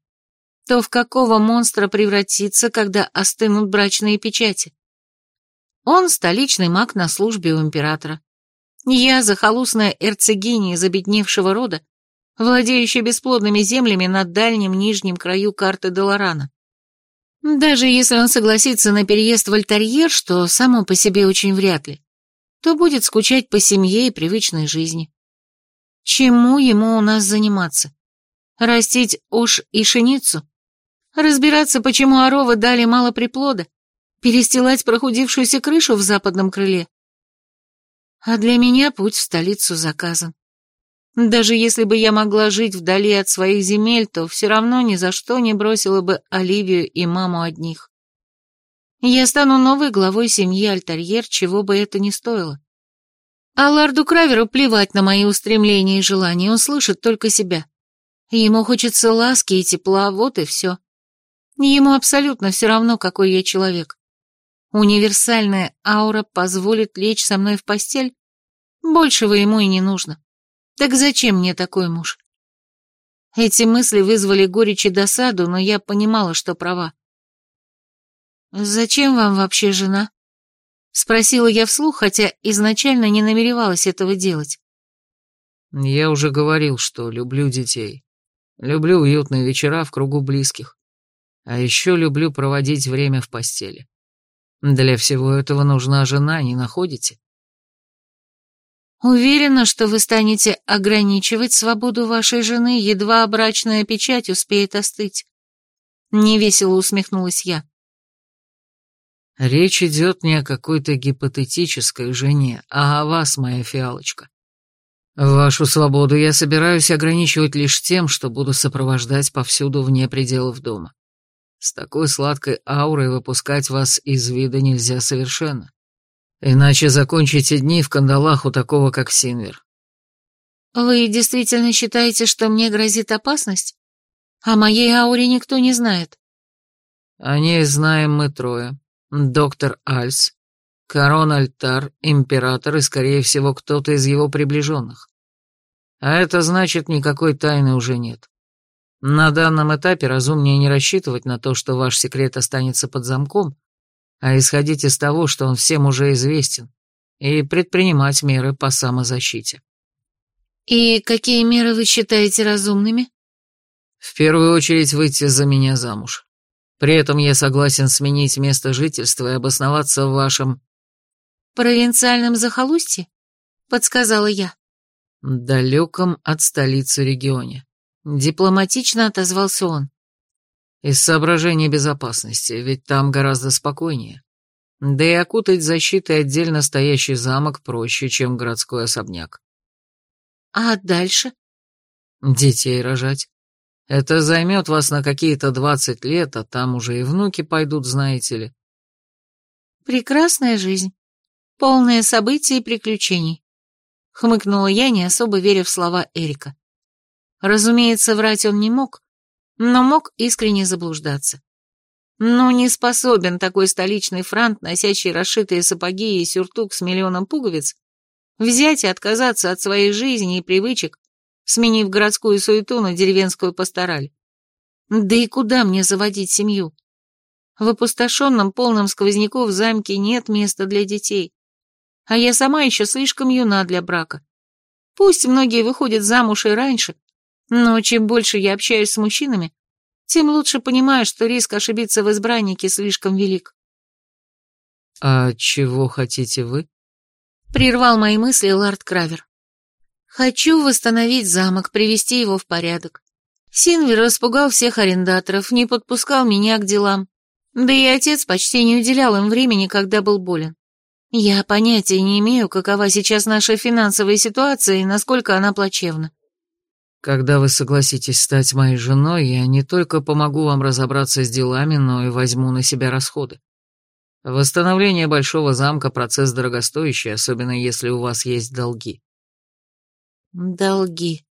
то в какого монстра превратится, когда остынут брачные печати? Он столичный маг на службе у императора. Я захолустная эрцегиния из обедневшего рода, владеющая бесплодными землями на дальнем нижнем краю карты Долорана. Даже если он согласится на переезд в Альтарьер, что само по себе очень вряд ли, то будет скучать по семье и привычной жизни. Чему ему у нас заниматься? Растить уж и шиницу? Разбираться, почему оровы дали мало приплода? Перестилать прохудившуюся крышу в западном крыле? А для меня путь в столицу заказан. Даже если бы я могла жить вдали от своих земель, то все равно ни за что не бросила бы Оливию и маму одних. Я стану новой главой семьи Альтарьер, чего бы это ни стоило. А Ларду Краверу плевать на мои устремления и желания, он слышит только себя. Ему хочется ласки и тепла, вот и все. Ему абсолютно все равно, какой я человек. Универсальная аура позволит лечь со мной в постель, большего ему и не нужно. Так зачем мне такой муж? Эти мысли вызвали горечь и досаду, но я понимала, что права. «Зачем вам вообще жена?» Спросила я вслух, хотя изначально не намеревалась этого делать. Я уже говорил, что люблю детей. Люблю уютные вечера в кругу близких. А еще люблю проводить время в постели. Для всего этого нужна жена, не находите? Уверена, что вы станете ограничивать свободу вашей жены, едва брачная печать успеет остыть. Невесело усмехнулась я. Речь идет не о какой-то гипотетической жене, а о вас, моя фиалочка. Вашу свободу я собираюсь ограничивать лишь тем, что буду сопровождать повсюду вне пределов дома. С такой сладкой аурой выпускать вас из вида нельзя совершенно. Иначе закончите дни в кандалах у такого, как Синвер. Вы действительно считаете, что мне грозит опасность? О моей ауре никто не знает. О ней знаем мы трое доктор Альс, Корон Альтар, император и, скорее всего, кто-то из его приближенных. А это значит, никакой тайны уже нет. На данном этапе разумнее не рассчитывать на то, что ваш секрет останется под замком, а исходить из того, что он всем уже известен, и предпринимать меры по самозащите. «И какие меры вы считаете разумными?» «В первую очередь выйти за меня замуж. При этом я согласен сменить место жительства и обосноваться в вашем...» «Провинциальном захолустье?» — подсказала я. «Далеком от столицы регионе». Дипломатично отозвался он. «Из соображений безопасности, ведь там гораздо спокойнее. Да и окутать защитой отдельно стоящий замок проще, чем городской особняк». «А дальше?» «Детей рожать. Это займет вас на какие-то двадцать лет, а там уже и внуки пойдут, знаете ли. Прекрасная жизнь. Полная событий и приключений. Хмыкнула я, не особо веря в слова Эрика. Разумеется, врать он не мог, но мог искренне заблуждаться. Но не способен такой столичный франт, носящий расшитые сапоги и сюртук с миллионом пуговиц, взять и отказаться от своей жизни и привычек сменив городскую суету на деревенскую пастораль. Да и куда мне заводить семью? В опустошенном, полном сквозняков замке нет места для детей. А я сама еще слишком юна для брака. Пусть многие выходят замуж и раньше, но чем больше я общаюсь с мужчинами, тем лучше понимаю, что риск ошибиться в избраннике слишком велик. «А чего хотите вы?» Прервал мои мысли Лард Кравер. Хочу восстановить замок, привести его в порядок. Синвер распугал всех арендаторов, не подпускал меня к делам. Да и отец почти не уделял им времени, когда был болен. Я понятия не имею, какова сейчас наша финансовая ситуация и насколько она плачевна. Когда вы согласитесь стать моей женой, я не только помогу вам разобраться с делами, но и возьму на себя расходы. Восстановление большого замка – процесс дорогостоящий, особенно если у вас есть долги. Долги.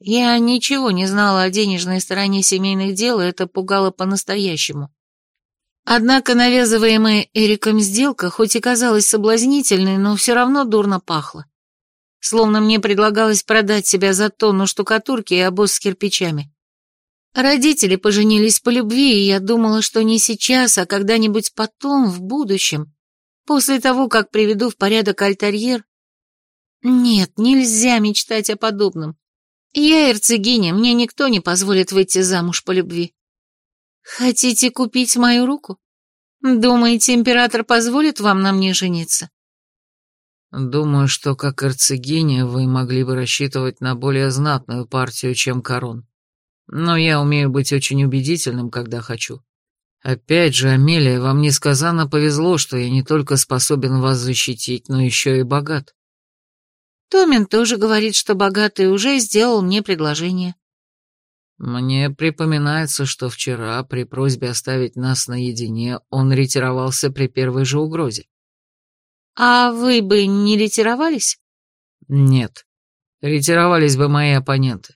Я ничего не знала о денежной стороне семейных дел, и это пугало по-настоящему. Однако навязываемая Эриком сделка хоть и казалась соблазнительной, но все равно дурно пахла. Словно мне предлагалось продать себя за тонну штукатурки и обоз с кирпичами. Родители поженились по любви, и я думала, что не сейчас, а когда-нибудь потом, в будущем, после того, как приведу в порядок альтерьер. Нет, нельзя мечтать о подобном. Я эрцегиня, мне никто не позволит выйти замуж по любви. Хотите купить мою руку? Думаете, император позволит вам на мне жениться? Думаю, что как эрцегиня вы могли бы рассчитывать на более знатную партию, чем корон. Но я умею быть очень убедительным, когда хочу. Опять же, Амелия, вам несказанно повезло, что я не только способен вас защитить, но еще и богат. Томин тоже говорит, что богатый уже сделал мне предложение. Мне припоминается, что вчера, при просьбе оставить нас наедине, он ретировался при первой же угрозе. А вы бы не ретировались? Нет. Ретировались бы мои оппоненты.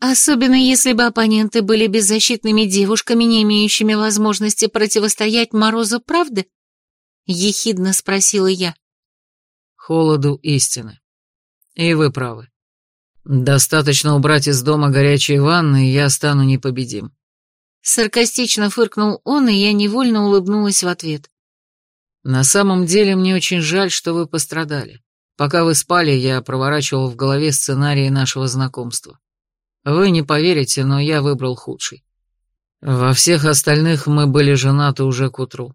Особенно если бы оппоненты были беззащитными девушками, не имеющими возможности противостоять морозу правды? Ехидно спросила я. Холоду истины. И вы правы. Достаточно убрать из дома горячие ванны, и я стану непобедим. Саркастично фыркнул он, и я невольно улыбнулась в ответ. На самом деле мне очень жаль, что вы пострадали. Пока вы спали, я проворачивал в голове сценарии нашего знакомства. Вы не поверите, но я выбрал худший. Во всех остальных мы были женаты уже к утру.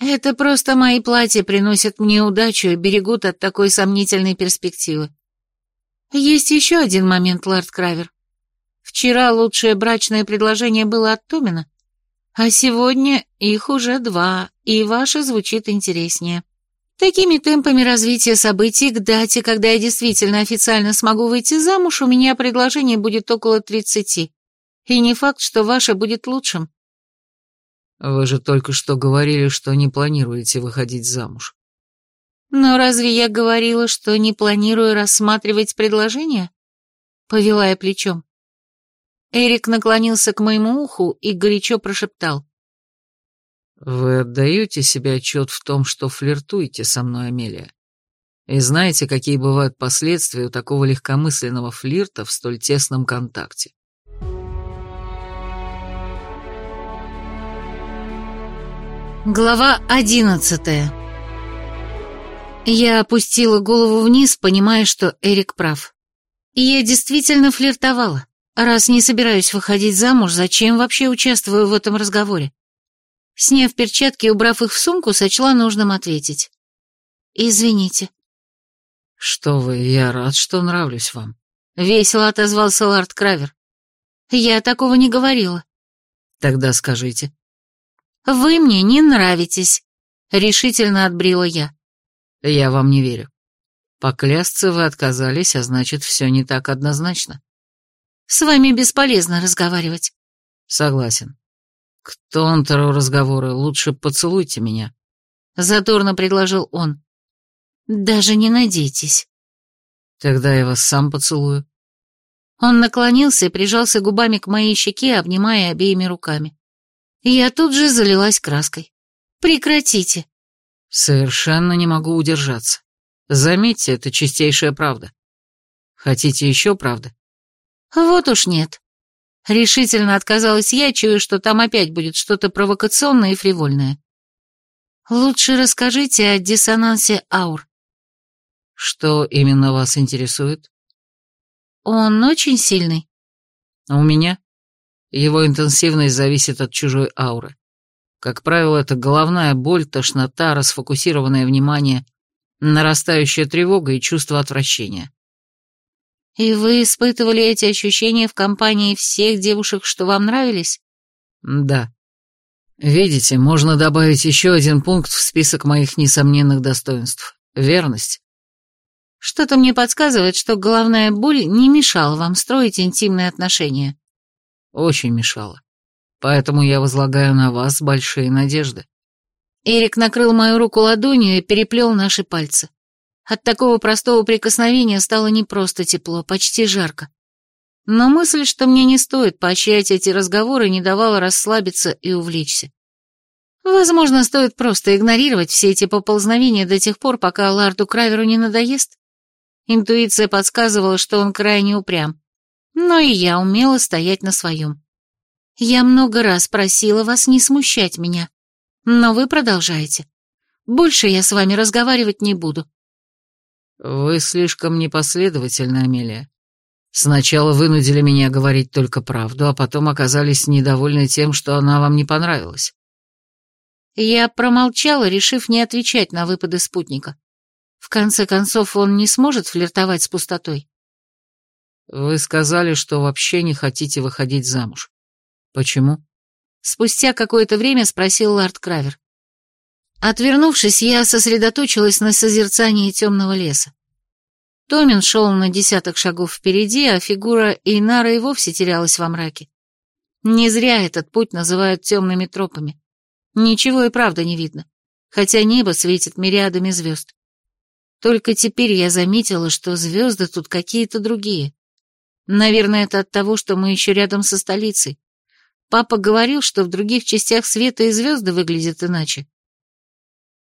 Это просто мои платья приносят мне удачу и берегут от такой сомнительной перспективы. Есть еще один момент, лорд Кравер. Вчера лучшее брачное предложение было от Томина, а сегодня их уже два, и ваше звучит интереснее. Такими темпами развития событий к дате, когда я действительно официально смогу выйти замуж, у меня предложение будет около тридцати. И не факт, что ваше будет лучшим. Вы же только что говорили, что не планируете выходить замуж. Но разве я говорила, что не планирую рассматривать предложение? Повела я плечом. Эрик наклонился к моему уху и горячо прошептал. «Вы отдаете себе отчет в том, что флиртуете со мной, Амелия? И знаете, какие бывают последствия у такого легкомысленного флирта в столь тесном контакте?» Глава одиннадцатая Я опустила голову вниз, понимая, что Эрик прав. И я действительно флиртовала. Раз не собираюсь выходить замуж, зачем вообще участвую в этом разговоре? Сняв перчатки и убрав их в сумку, сочла нужным ответить. «Извините». «Что вы, я рад, что нравлюсь вам», — весело отозвался Лард Кравер. «Я такого не говорила». «Тогда скажите». «Вы мне не нравитесь», — решительно отбрила я. «Я вам не верю. Поклясться вы отказались, а значит, все не так однозначно». «С вами бесполезно разговаривать». «Согласен. «К Тонтеру разговоры, лучше поцелуйте меня», — задорно предложил он. «Даже не надейтесь». «Тогда я вас сам поцелую». Он наклонился и прижался губами к моей щеке, обнимая обеими руками. Я тут же залилась краской. «Прекратите». «Совершенно не могу удержаться. Заметьте, это чистейшая правда. Хотите еще правды?» «Вот уж нет. Решительно отказалась я, чую, что там опять будет что-то провокационное и фривольное. Лучше расскажите о диссонансе аур. Что именно вас интересует? Он очень сильный. У меня? Его интенсивность зависит от чужой ауры. Как правило, это головная боль, тошнота, расфокусированное внимание, нарастающая тревога и чувство отвращения. «И вы испытывали эти ощущения в компании всех девушек, что вам нравились?» «Да». Видите, можно добавить еще один пункт в список моих несомненных достоинств. Верность. Что-то мне подсказывает, что головная боль не мешала вам строить интимные отношения. Очень мешала. Поэтому я возлагаю на вас большие надежды. Эрик накрыл мою руку ладонью и переплел наши пальцы. От такого простого прикосновения стало не просто тепло, почти жарко. Но мысль, что мне не стоит поощрять эти разговоры, не давала расслабиться и увлечься. Возможно, стоит просто игнорировать все эти поползновения до тех пор, пока Ларду Краверу не надоест. Интуиция подсказывала, что он крайне упрям. Но и я умела стоять на своем. Я много раз просила вас не смущать меня, но вы продолжаете. Больше я с вами разговаривать не буду. Вы слишком непоследовательны, Амелия. Сначала вынудили меня говорить только правду, а потом оказались недовольны тем, что она вам не понравилась. Я промолчала, решив не отвечать на выпады спутника. В конце концов, он не сможет флиртовать с пустотой. Вы сказали, что вообще не хотите выходить замуж. Почему? Спустя какое-то время спросил Лард Кравер. Отвернувшись, я сосредоточилась на созерцании темного леса. Томин шел на десяток шагов впереди, а фигура Эйнара и вовсе терялась во мраке. Не зря этот путь называют темными тропами. Ничего и правда не видно, хотя небо светит мириадами звезд. Только теперь я заметила, что звезды тут какие-то другие. Наверное, это от того, что мы еще рядом со столицей. Папа говорил, что в других частях света и звезды выглядят иначе.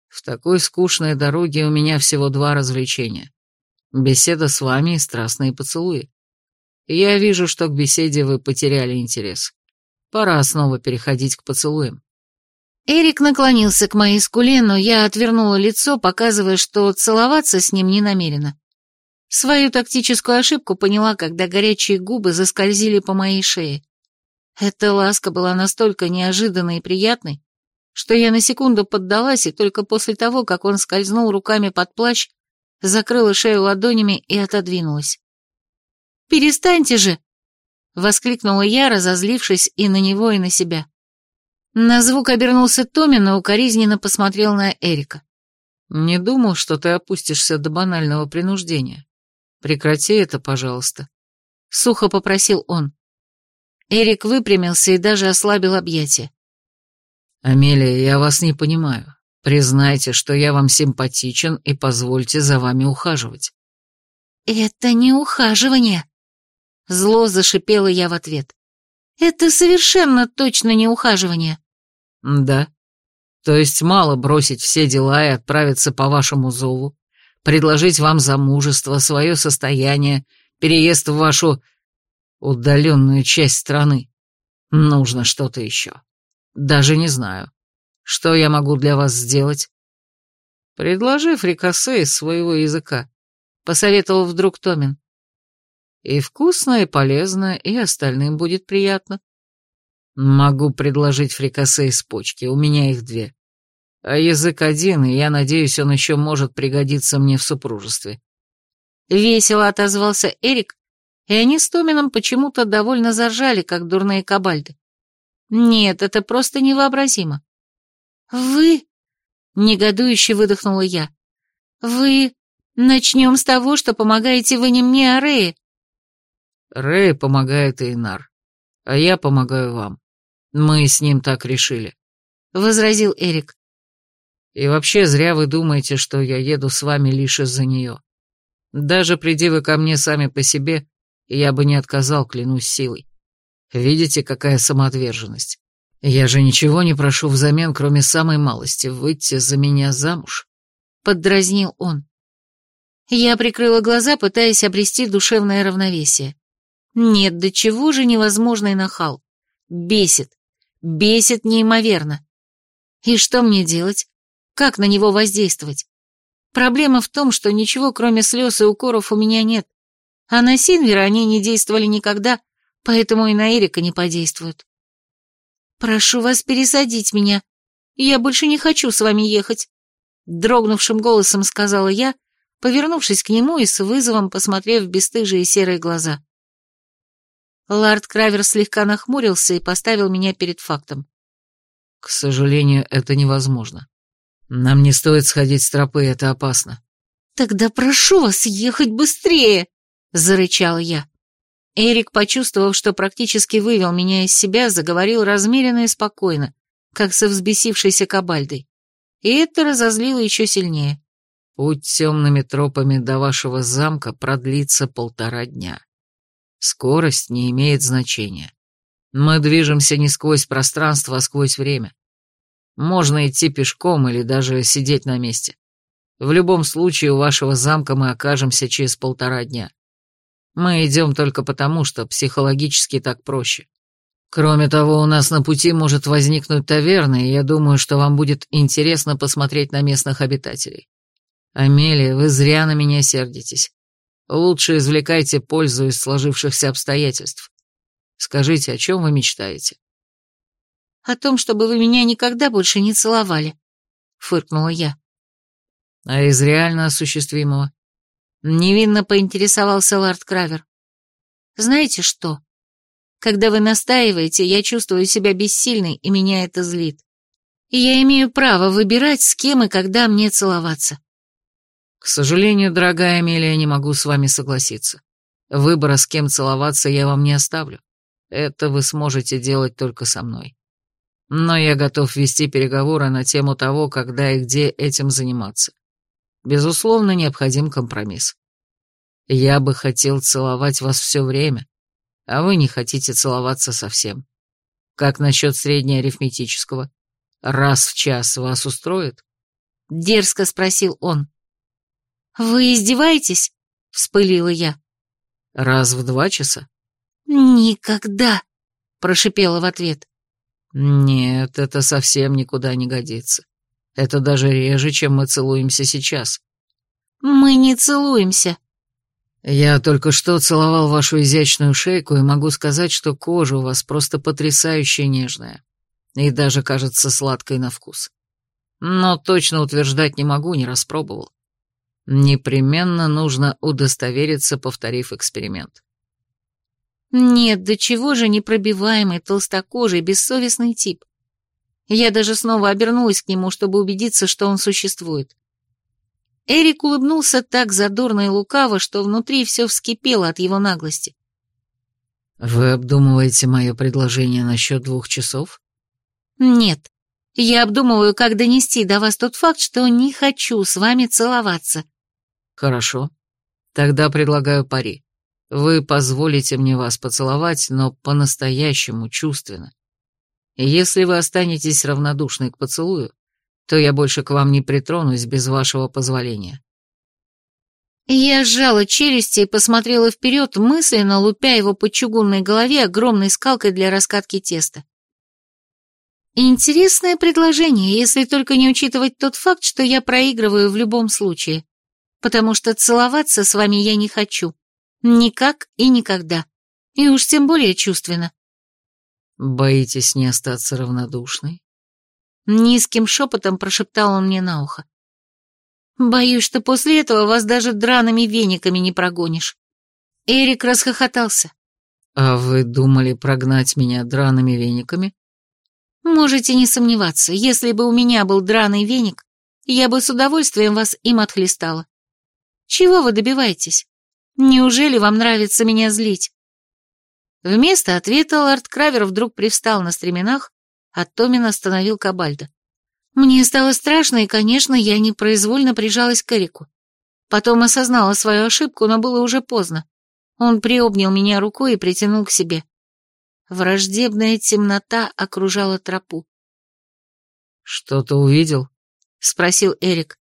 В такой скучной дороге у меня всего два развлечения. Беседа с вами и страстные поцелуи. Я вижу, что к беседе вы потеряли интерес. Пора снова переходить к поцелуям. Эрик наклонился к моей скуле, но я отвернула лицо, показывая, что целоваться с ним не намерена. Свою тактическую ошибку поняла, когда горячие губы заскользили по моей шее. Эта ласка была настолько неожиданной и приятной, что я на секунду поддалась, и только после того, как он скользнул руками под плащ, закрыла шею ладонями и отодвинулась. «Перестаньте же!» — воскликнула я, разозлившись и на него, и на себя. На звук обернулся Томин и укоризненно посмотрел на Эрика. «Не думал, что ты опустишься до банального принуждения. Прекрати это, пожалуйста», — сухо попросил он. Эрик выпрямился и даже ослабил объятия. «Амелия, я вас не понимаю. Признайте, что я вам симпатичен и позвольте за вами ухаживать». «Это не ухаживание», — зло зашипела я в ответ. «Это совершенно точно не ухаживание». «Да? То есть мало бросить все дела и отправиться по вашему зову, предложить вам замужество, свое состояние, переезд в вашу удаленную часть страны. Нужно что-то еще. Даже не знаю. Что я могу для вас сделать? Предложи фрикасе из своего языка, посоветовал вдруг Томин. И вкусно, и полезно, и остальным будет приятно. Могу предложить фрикасе из почки, у меня их две. А язык один, и я надеюсь, он еще может пригодиться мне в супружестве. Весело отозвался Эрик, и они с Томином почему-то довольно заржали, как дурные кабальды. Нет, это просто невообразимо. «Вы...» — негодующе выдохнула я. «Вы... Начнем с того, что помогаете вы не мне, а Рэе». «Рэй помогает Эйнар, а я помогаю вам. Мы с ним так решили», — возразил Эрик. «И вообще зря вы думаете, что я еду с вами лишь из-за нее. Даже приди вы ко мне сами по себе, я бы не отказал, клянусь силой. Видите, какая самоотверженность? Я же ничего не прошу взамен, кроме самой малости, выйти за меня замуж. Поддразнил он. Я прикрыла глаза, пытаясь обрести душевное равновесие. Нет, до чего же невозможный нахал. Бесит. Бесит неимоверно. И что мне делать? Как на него воздействовать? Проблема в том, что ничего, кроме слез и укоров, у меня нет. А на Синвера они не действовали никогда, поэтому и на Эрика не подействуют. «Прошу вас пересадить меня. Я больше не хочу с вами ехать», — дрогнувшим голосом сказала я, повернувшись к нему и с вызовом посмотрев в бесстыжие серые глаза. Лард Кравер слегка нахмурился и поставил меня перед фактом. К сожалению, это невозможно. Нам не стоит сходить с тропы, это опасно. Тогда прошу вас ехать быстрее, зарычала я. Эрик, почувствовав, что практически вывел меня из себя, заговорил размеренно и спокойно, как со взбесившейся кабальдой. И это разозлило еще сильнее. Путь темными тропами до вашего замка продлится полтора дня. Скорость не имеет значения. Мы движемся не сквозь пространство, а сквозь время. Можно идти пешком или даже сидеть на месте. В любом случае у вашего замка мы окажемся через полтора дня. Мы идем только потому, что психологически так проще. Кроме того, у нас на пути может возникнуть таверна, и я думаю, что вам будет интересно посмотреть на местных обитателей. Амелия, вы зря на меня сердитесь. Лучше извлекайте пользу из сложившихся обстоятельств. Скажите, о чем вы мечтаете? О том, чтобы вы меня никогда больше не целовали, фыркнула я. А из реально осуществимого? Невинно поинтересовался Лард Кравер. Знаете что? Когда вы настаиваете, я чувствую себя бессильной, и меня это злит. И я имею право выбирать, с кем и когда мне целоваться. К сожалению, дорогая Амелия, не могу с вами согласиться. Выбора, с кем целоваться, я вам не оставлю. Это вы сможете делать только со мной. Но я готов вести переговоры на тему того, когда и где этим заниматься. Безусловно, необходим компромисс. Я бы хотел целовать вас все время, а вы не хотите целоваться совсем. Как насчет среднеарифметического? Раз в час вас устроит? Дерзко спросил он. «Вы издеваетесь?» — вспылила я. «Раз в два часа?» «Никогда!» — прошипела в ответ. «Нет, это совсем никуда не годится. Это даже реже, чем мы целуемся сейчас». «Мы не целуемся». «Я только что целовал вашу изящную шейку и могу сказать, что кожа у вас просто потрясающе нежная и даже кажется сладкой на вкус. Но точно утверждать не могу, не распробовал. Непременно нужно удостовериться, повторив эксперимент. Нет, до чего же непробиваемый, толстокожий, бессовестный тип. Я даже снова обернулась к нему, чтобы убедиться, что он существует. Эрик улыбнулся так задорно и лукаво, что внутри все вскипело от его наглости. «Вы обдумываете мое предложение насчет двух часов?» «Нет. Я обдумываю, как донести до вас тот факт, что не хочу с вами целоваться». Хорошо. Тогда предлагаю пари. Вы позволите мне вас поцеловать, но по-настоящему чувственно. Если вы останетесь равнодушны к поцелую, то я больше к вам не притронусь без вашего позволения. Я сжала челюсти и посмотрела вперед, мысленно лупя его по чугунной голове огромной скалкой для раскатки теста. Интересное предложение, если только не учитывать тот факт, что я проигрываю в любом случае потому что целоваться с вами я не хочу. Никак и никогда. И уж тем более чувственно. Боитесь не остаться равнодушной? Низким шепотом прошептал он мне на ухо. Боюсь, что после этого вас даже драными вениками не прогонишь. Эрик расхохотался. А вы думали прогнать меня драными вениками? Можете не сомневаться, если бы у меня был драный веник, я бы с удовольствием вас им отхлестала. Чего вы добиваетесь? Неужели вам нравится меня злить?» Вместо ответа лорд Кравер вдруг привстал на стременах, а Томин остановил Кабальда. Мне стало страшно, и, конечно, я непроизвольно прижалась к Эрику. Потом осознала свою ошибку, но было уже поздно. Он приобнял меня рукой и притянул к себе. Враждебная темнота окружала тропу. «Что-то увидел?» — спросил Эрик.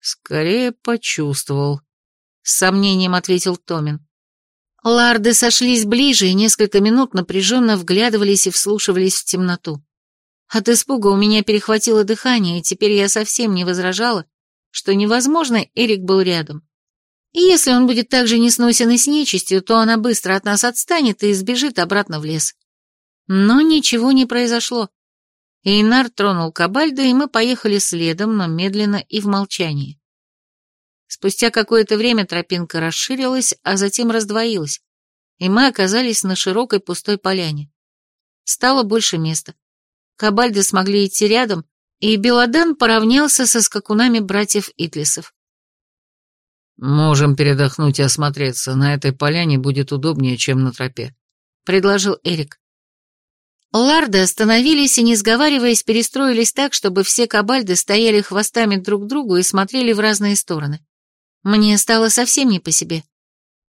«Скорее почувствовал», — с сомнением ответил Томин. Ларды сошлись ближе и несколько минут напряженно вглядывались и вслушивались в темноту. От испуга у меня перехватило дыхание, и теперь я совсем не возражала, что невозможно, Эрик был рядом. И если он будет так же несносен и с нечистью, то она быстро от нас отстанет и сбежит обратно в лес. Но ничего не произошло. Эйнар тронул Кабальда, и мы поехали следом, но медленно и в молчании. Спустя какое-то время тропинка расширилась, а затем раздвоилась, и мы оказались на широкой пустой поляне. Стало больше места. Кабальды смогли идти рядом, и Белодан поравнялся со скакунами братьев Итлисов. «Можем передохнуть и осмотреться. На этой поляне будет удобнее, чем на тропе», — предложил Эрик. Ларды остановились и, не сговариваясь, перестроились так, чтобы все кабальды стояли хвостами друг к другу и смотрели в разные стороны. Мне стало совсем не по себе.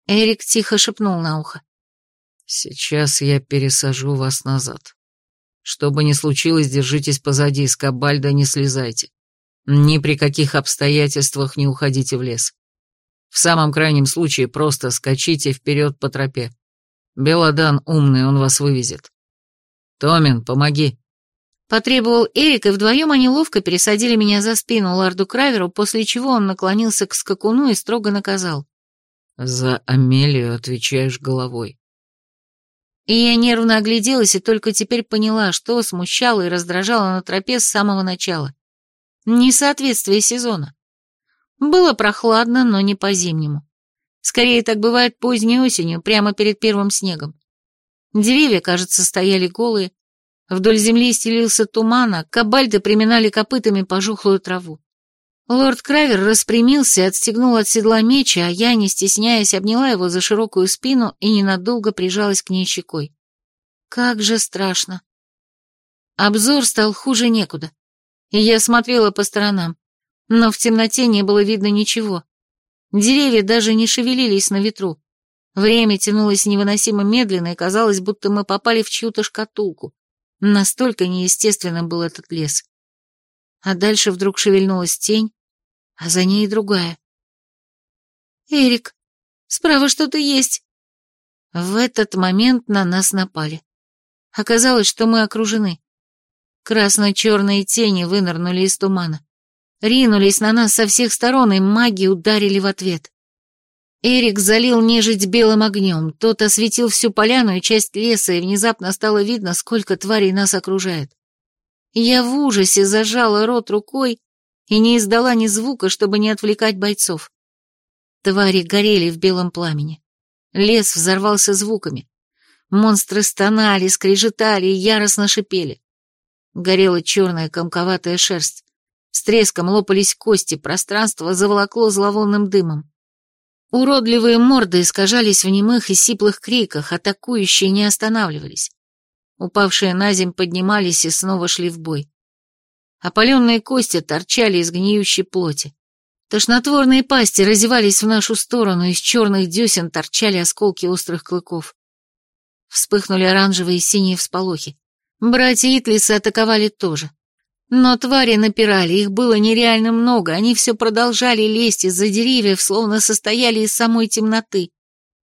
Эрик тихо шепнул на ухо. «Сейчас я пересажу вас назад. Что бы ни случилось, держитесь позади, с кабальда не слезайте. Ни при каких обстоятельствах не уходите в лес. В самом крайнем случае просто скачите вперед по тропе. Белодан умный, он вас вывезет. Томин, помоги!» Потребовал Эрик, и вдвоем они ловко пересадили меня за спину лорду Краверу, после чего он наклонился к скакуну и строго наказал. «За Амелию отвечаешь головой». И я нервно огляделась и только теперь поняла, что смущало и раздражало на тропе с самого начала. Несоответствие сезона. Было прохладно, но не по-зимнему. Скорее так бывает поздней осенью, прямо перед первым снегом. Деревья, кажется, стояли голые. Вдоль земли стелился туман, а кабальды приминали копытами пожухлую траву. Лорд Кравер распрямился отстегнул от седла меча, а я, не стесняясь, обняла его за широкую спину и ненадолго прижалась к ней щекой. Как же страшно. Обзор стал хуже некуда, и я смотрела по сторонам, но в темноте не было видно ничего. Деревья даже не шевелились на ветру. Время тянулось невыносимо медленно, и казалось, будто мы попали в чью-то шкатулку. Настолько неестественным был этот лес. А дальше вдруг шевельнулась тень, а за ней другая. «Эрик, справа что-то есть!» В этот момент на нас напали. Оказалось, что мы окружены. Красно-черные тени вынырнули из тумана. Ринулись на нас со всех сторон, и маги ударили в ответ. Эрик залил нежить белым огнем, тот осветил всю поляну и часть леса, и внезапно стало видно, сколько тварей нас окружает. Я в ужасе зажала рот рукой и не издала ни звука, чтобы не отвлекать бойцов. Твари горели в белом пламени. Лес взорвался звуками. Монстры стонали, скрежетали и яростно шипели. Горела черная комковатая шерсть. С треском лопались кости, пространство заволокло зловонным дымом. Уродливые морды искажались в немых и сиплых криках, атакующие не останавливались. Упавшие на земь поднимались и снова шли в бой. Опаленные кости торчали из гниющей плоти. Тошнотворные пасти разевались в нашу сторону, из черных десен торчали осколки острых клыков. Вспыхнули оранжевые и синие всполохи. Братья Итлисы атаковали тоже. Но твари напирали, их было нереально много, они все продолжали лезть из-за деревьев, словно состояли из самой темноты.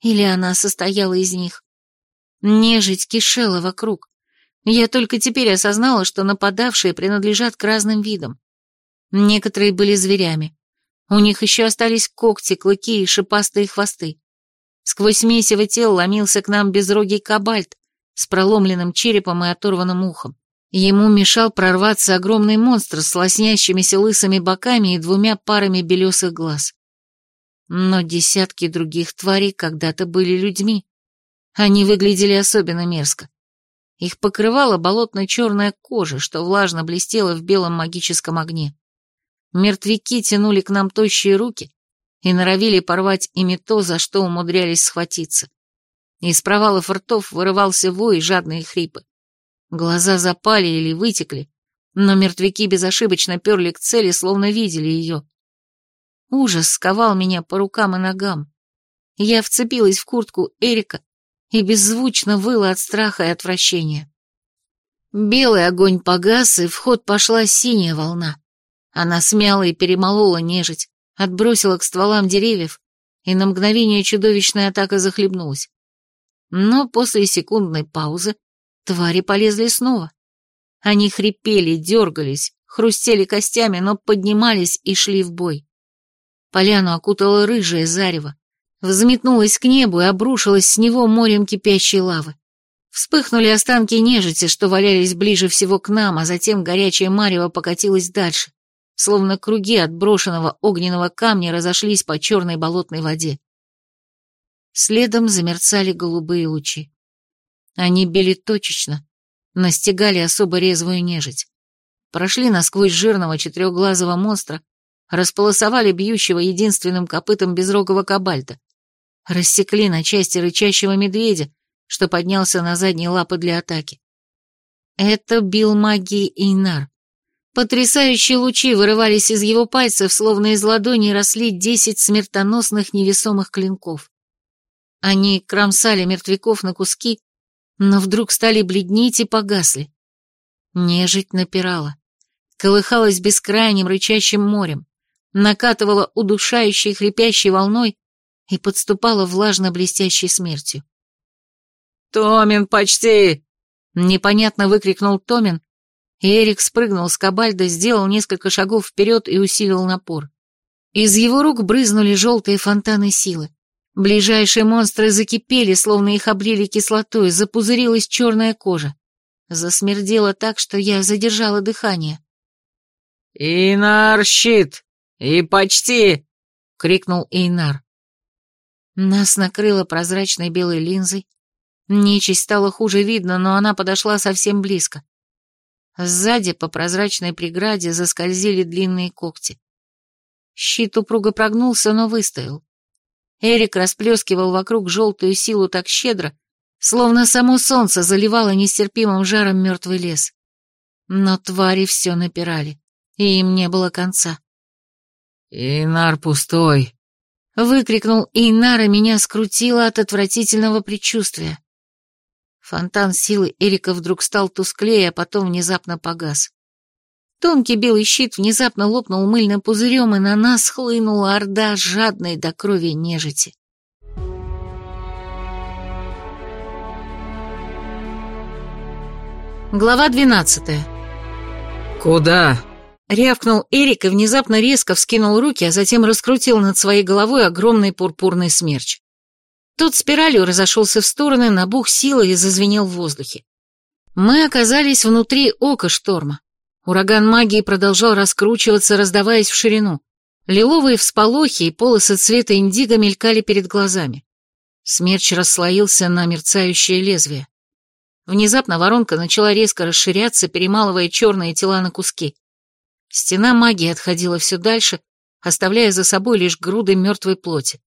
Или она состояла из них. Нежить кишела вокруг. Я только теперь осознала, что нападавшие принадлежат к разным видам. Некоторые были зверями. У них еще остались когти, клыки и шипастые хвосты. Сквозь месиво тел ломился к нам безрогий кабальт с проломленным черепом и оторванным ухом. Ему мешал прорваться огромный монстр с лоснящимися лысыми боками и двумя парами белесых глаз. Но десятки других тварей когда-то были людьми. Они выглядели особенно мерзко. Их покрывала болотно-черная кожа, что влажно блестела в белом магическом огне. Мертвяки тянули к нам тощие руки и норовили порвать ими то, за что умудрялись схватиться. Из провалов ртов вырывался вой и жадные хрипы. Глаза запали или вытекли, но мертвяки безошибочно перли к цели, словно видели ее. Ужас сковал меня по рукам и ногам. Я вцепилась в куртку Эрика и беззвучно выла от страха и отвращения. Белый огонь погас, и в ход пошла синяя волна. Она смяла и перемолола нежить, отбросила к стволам деревьев, и на мгновение чудовищная атака захлебнулась. Но после секундной паузы Твари полезли снова. Они хрипели, дергались, хрустели костями, но поднимались и шли в бой. Поляну окутало рыжее зарево, взметнулось к небу и обрушилось с него морем кипящей лавы. Вспыхнули останки нежити, что валялись ближе всего к нам, а затем горячее марево покатилось дальше, словно круги от брошенного огненного камня разошлись по черной болотной воде. Следом замерцали голубые лучи. Они били точечно, настигали особо резвую нежить. Прошли насквозь жирного четырехглазого монстра, располосовали бьющего единственным копытом безрогого кабальта, рассекли на части рычащего медведя, что поднялся на задние лапы для атаки. Это бил магией Эйнар. Потрясающие лучи вырывались из его пальцев, словно из ладони росли десять смертоносных невесомых клинков. Они кромсали мертвяков на куски, но вдруг стали бледнеть и погасли. Нежить напирала, колыхалась бескрайним рычащим морем, накатывала удушающей хрипящей волной и подступала влажно-блестящей смертью. «Томин, почти!» — непонятно выкрикнул Томин, и Эрик спрыгнул с кабальда, сделал несколько шагов вперед и усилил напор. Из его рук брызнули желтые фонтаны силы. Ближайшие монстры закипели, словно их облили кислотой, запузырилась черная кожа. Засмердело так, что я задержала дыхание. «Инар, щит! И почти!» — крикнул Эйнар. Нас накрыло прозрачной белой линзой. Нечисть стала хуже видно, но она подошла совсем близко. Сзади по прозрачной преграде заскользили длинные когти. Щит упруго прогнулся, но выстоял. Эрик расплескивал вокруг желтую силу так щедро, словно само солнце заливало нестерпимым жаром мертвый лес. Но твари все напирали, и им не было конца. «Инар пустой!» — выкрикнул Инар, и меня скрутило от отвратительного предчувствия. Фонтан силы Эрика вдруг стал тусклее, а потом внезапно погас. Тонкий белый щит внезапно лопнул мыльным пузырем, и на нас хлынула орда жадной до крови нежити. Глава двенадцатая. «Куда?» Рявкнул Эрик и внезапно резко вскинул руки, а затем раскрутил над своей головой огромный пурпурный смерч. Тот спиралью разошелся в стороны, набух силой и зазвенел в воздухе. Мы оказались внутри ока шторма. Ураган магии продолжал раскручиваться, раздаваясь в ширину. Лиловые всполохи и полосы цвета индиго мелькали перед глазами. Смерч расслоился на мерцающее лезвие. Внезапно воронка начала резко расширяться, перемалывая черные тела на куски. Стена магии отходила все дальше, оставляя за собой лишь груды мертвой плоти.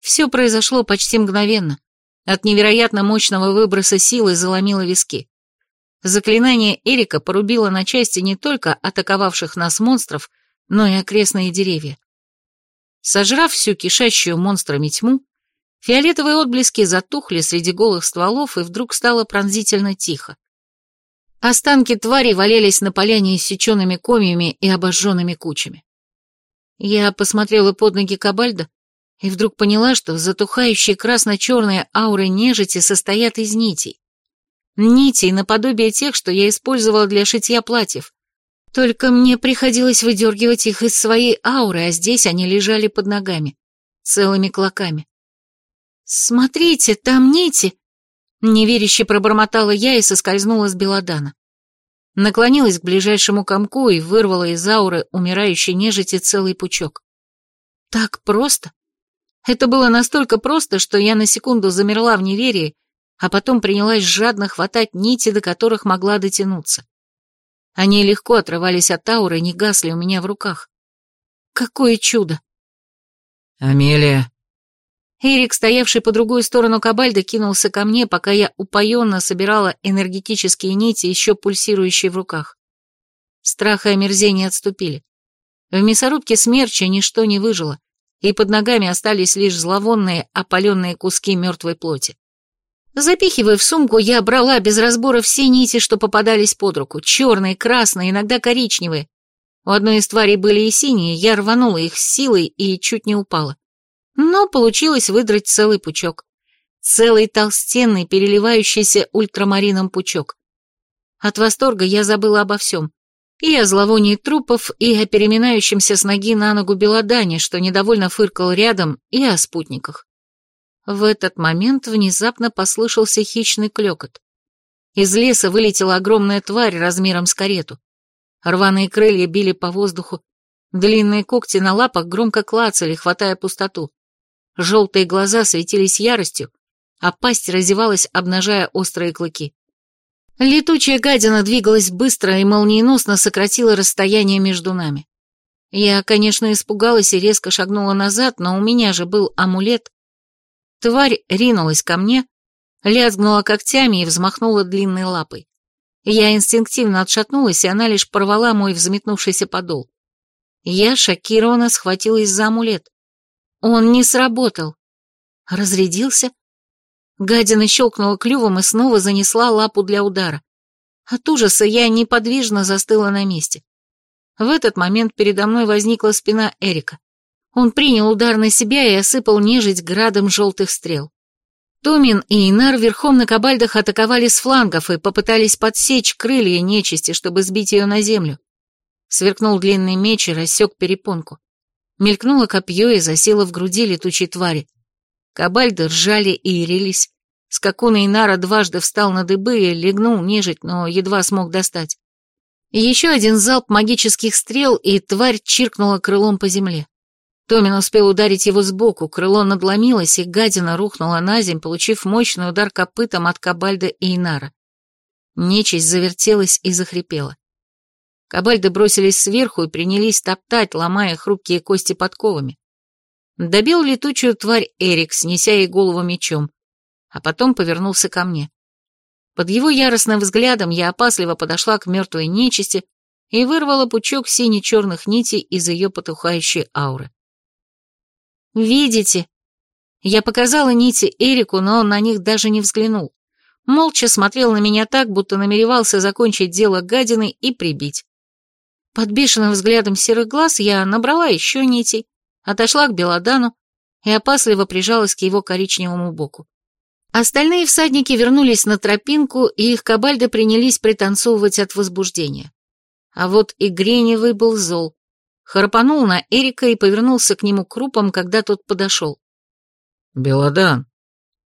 Все произошло почти мгновенно. От невероятно мощного выброса силы заломило виски. Заклинание Эрика порубило на части не только атаковавших нас монстров, но и окрестные деревья. Сожрав всю кишащую монстрами тьму, фиолетовые отблески затухли среди голых стволов, и вдруг стало пронзительно тихо. Останки тварей валялись на поляне иссеченными комьями и обожженными кучами. Я посмотрела под ноги Кабальда и вдруг поняла, что затухающие красно-черные ауры нежити состоят из нитей. Нитей наподобие тех, что я использовала для шитья платьев. Только мне приходилось выдергивать их из своей ауры, а здесь они лежали под ногами, целыми клоками. «Смотрите, там нити!» Неверяще пробормотала я и соскользнула с Белодана. Наклонилась к ближайшему комку и вырвала из ауры умирающей нежити целый пучок. Так просто? Это было настолько просто, что я на секунду замерла в неверии, а потом принялась жадно хватать нити, до которых могла дотянуться. Они легко отрывались от ауры и не гасли у меня в руках. Какое чудо! «Амелия!» Эрик, стоявший по другую сторону кабальда, кинулся ко мне, пока я упоенно собирала энергетические нити, еще пульсирующие в руках. Страх и омерзение отступили. В мясорубке смерча ничто не выжило, и под ногами остались лишь зловонные, опаленные куски мертвой плоти. Запихивая в сумку, я брала без разбора все нити, что попадались под руку, черные, красные, иногда коричневые. У одной из тварей были и синие, я рванула их с силой и чуть не упала. Но получилось выдрать целый пучок. Целый толстенный, переливающийся ультрамарином пучок. От восторга я забыла обо всем. И о зловонии трупов, и о переминающемся с ноги на ногу Белодане, что недовольно фыркал рядом, и о спутниках. В этот момент внезапно послышался хищный клёкот. Из леса вылетела огромная тварь размером с карету. Рваные крылья били по воздуху, длинные когти на лапах громко клацали, хватая пустоту. Желтые глаза светились яростью, а пасть разевалась, обнажая острые клыки. Летучая гадина двигалась быстро и молниеносно сократила расстояние между нами. Я, конечно, испугалась и резко шагнула назад, но у меня же был амулет. Тварь ринулась ко мне, лязгнула когтями и взмахнула длинной лапой. Я инстинктивно отшатнулась, и она лишь порвала мой взметнувшийся подол. Я шокированно схватилась за амулет. Он не сработал. Разрядился, Гадина щелкнула клювом и снова занесла лапу для удара. От ужаса я неподвижно застыла на месте. В этот момент передо мной возникла спина Эрика. Он принял удар на себя и осыпал нежить градом желтых стрел. Томин и Инар верхом на кабальдах атаковали с флангов и попытались подсечь крылья нечисти, чтобы сбить ее на землю. Сверкнул длинный меч и рассек перепонку. Мелькнуло копье и засело в груди летучей твари. Кабальды ржали и ярились. Скакун Инара дважды встал на дыбы и легнул нежить, но едва смог достать. Еще один залп магических стрел, и тварь чиркнула крылом по земле. Томин успел ударить его сбоку, крыло надломилось, и гадина рухнула на земь, получив мощный удар копытом от Кабальда и Инара. Нечисть завертелась и захрипела. Кабальды бросились сверху и принялись топтать, ломая хрупкие кости подковами. Добил летучую тварь Эрик, снеся ей голову мечом, а потом повернулся ко мне. Под его яростным взглядом я опасливо подошла к мертвой нечисти и вырвала пучок сине-черных нитей из ее потухающей ауры. «Видите?» Я показала нити Эрику, но он на них даже не взглянул. Молча смотрел на меня так, будто намеревался закончить дело гадины и прибить. Под бешеным взглядом серых глаз я набрала еще нитей, отошла к Белодану и опасливо прижалась к его коричневому боку. Остальные всадники вернулись на тропинку, и их кабальды принялись пританцовывать от возбуждения. А вот и Греневый был зол. Харпанул на Эрика и повернулся к нему крупом, когда тот подошел. «Белодан!»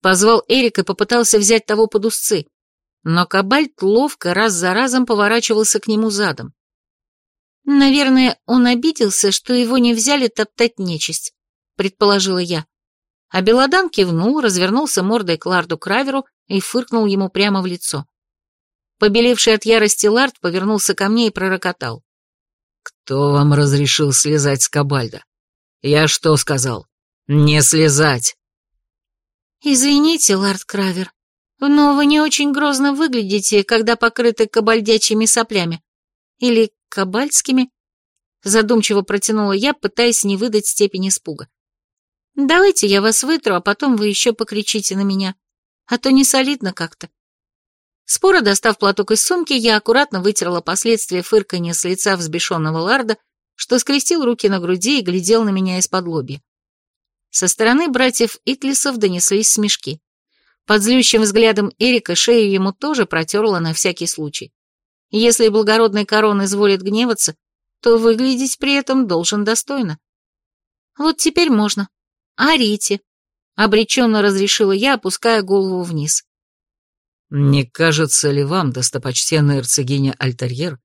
Позвал Эрик и попытался взять того под узцы, но кабальт ловко раз за разом поворачивался к нему задом. «Наверное, он обиделся, что его не взяли топтать нечисть», — предположила я. А Белодан кивнул, развернулся мордой к Ларду Краверу и фыркнул ему прямо в лицо. Побелевший от ярости Лард повернулся ко мне и пророкотал. «Кто вам разрешил слезать с Кабальда? Я что сказал? Не слезать!» «Извините, Лард Кравер, но вы не очень грозно выглядите, когда покрыты кабальдячими соплями. Или кабальскими?» Задумчиво протянула я, пытаясь не выдать степень испуга. «Давайте я вас вытру, а потом вы еще покричите на меня, а то не солидно как-то». Споро достав платок из сумки, я аккуратно вытерла последствия фырканья с лица взбешенного Ларда, что скрестил руки на груди и глядел на меня из-под лобья. Со стороны братьев Итлисов донеслись смешки. Под злющим взглядом Эрика шею ему тоже протерла на всякий случай. Если благородный корон изволит гневаться, то выглядеть при этом должен достойно. Вот теперь можно. Орите. Обреченно разрешила я, опуская голову вниз. Не кажется ли вам, достопочтенная эрцегиня Альтерьер,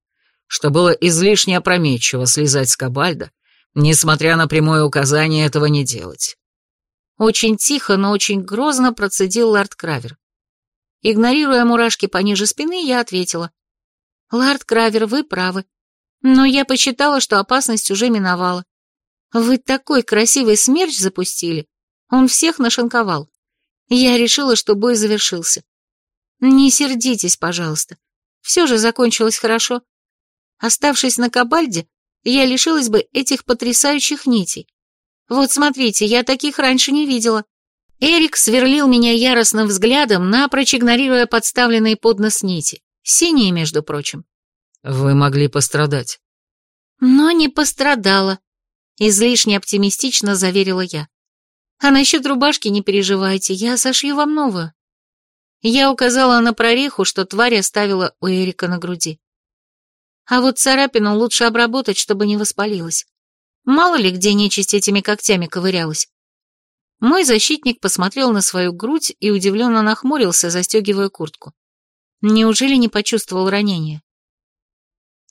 что было излишне опрометчиво слезать с кабальда, несмотря на прямое указание этого не делать? Очень тихо, но очень грозно процедил лорд Кравер. Игнорируя мурашки пониже спины, я ответила. «Лард Кравер, вы правы. Но я посчитала, что опасность уже миновала. Вы такой красивый смерч запустили. Он всех нашинковал. Я решила, что бой завершился. Не сердитесь, пожалуйста. Все же закончилось хорошо. Оставшись на Кабальде, я лишилась бы этих потрясающих нитей. Вот смотрите, я таких раньше не видела. Эрик сверлил меня яростным взглядом, напрочь игнорируя подставленные под нос нити. Синие, между прочим. Вы могли пострадать. Но не пострадала, излишне оптимистично заверила я. А насчет рубашки не переживайте, я сошью вам новую. Я указала на прореху, что тварь оставила у Эрика на груди. А вот царапину лучше обработать, чтобы не воспалилась. Мало ли где нечисть этими когтями ковырялась. Мой защитник посмотрел на свою грудь и удивленно нахмурился, застегивая куртку. Неужели не почувствовал ранения?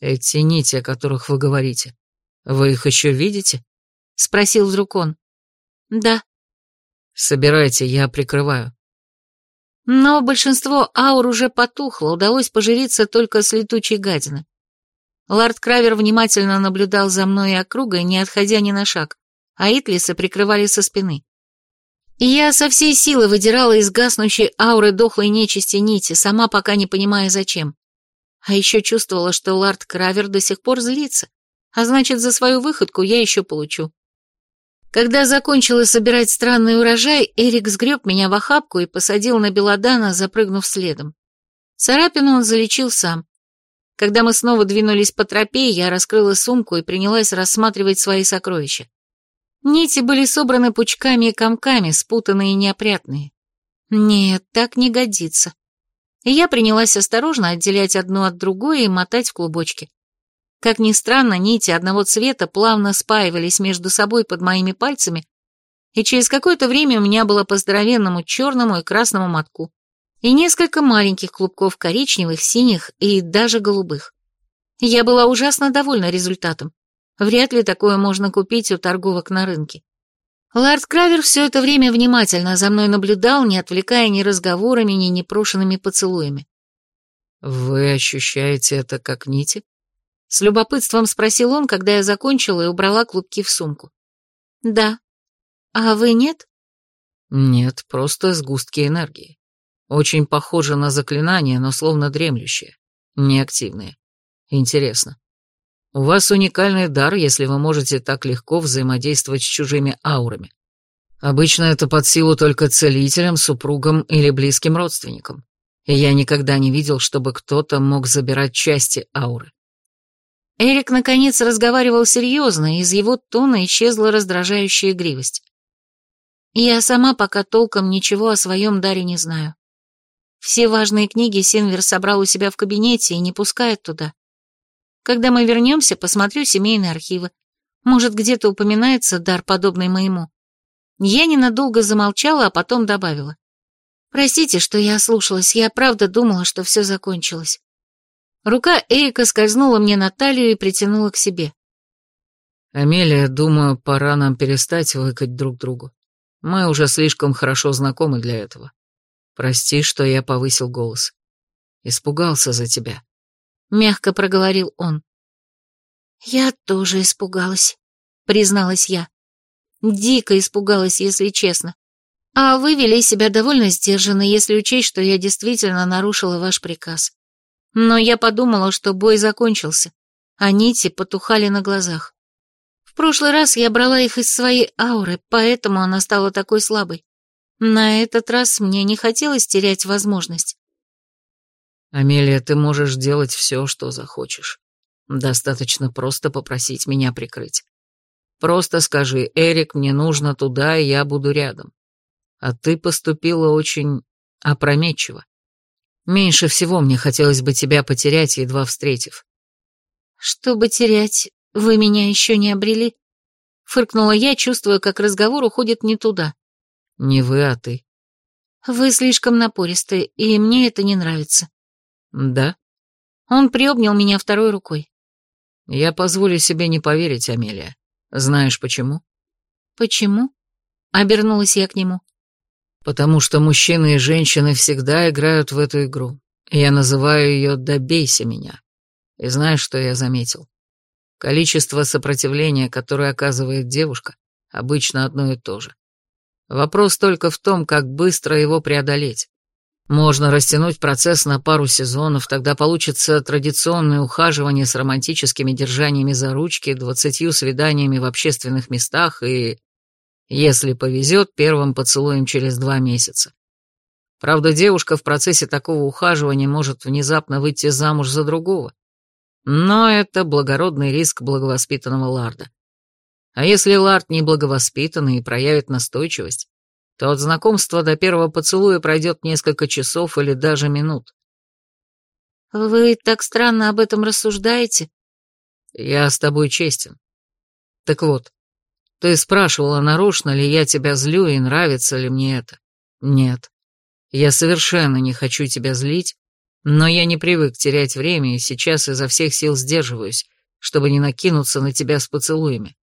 «Эти нити, о которых вы говорите, вы их еще видите?» — спросил вдруг он. «Да». «Собирайте, я прикрываю». Но большинство аур уже потухло, удалось поживиться только с летучей гадины. Лард Кравер внимательно наблюдал за мной и округой, не отходя ни на шаг, а Итлиса прикрывали со спины. Я со всей силы выдирала из гаснущей ауры дохлой нечисти нити, сама пока не понимая зачем. А еще чувствовала, что Лард Кравер до сих пор злится, а значит, за свою выходку я еще получу. Когда закончила собирать странный урожай, Эрик сгреб меня в охапку и посадил на Белодана, запрыгнув следом. Царапину он залечил сам. Когда мы снова двинулись по тропе, я раскрыла сумку и принялась рассматривать свои сокровища. Нити были собраны пучками и комками, спутанные и неопрятные. Нет, так не годится. Я принялась осторожно отделять одну от другой и мотать в клубочки. Как ни странно, нити одного цвета плавно спаивались между собой под моими пальцами, и через какое-то время у меня было по здоровенному черному и красному мотку, и несколько маленьких клубков коричневых, синих и даже голубых. Я была ужасно довольна результатом. Вряд ли такое можно купить у торговок на рынке. Лард Кравер все это время внимательно за мной наблюдал, не отвлекая ни разговорами, ни непрошенными поцелуями. «Вы ощущаете это как нити?» С любопытством спросил он, когда я закончила и убрала клубки в сумку. «Да. А вы нет?» «Нет, просто сгустки энергии. Очень похоже на заклинание, но словно дремлющее, неактивное. Интересно. У вас уникальный дар, если вы можете так легко взаимодействовать с чужими аурами. Обычно это под силу только целителям, супругам или близким родственникам. И я никогда не видел, чтобы кто-то мог забирать части ауры. Эрик, наконец, разговаривал серьезно, и из его тона исчезла раздражающая игривость. Я сама пока толком ничего о своем даре не знаю. Все важные книги Синвер собрал у себя в кабинете и не пускает туда. Когда мы вернемся, посмотрю семейные архивы. Может, где-то упоминается дар, подобный моему. Я ненадолго замолчала, а потом добавила. Простите, что я ослушалась, я правда думала, что все закончилось. Рука Эрика скользнула мне на талию и притянула к себе. «Амелия, думаю, пора нам перестать выкать друг другу. Мы уже слишком хорошо знакомы для этого. Прости, что я повысил голос. Испугался за тебя. — мягко проговорил он. «Я тоже испугалась», — призналась я. «Дико испугалась, если честно. А вы вели себя довольно сдержанно, если учесть, что я действительно нарушила ваш приказ. Но я подумала, что бой закончился, а нити потухали на глазах. В прошлый раз я брала их из своей ауры, поэтому она стала такой слабой. На этот раз мне не хотелось терять возможность. «Амелия, ты можешь делать все, что захочешь. Достаточно просто попросить меня прикрыть. Просто скажи, Эрик, мне нужно туда, и я буду рядом. А ты поступила очень опрометчиво. Меньше всего мне хотелось бы тебя потерять, едва встретив». «Чтобы терять, вы меня еще не обрели?» Фыркнула я, чувствуя, как разговор уходит не туда. «Не вы, а ты». «Вы слишком напористы, и мне это не нравится». «Да?» Он приобнял меня второй рукой. «Я позволю себе не поверить, Амелия. Знаешь почему?» «Почему?» Обернулась я к нему. «Потому что мужчины и женщины всегда играют в эту игру. Я называю ее «добейся меня». И знаешь, что я заметил? Количество сопротивления, которое оказывает девушка, обычно одно и то же. Вопрос только в том, как быстро его преодолеть. Можно растянуть процесс на пару сезонов, тогда получится традиционное ухаживание с романтическими держаниями за ручки, двадцатью свиданиями в общественных местах и, если повезет, первым поцелуем через два месяца. Правда, девушка в процессе такого ухаживания может внезапно выйти замуж за другого. Но это благородный риск благовоспитанного Ларда. А если Лард не благовоспитанный и проявит настойчивость, то от знакомства до первого поцелуя пройдет несколько часов или даже минут. «Вы так странно об этом рассуждаете?» «Я с тобой честен. Так вот, ты спрашивала, нарочно ли я тебя злю и нравится ли мне это. Нет. Я совершенно не хочу тебя злить, но я не привык терять время и сейчас изо всех сил сдерживаюсь, чтобы не накинуться на тебя с поцелуями.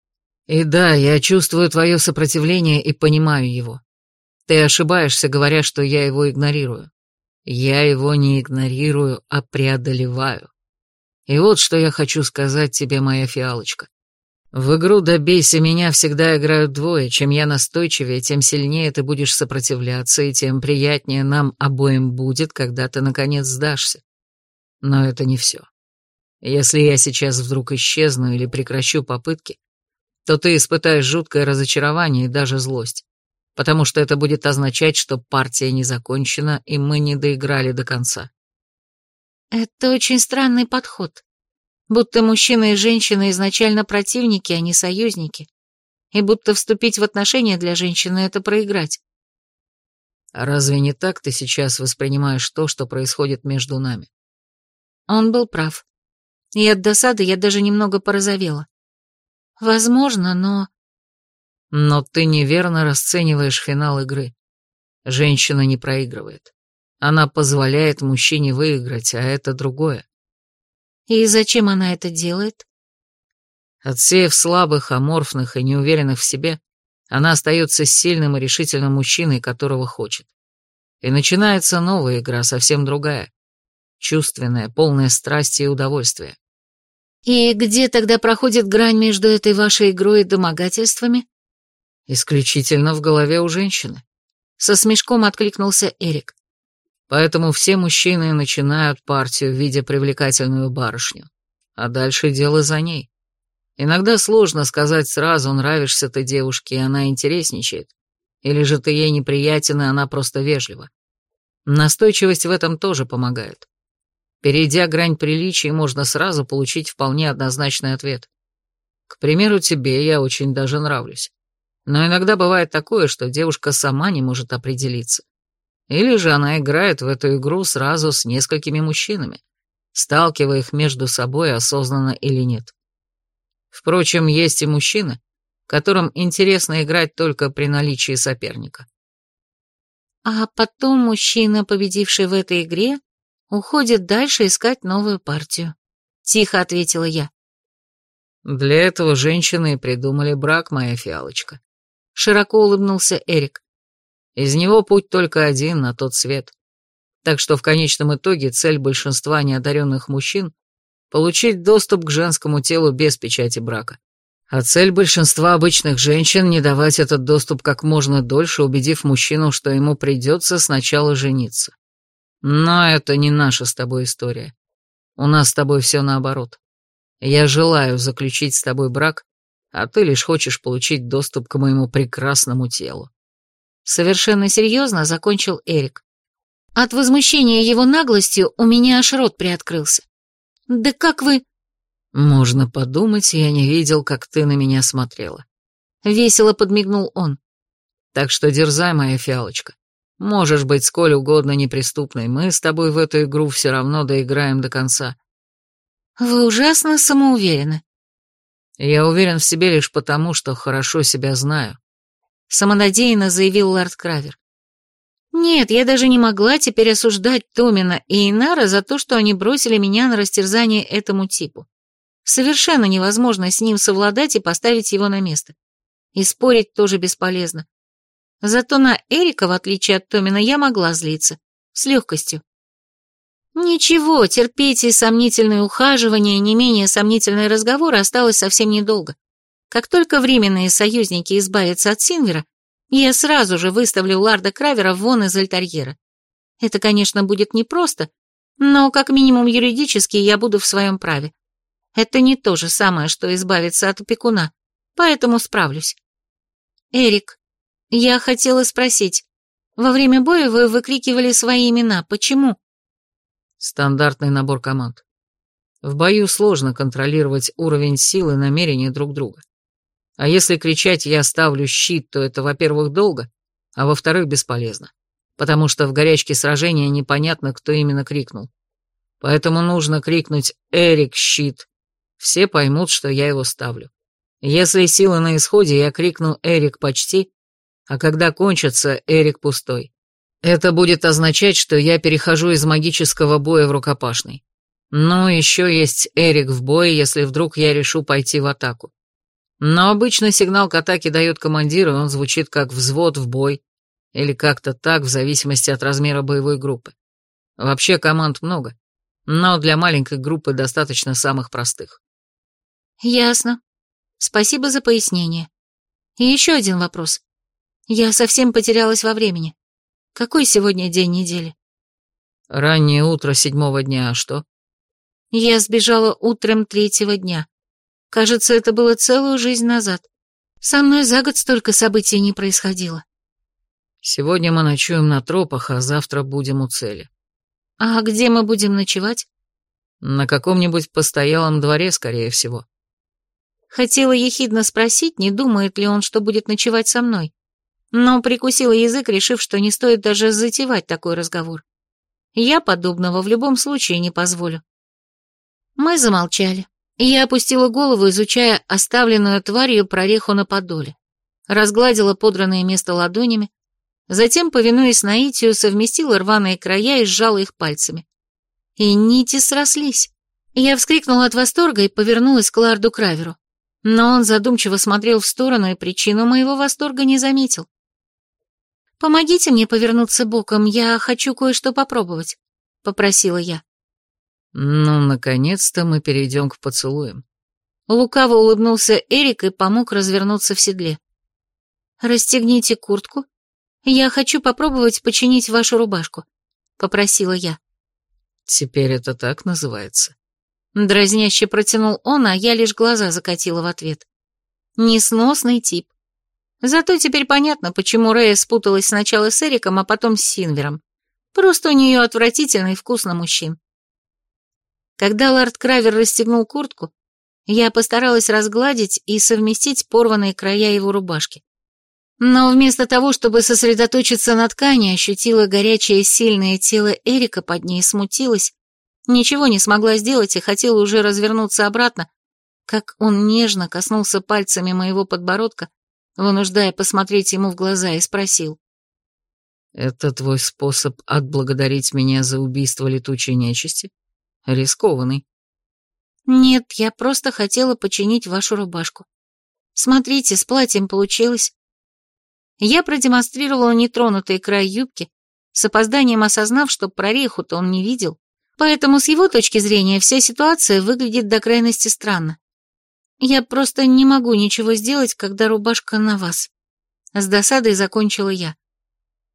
И да, я чувствую твое сопротивление и понимаю его. Ты ошибаешься, говоря, что я его игнорирую. Я его не игнорирую, а преодолеваю. И вот что я хочу сказать тебе, моя фиалочка. В игру «Добейся меня» всегда играют двое. Чем я настойчивее, тем сильнее ты будешь сопротивляться, и тем приятнее нам обоим будет, когда ты наконец сдашься. Но это не все. Если я сейчас вдруг исчезну или прекращу попытки, то ты испытаешь жуткое разочарование и даже злость, потому что это будет означать, что партия не закончена, и мы не доиграли до конца. Это очень странный подход. Будто мужчина и женщина изначально противники, а не союзники. И будто вступить в отношения для женщины — это проиграть. Разве не так ты сейчас воспринимаешь то, что происходит между нами? Он был прав. И от досады я даже немного порозовела. Возможно, но... Но ты неверно расцениваешь финал игры. Женщина не проигрывает. Она позволяет мужчине выиграть, а это другое. И зачем она это делает? Отсеяв слабых, аморфных и неуверенных в себе, она остается сильным и решительным мужчиной, которого хочет. И начинается новая игра, совсем другая. Чувственная, полная страсти и удовольствия. И где тогда проходит грань между этой вашей игрой и домогательствами? Исключительно в голове у женщины. Со смешком откликнулся Эрик. Поэтому все мужчины начинают партию, видя привлекательную барышню. А дальше дело за ней. Иногда сложно сказать сразу, нравишься ты девушке, и она интересничает. Или же ты ей неприятен, и она просто вежлива. Настойчивость в этом тоже помогает. Перейдя грань приличий, можно сразу получить вполне однозначный ответ. К примеру, тебе я очень даже нравлюсь. Но иногда бывает такое, что девушка сама не может определиться. Или же она играет в эту игру сразу с несколькими мужчинами, сталкивая их между собой осознанно или нет. Впрочем, есть и мужчины, которым интересно играть только при наличии соперника. А потом мужчина, победивший в этой игре, уходит дальше искать новую партию. Тихо ответила я. Для этого женщины придумали брак, моя фиалочка. Широко улыбнулся Эрик. Из него путь только один на тот свет. Так что в конечном итоге цель большинства неодаренных мужчин — получить доступ к женскому телу без печати брака. А цель большинства обычных женщин — не давать этот доступ как можно дольше, убедив мужчину, что ему придется сначала жениться. Но это не наша с тобой история. У нас с тобой все наоборот. Я желаю заключить с тобой брак, а ты лишь хочешь получить доступ к моему прекрасному телу. Совершенно серьезно закончил Эрик. От возмущения его наглостью у меня аж рот приоткрылся. «Да как вы...» «Можно подумать, я не видел, как ты на меня смотрела». Весело подмигнул он. «Так что дерзай, моя фиалочка. Можешь быть сколь угодно неприступной, мы с тобой в эту игру все равно доиграем до конца». «Вы ужасно самоуверены». «Я уверен в себе лишь потому, что хорошо себя знаю самонадеянно заявил лорд Кравер. Нет, я даже не могла теперь осуждать Томина и Инара за то, что они бросили меня на растерзание этому типу. Совершенно невозможно с ним совладать и поставить его на место. И спорить тоже бесполезно. Зато на Эрика, в отличие от Томина, я могла злиться. С легкостью. Ничего, терпеть и сомнительные ухаживания, и не менее сомнительные разговоры осталось совсем недолго. Как только временные союзники избавятся от Синвера, я сразу же выставлю Ларда Кравера вон из альтерьера. Это, конечно, будет непросто, но как минимум юридически я буду в своем праве. Это не то же самое, что избавиться от опекуна, поэтому справлюсь. Эрик, я хотела спросить, во время боя вы выкрикивали свои имена, почему? Стандартный набор команд. В бою сложно контролировать уровень силы и намерения друг друга. А если кричать «я ставлю щит», то это, во-первых, долго, а во-вторых, бесполезно, потому что в горячке сражения непонятно, кто именно крикнул. Поэтому нужно крикнуть «Эрик, щит!» Все поймут, что я его ставлю. Если сила на исходе, я крикну «Эрик, почти!», а когда кончится «Эрик, пустой!». Это будет означать, что я перехожу из магического боя в рукопашный. Но еще есть Эрик в бое, если вдруг я решу пойти в атаку. Но обычно сигнал к атаке дает командир, и он звучит как «взвод в бой», Или как-то так, в зависимости от размера боевой группы. Вообще команд много, но для маленькой группы достаточно самых простых. Ясно. Спасибо за пояснение. И еще один вопрос. Я совсем потерялась во времени. Какой сегодня день недели? Раннее утро седьмого дня, а что? Я сбежала утром третьего дня. Кажется, это было целую жизнь назад. Со мной за год столько событий не происходило. Сегодня мы ночуем на тропах, а завтра будем у цели. А где мы будем ночевать? На каком-нибудь постоялом дворе, скорее всего. Хотела ехидно спросить, не думает ли он, что будет ночевать со мной. Но прикусила язык, решив, что не стоит даже затевать такой разговор. Я подобного в любом случае не позволю. Мы замолчали. Я опустила голову, изучая оставленную тварью прореху на подоле. Разгладила подранное место ладонями, затем, повинуясь наитию, совместила рваные края и сжала их пальцами. И нити срослись. Я вскрикнула от восторга и повернулась к Ларду Краверу. Но он задумчиво смотрел в сторону и причину моего восторга не заметил. «Помогите мне повернуться боком, я хочу кое-что попробовать», — попросила я. «Ну, наконец-то мы перейдем к поцелуям». Лукаво улыбнулся Эрик и помог развернуться в седле. «Расстегните куртку. Я хочу попробовать починить вашу рубашку», — попросила я. «Теперь это так называется?» Дразняще протянул он, а я лишь глаза закатила в ответ. Несносный тип. Зато теперь понятно, почему Рэя спуталась сначала с Эриком, а потом с Синвером. Просто у нее отвратительный вкус на мужчин. Когда лорд Кравер расстегнул куртку, я постаралась разгладить и совместить порванные края его рубашки. Но вместо того, чтобы сосредоточиться на ткани, ощутила горячее сильное тело Эрика под ней, смутилась, ничего не смогла сделать и хотела уже развернуться обратно, как он нежно коснулся пальцами моего подбородка, вынуждая посмотреть ему в глаза, и спросил. «Это твой способ отблагодарить меня за убийство летучей нечисти?» Рискованный. Нет, я просто хотела починить вашу рубашку. Смотрите, с платьем получилось. Я продемонстрировала нетронутый край юбки, с опозданием осознав, что прореху-то он не видел, поэтому с его точки зрения вся ситуация выглядит до крайности странно. Я просто не могу ничего сделать, когда рубашка на вас. С досадой закончила я.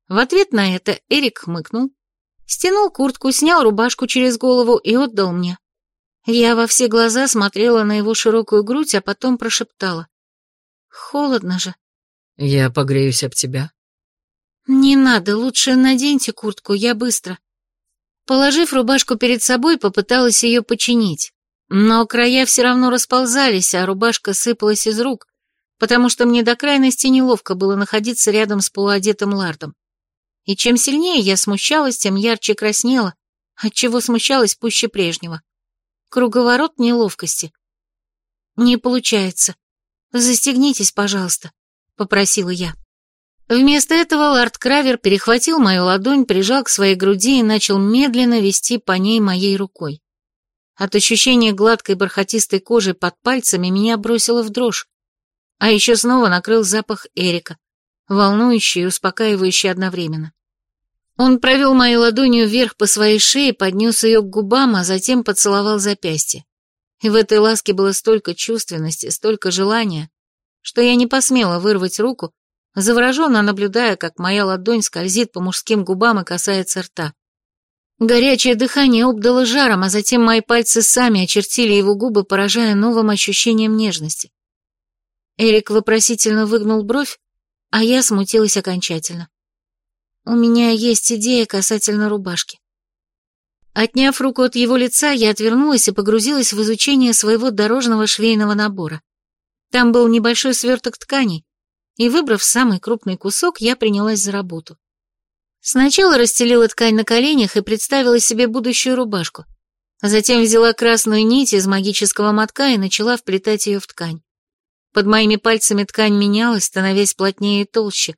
В ответ на это Эрик хмыкнул, Стянул куртку, снял рубашку через голову и отдал мне. Я во все глаза смотрела на его широкую грудь, а потом прошептала. «Холодно же». «Я погреюсь об тебя». «Не надо, лучше наденьте куртку, я быстро». Положив рубашку перед собой, попыталась ее починить. Но края все равно расползались, а рубашка сыпалась из рук, потому что мне до крайности неловко было находиться рядом с полуодетым лардом. И чем сильнее я смущалась, тем ярче краснела, отчего смущалась пуще прежнего. Круговорот неловкости. «Не получается. Застегнитесь, пожалуйста», — попросила я. Вместо этого лорд Кравер перехватил мою ладонь, прижал к своей груди и начал медленно вести по ней моей рукой. От ощущения гладкой бархатистой кожи под пальцами меня бросило в дрожь. А еще снова накрыл запах Эрика, волнующий и успокаивающий одновременно. Он провел мою ладонью вверх по своей шее, поднес ее к губам, а затем поцеловал запястье. И в этой ласке было столько чувственности, столько желания, что я не посмела вырвать руку, завороженно наблюдая, как моя ладонь скользит по мужским губам и касается рта. Горячее дыхание обдало жаром, а затем мои пальцы сами очертили его губы, поражая новым ощущением нежности. Эрик вопросительно выгнул бровь, а я смутилась окончательно. У меня есть идея касательно рубашки. Отняв руку от его лица, я отвернулась и погрузилась в изучение своего дорожного швейного набора. Там был небольшой сверток тканей, и, выбрав самый крупный кусок, я принялась за работу. Сначала расстелила ткань на коленях и представила себе будущую рубашку. Затем взяла красную нить из магического мотка и начала вплетать ее в ткань. Под моими пальцами ткань менялась, становясь плотнее и толще,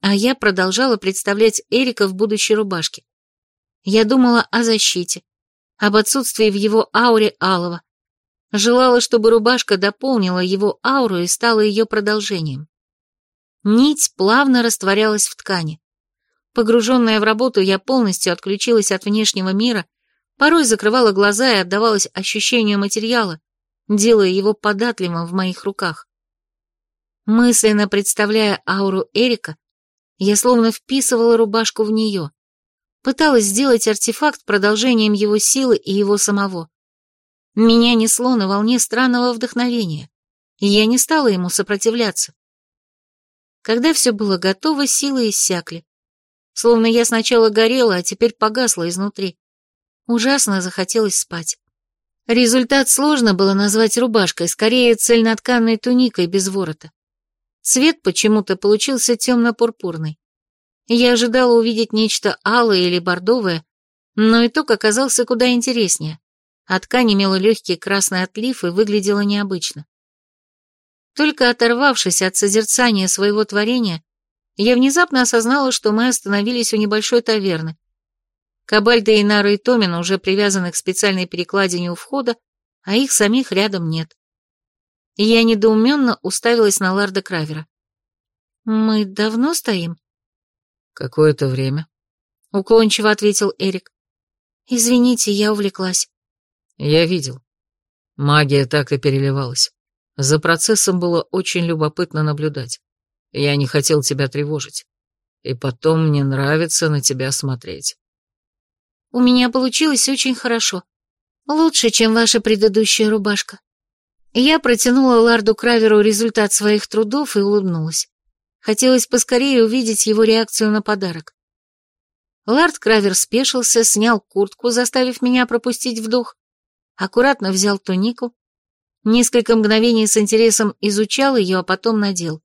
а я продолжала представлять Эрика в будущей рубашке. Я думала о защите, об отсутствии в его ауре алого. Желала, чтобы рубашка дополнила его ауру и стала ее продолжением. Нить плавно растворялась в ткани. Погруженная в работу, я полностью отключилась от внешнего мира, порой закрывала глаза и отдавалась ощущению материала, делая его податливым в моих руках. Мысленно представляя ауру Эрика, я словно вписывала рубашку в нее, пыталась сделать артефакт продолжением его силы и его самого. Меня несло на волне странного вдохновения, и я не стала ему сопротивляться. Когда все было готово, силы иссякли. Словно я сначала горела, а теперь погасла изнутри. Ужасно захотелось спать. Результат сложно было назвать рубашкой, скорее цельнотканной туникой без ворота. Цвет почему-то получился темно-пурпурный. Я ожидала увидеть нечто алое или бордовое, но итог оказался куда интереснее, а ткань имела легкий красный отлив и выглядела необычно. Только оторвавшись от созерцания своего творения, я внезапно осознала, что мы остановились у небольшой таверны. Кабальда, Инара и Томин уже привязаны к специальной перекладине у входа, а их самих рядом нет. И я недоуменно уставилась на Ларда Кравера. «Мы давно стоим?» «Какое-то время», — уклончиво ответил Эрик. «Извините, я увлеклась». «Я видел. Магия так и переливалась. За процессом было очень любопытно наблюдать. Я не хотел тебя тревожить. И потом мне нравится на тебя смотреть. У меня получилось очень хорошо. Лучше, чем ваша предыдущая рубашка. Я протянула Ларду Краверу результат своих трудов и улыбнулась. Хотелось поскорее увидеть его реакцию на подарок. Лард Кравер спешился, снял куртку, заставив меня пропустить вдох, аккуратно взял тунику, Несколько мгновений с интересом изучал ее, а потом надел.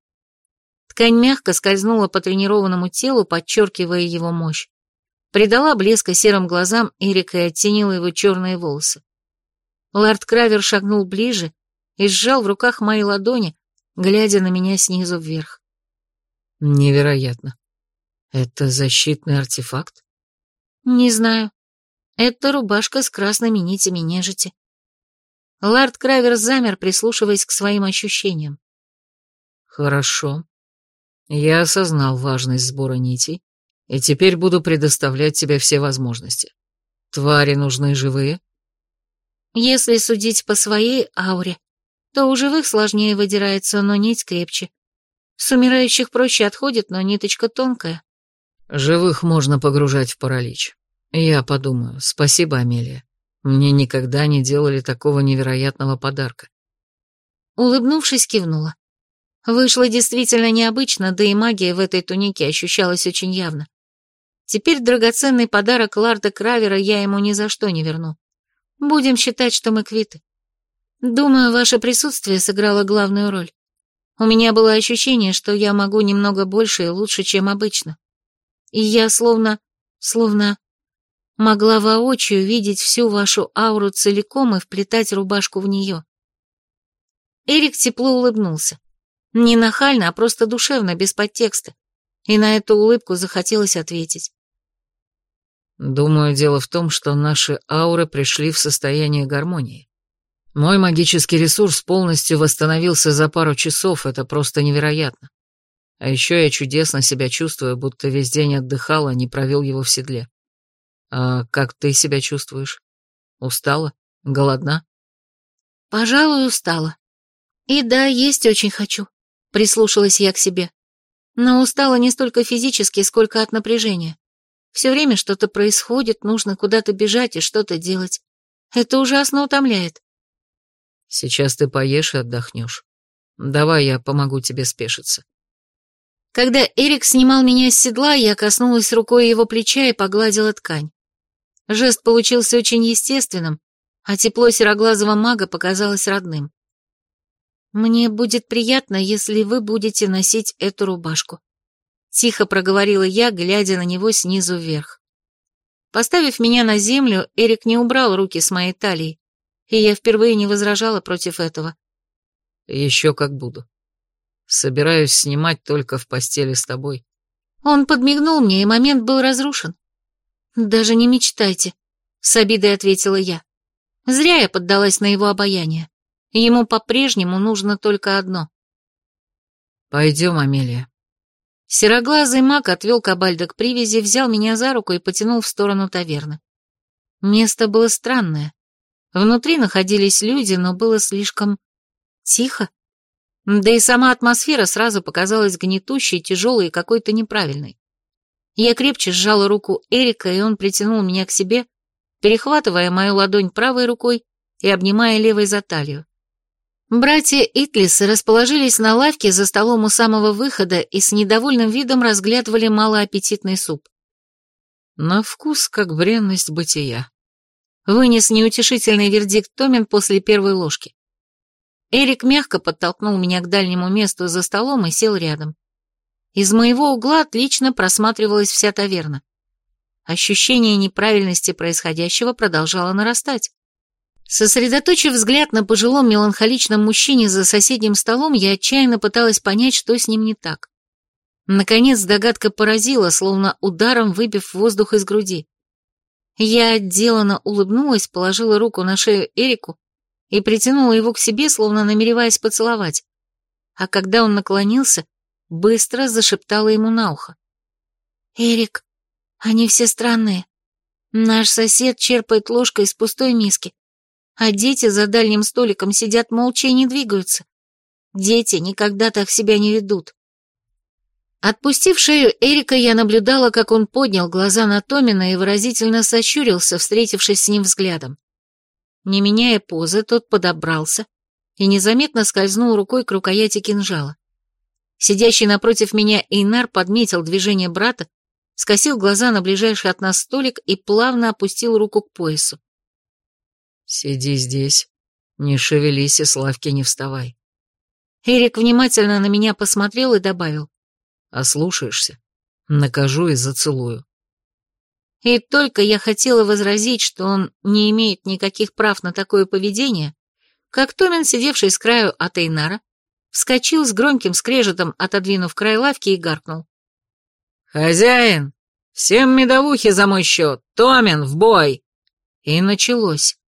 Ткань мягко скользнула по тренированному телу, подчеркивая его мощь. Придала блеска серым глазам Эрика и оттенила его черные волосы. Лард Кравер шагнул ближе и сжал в руках мои ладони, глядя на меня снизу вверх. Невероятно. Это защитный артефакт? Не знаю. Это рубашка с красными нитями нежити. Лард Кравер замер, прислушиваясь к своим ощущениям. «Хорошо. Я осознал важность сбора нитей, и теперь буду предоставлять тебе все возможности. Твари нужны живые?» «Если судить по своей ауре, то у живых сложнее выдирается, но нить крепче. С умирающих проще отходит, но ниточка тонкая». «Живых можно погружать в паралич. Я подумаю. Спасибо, Амелия. Мне никогда не делали такого невероятного подарка. Улыбнувшись, кивнула. Вышло действительно необычно, да и магия в этой тунике ощущалась очень явно. Теперь драгоценный подарок Ларда Кравера я ему ни за что не верну. Будем считать, что мы квиты. Думаю, ваше присутствие сыграло главную роль. У меня было ощущение, что я могу немного больше и лучше, чем обычно. И я словно... словно могла воочию видеть всю вашу ауру целиком и вплетать рубашку в нее. Эрик тепло улыбнулся. Не нахально, а просто душевно, без подтекста. И на эту улыбку захотелось ответить. Думаю, дело в том, что наши ауры пришли в состояние гармонии. Мой магический ресурс полностью восстановился за пару часов, это просто невероятно. А еще я чудесно себя чувствую, будто весь день отдыхал, а не провел его в седле. «А как ты себя чувствуешь? Устала? Голодна?» «Пожалуй, устала. И да, есть очень хочу», — прислушалась я к себе. Но устала не столько физически, сколько от напряжения. Все время что-то происходит, нужно куда-то бежать и что-то делать. Это ужасно утомляет. Сейчас ты поешь и отдохнешь. Давай я помогу тебе спешиться. Когда Эрик снимал меня с седла, я коснулась рукой его плеча и погладила ткань. Жест получился очень естественным, а тепло сероглазого мага показалось родным. «Мне будет приятно, если вы будете носить эту рубашку», — тихо проговорила я, глядя на него снизу вверх. Поставив меня на землю, Эрик не убрал руки с моей талии, и я впервые не возражала против этого. «Еще как буду. Собираюсь снимать только в постели с тобой». Он подмигнул мне, и момент был разрушен. «Даже не мечтайте», — с обидой ответила я. Зря я поддалась на его обаяние. Ему по-прежнему нужно только одно. «Пойдем, Амелия». Сероглазый маг отвел кабальда к привязи, взял меня за руку и потянул в сторону таверны. Место было странное. Внутри находились люди, но было слишком тихо. Да и сама атмосфера сразу показалась гнетущей, тяжелой и какой-то неправильной. Я крепче сжала руку Эрика, и он притянул меня к себе, перехватывая мою ладонь правой рукой и обнимая левой за талию. Братья Итлисы расположились на лавке за столом у самого выхода и с недовольным видом разглядывали малоаппетитный суп. На вкус, как бренность бытия. Вынес неутешительный вердикт Томин после первой ложки. Эрик мягко подтолкнул меня к дальнему месту за столом и сел рядом. Из моего угла отлично просматривалась вся таверна. Ощущение неправильности происходящего продолжало нарастать. Сосредоточив взгляд на пожилом меланхоличном мужчине за соседним столом, я отчаянно пыталась понять, что с ним не так. Наконец догадка поразила, словно ударом выбив воздух из груди. Я отделанно улыбнулась, положила руку на шею Эрику и притянула его к себе, словно намереваясь поцеловать. А когда он наклонился, быстро зашептала ему на ухо. «Эрик, они все странные. Наш сосед черпает ложкой из пустой миски, а дети за дальним столиком сидят молча и не двигаются. Дети никогда так себя не ведут. Отпустив шею Эрика, я наблюдала, как он поднял глаза на Томина и выразительно сощурился, встретившись с ним взглядом. Не меняя позы, тот подобрался и незаметно скользнул рукой к рукояти кинжала. Сидящий напротив меня Эйнар подметил движение брата, скосил глаза на ближайший от нас столик и плавно опустил руку к поясу. «Сиди здесь, не шевелись и с лавки не вставай». Эрик внимательно на меня посмотрел и добавил. «Ослушаешься? Накажу и зацелую». И только я хотела возразить, что он не имеет никаких прав на такое поведение, как Томин, сидевший с краю от Эйнара, вскочил с громким скрежетом, отодвинув край лавки и гаркнул. «Хозяин! Всем медовухи за мой счет! Томин, в бой!» И началось.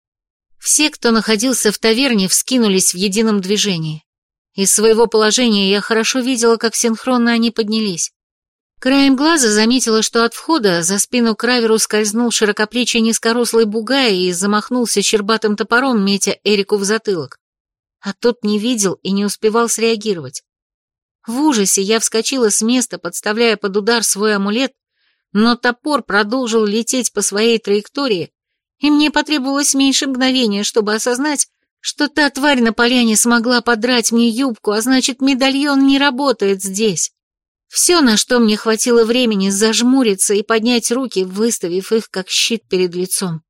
Все, кто находился в таверне, вскинулись в едином движении. Из своего положения я хорошо видела, как синхронно они поднялись. Краем глаза заметила, что от входа за спину Краверу скользнул широкоплечий низкорослый бугай и замахнулся щербатым топором, метя Эрику в затылок. А тот не видел и не успевал среагировать. В ужасе я вскочила с места, подставляя под удар свой амулет, но топор продолжил лететь по своей траектории, и мне потребовалось меньше мгновения, чтобы осознать, что та тварь на поляне смогла подрать мне юбку, а значит, медальон не работает здесь. Все, на что мне хватило времени, зажмуриться и поднять руки, выставив их как щит перед лицом.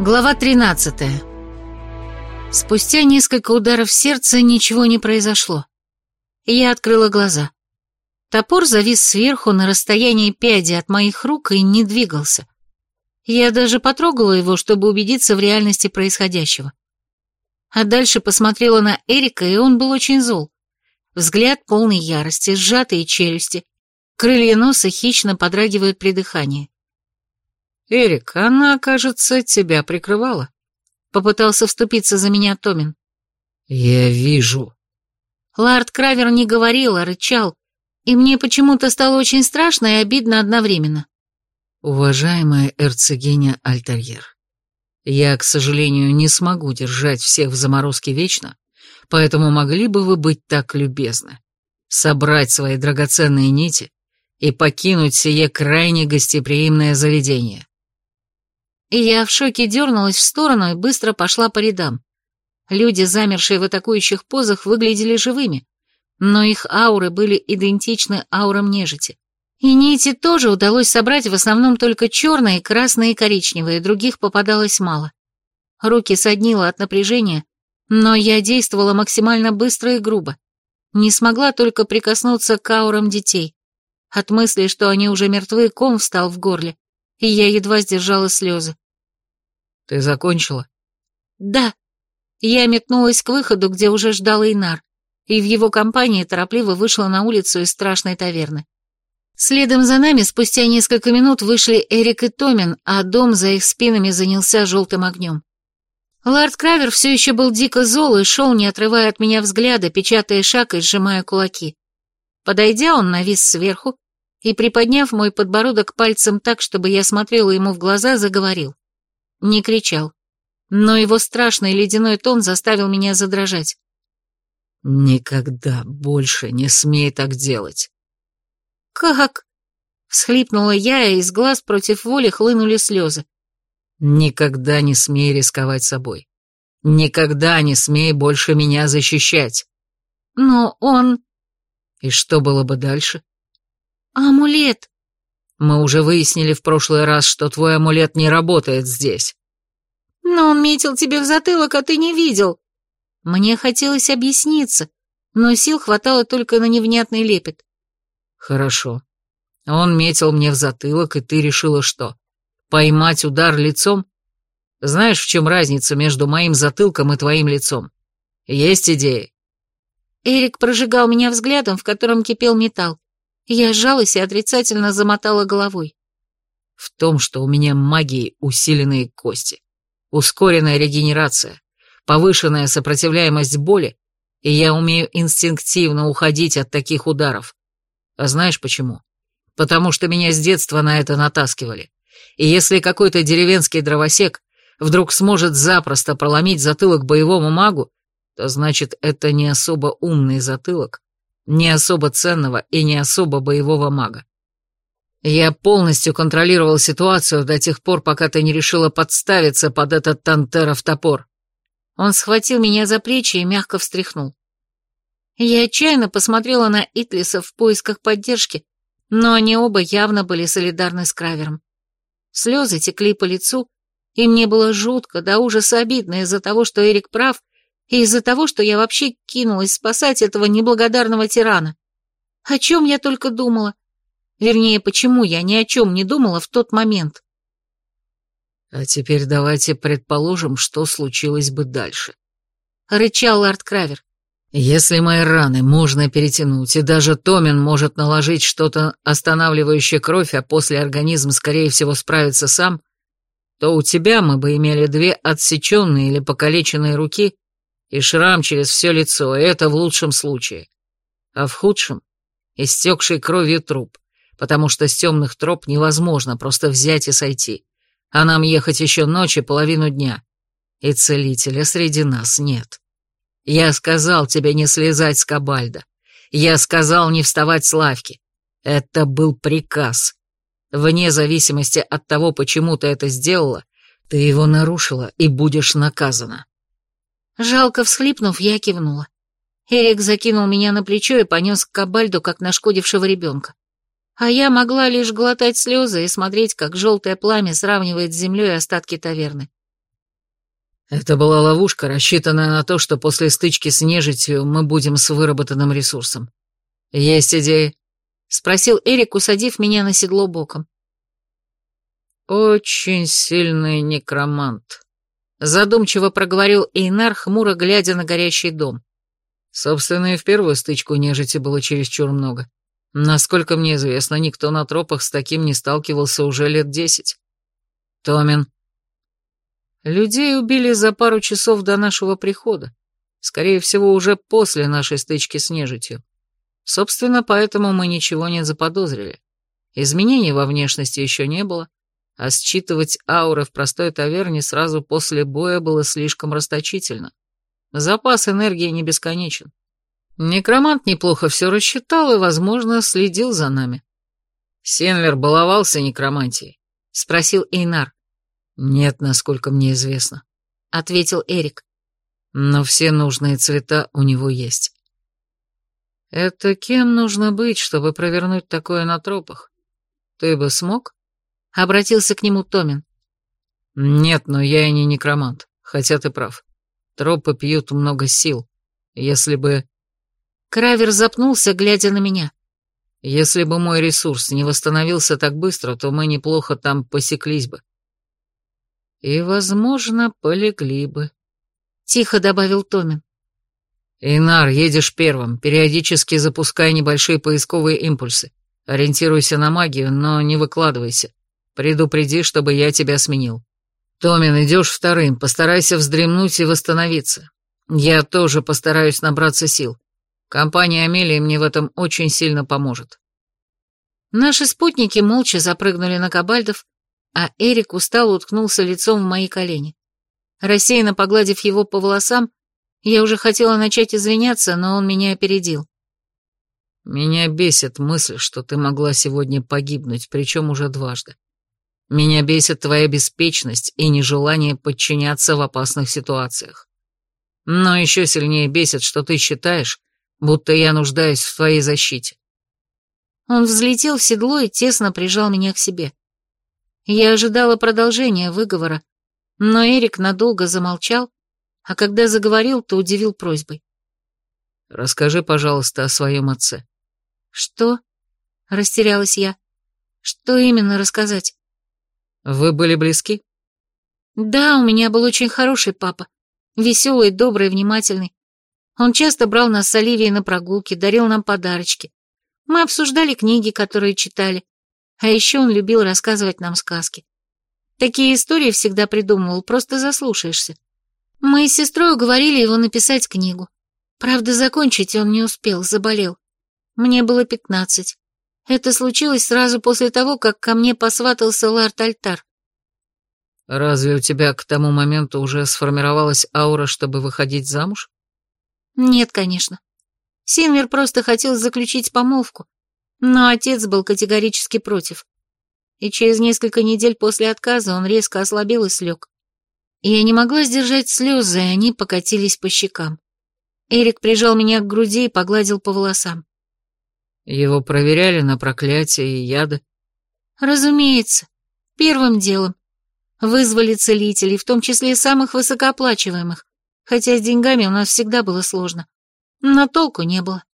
Глава 13 Спустя несколько ударов сердца ничего не произошло. Я открыла глаза. Топор завис сверху на расстоянии пяди от моих рук и не двигался. Я даже потрогала его, чтобы убедиться в реальности происходящего. А дальше посмотрела на Эрика, и он был очень зол. Взгляд полный ярости, сжатые челюсти. Крылья носа хищно подрагивают при дыхании. «Эрик, она, кажется, тебя прикрывала», — попытался вступиться за меня Томин. «Я вижу». Лард Кравер не говорил, а рычал, и мне почему-то стало очень страшно и обидно одновременно. Уважаемая эрцегиня Альтерьер, я, к сожалению, не смогу держать всех в заморозке вечно, поэтому могли бы вы быть так любезны, собрать свои драгоценные нити и покинуть сие крайне гостеприимное заведение. И я в шоке дернулась в сторону и быстро пошла по рядам. Люди, замершие в атакующих позах, выглядели живыми, но их ауры были идентичны аурам нежити. И нити тоже удалось собрать в основном только черные, красные и коричневые, других попадалось мало. Руки соднило от напряжения, но я действовала максимально быстро и грубо. Не смогла только прикоснуться к аурам детей. От мысли, что они уже мертвы, ком встал в горле, и я едва сдержала слезы. «Ты закончила?» «Да». Я метнулась к выходу, где уже ждал Инар и в его компании торопливо вышла на улицу из страшной таверны. Следом за нами спустя несколько минут вышли Эрик и Томин, а дом за их спинами занялся желтым огнем. Лард Кравер все еще был дико зол и шел, не отрывая от меня взгляда, печатая шаг и сжимая кулаки. Подойдя, он навис сверху и, приподняв мой подбородок пальцем так, чтобы я смотрела ему в глаза, заговорил. Не кричал, но его страшный ледяной тон заставил меня задрожать. «Никогда больше не смей так делать». «Как?» — всхлипнула я, и из глаз против воли хлынули слезы. «Никогда не смей рисковать собой. Никогда не смей больше меня защищать». «Но он...» «И что было бы дальше?» «Амулет!» «Мы уже выяснили в прошлый раз, что твой амулет не работает здесь». «Но он метил тебе в затылок, а ты не видел». Мне хотелось объясниться, но сил хватало только на невнятный лепет. «Хорошо. Он метил мне в затылок, и ты решила что? Поймать удар лицом? Знаешь, в чем разница между моим затылком и твоим лицом? Есть идеи?» Эрик прожигал меня взглядом, в котором кипел металл. Я сжалась и отрицательно замотала головой. В том, что у меня магией усиленные кости, ускоренная регенерация, повышенная сопротивляемость боли, и я умею инстинктивно уходить от таких ударов. А знаешь почему? Потому что меня с детства на это натаскивали. И если какой-то деревенский дровосек вдруг сможет запросто проломить затылок боевому магу, то значит это не особо умный затылок, не особо ценного и не особо боевого мага. Я полностью контролировал ситуацию до тех пор, пока ты не решила подставиться под этот тантеров топор. Он схватил меня за плечи и мягко встряхнул. Я отчаянно посмотрела на Итлиса в поисках поддержки, но они оба явно были солидарны с Кравером. Слезы текли по лицу, и мне было жутко, до ужаса обидно из-за того, что Эрик прав, и из-за того, что я вообще кинулась спасать этого неблагодарного тирана. О чем я только думала. Вернее, почему я ни о чем не думала в тот момент. А теперь давайте предположим, что случилось бы дальше. Рычал лорд Кравер. Если мои раны можно перетянуть, и даже Томин может наложить что-то останавливающее кровь, а после организм, скорее всего, справится сам, то у тебя мы бы имели две отсеченные или покалеченные руки и шрам через все лицо, и это в лучшем случае. А в худшем — истекший кровью труп, потому что с темных троп невозможно просто взять и сойти а нам ехать еще ночи половину дня. И целителя среди нас нет. Я сказал тебе не слезать с кабальда. Я сказал не вставать с лавки. Это был приказ. Вне зависимости от того, почему ты это сделала, ты его нарушила и будешь наказана. Жалко всхлипнув, я кивнула. Эрик закинул меня на плечо и понес к кабальду, как нашкодившего ребенка а я могла лишь глотать слезы и смотреть, как желтое пламя сравнивает с землей остатки таверны. Это была ловушка, рассчитанная на то, что после стычки с нежитью мы будем с выработанным ресурсом. Есть идеи? Спросил Эрик, усадив меня на седло боком. Очень сильный некромант. Задумчиво проговорил Эйнар, хмуро глядя на горящий дом. Собственно, и в первую стычку нежити было чересчур много. Насколько мне известно, никто на тропах с таким не сталкивался уже лет десять. Томин. Людей убили за пару часов до нашего прихода. Скорее всего, уже после нашей стычки с нежитью. Собственно, поэтому мы ничего не заподозрили. Изменений во внешности еще не было, а считывать ауры в простой таверне сразу после боя было слишком расточительно. Запас энергии не бесконечен. Некромант неплохо все рассчитал и, возможно, следил за нами. Сенвер баловался некромантией? Спросил Эйнар. Нет, насколько мне известно. Ответил Эрик. Но все нужные цвета у него есть. Это кем нужно быть, чтобы провернуть такое на тропах? Ты бы смог? Обратился к нему Томин. Нет, но я и не некромант, хотя ты прав. Тропы пьют много сил. Если бы... Кравер запнулся, глядя на меня. «Если бы мой ресурс не восстановился так быстро, то мы неплохо там посеклись бы». «И, возможно, полегли бы», — тихо добавил Томин. «Инар, едешь первым, периодически запускай небольшие поисковые импульсы. Ориентируйся на магию, но не выкладывайся. Предупреди, чтобы я тебя сменил». Томин, идешь вторым, постарайся вздремнуть и восстановиться. Я тоже постараюсь набраться сил. Компания Амелии мне в этом очень сильно поможет. Наши спутники молча запрыгнули на кабальдов, а Эрик устало уткнулся лицом в мои колени. Рассеянно погладив его по волосам, я уже хотела начать извиняться, но он меня опередил. Меня бесит мысль, что ты могла сегодня погибнуть, причем уже дважды. Меня бесит твоя беспечность и нежелание подчиняться в опасных ситуациях. Но еще сильнее бесит, что ты считаешь, будто я нуждаюсь в твоей защите. Он взлетел в седло и тесно прижал меня к себе. Я ожидала продолжения выговора, но Эрик надолго замолчал, а когда заговорил, то удивил просьбой. «Расскажи, пожалуйста, о своем отце». «Что?» — растерялась я. «Что именно рассказать?» «Вы были близки?» «Да, у меня был очень хороший папа. Веселый, добрый, внимательный. Он часто брал нас с Оливией на прогулки, дарил нам подарочки. Мы обсуждали книги, которые читали. А еще он любил рассказывать нам сказки. Такие истории всегда придумывал, просто заслушаешься. Мы с сестрой уговорили его написать книгу. Правда, закончить он не успел, заболел. Мне было пятнадцать. Это случилось сразу после того, как ко мне посватался Ларт Альтар. «Разве у тебя к тому моменту уже сформировалась аура, чтобы выходить замуж?» «Нет, конечно. Синвер просто хотел заключить помолвку, но отец был категорически против. И через несколько недель после отказа он резко ослабел и слег. Я не могла сдержать слезы, и они покатились по щекам. Эрик прижал меня к груди и погладил по волосам. Его проверяли на проклятие и яды? Разумеется. Первым делом. Вызвали целителей, в том числе самых высокооплачиваемых, хотя с деньгами у нас всегда было сложно. Но толку не было.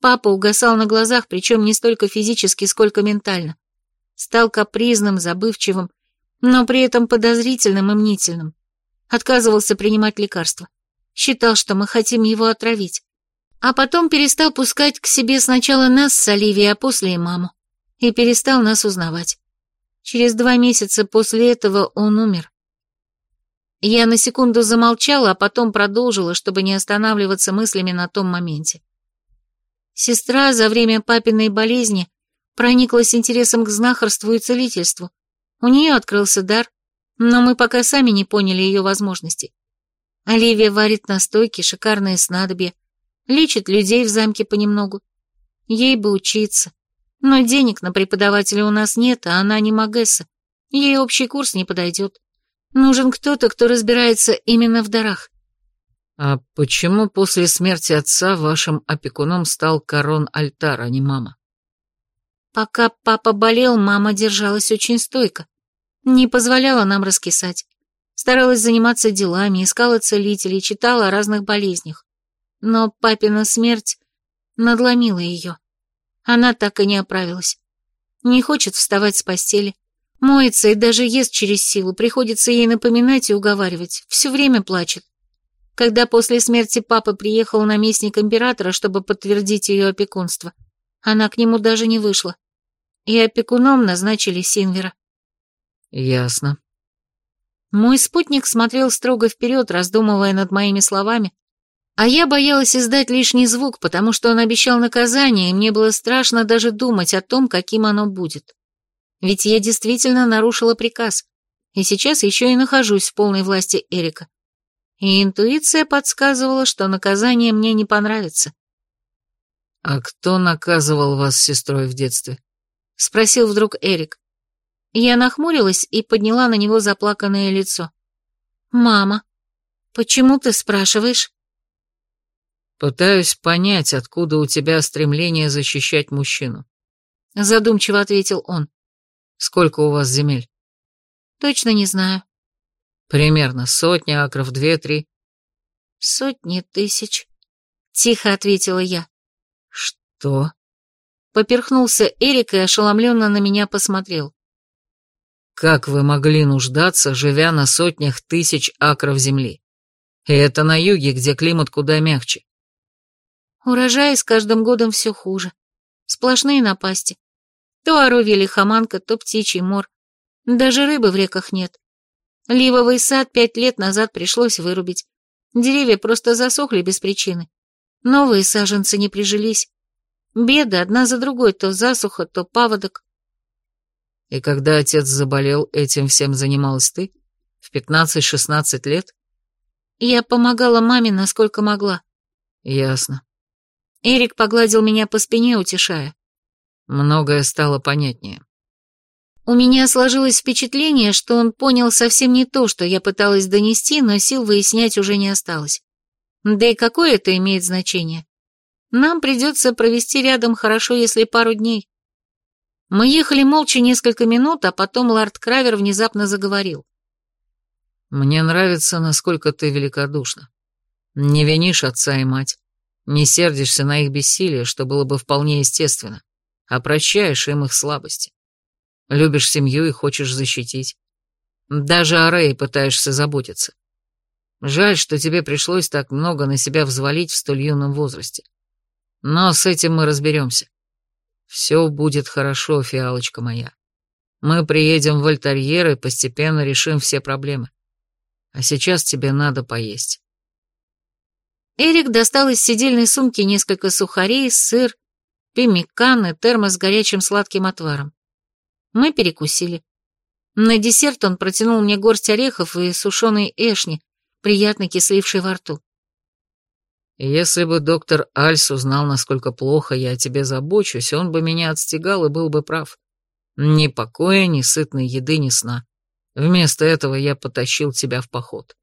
Папа угасал на глазах, причем не столько физически, сколько ментально. Стал капризным, забывчивым, но при этом подозрительным и мнительным. Отказывался принимать лекарства. Считал, что мы хотим его отравить. А потом перестал пускать к себе сначала нас с Оливией, а после и маму. И перестал нас узнавать. Через два месяца после этого он умер. Я на секунду замолчала, а потом продолжила, чтобы не останавливаться мыслями на том моменте. Сестра за время папиной болезни прониклась интересом к знахарству и целительству. У нее открылся дар, но мы пока сами не поняли ее возможностей. Оливия варит настойки, шикарные снадобья, лечит людей в замке понемногу. Ей бы учиться. Но денег на преподавателя у нас нет, а она не магесса. Ей общий курс не подойдет. Нужен кто-то, кто разбирается именно в дарах. А почему после смерти отца вашим опекуном стал корон Альтар, а не мама? Пока папа болел, мама держалась очень стойко. Не позволяла нам раскисать. Старалась заниматься делами, искала целителей, читала о разных болезнях. Но папина смерть надломила ее. Она так и не оправилась. Не хочет вставать с постели. Моется и даже ест через силу, приходится ей напоминать и уговаривать. Все время плачет. Когда после смерти папы приехал наместник императора, чтобы подтвердить ее опекунство, она к нему даже не вышла. И опекуном назначили Синвера. Ясно. Мой спутник смотрел строго вперед, раздумывая над моими словами, а я боялась издать лишний звук, потому что он обещал наказание, и мне было страшно даже думать о том, каким оно будет. Ведь я действительно нарушила приказ, и сейчас еще и нахожусь в полной власти Эрика. И интуиция подсказывала, что наказание мне не понравится. «А кто наказывал вас с сестрой в детстве?» — спросил вдруг Эрик. Я нахмурилась и подняла на него заплаканное лицо. «Мама, почему ты спрашиваешь?» «Пытаюсь понять, откуда у тебя стремление защищать мужчину», — задумчиво ответил он. Сколько у вас земель? Точно не знаю. Примерно сотни акров, две-три. Сотни тысяч. Тихо ответила я. Что? Поперхнулся Эрик и ошеломленно на меня посмотрел. Как вы могли нуждаться, живя на сотнях тысяч акров земли? И это на юге, где климат куда мягче. Урожай с каждым годом все хуже. Сплошные напасти. То оровья лихоманка, то птичий мор. Даже рыбы в реках нет. Ливовый сад пять лет назад пришлось вырубить. Деревья просто засохли без причины. Новые саженцы не прижились. Беды одна за другой, то засуха, то паводок. И когда отец заболел, этим всем занималась ты? В пятнадцать-шестнадцать лет? Я помогала маме, насколько могла. Ясно. Эрик погладил меня по спине, утешая. Многое стало понятнее. У меня сложилось впечатление, что он понял совсем не то, что я пыталась донести, но сил выяснять уже не осталось. Да и какое это имеет значение? Нам придется провести рядом хорошо, если пару дней. Мы ехали молча несколько минут, а потом лорд Кравер внезапно заговорил. «Мне нравится, насколько ты великодушна. Не винишь отца и мать, не сердишься на их бессилие, что было бы вполне естественно, а прощаешь им их слабости. Любишь семью и хочешь защитить. Даже о Рэй пытаешься заботиться. Жаль, что тебе пришлось так много на себя взвалить в столь юном возрасте. Но с этим мы разберемся. Все будет хорошо, фиалочка моя. Мы приедем в Альтарьер и постепенно решим все проблемы. А сейчас тебе надо поесть. Эрик достал из сидельной сумки несколько сухарей, сыр, пемикан и термос с горячим сладким отваром. Мы перекусили. На десерт он протянул мне горсть орехов и сушеной эшни, приятно кислившей во рту. Если бы доктор Альс узнал, насколько плохо я о тебе забочусь, он бы меня отстегал и был бы прав. Ни покоя, ни сытной еды, ни сна. Вместо этого я потащил тебя в поход.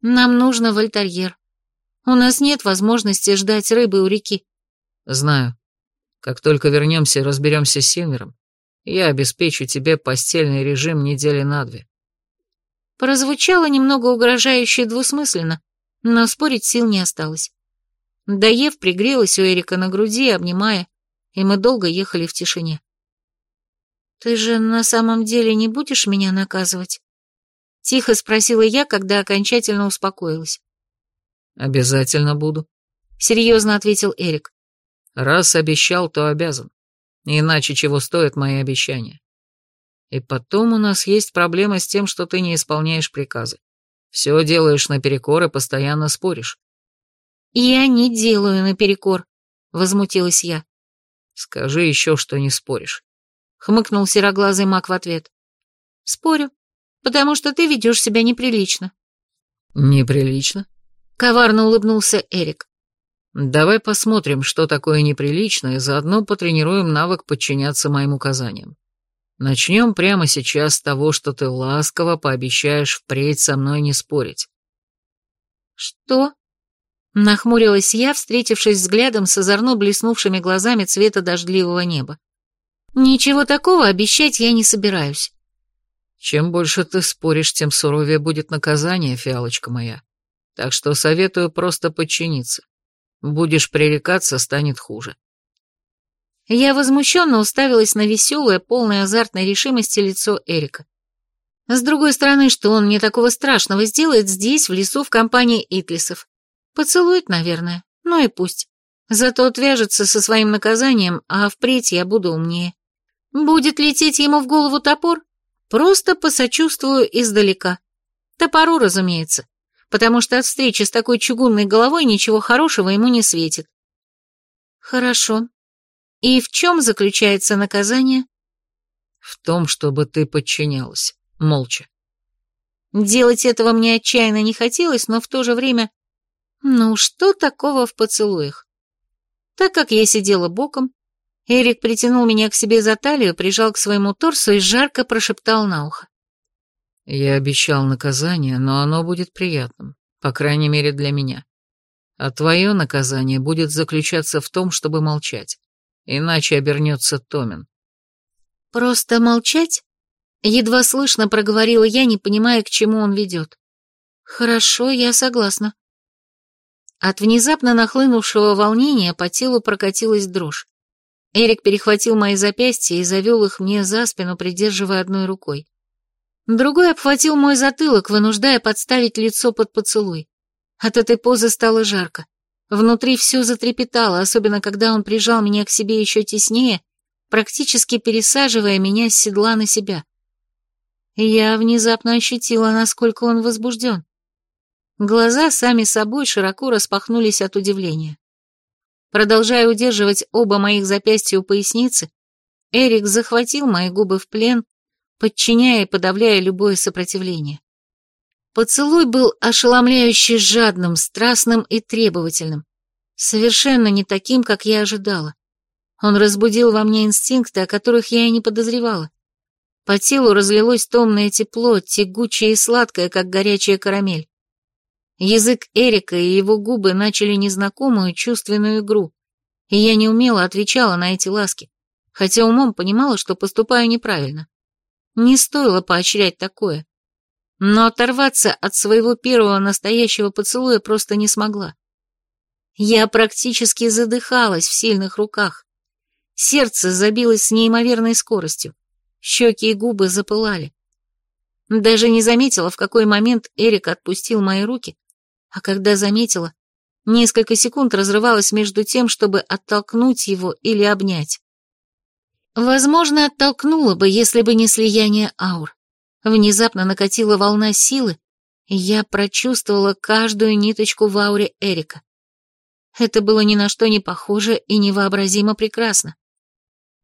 Нам нужно в альтерьер. У нас нет возможности ждать рыбы у реки. Знаю. Как только вернемся и разберемся с Синвером, я обеспечу тебе постельный режим недели на две». Прозвучало немного угрожающе и двусмысленно, но спорить сил не осталось. Доев пригрелась у Эрика на груди, обнимая, и мы долго ехали в тишине. «Ты же на самом деле не будешь меня наказывать?» Тихо спросила я, когда окончательно успокоилась. «Обязательно буду», — серьезно ответил Эрик. «Раз обещал, то обязан. Иначе чего стоят мои обещания? И потом у нас есть проблема с тем, что ты не исполняешь приказы. Все делаешь наперекор и постоянно споришь. Я не делаю наперекор, возмутилась я. Скажи еще, что не споришь. Хмыкнул сероглазый маг в ответ. Спорю, потому что ты ведешь себя неприлично. Неприлично? Коварно улыбнулся Эрик. Давай посмотрим, что такое неприличное, и заодно потренируем навык подчиняться моим указаниям. Начнем прямо сейчас с того, что ты ласково пообещаешь впредь со мной не спорить. Что? Нахмурилась я, встретившись взглядом с озорно блеснувшими глазами цвета дождливого неба. Ничего такого обещать я не собираюсь. Чем больше ты споришь, тем суровее будет наказание, фиалочка моя. Так что советую просто подчиниться. Будешь пререкаться, станет хуже. Я возмущенно уставилась на веселое, полное азартной решимости лицо Эрика. С другой стороны, что он мне такого страшного сделает здесь, в лесу, в компании Итлисов? Поцелует, наверное. Ну и пусть. Зато отвяжется со своим наказанием, а впредь я буду умнее. Будет лететь ему в голову топор? Просто посочувствую издалека. Топору, разумеется потому что от встречи с такой чугунной головой ничего хорошего ему не светит. Хорошо. И в чем заключается наказание? В том, чтобы ты подчинялась, молча. Делать этого мне отчаянно не хотелось, но в то же время... Ну, что такого в поцелуях? Так как я сидела боком, Эрик притянул меня к себе за талию, прижал к своему торсу и жарко прошептал на ухо. Я обещал наказание, но оно будет приятным, по крайней мере для меня. А твое наказание будет заключаться в том, чтобы молчать, иначе обернется Томин. Просто молчать? Едва слышно проговорила я, не понимая, к чему он ведет. Хорошо, я согласна. От внезапно нахлынувшего волнения по телу прокатилась дрожь. Эрик перехватил мои запястья и завел их мне за спину, придерживая одной рукой. Другой обхватил мой затылок, вынуждая подставить лицо под поцелуй. От этой позы стало жарко. Внутри все затрепетало, особенно когда он прижал меня к себе еще теснее, практически пересаживая меня с седла на себя. Я внезапно ощутила, насколько он возбужден. Глаза сами собой широко распахнулись от удивления. Продолжая удерживать оба моих запястья у поясницы, Эрик захватил мои губы в плен, подчиняя и подавляя любое сопротивление. Поцелуй был ошеломляюще жадным, страстным и требовательным, совершенно не таким, как я ожидала. Он разбудил во мне инстинкты, о которых я и не подозревала. По телу разлилось томное тепло, тягучее и сладкое, как горячая карамель. Язык Эрика и его губы начали незнакомую чувственную игру, и я неумело отвечала на эти ласки, хотя умом понимала, что поступаю неправильно. Не стоило поощрять такое. Но оторваться от своего первого настоящего поцелуя просто не смогла. Я практически задыхалась в сильных руках. Сердце забилось с неимоверной скоростью. Щеки и губы запылали. Даже не заметила, в какой момент Эрик отпустил мои руки, а когда заметила, несколько секунд разрывалась между тем, чтобы оттолкнуть его или обнять. Возможно, оттолкнула бы, если бы не слияние аур. Внезапно накатила волна силы, и я прочувствовала каждую ниточку в ауре Эрика. Это было ни на что не похоже и невообразимо прекрасно.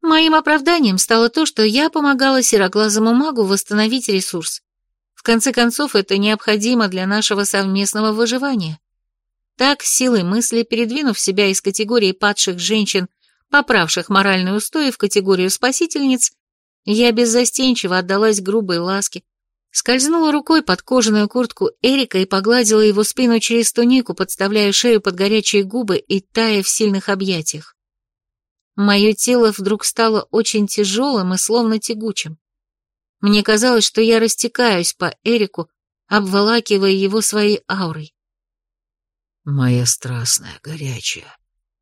Моим оправданием стало то, что я помогала сероглазому магу восстановить ресурс. В конце концов, это необходимо для нашего совместного выживания. Так, силой мысли, передвинув себя из категории падших женщин, поправших моральные устои в категорию спасительниц, я беззастенчиво отдалась грубой ласке, скользнула рукой под кожаную куртку Эрика и погладила его спину через тунику, подставляя шею под горячие губы и тая в сильных объятиях. Мое тело вдруг стало очень тяжелым и словно тягучим. Мне казалось, что я растекаюсь по Эрику, обволакивая его своей аурой. Моя страстная, горячая,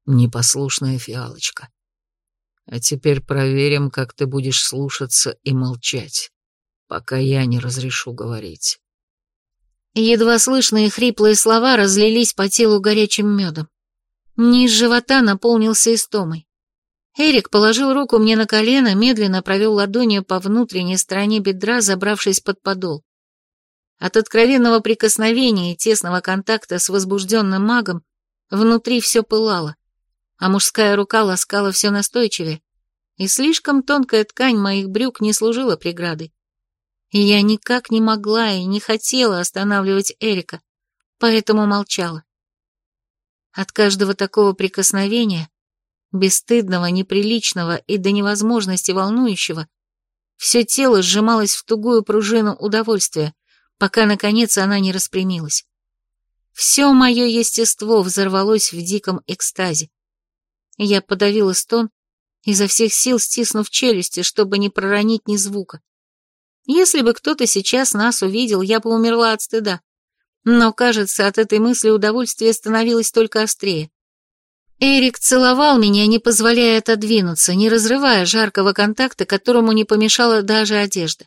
непослушная фиалочка. А теперь проверим, как ты будешь слушаться и молчать, пока я не разрешу говорить. Едва слышные хриплые слова разлились по телу горячим медом. Низ живота наполнился истомой. Эрик положил руку мне на колено, медленно провел ладонью по внутренней стороне бедра, забравшись под подол. От откровенного прикосновения и тесного контакта с возбужденным магом внутри все пылало, а мужская рука ласкала все настойчивее, и слишком тонкая ткань моих брюк не служила преградой. И я никак не могла и не хотела останавливать Эрика, поэтому молчала. От каждого такого прикосновения бесстыдного, неприличного и до невозможности волнующего, все тело сжималось в тугую пружину удовольствия, пока, наконец, она не распрямилась. Все мое естество взорвалось в диком экстазе. Я подавила стон, изо всех сил стиснув челюсти, чтобы не проронить ни звука. Если бы кто-то сейчас нас увидел, я бы умерла от стыда. Но, кажется, от этой мысли удовольствие становилось только острее. Эрик целовал меня, не позволяя отодвинуться, не разрывая жаркого контакта, которому не помешала даже одежда.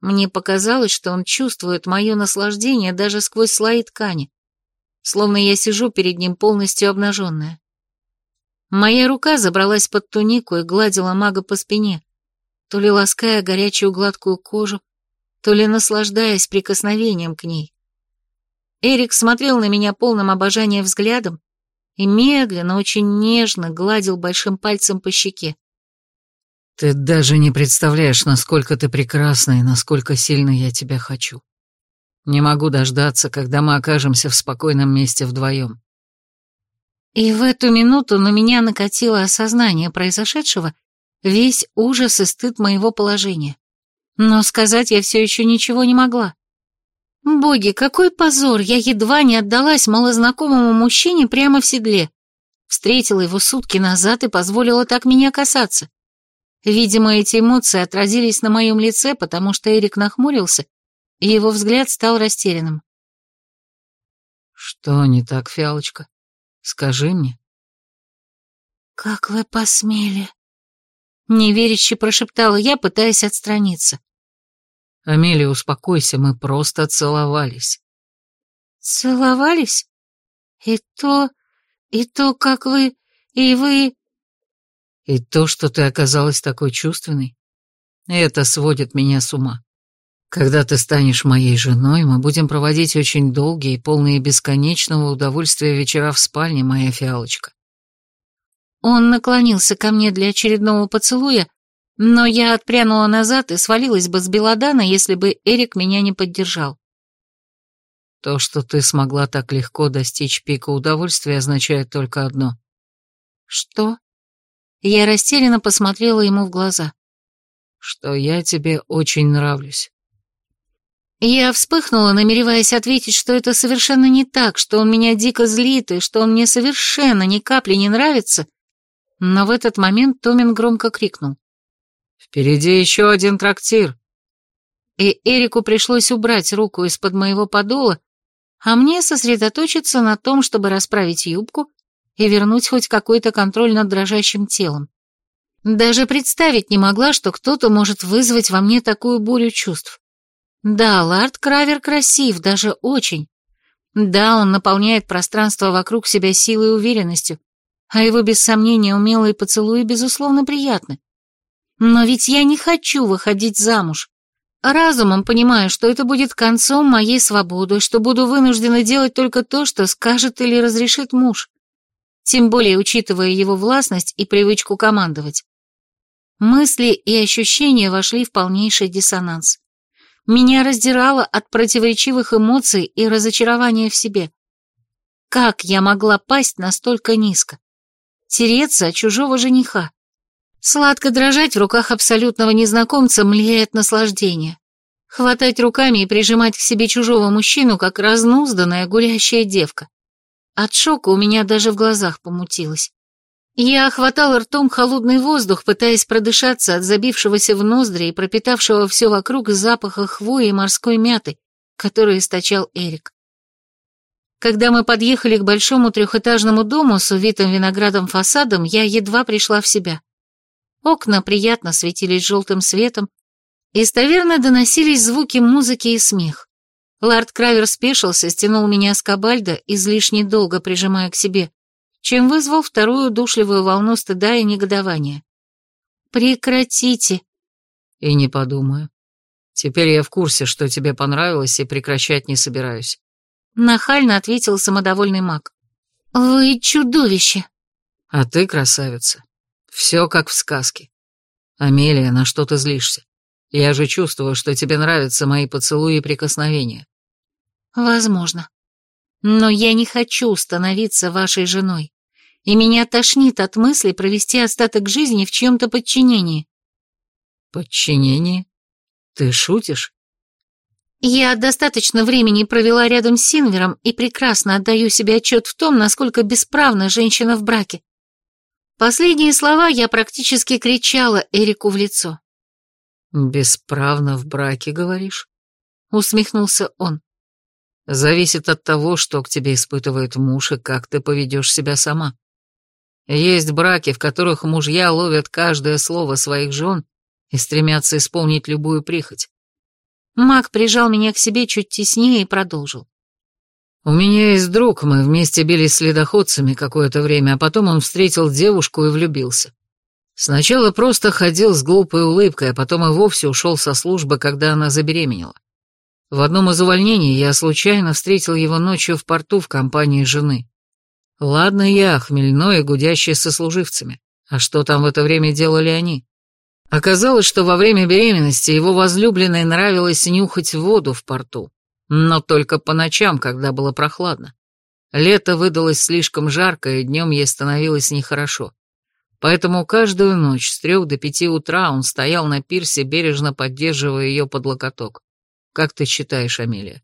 Мне показалось, что он чувствует мое наслаждение даже сквозь слои ткани, словно я сижу перед ним полностью обнаженная. Моя рука забралась под тунику и гладила мага по спине, то ли лаская горячую гладкую кожу, то ли наслаждаясь прикосновением к ней. Эрик смотрел на меня полным обожания взглядом, и медленно, очень нежно гладил большим пальцем по щеке. «Ты даже не представляешь, насколько ты прекрасна и насколько сильно я тебя хочу. Не могу дождаться, когда мы окажемся в спокойном месте вдвоем». И в эту минуту на меня накатило осознание произошедшего, весь ужас и стыд моего положения. Но сказать я все еще ничего не могла. Боги, какой позор! Я едва не отдалась малознакомому мужчине прямо в седле. Встретила его сутки назад и позволила так меня касаться. Видимо, эти эмоции отразились на моем лице, потому что Эрик нахмурился, и его взгляд стал растерянным. «Что не так, Фиалочка? Скажи мне». «Как вы посмели?» Неверяще прошептала я, пытаясь отстраниться. «Амелия, успокойся, мы просто целовались». «Целовались? И то... и то, как вы... и вы...» «И то, что ты оказалась такой чувственной, это сводит меня с ума. Когда ты станешь моей женой, мы будем проводить очень долгие полные бесконечного удовольствия вечера в спальне, моя фиалочка. Он наклонился ко мне для очередного поцелуя, но я отпрянула назад и свалилась бы с Белодана, если бы Эрик меня не поддержал. То, что ты смогла так легко достичь пика удовольствия, означает только одно. Что? Я растерянно посмотрела ему в глаза. Что я тебе очень нравлюсь. Я вспыхнула, намереваясь ответить, что это совершенно не так, что он меня дико злит и что он мне совершенно ни капли не нравится, но в этот момент Томин громко крикнул. «Впереди еще один трактир!» И Эрику пришлось убрать руку из-под моего подола, а мне сосредоточиться на том, чтобы расправить юбку и вернуть хоть какой-то контроль над дрожащим телом. Даже представить не могла, что кто-то может вызвать во мне такую бурю чувств. Да, Лард Кравер красив, даже очень. Да, он наполняет пространство вокруг себя силой и уверенностью, а его, без сомнения, умелые поцелуи, безусловно, приятны. Но ведь я не хочу выходить замуж. Разумом понимаю, что это будет концом моей свободы, что буду вынуждена делать только то, что скажет или разрешит муж. Тем более, учитывая его властность и привычку командовать. Мысли и ощущения вошли в полнейший диссонанс. Меня раздирало от противоречивых эмоций и разочарования в себе. Как я могла пасть настолько низко? Тереться от чужого жениха? Сладко дрожать в руках абсолютного незнакомца млеет наслаждение. Хватать руками и прижимать к себе чужого мужчину, как разнузданная гулящая девка. От шока у меня даже в глазах помутилось. Я охватала ртом холодный воздух, пытаясь продышаться от забившегося в ноздри и пропитавшего все вокруг запаха хвои и морской мяты, который источал Эрик. Когда мы подъехали к большому трехэтажному дому с увитым виноградом фасадом, я едва пришла в себя. Окна приятно светились желтым светом, из таверны доносились звуки музыки и смех. Лард Кравер спешился, стянул меня с кабальда, излишне долго прижимая к себе, чем вызвал вторую душливую волну стыда и негодования. «Прекратите!» «И не подумаю. Теперь я в курсе, что тебе понравилось, и прекращать не собираюсь». Нахально ответил самодовольный маг. «Вы чудовище!» «А ты красавица. Все как в сказке. Амелия, на что ты злишься? Я же чувствую, что тебе нравятся мои поцелуи и прикосновения». «Возможно. Но я не хочу становиться вашей женой и меня тошнит от мысли провести остаток жизни в чьем-то подчинении. Подчинение? Ты шутишь? Я достаточно времени провела рядом с Синвером и прекрасно отдаю себе отчет в том, насколько бесправна женщина в браке. Последние слова я практически кричала Эрику в лицо. «Бесправно в браке, говоришь?» — усмехнулся он. «Зависит от того, что к тебе испытывает муж и как ты поведешь себя сама. Есть браки, в которых мужья ловят каждое слово своих жен и стремятся исполнить любую прихоть. Маг прижал меня к себе чуть теснее и продолжил. У меня есть друг, мы вместе бились следоходцами какое-то время, а потом он встретил девушку и влюбился. Сначала просто ходил с глупой улыбкой, а потом и вовсе ушел со службы, когда она забеременела. В одном из увольнений я случайно встретил его ночью в порту в компании жены. Ладно я, хмельной и гудящий со служивцами. А что там в это время делали они? Оказалось, что во время беременности его возлюбленной нравилось нюхать воду в порту, но только по ночам, когда было прохладно. Лето выдалось слишком жарко, и днем ей становилось нехорошо. Поэтому каждую ночь с трех до пяти утра он стоял на пирсе, бережно поддерживая ее под локоток. Как ты считаешь, Амелия?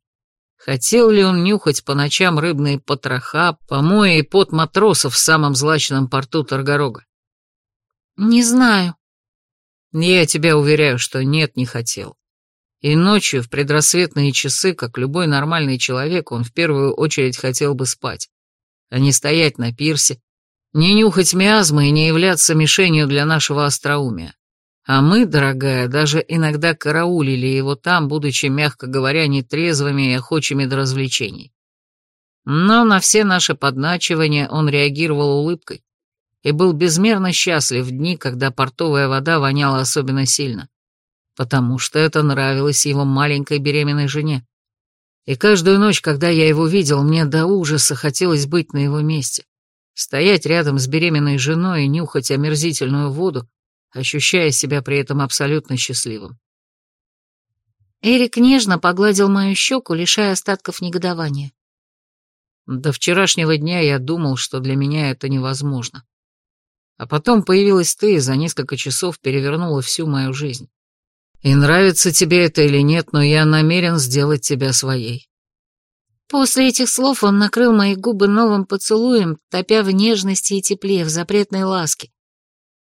Хотел ли он нюхать по ночам рыбные потроха, помои и пот матросов в самом злачном порту Торгорога? Не знаю. Я тебя уверяю, что нет, не хотел. И ночью, в предрассветные часы, как любой нормальный человек, он в первую очередь хотел бы спать, а не стоять на пирсе, не нюхать миазмы и не являться мишенью для нашего остроумия. А мы, дорогая, даже иногда караулили его там, будучи, мягко говоря, нетрезвыми и охочими до развлечений. Но на все наши подначивания он реагировал улыбкой и был безмерно счастлив в дни, когда портовая вода воняла особенно сильно. потому что это нравилось его маленькой беременной жене. И каждую ночь, когда я его видел, мне до ужаса хотелось быть на его месте. Стоять рядом с беременной женой и нюхать омерзительную воду, ощущая себя при этом абсолютно счастливым. Эрик нежно погладил мою щеку, лишая остатков негодования. До вчерашнего дня я думал, что для меня это невозможно. А потом появилась ты и за несколько часов перевернула всю мою жизнь. И нравится тебе это или нет, но я намерен сделать тебя своей. После этих слов он накрыл мои губы новым поцелуем, топя в нежности и тепле, в запретной ласке.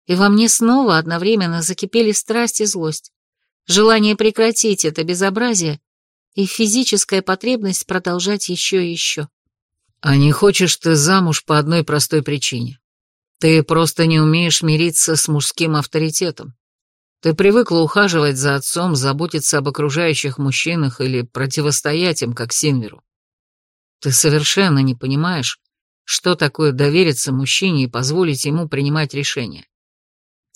И во мне снова одновременно закипели страсть и злость, желание прекратить это безобразие и физическая потребность продолжать еще и еще. А не хочешь ты замуж по одной простой причине. Ты просто не умеешь мириться с мужским авторитетом. Ты привыкла ухаживать за отцом, заботиться об окружающих мужчинах или противостоять им, как Синверу. Ты совершенно не понимаешь, что такое довериться мужчине и позволить ему принимать решения.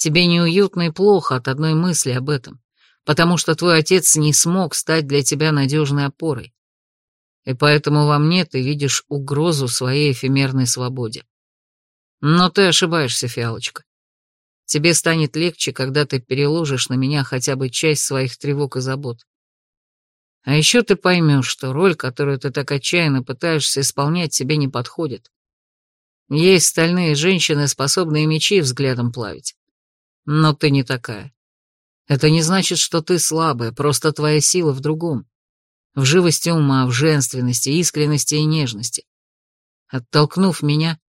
Тебе неуютно и плохо от одной мысли об этом, потому что твой отец не смог стать для тебя надежной опорой. И поэтому во мне ты видишь угрозу своей эфемерной свободе. Но ты ошибаешься, Фиалочка. Тебе станет легче, когда ты переложишь на меня хотя бы часть своих тревог и забот. А еще ты поймешь, что роль, которую ты так отчаянно пытаешься исполнять, тебе не подходит. Есть стальные женщины, способные мечи взглядом плавить. Но ты не такая. Это не значит, что ты слабая, просто твоя сила в другом. В живости ума, в женственности, искренности и нежности. Оттолкнув меня,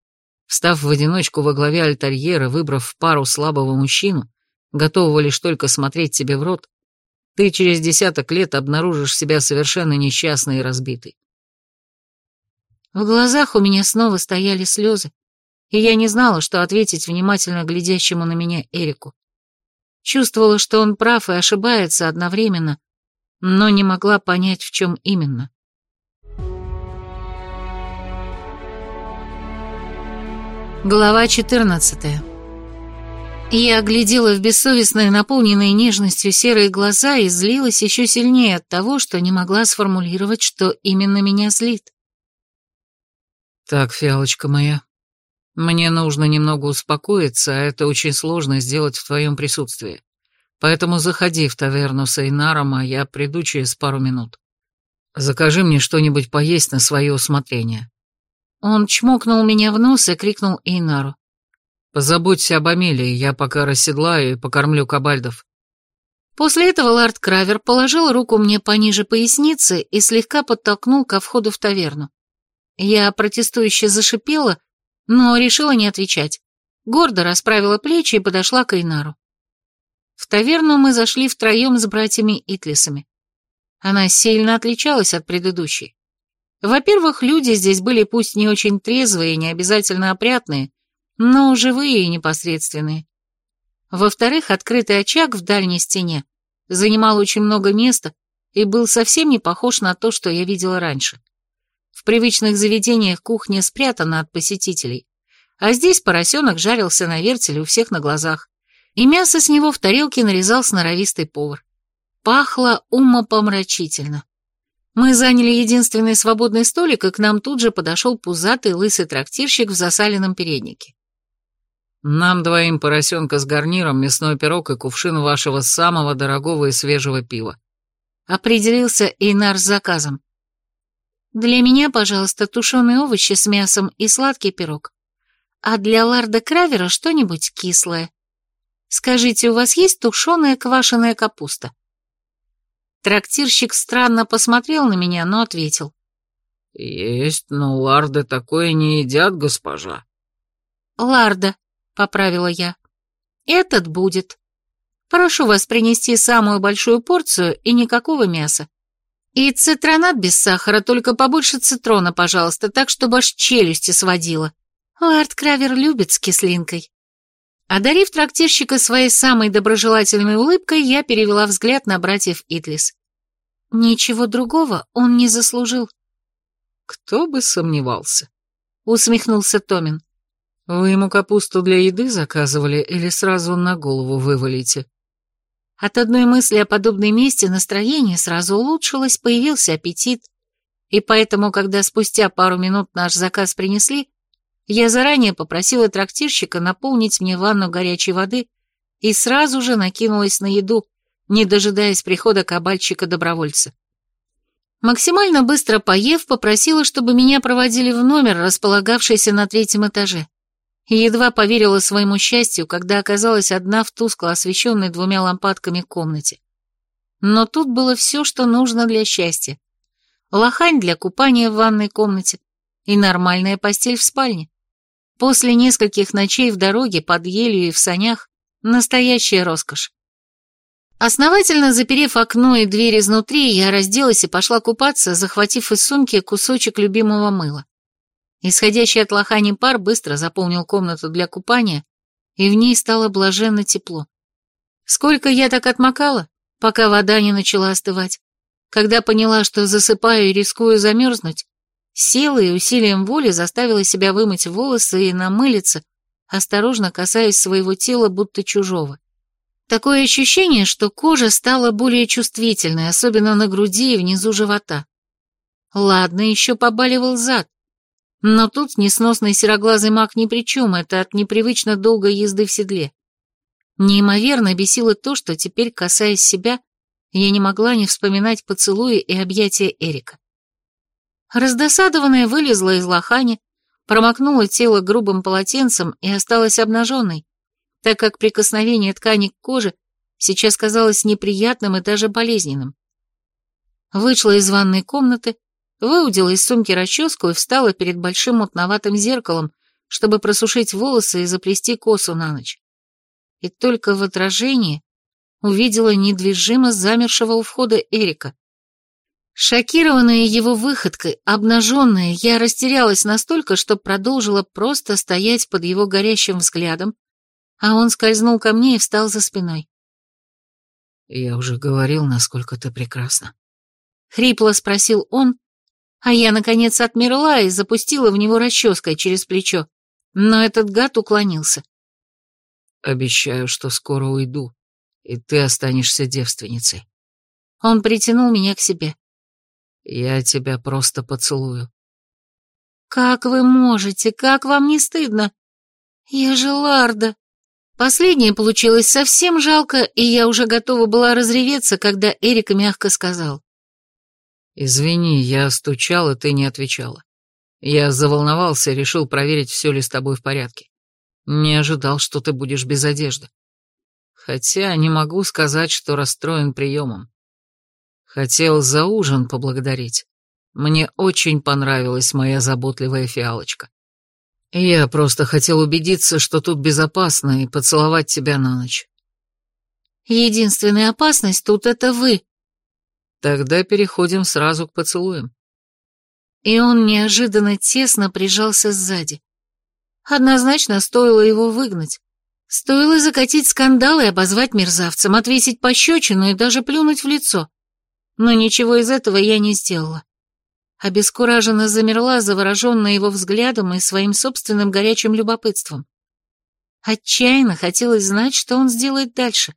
Встав в одиночку во главе альтерьера, выбрав пару слабого мужчину, готового лишь только смотреть тебе в рот, ты через десяток лет обнаружишь себя совершенно несчастной и разбитой. В глазах у меня снова стояли слезы, и я не знала, что ответить внимательно глядящему на меня Эрику. Чувствовала, что он прав и ошибается одновременно, но не могла понять, в чем именно. Глава 14 Я оглядела в бессовестные, наполненные нежностью серые глаза и злилась еще сильнее от того, что не могла сформулировать, что именно меня злит. «Так, фиалочка моя, мне нужно немного успокоиться, а это очень сложно сделать в твоем присутствии. Поэтому заходи в таверну с Эйнаром, а я приду через пару минут. Закажи мне что-нибудь поесть на свое усмотрение. Он чмокнул меня в нос и крикнул Эйнару. «Позаботься об Амелии, я пока расседлаю и покормлю кабальдов». После этого лорд Кравер положил руку мне пониже поясницы и слегка подтолкнул ко входу в таверну. Я протестующе зашипела, но решила не отвечать. Гордо расправила плечи и подошла к Эйнару. В таверну мы зашли втроем с братьями Итлисами. Она сильно отличалась от предыдущей. Во-первых, люди здесь были пусть не очень трезвые и не обязательно опрятные, но живые и непосредственные. Во-вторых, открытый очаг в дальней стене занимал очень много места и был совсем не похож на то, что я видела раньше. В привычных заведениях кухня спрятана от посетителей, а здесь поросенок жарился на вертеле у всех на глазах, и мясо с него в тарелке нарезал сноровистый повар. Пахло умопомрачительно. Мы заняли единственный свободный столик, и к нам тут же подошел пузатый лысый трактирщик в засаленном переднике. «Нам двоим поросенка с гарниром, мясной пирог и кувшин вашего самого дорогого и свежего пива», — определился Эйнар с заказом. «Для меня, пожалуйста, тушеные овощи с мясом и сладкий пирог. А для ларда Кравера что-нибудь кислое. Скажите, у вас есть тушеная квашеная капуста?» Трактирщик странно посмотрел на меня, но ответил. «Есть, но ларды такое не едят, госпожа». «Ларда», — поправила я. «Этот будет. Прошу вас принести самую большую порцию и никакого мяса. И цитронат без сахара, только побольше цитрона, пожалуйста, так, чтобы аж челюсти сводила. Лард Кравер любит с кислинкой». Одарив трактирщика своей самой доброжелательной улыбкой, я перевела взгляд на братьев Итлис. Ничего другого он не заслужил. «Кто бы сомневался», — усмехнулся Томин. «Вы ему капусту для еды заказывали или сразу на голову вывалите?» От одной мысли о подобной месте настроение сразу улучшилось, появился аппетит, и поэтому, когда спустя пару минут наш заказ принесли, я заранее попросила трактирщика наполнить мне ванну горячей воды и сразу же накинулась на еду, не дожидаясь прихода кабальчика-добровольца. Максимально быстро поев, попросила, чтобы меня проводили в номер, располагавшийся на третьем этаже. Едва поверила своему счастью, когда оказалась одна в тускло освещенной двумя лампадками комнате. Но тут было все, что нужно для счастья. Лохань для купания в ванной комнате и нормальная постель в спальне. После нескольких ночей в дороге, под елью и в санях, настоящая роскошь. Основательно заперев окно и дверь изнутри, я разделась и пошла купаться, захватив из сумки кусочек любимого мыла. Исходящий от лохани пар быстро заполнил комнату для купания, и в ней стало блаженно тепло. Сколько я так отмокала, пока вода не начала остывать. Когда поняла, что засыпаю и рискую замерзнуть, Села и усилием воли заставила себя вымыть волосы и намылиться, осторожно касаясь своего тела, будто чужого. Такое ощущение, что кожа стала более чувствительной, особенно на груди и внизу живота. Ладно, еще побаливал зад. Но тут несносный сероглазый маг ни при чем, это от непривычно долгой езды в седле. Неимоверно бесило то, что теперь, касаясь себя, я не могла не вспоминать поцелуи и объятия Эрика. Раздосадованная вылезла из лохани, промокнула тело грубым полотенцем и осталась обнаженной, так как прикосновение ткани к коже сейчас казалось неприятным и даже болезненным. Вышла из ванной комнаты, выудила из сумки расческу и встала перед большим мутноватым зеркалом, чтобы просушить волосы и заплести косу на ночь. И только в отражении увидела недвижимо замершего у входа Эрика. Шокированная его выходкой, обнаженная, я растерялась настолько, что продолжила просто стоять под его горящим взглядом, а он скользнул ко мне и встал за спиной. «Я уже говорил, насколько ты прекрасна». Хрипло спросил он, а я, наконец, отмерла и запустила в него расческой через плечо, но этот гад уклонился. «Обещаю, что скоро уйду, и ты останешься девственницей». Он притянул меня к себе. Я тебя просто поцелую. Как вы можете? Как вам не стыдно? Я же Ларда. Последнее получилось совсем жалко, и я уже готова была разреветься, когда Эрика мягко сказал. «Извини, я стучал, и ты не отвечала. Я заволновался и решил проверить, все ли с тобой в порядке. Не ожидал, что ты будешь без одежды. Хотя не могу сказать, что расстроен приемом. Хотел за ужин поблагодарить. Мне очень понравилась моя заботливая фиалочка. Я просто хотел убедиться, что тут безопасно, и поцеловать тебя на ночь. Единственная опасность тут — это вы. Тогда переходим сразу к поцелуям. И он неожиданно тесно прижался сзади. Однозначно стоило его выгнать. Стоило закатить скандал и обозвать мерзавцем, отвесить пощечину и даже плюнуть в лицо но ничего из этого я не сделала. Обескураженно замерла, завороженная его взглядом и своим собственным горячим любопытством. Отчаянно хотелось знать, что он сделает дальше,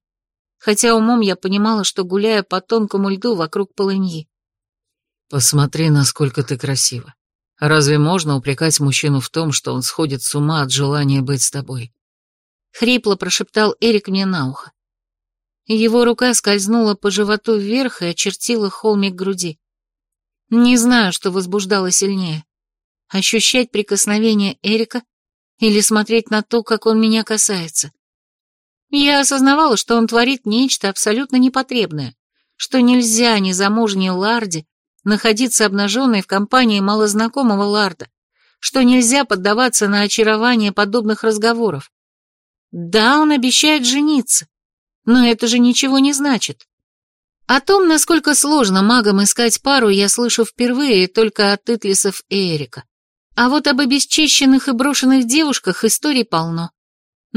хотя умом я понимала, что гуляю по тонкому льду вокруг полыньи. «Посмотри, насколько ты красива. Разве можно упрекать мужчину в том, что он сходит с ума от желания быть с тобой?» Хрипло прошептал Эрик мне на ухо. Его рука скользнула по животу вверх и очертила холмик груди. Не знаю, что возбуждало сильнее. Ощущать прикосновение Эрика или смотреть на то, как он меня касается. Я осознавала, что он творит нечто абсолютно непотребное, что нельзя незамужней Ларде находиться обнаженной в компании малознакомого Ларда, что нельзя поддаваться на очарование подобных разговоров. Да, он обещает жениться, но это же ничего не значит. О том, насколько сложно магам искать пару, я слышу впервые только от Итлисов и Эрика. А вот об обесчищенных и брошенных девушках историй полно.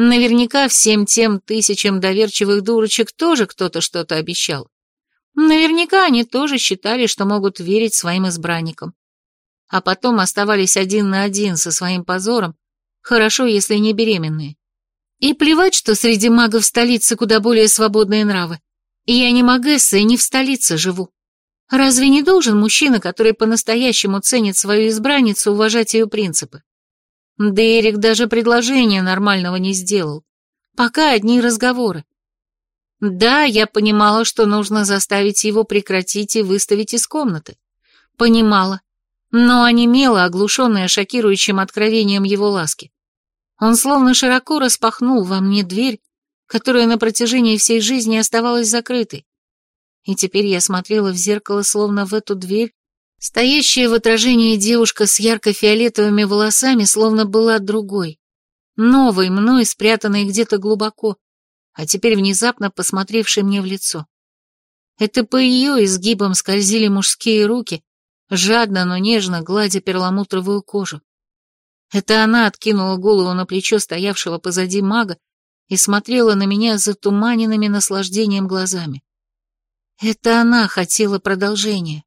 Наверняка всем тем тысячам доверчивых дурочек тоже кто-то что-то обещал. Наверняка они тоже считали, что могут верить своим избранникам. А потом оставались один на один со своим позором, хорошо, если не беременные. И плевать, что среди магов столицы куда более свободные нравы. Я не Магесса и не в столице живу. Разве не должен мужчина, который по-настоящему ценит свою избранницу, уважать ее принципы? Да Эрик даже предложения нормального не сделал. Пока одни разговоры. Да, я понимала, что нужно заставить его прекратить и выставить из комнаты. Понимала, но онемела, оглушенная шокирующим откровением его ласки. Он словно широко распахнул во мне дверь, которая на протяжении всей жизни оставалась закрытой. И теперь я смотрела в зеркало, словно в эту дверь, стоящая в отражении девушка с ярко-фиолетовыми волосами, словно была другой, новой, мной спрятанной где-то глубоко, а теперь внезапно посмотревшей мне в лицо. Это по ее изгибам скользили мужские руки, жадно, но нежно гладя перламутровую кожу. Это она откинула голову на плечо стоявшего позади мага и смотрела на меня затуманенными наслаждением глазами. Это она хотела продолжения.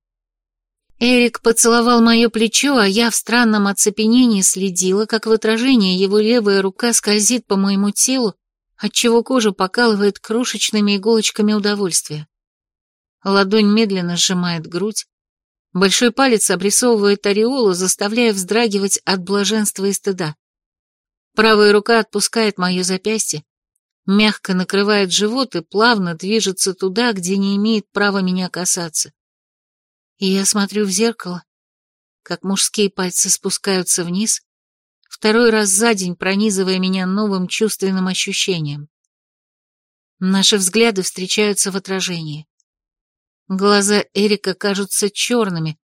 Эрик поцеловал мое плечо, а я в странном оцепенении следила, как в отражении его левая рука скользит по моему телу, отчего кожа покалывает крошечными иголочками удовольствия. Ладонь медленно сжимает грудь, большой палец обрисовывает ореолу, заставляя вздрагивать от блаженства и стыда. Правая рука отпускает мое запястье, мягко накрывает живот и плавно движется туда, где не имеет права меня касаться. И я смотрю в зеркало, как мужские пальцы спускаются вниз, второй раз за день пронизывая меня новым чувственным ощущением. Наши взгляды встречаются в отражении. Глаза Эрика кажутся черными,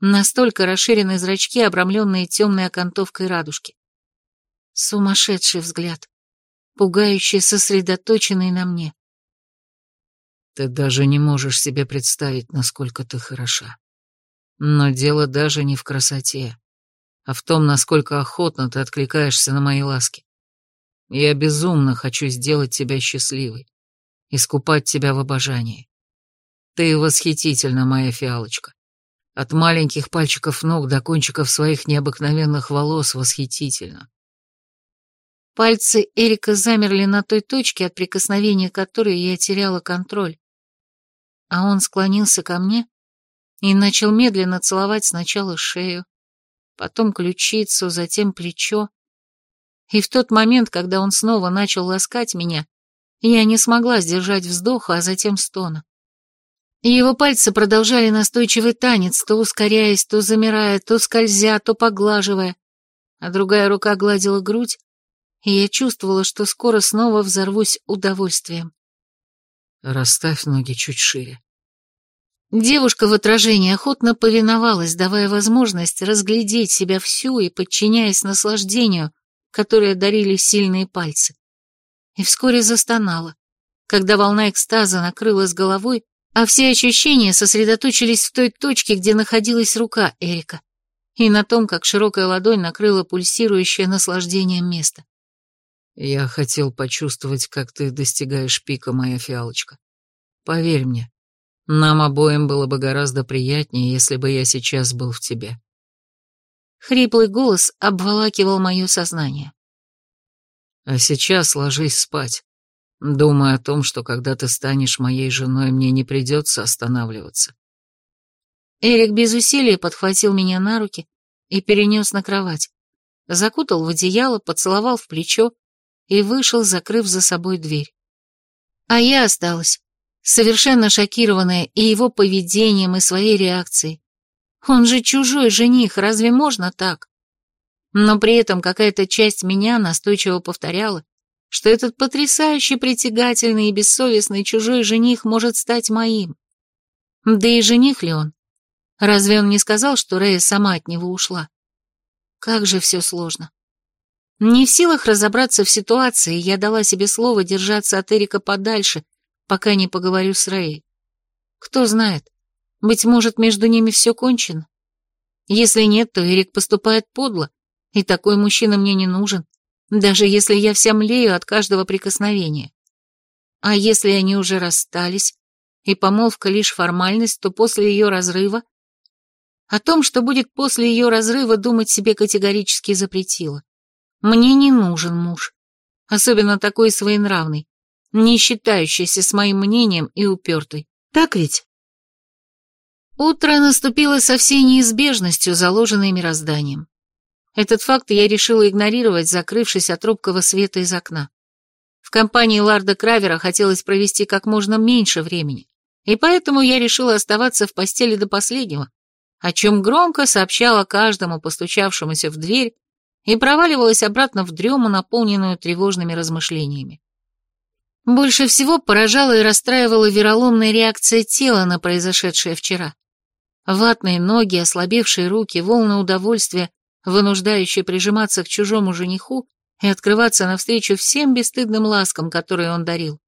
настолько расширены зрачки, обрамленные темной окантовкой радужки. Сумасшедший взгляд пугающе сосредоточенный на мне. Ты даже не можешь себе представить, насколько ты хороша. Но дело даже не в красоте, а в том, насколько охотно ты откликаешься на мои ласки. Я безумно хочу сделать тебя счастливой, искупать тебя в обожании. Ты восхитительна, моя фиалочка. От маленьких пальчиков ног до кончиков своих необыкновенных волос восхитительно. Пальцы Эрика замерли на той точке, от прикосновения которой я теряла контроль. А он склонился ко мне и начал медленно целовать сначала шею, потом ключицу, затем плечо. И в тот момент, когда он снова начал ласкать меня, я не смогла сдержать вздоха, а затем стона. Его пальцы продолжали настойчивый танец, то ускоряясь, то замирая, то скользя, то поглаживая, а другая рука гладила грудь, и я чувствовала, что скоро снова взорвусь удовольствием. «Расставь ноги чуть шире». Девушка в отражении охотно повиновалась, давая возможность разглядеть себя всю и подчиняясь наслаждению, которое дарили сильные пальцы. И вскоре застонала, когда волна экстаза накрыла с головой, а все ощущения сосредоточились в той точке, где находилась рука Эрика, и на том, как широкая ладонь накрыла пульсирующее наслаждением место. Я хотел почувствовать, как ты достигаешь пика, моя фиалочка. Поверь мне, нам обоим было бы гораздо приятнее, если бы я сейчас был в тебе. Хриплый голос обволакивал мое сознание. А сейчас ложись спать, думая о том, что когда ты станешь моей женой, мне не придется останавливаться. Эрик без усилия подхватил меня на руки и перенес на кровать, закутал в одеяло, поцеловал в плечо и вышел, закрыв за собой дверь. А я осталась, совершенно шокированная и его поведением, и своей реакцией. Он же чужой жених, разве можно так? Но при этом какая-то часть меня настойчиво повторяла, что этот потрясающе притягательный и бессовестный чужой жених может стать моим. Да и жених ли он? Разве он не сказал, что Рея сама от него ушла? Как же все сложно. Не в силах разобраться в ситуации, я дала себе слово держаться от Эрика подальше, пока не поговорю с Рэй. Кто знает, быть может, между ними все кончено. Если нет, то Эрик поступает подло, и такой мужчина мне не нужен, даже если я вся млею от каждого прикосновения. А если они уже расстались, и помолвка лишь формальность, то после ее разрыва... О том, что будет после ее разрыва, думать себе категорически запретила. Мне не нужен муж, особенно такой своенравный, не считающейся с моим мнением и упертой. Так ведь? Утро наступило со всей неизбежностью, заложенной мирозданием. Этот факт я решила игнорировать, закрывшись от робкого света из окна. В компании Ларда Кравера хотелось провести как можно меньше времени, и поэтому я решила оставаться в постели до последнего, о чем громко сообщала каждому постучавшемуся в дверь и проваливалась обратно в дрему, наполненную тревожными размышлениями. Больше всего поражала и расстраивала вероломная реакция тела на произошедшее вчера. Ватные ноги, ослабевшие руки, волны удовольствия, вынуждающие прижиматься к чужому жениху и открываться навстречу всем бесстыдным ласкам, которые он дарил.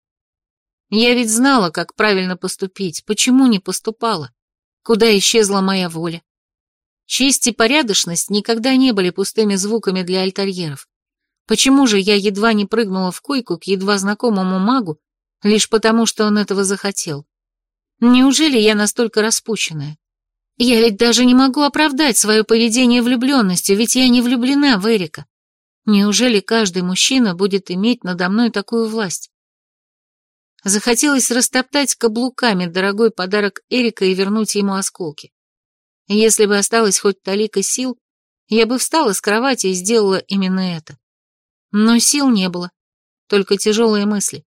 Я ведь знала, как правильно поступить, почему не поступала, куда исчезла моя воля. Честь и порядочность никогда не были пустыми звуками для альтерьеров. Почему же я едва не прыгнула в койку к едва знакомому магу, лишь потому, что он этого захотел? Неужели я настолько распущенная? Я ведь даже не могу оправдать свое поведение влюбленностью, ведь я не влюблена в Эрика. Неужели каждый мужчина будет иметь надо мной такую власть? Захотелось растоптать каблуками дорогой подарок Эрика и вернуть ему осколки. Если бы осталось хоть талика сил, я бы встала с кровати и сделала именно это. Но сил не было, только тяжелые мысли.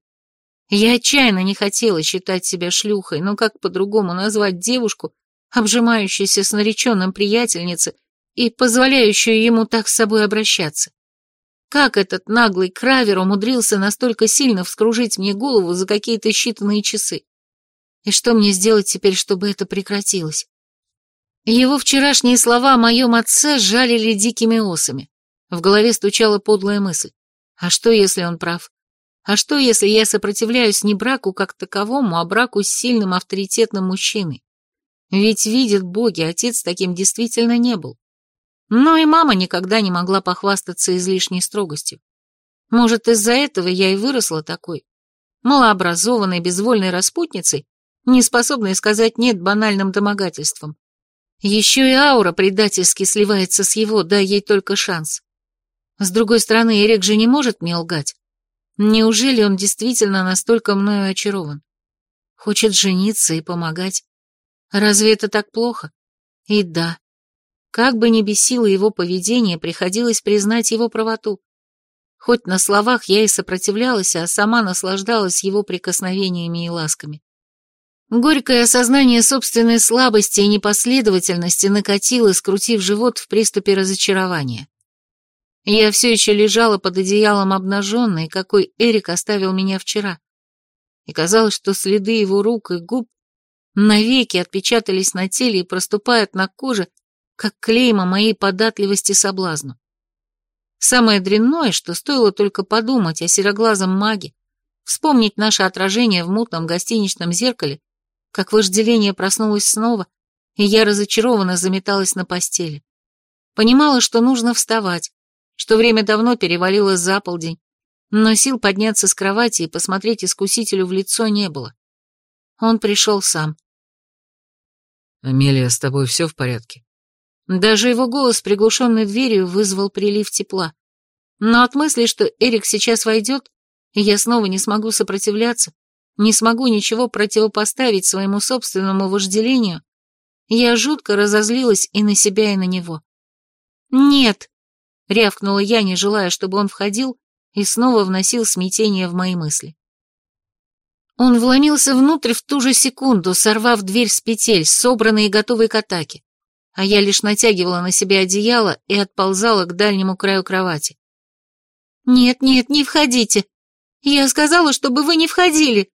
Я отчаянно не хотела считать себя шлюхой, но как по-другому назвать девушку, обжимающуюся с нареченным приятельницей и позволяющую ему так с собой обращаться? Как этот наглый кравер умудрился настолько сильно вскружить мне голову за какие-то считанные часы? И что мне сделать теперь, чтобы это прекратилось? Его вчерашние слова о моем отце жалили дикими осами. В голове стучала подлая мысль. А что, если он прав? А что, если я сопротивляюсь не браку как таковому, а браку с сильным авторитетным мужчиной? Ведь видят боги, отец таким действительно не был. Но и мама никогда не могла похвастаться излишней строгостью. Может, из-за этого я и выросла такой, малообразованной, безвольной распутницей, не способной сказать «нет» банальным домогательствам. Еще и аура предательски сливается с его, дай ей только шанс. С другой стороны, Эрик же не может мне лгать. Неужели он действительно настолько мною очарован? Хочет жениться и помогать. Разве это так плохо? И да, как бы ни бесило его поведение, приходилось признать его правоту. Хоть на словах я и сопротивлялась, а сама наслаждалась его прикосновениями и ласками. Горькое осознание собственной слабости и непоследовательности накатило, скрутив живот в приступе разочарования. Я все еще лежала под одеялом обнаженной, какой Эрик оставил меня вчера. И казалось, что следы его рук и губ навеки отпечатались на теле и проступают на коже, как клейма моей податливости соблазну. Самое дрянное, что стоило только подумать о сероглазом маге, вспомнить наше отражение в мутном гостиничном зеркале, как вожделение проснулось снова, и я разочарованно заметалась на постели. Понимала, что нужно вставать, что время давно перевалило за полдень, но сил подняться с кровати и посмотреть искусителю в лицо не было. Он пришел сам. «Амелия, с тобой все в порядке?» Даже его голос, приглушенный дверью, вызвал прилив тепла. Но от мысли, что Эрик сейчас войдет, я снова не смогу сопротивляться, не смогу ничего противопоставить своему собственному вожделению, я жутко разозлилась и на себя, и на него. «Нет!» — рявкнула я, не желая, чтобы он входил, и снова вносил смятение в мои мысли. Он вломился внутрь в ту же секунду, сорвав дверь с петель, собранной и готовой к атаке, а я лишь натягивала на себя одеяло и отползала к дальнему краю кровати. «Нет, нет, не входите! Я сказала, чтобы вы не входили!»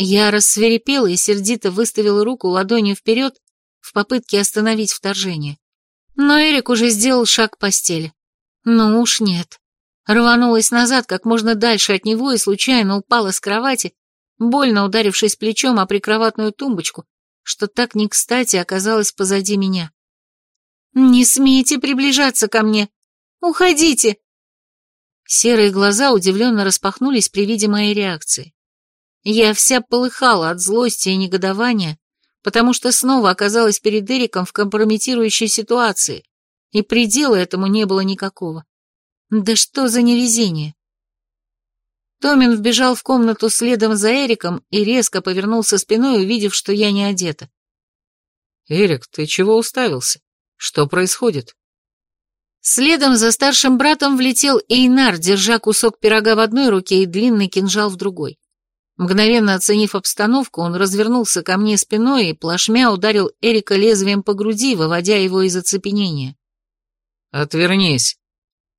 Я рассверепела и сердито выставила руку ладонью вперед в попытке остановить вторжение. Но Эрик уже сделал шаг к постели. Ну уж нет. Рванулась назад как можно дальше от него и случайно упала с кровати, больно ударившись плечом о прикроватную тумбочку, что так не кстати оказалось позади меня. «Не смейте приближаться ко мне! Уходите!» Серые глаза удивленно распахнулись при виде моей реакции. Я вся полыхала от злости и негодования, потому что снова оказалась перед Эриком в компрометирующей ситуации, и предела этому не было никакого. Да что за невезение? Томин вбежал в комнату следом за Эриком и резко повернулся спиной, увидев, что я не одета. «Эрик, ты чего уставился? Что происходит?» Следом за старшим братом влетел Эйнар, держа кусок пирога в одной руке и длинный кинжал в другой. Мгновенно оценив обстановку, он развернулся ко мне спиной и плашмя ударил Эрика лезвием по груди, выводя его из оцепенения. «Отвернись.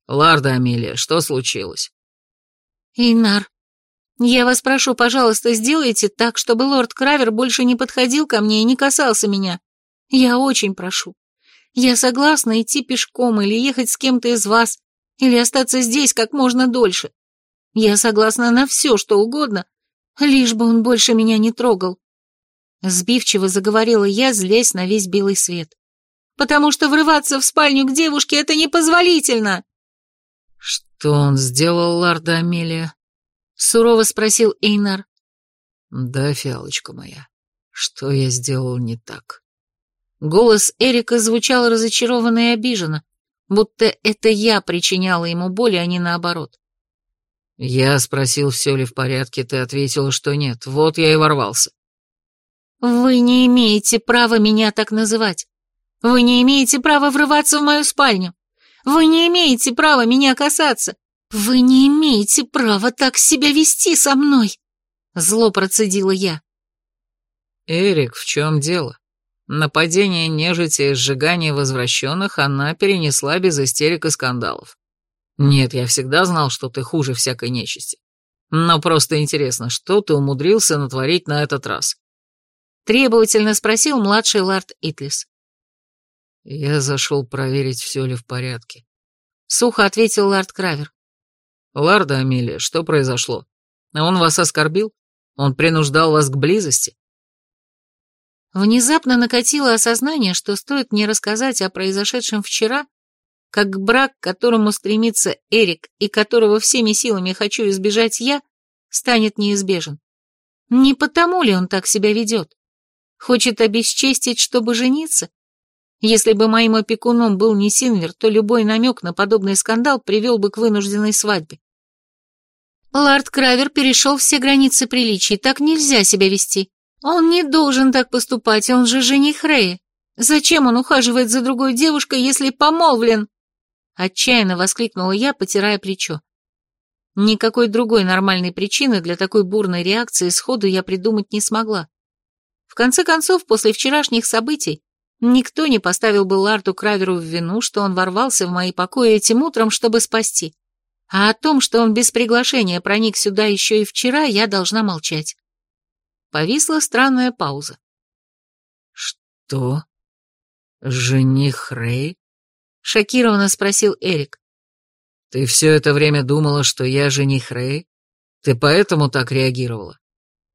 Ларда Амелия, что случилось?» «Эйнар, я вас прошу, пожалуйста, сделайте так, чтобы лорд Кравер больше не подходил ко мне и не касался меня. Я очень прошу. Я согласна идти пешком или ехать с кем-то из вас, или остаться здесь как можно дольше. Я согласна на все, что угодно, лишь бы он больше меня не трогал. Сбивчиво заговорила я, злясь на весь белый свет. Потому что врываться в спальню к девушке — это непозволительно. Что он сделал, Ларда Амелия? Сурово спросил Эйнар. Да, фиалочка моя, что я сделал не так? Голос Эрика звучал разочарованно и обиженно, будто это я причиняла ему боль, а не наоборот. Я спросил, все ли в порядке, ты ответила, что нет. Вот я и ворвался. Вы не имеете права меня так называть. Вы не имеете права врываться в мою спальню. Вы не имеете права меня касаться. Вы не имеете права так себя вести со мной. Зло процедила я. Эрик, в чем дело? Нападение нежити и сжигание возвращенных она перенесла без истерик и скандалов. Нет, я всегда знал, что ты хуже всякой нечисти. Но просто интересно, что ты умудрился натворить на этот раз?» Требовательно спросил младший лорд Итлис. «Я зашел проверить, все ли в порядке». Сухо ответил лорд Кравер. «Ларда Амелия, что произошло? Он вас оскорбил? Он принуждал вас к близости?» Внезапно накатило осознание, что стоит мне рассказать о произошедшем вчера, как брак, к которому стремится Эрик и которого всеми силами хочу избежать я, станет неизбежен. Не потому ли он так себя ведет? Хочет обесчестить, чтобы жениться? Если бы моим опекуном был не Синвер, то любой намек на подобный скандал привел бы к вынужденной свадьбе. Лард Кравер перешел все границы приличий, так нельзя себя вести. Он не должен так поступать, он же жених Рэя. Зачем он ухаживает за другой девушкой, если помолвлен? Отчаянно воскликнула я, потирая плечо. Никакой другой нормальной причины для такой бурной реакции сходу я придумать не смогла. В конце концов, после вчерашних событий, никто не поставил бы Ларту Краверу в вину, что он ворвался в мои покои этим утром, чтобы спасти. А о том, что он без приглашения проник сюда еще и вчера, я должна молчать. Повисла странная пауза. «Что? Жених Рэй?» — шокированно спросил Эрик. «Ты все это время думала, что я жених Рэй? Ты поэтому так реагировала?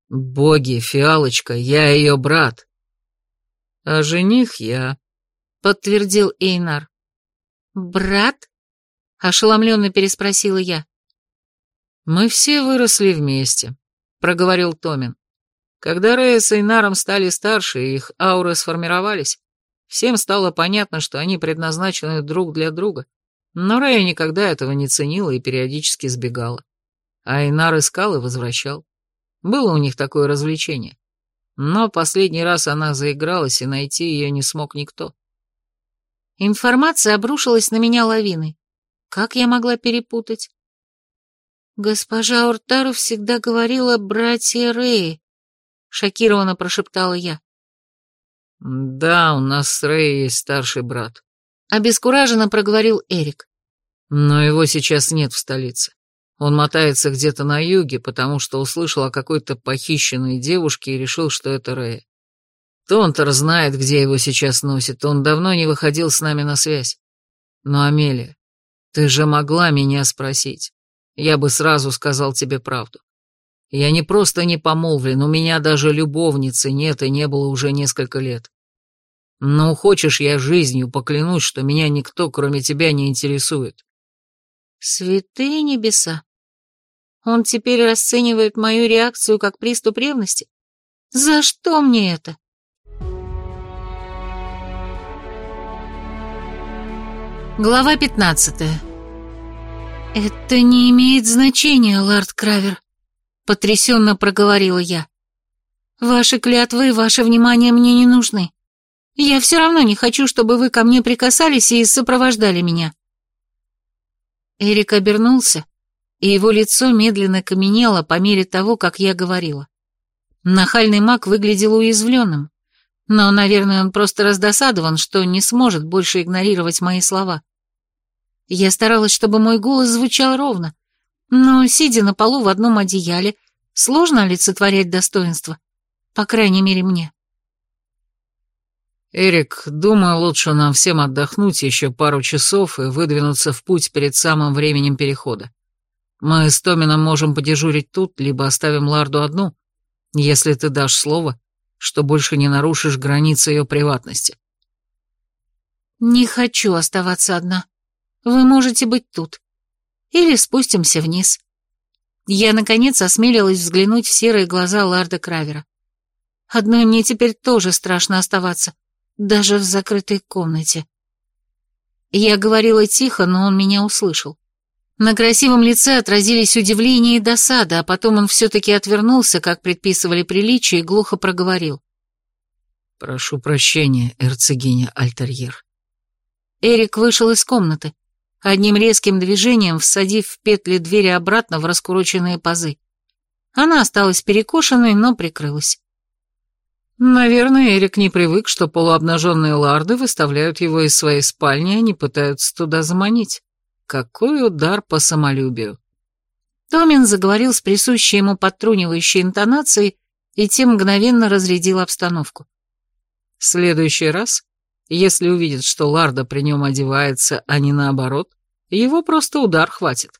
Боги, Фиалочка, я ее брат». «А жених я», — подтвердил Эйнар. «Брат?» — ошеломленно переспросила я. «Мы все выросли вместе», — проговорил Томин. «Когда Рэя с Эйнаром стали старше их ауры сформировались, Всем стало понятно, что они предназначены друг для друга, но Рэя никогда этого не ценила и периодически сбегала. А Инар искал и возвращал. Было у них такое развлечение. Но последний раз она заигралась, и найти ее не смог никто. Информация обрушилась на меня лавиной. Как я могла перепутать? «Госпожа Уртару всегда говорила братья Рэи», — шокированно прошептала я. «Да, у нас с Рэй есть старший брат», — обескураженно проговорил Эрик. «Но его сейчас нет в столице. Он мотается где-то на юге, потому что услышал о какой-то похищенной девушке и решил, что это Рэй. Тонтер знает, где его сейчас носит, он давно не выходил с нами на связь. Но, Амелия, ты же могла меня спросить. Я бы сразу сказал тебе правду. Я не просто не помолвлен, у меня даже любовницы нет и не было уже несколько лет. Но хочешь, я жизнью поклянусь, что меня никто, кроме тебя, не интересует. Святые небеса. Он теперь расценивает мою реакцию как приступ ревности? За что мне это? Глава пятнадцатая. «Это не имеет значения, Лард Кравер», Потрясенно проговорила я. Ваши клятвы и ваше внимание мне не нужны. Я все равно не хочу, чтобы вы ко мне прикасались и сопровождали меня. Эрик обернулся, и его лицо медленно каменело по мере того, как я говорила. Нахальный маг выглядел уязвленным, но, наверное, он просто раздосадован, что не сможет больше игнорировать мои слова. Я старалась, чтобы мой голос звучал ровно, но, сидя на полу в одном одеяле, сложно олицетворять достоинство, по крайней мере, мне. «Эрик, думаю, лучше нам всем отдохнуть еще пару часов и выдвинуться в путь перед самым временем перехода. Мы с Томином можем подежурить тут, либо оставим Ларду одну, если ты дашь слово, что больше не нарушишь границы ее приватности». «Не хочу оставаться одна. Вы можете быть тут. Или спустимся вниз». Я, наконец, осмелилась взглянуть в серые глаза Ларда Кравера. Одной мне теперь тоже страшно оставаться даже в закрытой комнате. Я говорила тихо, но он меня услышал. На красивом лице отразились удивление и досада, а потом он все-таки отвернулся, как предписывали приличия, и глухо проговорил. «Прошу прощения, эрцегиня Альтерьер». Эрик вышел из комнаты, одним резким движением всадив в петли двери обратно в раскуроченные пазы. Она осталась перекошенной, но прикрылась. Наверное, Эрик не привык, что полуобнаженные ларды выставляют его из своей спальни, а не пытаются туда заманить. Какой удар по самолюбию. Томин заговорил с присущей ему подтрунивающей интонацией и тем мгновенно разрядил обстановку. В следующий раз, если увидит, что Ларда при нем одевается, а не наоборот, его просто удар хватит.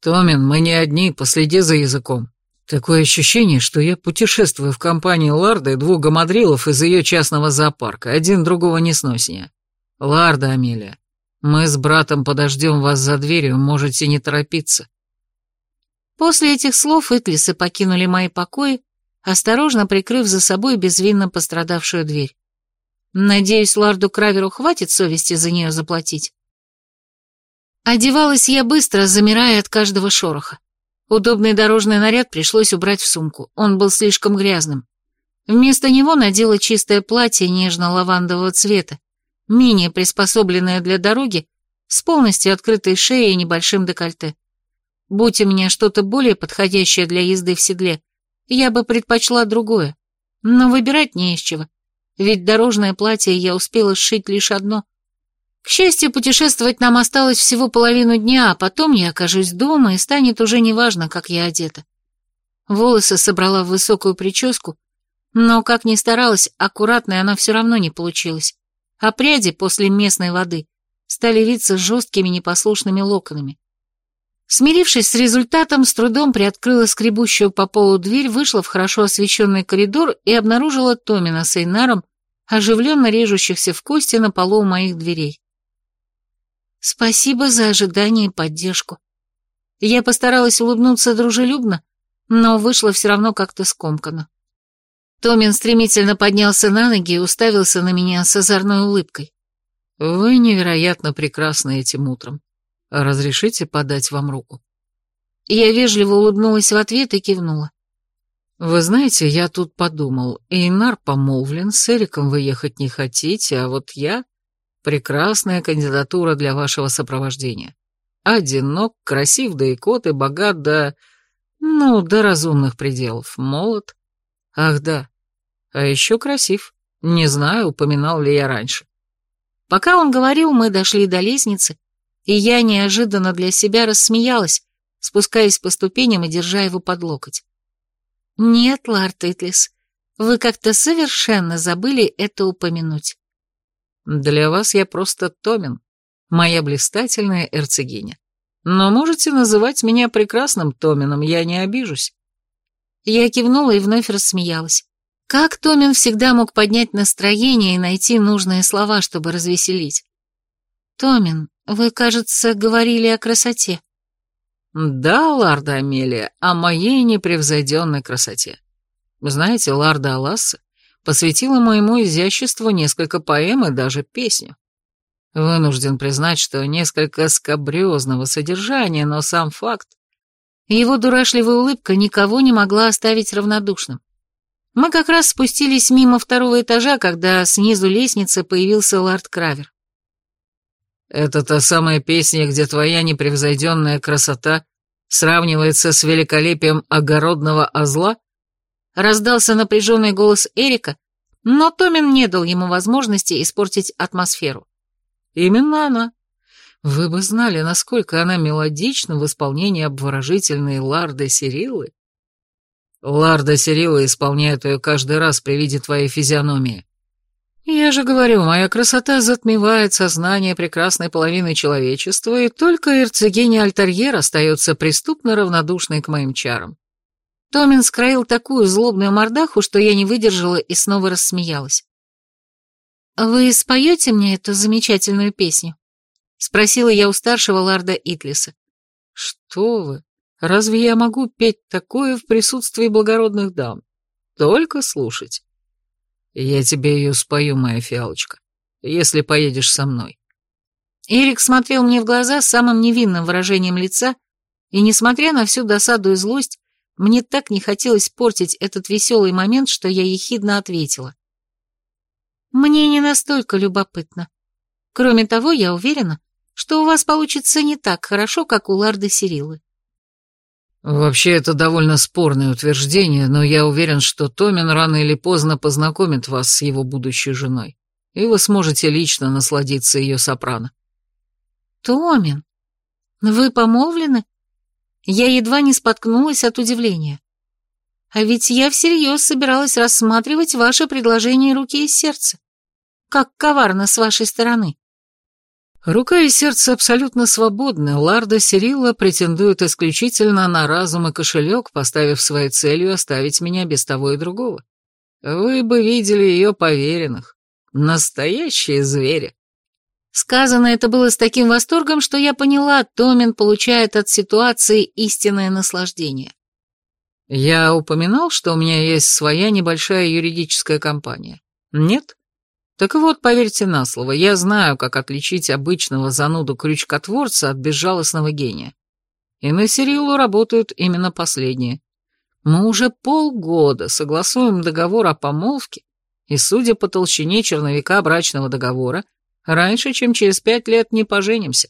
Томин, мы не одни, последи за языком. Такое ощущение, что я путешествую в компании Ларда и двух гамадрилов из ее частного зоопарка, один другого не сносня. Ларда, Амелия, мы с братом подождем вас за дверью, можете не торопиться. После этих слов Итлисы покинули мои покои, осторожно прикрыв за собой безвинно пострадавшую дверь. Надеюсь, Ларду Краверу хватит совести за нее заплатить. Одевалась я быстро, замирая от каждого шороха. Удобный дорожный наряд пришлось убрать в сумку, он был слишком грязным. Вместо него надела чистое платье нежно-лавандового цвета, менее приспособленное для дороги, с полностью открытой шеей и небольшим декольте. Будь у меня что-то более подходящее для езды в седле, я бы предпочла другое, но выбирать не из чего, ведь дорожное платье я успела сшить лишь одно. К счастью, путешествовать нам осталось всего половину дня, а потом я окажусь дома, и станет уже неважно, как я одета. Волосы собрала в высокую прическу, но, как ни старалась, аккуратной она все равно не получилась, а пряди после местной воды стали виться жесткими непослушными локонами. Смирившись с результатом, с трудом приоткрыла скребущую по полу дверь, вышла в хорошо освещенный коридор и обнаружила Томина с Эйнаром, оживленно режущихся в кости на полу у моих дверей. Спасибо за ожидание и поддержку. Я постаралась улыбнуться дружелюбно, но вышло все равно как-то скомканно. Томин стремительно поднялся на ноги и уставился на меня с озорной улыбкой. «Вы невероятно прекрасны этим утром. Разрешите подать вам руку?» Я вежливо улыбнулась в ответ и кивнула. «Вы знаете, я тут подумал, Эйнар помолвлен, с Эриком вы ехать не хотите, а вот я Прекрасная кандидатура для вашего сопровождения. Одинок, красив да и кот, и богат до... Ну, до разумных пределов. Молод. Ах да. А еще красив. Не знаю, упоминал ли я раньше. Пока он говорил, мы дошли до лестницы, и я неожиданно для себя рассмеялась, спускаясь по ступеням и держа его под локоть. «Нет, Лард Итлис, вы как-то совершенно забыли это упомянуть. Для вас я просто Томин, моя блистательная эрцегиня. Но можете называть меня прекрасным Томином, я не обижусь». Я кивнула и вновь рассмеялась. Как Томин всегда мог поднять настроение и найти нужные слова, чтобы развеселить? «Томин, вы, кажется, говорили о красоте». «Да, Ларда Амелия, о моей непревзойденной красоте. Знаете, Ларда Аласса посвятила моему изяществу несколько поэм и даже песню. Вынужден признать, что несколько скабрезного содержания, но сам факт. Его дурашливая улыбка никого не могла оставить равнодушным. Мы как раз спустились мимо второго этажа, когда снизу лестницы появился Лард Кравер. «Это та самая песня, где твоя непревзойденная красота сравнивается с великолепием огородного озла?» Раздался напряженный голос Эрика, но Томин не дал ему возможности испортить атмосферу. «Именно она. Вы бы знали, насколько она мелодична в исполнении обворожительной Ларды Сириллы. Ларда Сирилла исполняет ее каждый раз при виде твоей физиономии. Я же говорю, моя красота затмевает сознание прекрасной половины человечества, и только эрцегиня Альтерьер остается преступно равнодушной к моим чарам. Томин скроил такую злобную мордаху, что я не выдержала и снова рассмеялась. «Вы споете мне эту замечательную песню?» — спросила я у старшего ларда Итлиса. «Что вы? Разве я могу петь такое в присутствии благородных дам? Только слушать. Я тебе ее спою, моя фиалочка, если поедешь со мной. Эрик смотрел мне в глаза с самым невинным выражением лица, и, несмотря на всю досаду и злость, мне так не хотелось портить этот веселый момент, что я ехидно ответила. «Мне не настолько любопытно. Кроме того, я уверена, что у вас получится не так хорошо, как у Ларды Сирилы. Вообще, это довольно спорное утверждение, но я уверен, что Томин рано или поздно познакомит вас с его будущей женой, и вы сможете лично насладиться ее сопрано. Томин? Вы помолвлены? Я едва не споткнулась от удивления. А ведь я всерьез собиралась рассматривать ваше предложение руки и сердца. Как коварно с вашей стороны. Рука и сердце абсолютно свободны, Ларда Сирилла претендует исключительно на разум и кошелек, поставив своей целью оставить меня без того и другого. Вы бы видели ее поверенных. Настоящие звери. Сказано это было с таким восторгом, что я поняла, Томин получает от ситуации истинное наслаждение. Я упоминал, что у меня есть своя небольшая юридическая компания. Нет? Так вот, поверьте на слово, я знаю, как отличить обычного зануду-крючкотворца от безжалостного гения. И на Сирилу работают именно последние. Мы уже полгода согласуем договор о помолвке, и, судя по толщине черновика брачного договора, раньше, чем через пять лет не поженимся.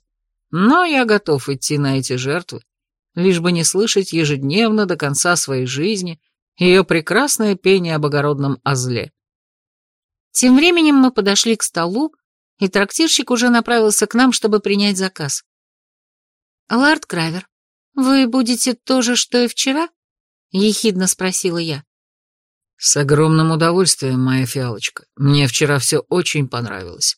Но я готов идти на эти жертвы, лишь бы не слышать ежедневно до конца своей жизни ее прекрасное пение об огородном озле. Тем временем мы подошли к столу, и трактирщик уже направился к нам, чтобы принять заказ. «Лард Кравер, вы будете то же, что и вчера?» — ехидно спросила я. «С огромным удовольствием, моя фиалочка. Мне вчера все очень понравилось.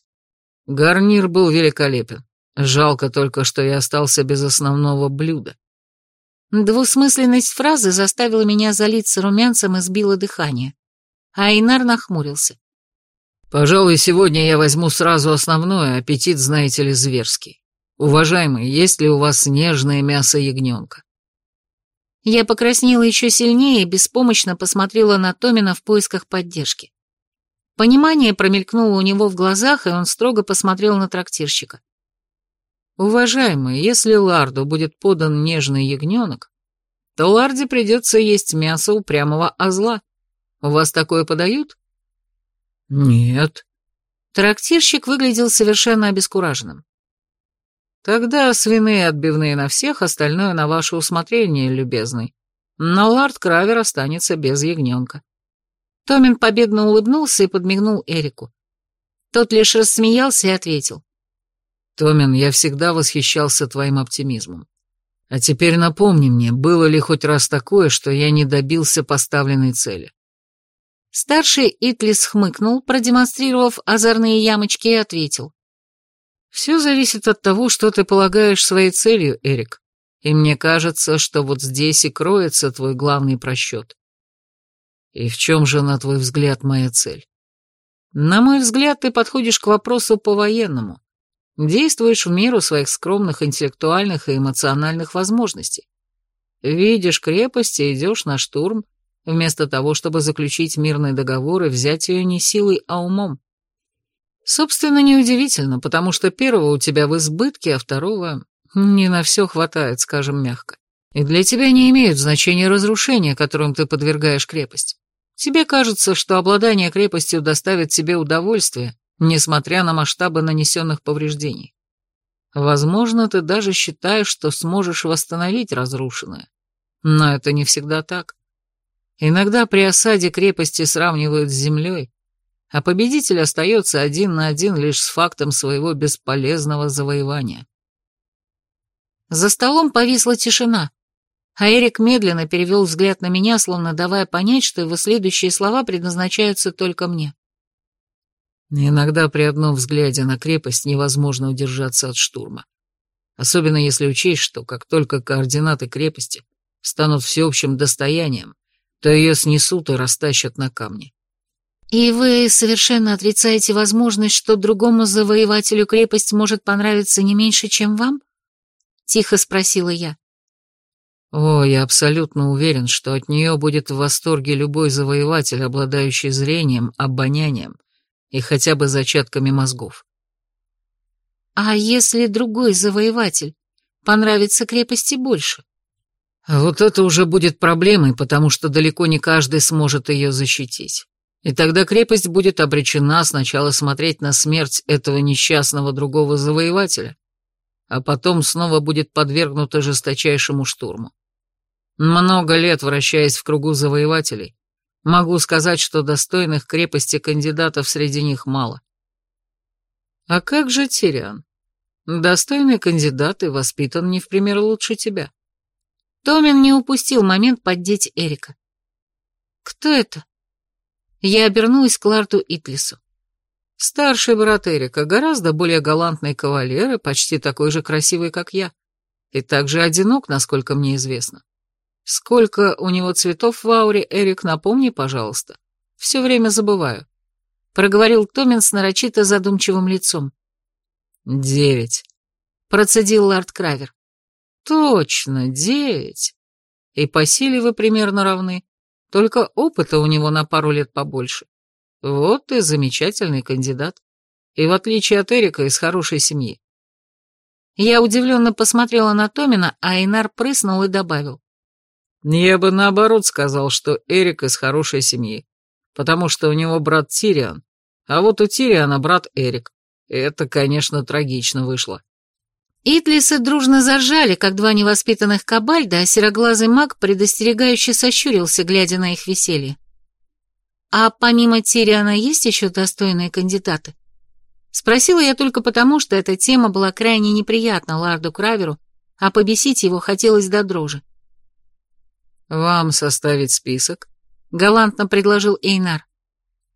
Гарнир был великолепен. Жалко только, что я остался без основного блюда». Двусмысленность фразы заставила меня залиться румянцем и сбила дыхание. А Инар нахмурился. Пожалуй, сегодня я возьму сразу основное, аппетит, знаете ли, зверский. Уважаемый, есть ли у вас нежное мясо ягненка? Я покраснела еще сильнее и беспомощно посмотрела на Томина в поисках поддержки. Понимание промелькнуло у него в глазах, и он строго посмотрел на трактирщика. «Уважаемый, если Ларду будет подан нежный ягненок, то Ларде придется есть мясо упрямого озла. У вас такое подают?» «Нет». Трактирщик выглядел совершенно обескураженным. «Тогда свиные отбивные на всех, остальное на ваше усмотрение, любезный. Но лорд Кравер останется без ягненка». Томин победно улыбнулся и подмигнул Эрику. Тот лишь рассмеялся и ответил. «Томин, я всегда восхищался твоим оптимизмом. А теперь напомни мне, было ли хоть раз такое, что я не добился поставленной цели?» Старший Итлис хмыкнул, продемонстрировав озорные ямочки, и ответил. «Все зависит от того, что ты полагаешь своей целью, Эрик. И мне кажется, что вот здесь и кроется твой главный просчет. И в чем же, на твой взгляд, моя цель? На мой взгляд, ты подходишь к вопросу по-военному. Действуешь в меру своих скромных интеллектуальных и эмоциональных возможностей. Видишь крепость и идешь на штурм, вместо того, чтобы заключить мирный договор и взять ее не силой, а умом. Собственно, неудивительно, потому что первого у тебя в избытке, а второго не на все хватает, скажем мягко. И для тебя не имеют значения разрушения, которым ты подвергаешь крепость. Тебе кажется, что обладание крепостью доставит тебе удовольствие, несмотря на масштабы нанесенных повреждений. Возможно, ты даже считаешь, что сможешь восстановить разрушенное. Но это не всегда так. Иногда при осаде крепости сравнивают с землей, а победитель остается один на один лишь с фактом своего бесполезного завоевания. За столом повисла тишина, а Эрик медленно перевел взгляд на меня, словно давая понять, что его следующие слова предназначаются только мне. Иногда при одном взгляде на крепость невозможно удержаться от штурма. Особенно если учесть, что как только координаты крепости станут всеобщим достоянием, то ее снесут и растащат на камни. «И вы совершенно отрицаете возможность, что другому завоевателю крепость может понравиться не меньше, чем вам?» — тихо спросила я. «О, я абсолютно уверен, что от нее будет в восторге любой завоеватель, обладающий зрением, обонянием и хотя бы зачатками мозгов». «А если другой завоеватель понравится крепости больше?» «Вот это уже будет проблемой, потому что далеко не каждый сможет ее защитить». И тогда крепость будет обречена сначала смотреть на смерть этого несчастного другого завоевателя, а потом снова будет подвергнута жесточайшему штурму. Много лет вращаясь в кругу завоевателей, могу сказать, что достойных крепости кандидатов среди них мало. А как же Тириан? Достойный кандидат и воспитан не в пример лучше тебя. Томин не упустил момент поддеть Эрика. «Кто это?» Я обернулась к Ларту Итлису. Старший брат Эрика, гораздо более галантный кавалер и почти такой же красивый, как я. И также одинок, насколько мне известно. Сколько у него цветов в ауре, Эрик, напомни, пожалуйста. Все время забываю. Проговорил Томин с нарочито задумчивым лицом. Девять. Процедил Лард Кравер. Точно, девять. И по силе вы примерно равны. Только опыта у него на пару лет побольше. Вот ты замечательный кандидат. И в отличие от Эрика, из хорошей семьи. Я удивленно посмотрела на Томина, а Инар прыснул и добавил. Я бы наоборот сказал, что Эрик из хорошей семьи, потому что у него брат Тириан, а вот у Тириана брат Эрик. Это, конечно, трагично вышло. Итлисы дружно заржали, как два невоспитанных кабальда, а сероглазый маг предостерегающе сощурился, глядя на их веселье. «А помимо Тириана есть еще достойные кандидаты?» Спросила я только потому, что эта тема была крайне неприятна Ларду Краверу, а побесить его хотелось до дрожи. «Вам составить список?» — галантно предложил Эйнар.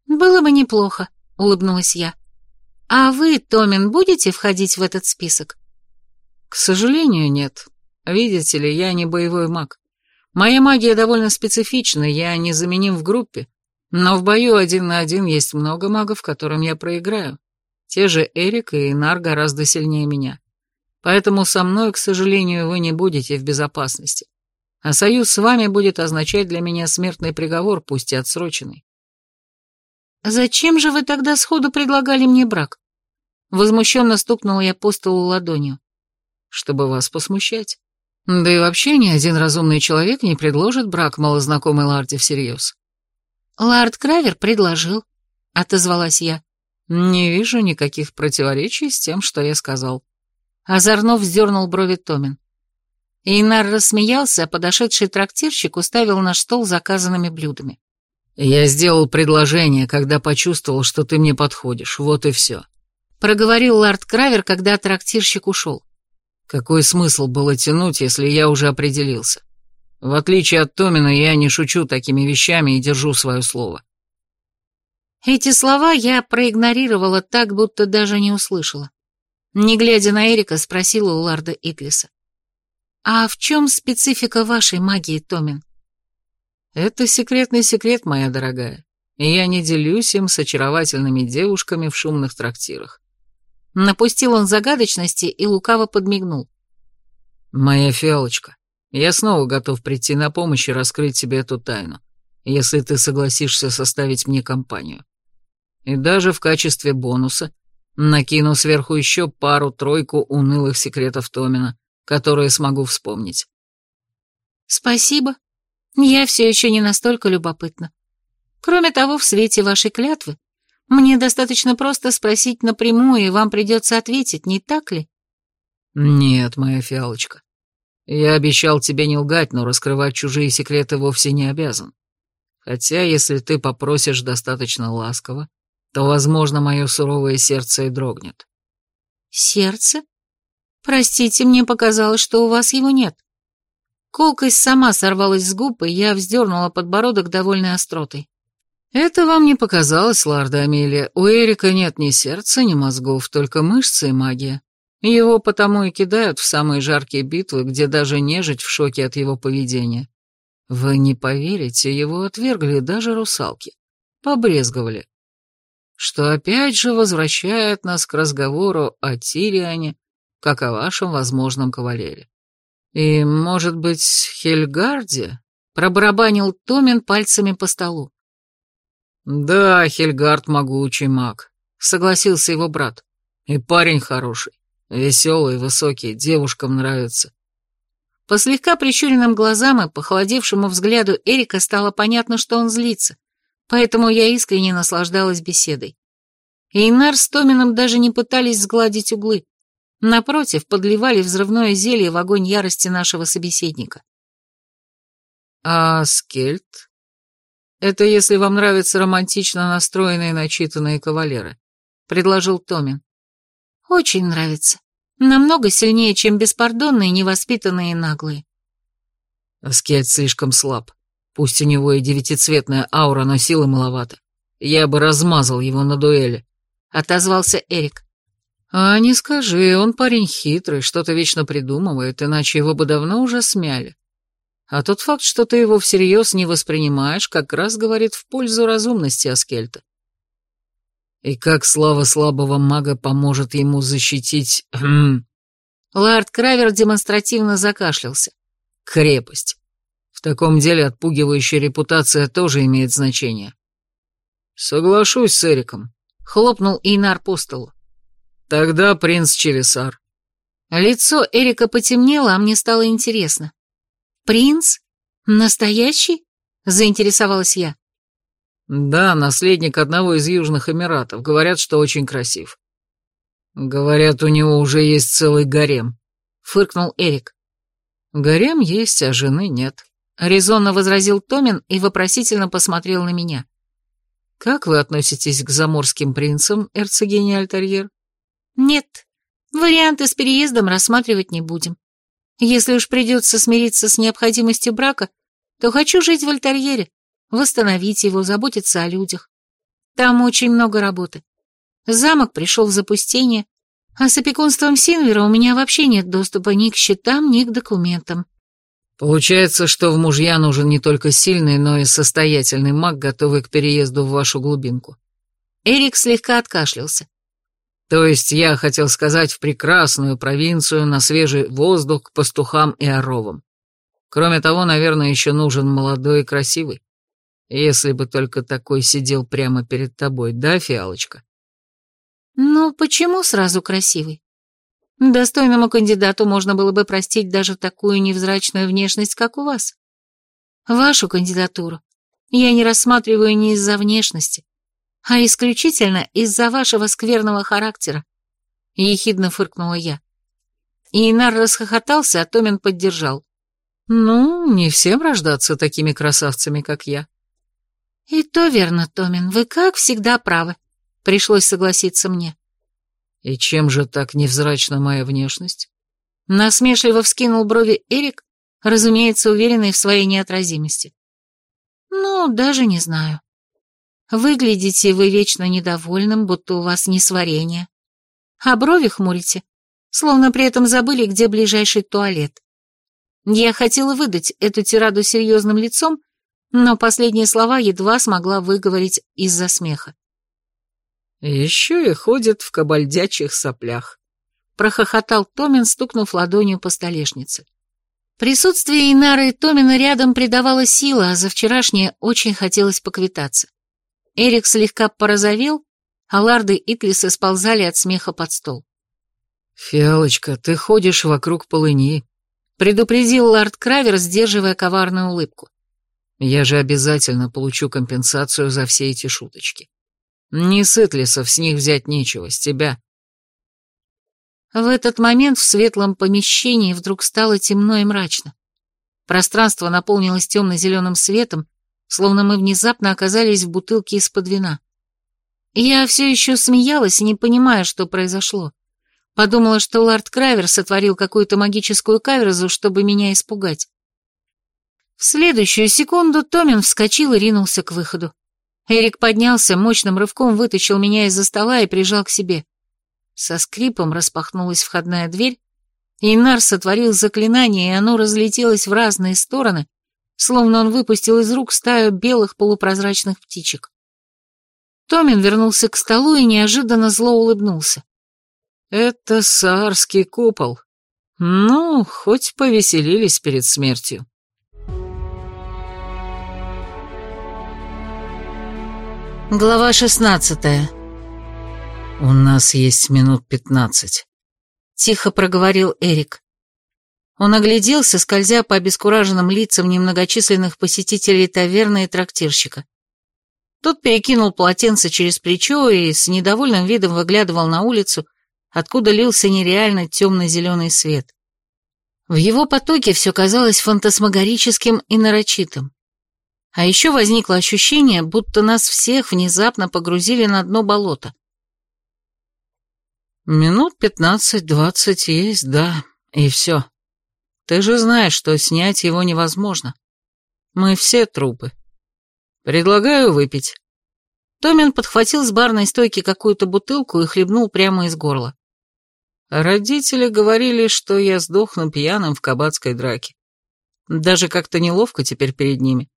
«Было бы неплохо», — улыбнулась я. «А вы, Томин, будете входить в этот список?» К сожалению, нет. Видите ли, я не боевой маг. Моя магия довольно специфична, я незаменим в группе, но в бою один на один есть много магов, которым я проиграю. Те же Эрик и Инар гораздо сильнее меня. Поэтому со мной, к сожалению, вы не будете в безопасности. А союз с вами будет означать для меня смертный приговор, пусть и отсроченный. «Зачем же вы тогда сходу предлагали мне брак?» Возмущенно стукнула я по столу ладонью чтобы вас посмущать. Да и вообще ни один разумный человек не предложит брак малознакомой Ларде всерьез. Лард Кравер предложил, отозвалась я. Не вижу никаких противоречий с тем, что я сказал. Озорнов вздернул брови Томин. Инар рассмеялся, а подошедший трактирщик уставил наш стол заказанными блюдами. «Я сделал предложение, когда почувствовал, что ты мне подходишь, вот и все», — проговорил Лард Кравер, когда трактирщик ушел. Какой смысл было тянуть, если я уже определился? В отличие от Томина, я не шучу такими вещами и держу свое слово. Эти слова я проигнорировала так, будто даже не услышала. Не глядя на Эрика, спросила у Ларда Итлиса. «А в чем специфика вашей магии, Томин?» «Это секретный секрет, моя дорогая, и я не делюсь им с очаровательными девушками в шумных трактирах. Напустил он загадочности и лукаво подмигнул. «Моя фиалочка, я снова готов прийти на помощь и раскрыть тебе эту тайну, если ты согласишься составить мне компанию. И даже в качестве бонуса накину сверху еще пару-тройку унылых секретов Томина, которые смогу вспомнить». Спасибо. Я все еще не настолько любопытна. Кроме того, в свете вашей клятвы, мне достаточно просто спросить напрямую, и вам придется ответить, не так ли? Нет, моя фиалочка. Я обещал тебе не лгать, но раскрывать чужие секреты вовсе не обязан. Хотя, если ты попросишь достаточно ласково, то, возможно, мое суровое сердце и дрогнет. Сердце? Простите, мне показалось, что у вас его нет. Колкость сама сорвалась с губ, и я вздернула подбородок довольной остротой. Это вам не показалось, Ларда Амелия. У Эрика нет ни сердца, ни мозгов, только мышцы и магия. Его потому и кидают в самые жаркие битвы, где даже нежить в шоке от его поведения. Вы не поверите, его отвергли даже русалки. Побрезговали. Что опять же возвращает нас к разговору о Тириане, как о вашем возможном кавалере. И, может быть, Хельгарде? Пробарабанил Томин пальцами по столу. Да, Хельгард могучий маг, согласился его брат. И парень хороший, веселый, высокий, девушкам нравится. По слегка прищуренным глазам и похолодевшему взгляду Эрика стало понятно, что он злится, поэтому я искренне наслаждалась беседой. Эйнар с Томином даже не пытались сгладить углы. Напротив, подливали взрывное зелье в огонь ярости нашего собеседника. «А скельт?» «Это если вам нравятся романтично настроенные начитанные кавалеры», — предложил Томин. «Очень нравится. Намного сильнее, чем беспардонные, невоспитанные и наглые. Аскельд слишком слаб. Пусть у него и девятицветная аура, но силы маловато. Я бы размазал его на дуэли. Отозвался Эрик. А не скажи, он парень хитрый, что-то вечно придумывает, иначе его бы давно уже смяли. А тот факт, что ты его всерьез не воспринимаешь, как раз говорит в пользу разумности Аскельта. И как слава слабого мага поможет ему защитить... Хм, Лард Кравер демонстративно закашлялся. Крепость. В таком деле отпугивающая репутация тоже имеет значение. Соглашусь с Эриком. Хлопнул Инар по столу. Тогда принц Челесар. Лицо Эрика потемнело, а мне стало интересно. «Принц? Настоящий?» — заинтересовалась я. Да, наследник одного из Южных Эмиратов. Говорят, что очень красив. Говорят, у него уже есть целый гарем. Фыркнул Эрик. Гарем есть, а жены нет. Резонно возразил Томин и вопросительно посмотрел на меня. Как вы относитесь к заморским принцам, эрцогене Альтерьер? Нет, варианты с переездом рассматривать не будем. Если уж придется смириться с необходимостью брака, то хочу жить в Альтерьере, восстановить его, заботиться о людях. Там очень много работы. Замок пришел в запустение, а с опекунством Синвера у меня вообще нет доступа ни к счетам, ни к документам. Получается, что в мужья нужен не только сильный, но и состоятельный маг, готовый к переезду в вашу глубинку. Эрик слегка откашлялся. То есть я хотел сказать в прекрасную провинцию, на свежий воздух, к пастухам и оровам. Кроме того, наверное, еще нужен молодой и красивый. Если бы только такой сидел прямо перед тобой, да, фиалочка? Ну, почему сразу красивый? Достойному кандидату можно было бы простить даже такую невзрачную внешность, как у вас. Вашу кандидатуру я не рассматриваю не из-за внешности, а исключительно из-за вашего скверного характера. Ехидно фыркнула я. И Инар расхохотался, а Томин поддержал. «Ну, не всем рождаться такими красавцами, как я. «И то верно, Томин, вы как всегда правы», — пришлось согласиться мне. «И чем же так невзрачна моя внешность?» Насмешливо вскинул брови Эрик, разумеется, уверенный в своей неотразимости. «Ну, даже не знаю. Выглядите вы вечно недовольным, будто у вас несварение. А брови хмурите, словно при этом забыли, где ближайший туалет. Я хотела выдать эту тираду серьезным лицом, но последние слова едва смогла выговорить из-за смеха. «Еще и ходит в кабальдячих соплях», — прохохотал Томин, стукнув ладонью по столешнице. Присутствие Инары и Томина рядом придавало силы, а за вчерашнее очень хотелось поквитаться. Эрик слегка порозовел, а Ларды и Итлисы сползали от смеха под стол. «Фиалочка, ты ходишь вокруг полыни», предупредил лорд Кравер, сдерживая коварную улыбку. Я же обязательно получу компенсацию за все эти шуточки. Не Сытлисов, с них взять нечего, с тебя. В этот момент в светлом помещении вдруг стало темно и мрачно. Пространство наполнилось темно-зеленым светом, словно мы внезапно оказались в бутылке из-под вина. Я все еще смеялась, не понимая, что произошло. Подумала, что лорд Кравер сотворил какую-то магическую каверзу, чтобы меня испугать. В следующую секунду Томин вскочил и ринулся к выходу. Эрик поднялся, мощным рывком вытащил меня из-за стола и прижал к себе. Со скрипом распахнулась входная дверь, и Нар сотворил заклинание, и оно разлетелось в разные стороны, словно он выпустил из рук стаю белых полупрозрачных птичек. Томин вернулся к столу и неожиданно зло улыбнулся. «Это саарский купол. Ну, хоть повеселились перед смертью». Глава шестнадцатая. «У нас есть минут пятнадцать», — тихо проговорил Эрик. Он огляделся, скользя по обескураженным лицам немногочисленных посетителей таверны и трактирщика. Тот перекинул полотенце через плечо и с недовольным видом выглядывал на улицу, откуда лился нереально темно-зеленый свет. В его потоке все казалось фантасмагорическим и нарочитым. А еще возникло ощущение, будто нас всех внезапно погрузили на дно болота. «Минут пятнадцать-двадцать есть, да, и все. Ты же знаешь, что снять его невозможно. Мы все трупы. Предлагаю выпить». Томин подхватил с барной стойки какую-то бутылку и хлебнул прямо из горла. Родители говорили, что я сдохну пьяным в кабацкой драке. Даже как-то неловко теперь перед ними.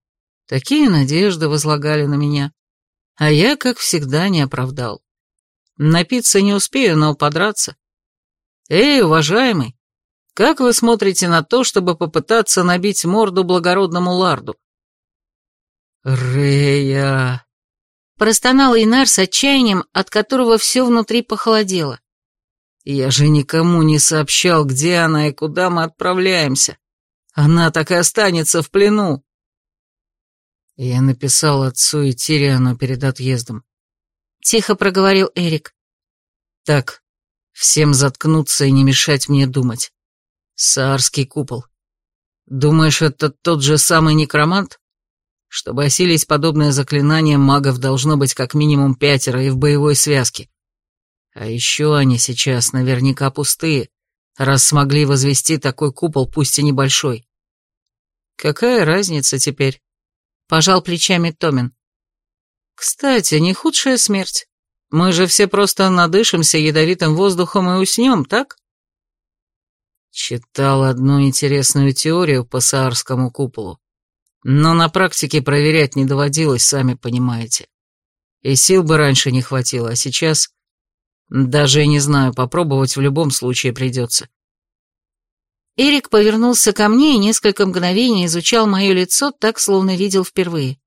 Такие надежды возлагали на меня. А я, как всегда, не оправдал. Напиться не успею, но подраться. Эй, уважаемый, как вы смотрите на то, чтобы попытаться набить морду благородному ларду? Рея... Простонал Инар с отчаянием, от которого все внутри похолодело. Я же никому не сообщал, где она и куда мы отправляемся. Она так и останется в плену. Я написал отцу и Тириану перед отъездом. Тихо проговорил Эрик. Так, всем заткнуться и не мешать мне думать. Саарский купол. Думаешь, это тот же самый некромант? Чтобы осилить подобное заклинание, магов должно быть как минимум пятеро и в боевой связке. А еще они сейчас наверняка пустые, раз смогли возвести такой купол, пусть и небольшой. Какая разница теперь? Пожал плечами Томин. Кстати, не худшая смерть. Мы же все просто надышимся ядовитым воздухом и уснем, так? Читал одну интересную теорию по Саарскому куполу. Но на практике проверять не доводилось, сами понимаете. И сил бы раньше не хватило, а сейчас... Даже и не знаю, попробовать в любом случае придется. Эрик повернулся ко мне и несколько мгновений изучал мое лицо так, словно видел впервые.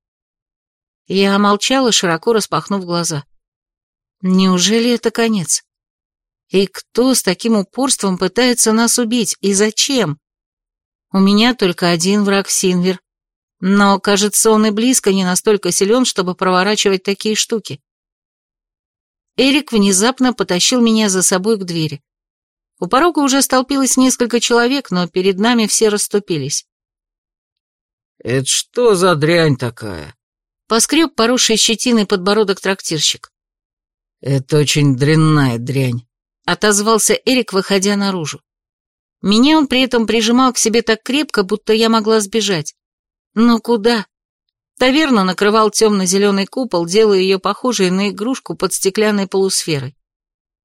Я молчала, широко распахнув глаза. Неужели это конец? И кто с таким упорством пытается нас убить, и зачем? У меня только один враг Синвер, но, кажется, он и близко не настолько силен, чтобы проворачивать такие штуки. Эрик внезапно потащил меня за собой к двери. У порога уже столпилось несколько человек, но перед нами все расступились. «Это что за дрянь такая?» Поскреб поросший щетиной подбородок трактирщик. «Это очень дрянная дрянь», — отозвался Эрик, выходя наружу. Меня он при этом прижимал к себе так крепко, будто я могла сбежать. Но куда? Таверну накрывал темно-зеленый купол, делая ее похожей на игрушку под стеклянной полусферой.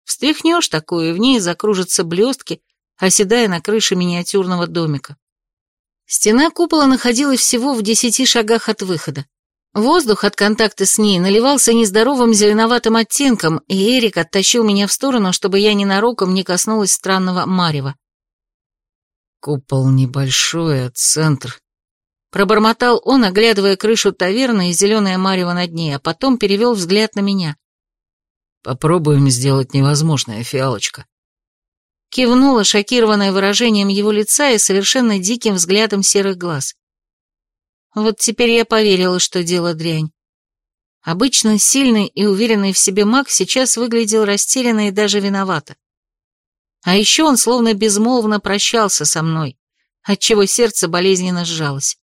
Встряхнешь такую, и в ней закружатся блестки, оседая на крыше миниатюрного домика. Стена купола находилась всего в десяти шагах от выхода. Воздух от контакта с ней наливался нездоровым зеленоватым оттенком, и Эрик оттащил меня в сторону, чтобы я ненароком не коснулась странного марева. «Купол небольшой, а центр Пробормотал он, оглядывая крышу таверны и зеленое марево над ней, а потом перевел взгляд на меня. «Попробуем сделать невозможное, фиалочка». Кивнула, шокированная выражением его лица и совершенно диким взглядом серых глаз. Вот теперь я поверила, что дело дрянь. Обычно сильный и уверенный в себе маг сейчас выглядел растерянно и даже виновато. А еще он словно безмолвно прощался со мной, отчего сердце болезненно сжалось.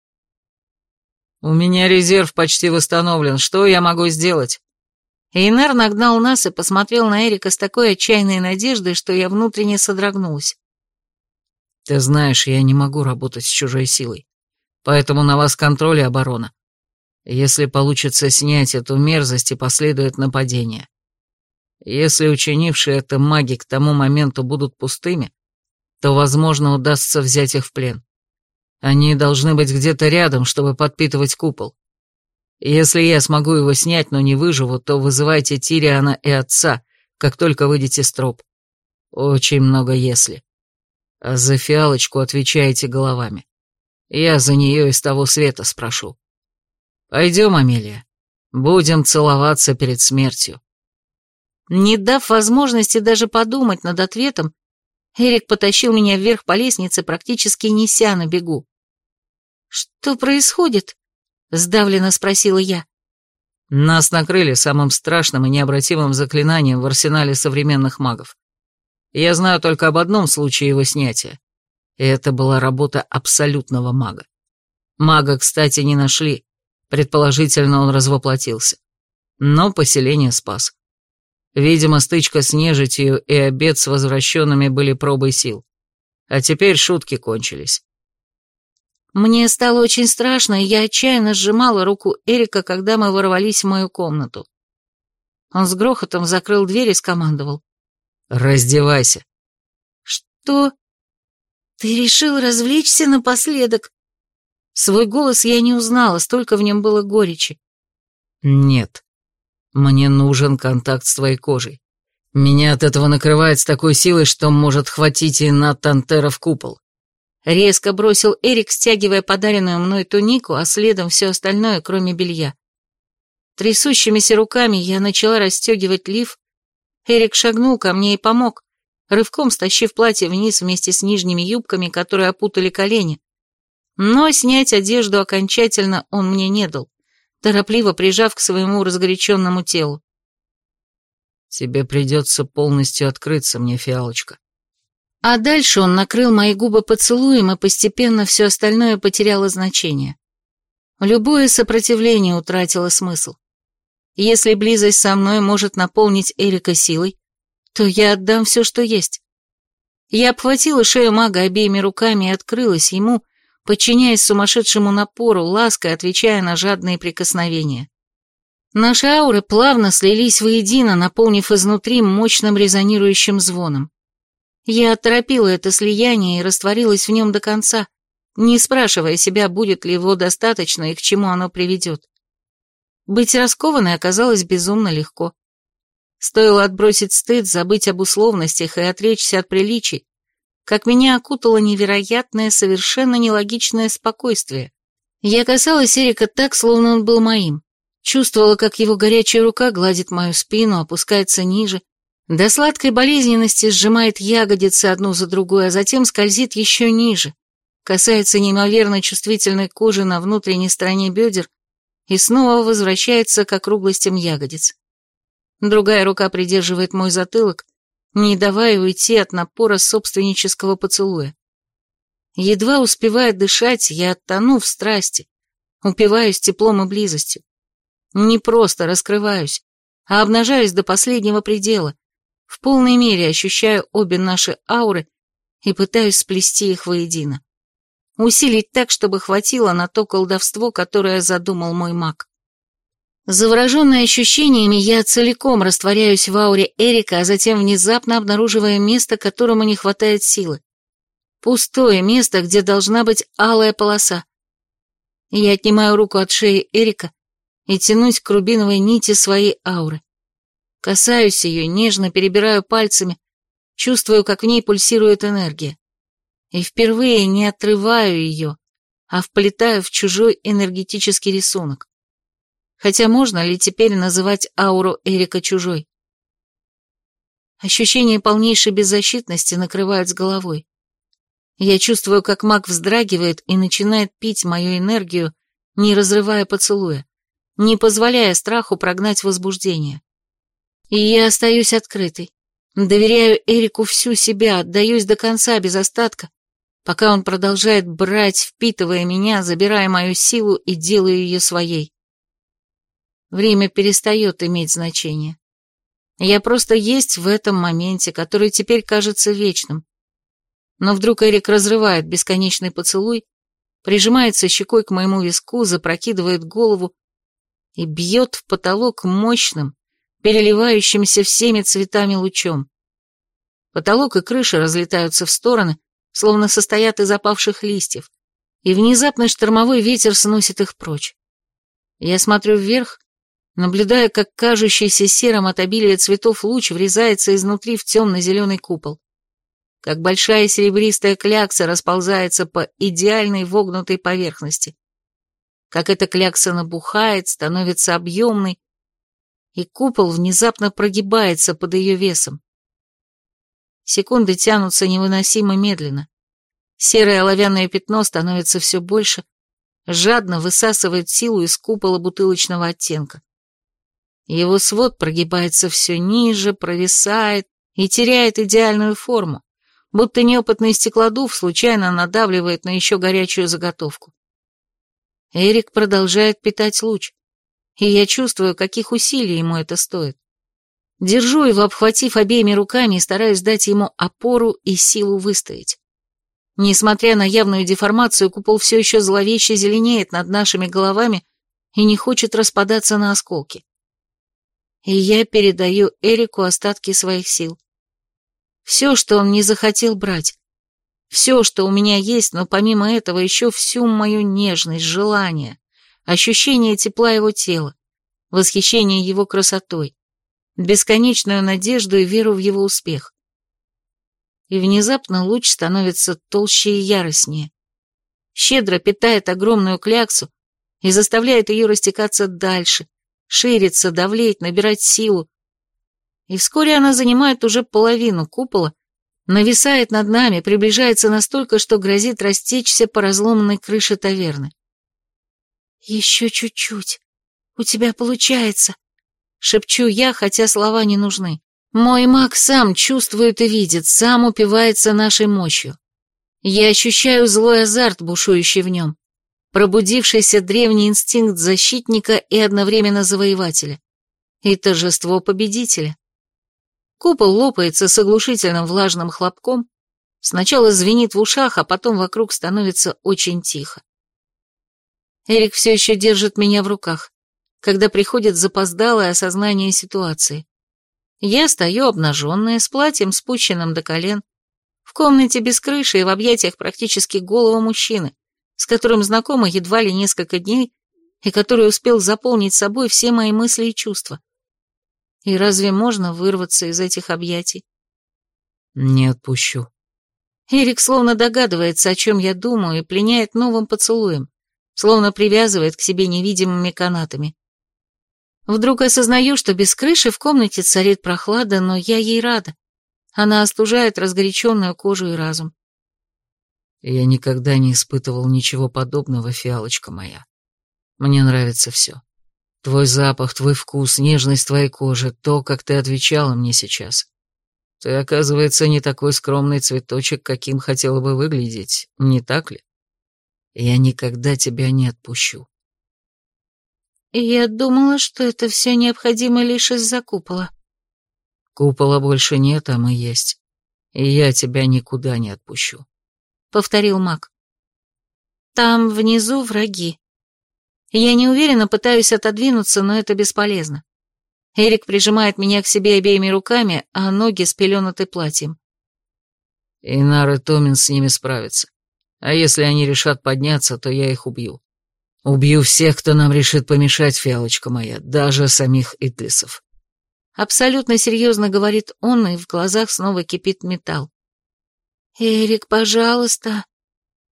«У меня резерв почти восстановлен. Что я могу сделать?» Эйнар нагнал нас и посмотрел на Эрика с такой отчаянной надеждой, что я внутренне содрогнулась. «Ты знаешь, я не могу работать с чужой силой, поэтому на вас контроль и оборона. Если получится снять эту мерзость и последует нападение. Если учинившие это маги к тому моменту будут пустыми, то, возможно, удастся взять их в плен. Они должны быть где-то рядом, чтобы подпитывать купол. Если я смогу его снять, но не выживу, то вызывайте Тириана и отца, как только выйдете с троп. Очень много «если». А за фиалочку отвечаете головами. Я за нее из того света спрошу. Пойдем, Амелия. Будем целоваться перед смертью. Не дав возможности даже подумать над ответом, Эрик потащил меня вверх по лестнице, практически неся на бегу. «Что происходит?» — сдавленно спросила я. Нас накрыли самым страшным и необратимым заклинанием в арсенале современных магов. Я знаю только об одном случае его снятия. И это была работа абсолютного мага. Мага, кстати, не нашли. Предположительно, он развоплотился. Но поселение спас. Видимо, стычка с нежитью и обед с возвращенными были пробой сил. А теперь шутки кончились. Мне стало очень страшно, и я отчаянно сжимала руку Эрика, когда мы ворвались в мою комнату. Он с грохотом закрыл дверь и скомандовал. «Раздевайся». «Что? Ты решил развлечься напоследок?» Свой голос я не узнала, столько в нем было горечи. «Нет. Мне нужен контакт с твоей кожей. Меня от этого накрывает с такой силой, что может хватить и на Тантера в купол. Резко бросил Эрик, стягивая подаренную мной тунику, а следом все остальное, кроме белья. Трясущимися руками я начала расстегивать лиф. Эрик шагнул ко мне и помог, рывком стащив платье вниз вместе с нижними юбками, которые опутали колени. Но снять одежду окончательно он мне не дал, торопливо прижав к своему разгоряченному телу. «Тебе придется полностью открыться мне, фиалочка», а дальше он накрыл мои губы поцелуем, и постепенно все остальное потеряло значение. Любое сопротивление утратило смысл. Если близость со мной может наполнить Эрика силой, то я отдам все, что есть. Я обхватила шею мага обеими руками и открылась ему, подчиняясь сумасшедшему напору, лаской отвечая на жадные прикосновения. Наши ауры плавно слились воедино, наполнив изнутри мощным резонирующим звоном. Я оторопила это слияние и растворилась в нем до конца, не спрашивая себя, будет ли его достаточно и к чему оно приведет. Быть раскованной оказалось безумно легко. Стоило отбросить стыд, забыть об условностях и отречься от приличий, как меня окутало невероятное, совершенно нелогичное спокойствие. Я касалась Эрика так, словно он был моим. Чувствовала, как его горячая рука гладит мою спину, опускается ниже, до сладкой болезненности сжимает ягодицы одну за другой, а затем скользит еще ниже, касается неимоверно чувствительной кожи на внутренней стороне бедер и снова возвращается к округлостям ягодиц. Другая рука придерживает мой затылок, не давая уйти от напора собственнического поцелуя. Едва успевая дышать, я тону в страсти, упиваюсь теплом и близостью. Не просто раскрываюсь, а обнажаюсь до последнего предела, в полной мере ощущаю обе наши ауры и пытаюсь сплести их воедино. Усилить так, чтобы хватило на то колдовство, которое задумал мой маг. Завороженная ощущениями, я целиком растворяюсь в ауре Эрика, а затем внезапно обнаруживая место, которому не хватает силы. Пустое место, где должна быть алая полоса. Я отнимаю руку от шеи Эрика и тянусь к рубиновой нити своей ауры. Касаюсь ее, нежно перебираю пальцами, чувствую, как в ней пульсирует энергия. И впервые не отрываю ее, а вплетаю в чужой энергетический рисунок. Хотя можно ли теперь называть ауру Эрика чужой? Ощущение полнейшей беззащитности накрывает с головой. Я чувствую, как маг вздрагивает и начинает пить мою энергию, не разрывая поцелуя, не позволяя страху прогнать возбуждение. И я остаюсь открытой. Доверяю Эрику всю себя, отдаюсь до конца без остатка, пока он продолжает брать, впитывая меня, забирая мою силу и делая ее своей. Время перестает иметь значение. Я просто есть в этом моменте, который теперь кажется вечным. Но вдруг Эрик разрывает бесконечный поцелуй, прижимается щекой к моему виску, запрокидывает голову и бьет в потолок мощным, переливающимся всеми цветами лучом. Потолок и крыша разлетаются в стороны, словно состоят из опавших листьев, и внезапный штормовой ветер сносит их прочь. Я смотрю вверх наблюдая, как кажущийся серым от обилия цветов луч врезается изнутри в темно-зеленый купол. Как большая серебристая клякса расползается по идеальной вогнутой поверхности. Как эта клякса набухает, становится объемной, и купол внезапно прогибается под ее весом. Секунды тянутся невыносимо медленно. Серое оловянное пятно становится все больше, жадно высасывает силу из купола бутылочного оттенка. Его свод прогибается все ниже, провисает и теряет идеальную форму, будто неопытный стеклодув случайно надавливает на еще горячую заготовку. Эрик продолжает питать луч, и я чувствую, каких усилий ему это стоит. Держу его, обхватив обеими руками, и стараюсь дать ему опору и силу выстоять. Несмотря на явную деформацию, купол все еще зловеще зеленеет над нашими головами и не хочет распадаться на осколки и я передаю Эрику остатки своих сил. Все, что он не захотел брать. Все, что у меня есть, но помимо этого еще всю мою нежность, желание, ощущение тепла его тела, восхищение его красотой, бесконечную надежду и веру в его успех. И внезапно луч становится толще и яростнее. Щедро питает огромную кляксу и заставляет ее растекаться дальше, шириться, давлеть, набирать силу. И вскоре она занимает уже половину купола, нависает над нами, приближается настолько, что грозит растечься по разломанной крыше таверны. «Еще чуть-чуть. У тебя получается», — шепчу я, хотя слова не нужны. Мой маг сам чувствует и видит, сам упивается нашей мощью. Я ощущаю злой азарт, бушующий в нем пробудившийся древний инстинкт защитника и одновременно завоевателя, и торжество победителя. Купол лопается с оглушительным влажным хлопком, сначала звенит в ушах, а потом вокруг становится очень тихо. Эрик все еще держит меня в руках, когда приходит запоздалое осознание ситуации. Я стою обнаженная, с платьем спущенным до колен, в комнате без крыши и в объятиях практически голого мужчины, с которым знакома едва ли несколько дней и который успел заполнить собой все мои мысли и чувства. И разве можно вырваться из этих объятий? Не отпущу. Эрик словно догадывается, о чем я думаю, и пленяет новым поцелуем, словно привязывает к себе невидимыми канатами. Вдруг осознаю, что без крыши в комнате царит прохлада, но я ей рада. Она остужает разгоряченную кожу и разум. Я никогда не испытывал ничего подобного, фиалочка моя. Мне нравится все. Твой запах, твой вкус, нежность твоей кожи, то, как ты отвечала мне сейчас. Ты, оказывается, не такой скромный цветочек, каким хотела бы выглядеть, не так ли? Я никогда тебя не отпущу. Я думала, что это все необходимо лишь из-за купола. Купола больше нет, а мы есть. И я тебя никуда не отпущу. — повторил маг. «Там внизу враги. Я неуверенно пытаюсь отодвинуться, но это бесполезно. Эрик прижимает меня к себе обеими руками, а ноги спеленуты платьем. Инар и Томин с ними справятся. А если они решат подняться, то я их убью. Убью всех, кто нам решит помешать, фиалочка моя, даже самих Итлисов. Абсолютно серьезно говорит он, и в глазах снова кипит металл. «Эрик, пожалуйста!»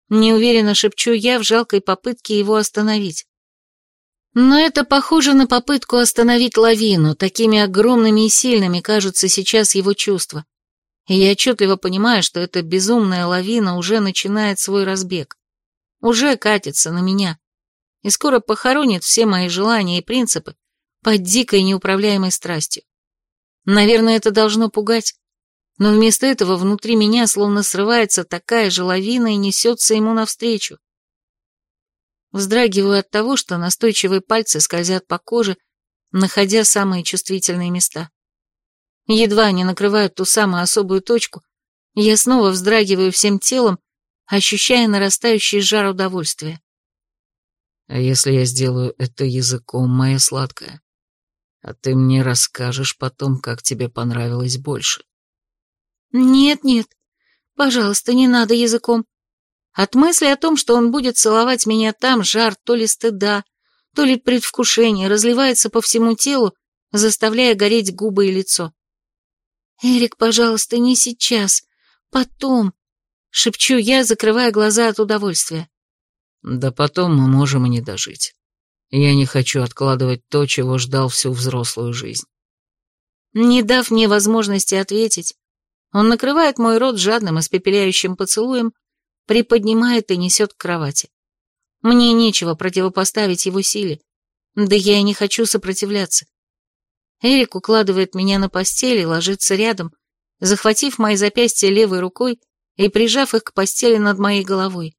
Неуверенно шепчу я в жалкой попытке его остановить. Но это похоже на попытку остановить лавину, такими огромными и сильными кажутся сейчас его чувства. И я отчетливо понимаю, что эта безумная лавина уже начинает свой разбег. Уже катится на меня. И скоро похоронит все мои желания и принципы под дикой неуправляемой страстью. Наверное, это должно пугать. Но вместо этого внутри меня словно срывается такая же лавина и несется ему навстречу. Вздрагиваю от того, что настойчивые пальцы скользят по коже, находя самые чувствительные места. Едва они накрывают ту самую особую точку, я снова вздрагиваю всем телом, ощущая нарастающий жар удовольствия. А если я сделаю это языком, моя сладкая? А ты мне расскажешь потом, как тебе понравилось больше. Нет-нет, пожалуйста, не надо языком. От мысли о том, что он будет целовать меня там, жар то ли стыда, то ли предвкушение разливается по всему телу, заставляя гореть губы и лицо. «Эрик, пожалуйста, не сейчас, потом», — шепчу я, закрывая глаза от удовольствия. «Да потом мы можем и не дожить. Я не хочу откладывать то, чего ждал всю взрослую жизнь». Не дав мне возможности ответить, он накрывает мой рот жадным испепеляющим поцелуем, приподнимает и несет к кровати. Мне нечего противопоставить его силе, да я и не хочу сопротивляться. Эрик укладывает меня на постель и ложится рядом, захватив мои запястья левой рукой и прижав их к постели над моей головой.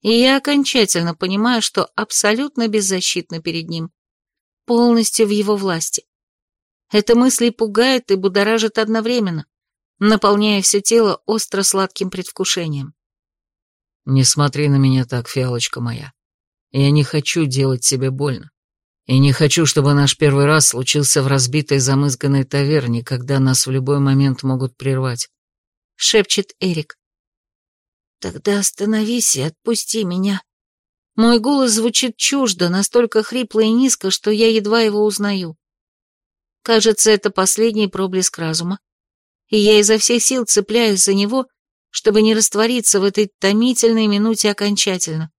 И я окончательно понимаю, что абсолютно беззащитна перед ним, полностью в его власти. Эта мысль пугает и будоражит одновременно, наполняя все тело остро-сладким предвкушением. Не смотри на меня так, фиалочка моя. Я не хочу делать тебе больно. И не хочу, чтобы наш первый раз случился в разбитой замызганной таверне, когда нас в любой момент могут прервать. Шепчет Эрик. Тогда остановись и отпусти меня. Мой голос звучит чуждо, настолько хрипло и низко, что я едва его узнаю. Кажется, это последний проблеск разума. И я изо всех сил цепляюсь за него, чтобы не раствориться в этой томительной минуте окончательно.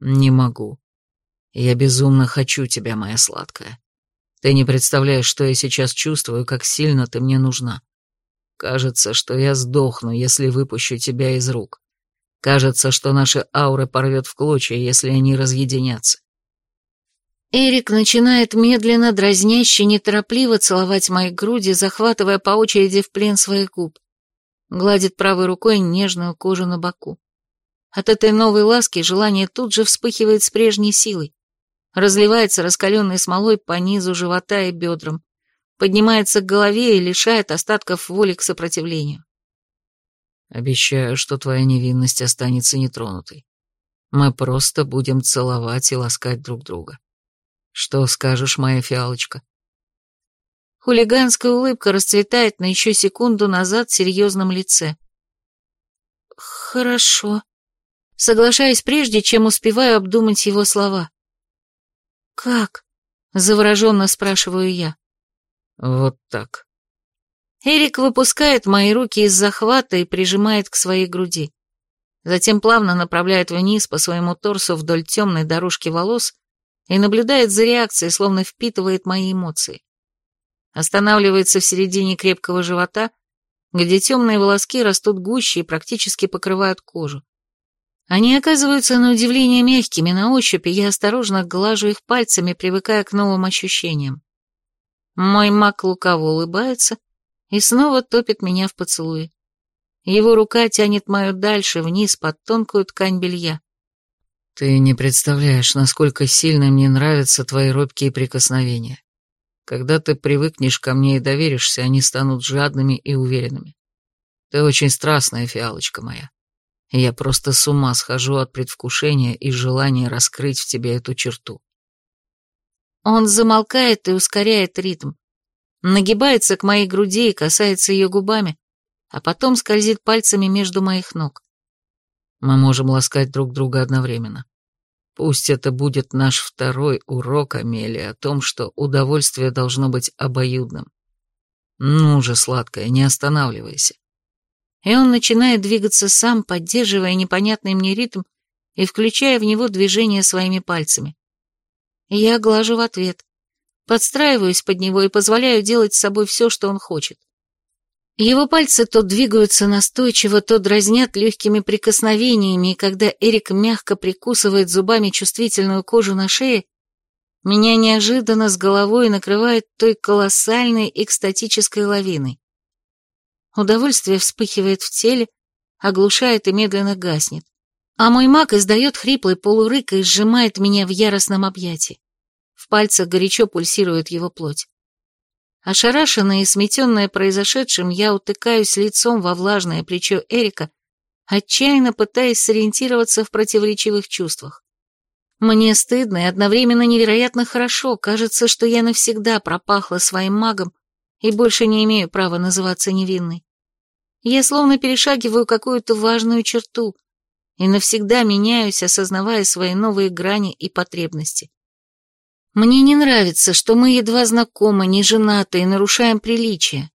Не могу. Я безумно хочу тебя, моя сладкая. Ты не представляешь, что я сейчас чувствую, как сильно ты мне нужна. Кажется, что я сдохну, если выпущу тебя из рук. Кажется, что наши ауры порвет в клочья, если они разъединятся. Эрик начинает медленно, дразняще, неторопливо целовать мои груди, захватывая по очереди в плен своих губ гладит правой рукой нежную кожу на боку. От этой новой ласки желание тут же вспыхивает с прежней силой, разливается раскаленной смолой по низу живота и бедрам, поднимается к голове и лишает остатков воли к сопротивлению. Обещаю, что твоя невинность останется нетронутой. Мы просто будем целовать и ласкать друг друга. Что скажешь, моя фиалочка? Хулиганская улыбка расцветает на еще секунду назад серьезном лице. «Хорошо», соглашаясь прежде, чем успеваю обдумать его слова. «Как?» — завороженно спрашиваю я. «Вот так». Эрик выпускает мои руки из захвата и прижимает к своей груди. Затем плавно направляет вниз по своему торсу вдоль темной дорожки волос и наблюдает за реакцией, словно впитывает мои эмоции останавливается в середине крепкого живота, где темные волоски растут гуще и практически покрывают кожу. Они оказываются на удивление мягкими на ощупь, и я осторожно глажу их пальцами, привыкая к новым ощущениям. Мой маг лукаво улыбается и снова топит меня в поцелуе. Его рука тянет мою дальше, вниз, под тонкую ткань белья. Ты не представляешь, насколько сильно мне нравятся твои робкие прикосновения. Когда ты привыкнешь ко мне и доверишься, они станут жадными и уверенными. Ты очень страстная, фиалочка моя. я просто с ума схожу от предвкушения и желания раскрыть в тебе эту черту. Он замолкает и ускоряет ритм. Нагибается к моей груди и касается ее губами, а потом скользит пальцами между моих ног. Мы можем ласкать друг друга одновременно. Пусть это будет наш второй урок, Амелия, о том, что удовольствие должно быть обоюдным. Ну же, сладкая, не останавливайся. И он начинает двигаться сам, поддерживая непонятный мне ритм и включая в него движение своими пальцами. Я глажу в ответ. Подстраиваюсь под него и позволяю делать с собой все, что он хочет. Его пальцы то двигаются настойчиво, то дразнят легкими прикосновениями, и когда Эрик мягко прикусывает зубами чувствительную кожу на шее, меня неожиданно с головой накрывает той колоссальной экстатической лавиной. Удовольствие вспыхивает в теле, оглушает и медленно гаснет. А мой маг издает хриплый полурык и сжимает меня в яростном объятии. В пальцах горячо пульсирует его плоть. Ошарашенная и сметенная произошедшим, я утыкаюсь лицом во влажное плечо Эрика, отчаянно пытаясь сориентироваться в противоречивых чувствах. Мне стыдно и одновременно невероятно хорошо, кажется, что я навсегда пропахла своим магом и больше не имею права называться невинной. Я словно перешагиваю какую-то важную черту и навсегда меняюсь, осознавая свои новые грани и потребности. Мне не нравится, что мы едва знакомы, не женаты и нарушаем приличия.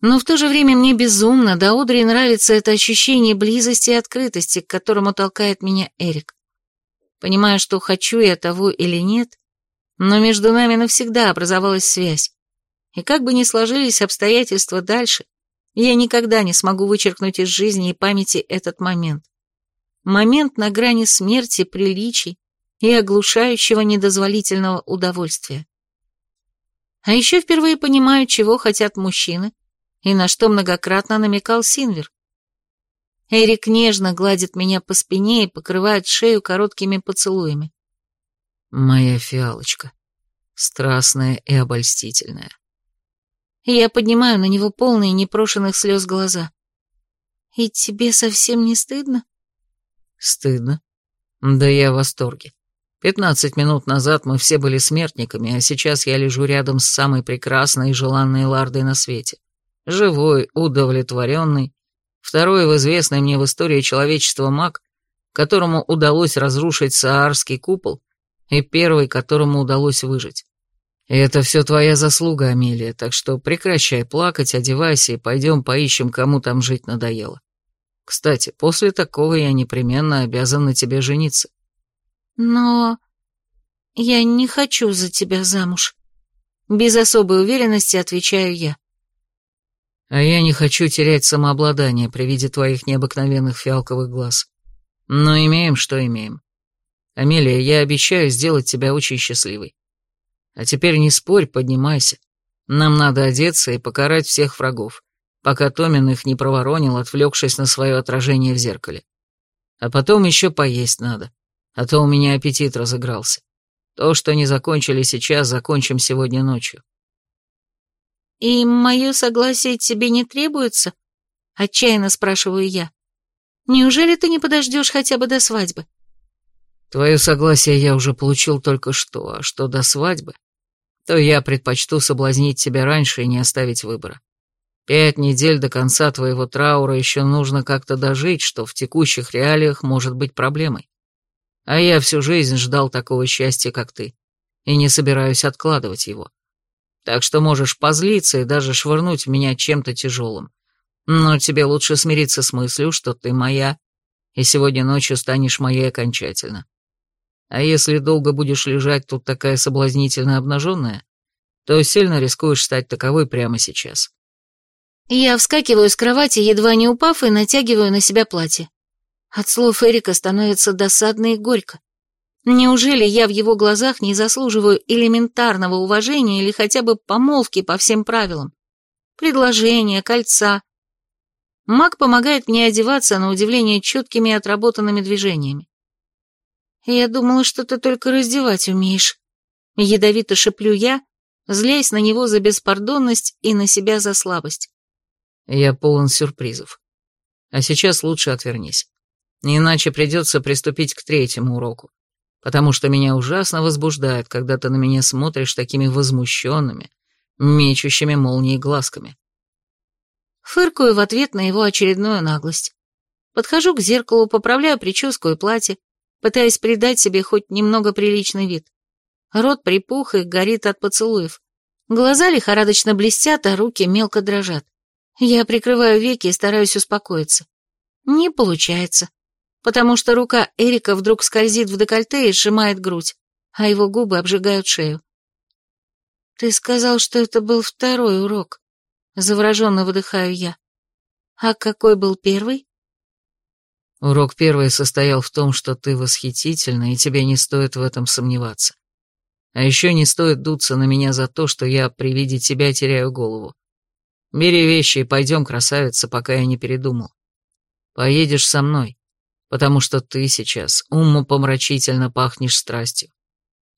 Но в то же время мне безумно, да Одри нравится это ощущение близости и открытости, к которому толкает меня Эрик. Понимаю, что хочу я того или нет, но между нами навсегда образовалась связь. И как бы ни сложились обстоятельства дальше, я никогда не смогу вычеркнуть из жизни и памяти этот момент. Момент на грани смерти, приличий, и оглушающего недозволительного удовольствия. А еще впервые понимаю, чего хотят мужчины, и на что многократно намекал Синвер. Эрик нежно гладит меня по спине и покрывает шею короткими поцелуями. Моя фиалочка, страстная и обольстительная. Я поднимаю на него полные непрошенных слез глаза. И тебе совсем не стыдно? Стыдно. Да я в восторге. Пятнадцать минут назад мы все были смертниками, а сейчас я лежу рядом с самой прекрасной и желанной Лардой на свете. Живой, удовлетворенный, второй в известной мне в истории человечества маг, которому удалось разрушить Саарский купол, и первый, которому удалось выжить. И это все твоя заслуга, Амелия, так что прекращай плакать, одевайся и пойдем поищем, кому там жить надоело. Кстати, после такого я непременно обязан на тебе жениться. Но я не хочу за тебя замуж. Без особой уверенности отвечаю я. А я не хочу терять самообладание при виде твоих необыкновенных фиалковых глаз. Но имеем, что имеем. Амелия, я обещаю сделать тебя очень счастливой. А теперь не спорь, поднимайся. Нам надо одеться и покарать всех врагов, пока Томин их не проворонил, отвлекшись на свое отражение в зеркале. А потом еще поесть надо а то у меня аппетит разыгрался. То, что не закончили сейчас, закончим сегодня ночью. «И мое согласие тебе не требуется?» — отчаянно спрашиваю я. «Неужели ты не подождешь хотя бы до свадьбы?» «Твое согласие я уже получил только что, а что до свадьбы, то я предпочту соблазнить тебя раньше и не оставить выбора. Пять недель до конца твоего траура еще нужно как-то дожить, что в текущих реалиях может быть проблемой. А я всю жизнь ждал такого счастья, как ты, и не собираюсь откладывать его. Так что можешь позлиться и даже швырнуть меня чем-то тяжелым. Но тебе лучше смириться с мыслью, что ты моя, и сегодня ночью станешь моей окончательно. А если долго будешь лежать тут такая соблазнительно обнаженная, то сильно рискуешь стать таковой прямо сейчас. Я вскакиваю с кровати, едва не упав, и натягиваю на себя платье. От слов Эрика становится досадно и горько. Неужели я в его глазах не заслуживаю элементарного уважения или хотя бы помолвки по всем правилам? Предложения, кольца. Маг помогает мне одеваться, на удивление, четкими и отработанными движениями. Я думала, что ты только раздевать умеешь. Ядовито шеплю я, злясь на него за беспардонность и на себя за слабость. Я полон сюрпризов. А сейчас лучше отвернись. Иначе придется приступить к третьему уроку, потому что меня ужасно возбуждает, когда ты на меня смотришь такими возмущенными, мечущими молнии глазками. Фыркаю в ответ на его очередную наглость. Подхожу к зеркалу, поправляю прическу и платье, пытаясь придать себе хоть немного приличный вид. Рот припух и горит от поцелуев. Глаза лихорадочно блестят, а руки мелко дрожат. Я прикрываю веки и стараюсь успокоиться. Не получается потому что рука Эрика вдруг скользит в декольте и сжимает грудь. а его губы обжигают шею. «Ты сказал, что это был второй урок», — завороженно выдыхаю я. «А какой был первый?» Урок первый состоял в том, что ты восхитительна, и тебе не стоит в этом сомневаться. А еще не стоит дуться на меня за то, что я при виде тебя теряю голову. Бери вещи и пойдем, красавица, пока я не передумал. Поедешь со мной, потому что ты сейчас умопомрачительно пахнешь страстью.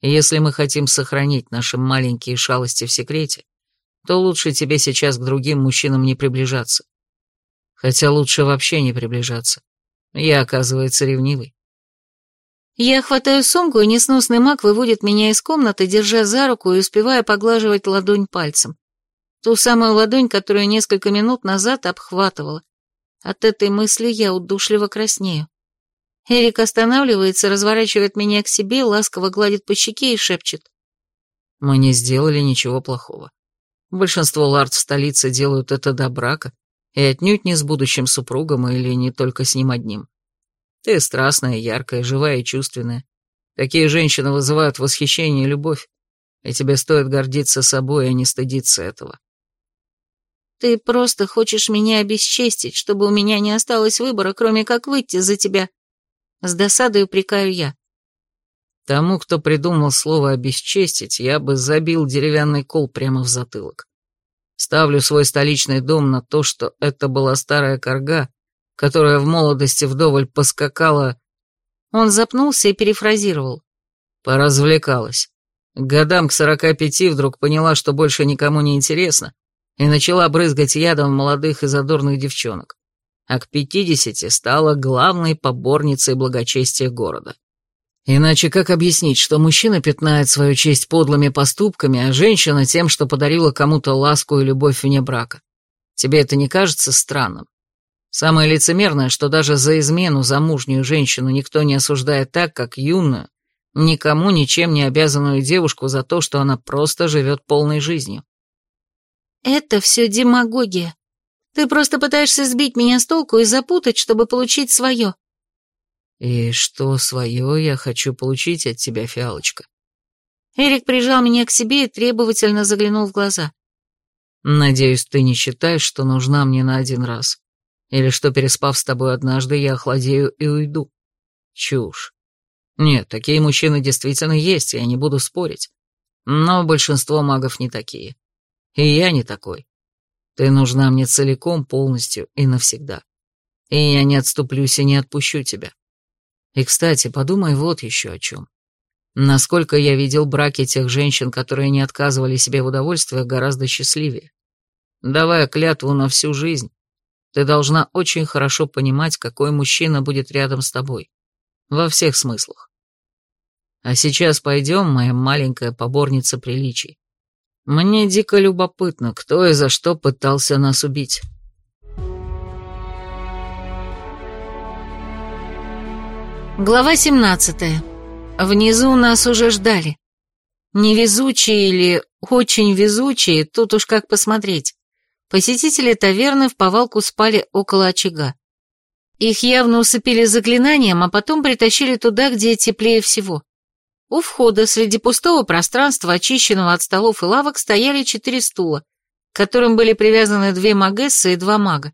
Если мы хотим сохранить наши маленькие шалости в секрете, то лучше тебе сейчас к другим мужчинам не приближаться. Хотя лучше вообще не приближаться. Я, оказывается, ревнивый. Я хватаю сумку, и несносный маг выводит меня из комнаты, держа за руку и успевая поглаживать ладонь пальцем. Ту самую ладонь, которую несколько минут назад обхватывала. От этой мысли я удушливо краснею. Эрик останавливается, разворачивает меня к себе, ласково гладит по щеке и шепчет. Мы не сделали ничего плохого. Большинство лард в столице делают это до брака, и отнюдь не с будущим супругом или не только с ним одним. Ты страстная, яркая, живая и чувственная. Такие женщины вызывают восхищение и любовь, и тебе стоит гордиться собой, а не стыдиться этого. Ты просто хочешь меня обесчестить, чтобы у меня не осталось выбора, кроме как выйти за тебя. С досадой упрекаю я. Тому, кто придумал слово «обесчестить», я бы забил деревянный кол прямо в затылок. Ставлю свой столичный дом на то, что это была старая корга, которая в молодости вдоволь поскакала... Он запнулся и перефразировал. Поразвлекалась. К годам к сорока пяти вдруг поняла, что больше никому не интересно, и начала брызгать ядом молодых и задорных девчонок. А к пятидесяти стала главной поборницей благочестия города. Иначе как объяснить, что мужчина пятнает свою честь подлыми поступками, а женщина тем, что подарила кому-то ласку и любовь вне брака? Тебе это не кажется странным? Самое лицемерное, что даже за измену замужнюю женщину никто не осуждает так, как юную, никому ничем не обязанную девушку за то, что она просто живет полной жизнью. Это все демагогия. Ты просто пытаешься сбить меня с толку и запутать, чтобы получить свое. «И что свое я хочу получить от тебя, фиалочка?» Эрик прижал меня к себе и требовательно заглянул в глаза. «Надеюсь, ты не считаешь, что нужна мне на один раз. Или что, переспав с тобой однажды, я охладею и уйду. Чушь. Нет, такие мужчины действительно есть, я не буду спорить. Но большинство магов не такие. И я не такой. Ты нужна мне целиком, полностью и навсегда. И я не отступлюсь и не отпущу тебя. И, кстати, подумай вот еще о чем. Насколько я видел браки тех женщин, которые не отказывали себе в удовольствии, гораздо счастливее. Давая клятву на всю жизнь, ты должна очень хорошо понимать, какой мужчина будет рядом с тобой. Во всех смыслах. А сейчас пойдем, моя маленькая поборница приличий. Мне дико любопытно, кто и за что пытался нас убить. Глава 17. Внизу нас уже ждали. Невезучие или очень везучие, тут уж как посмотреть. Посетители таверны в повалку спали около очага. Их явно усыпили заклинанием, а потом притащили туда, где теплее всего. У входа среди пустого пространства, очищенного от столов и лавок, стояли четыре стула, к которым были привязаны две магессы и два мага.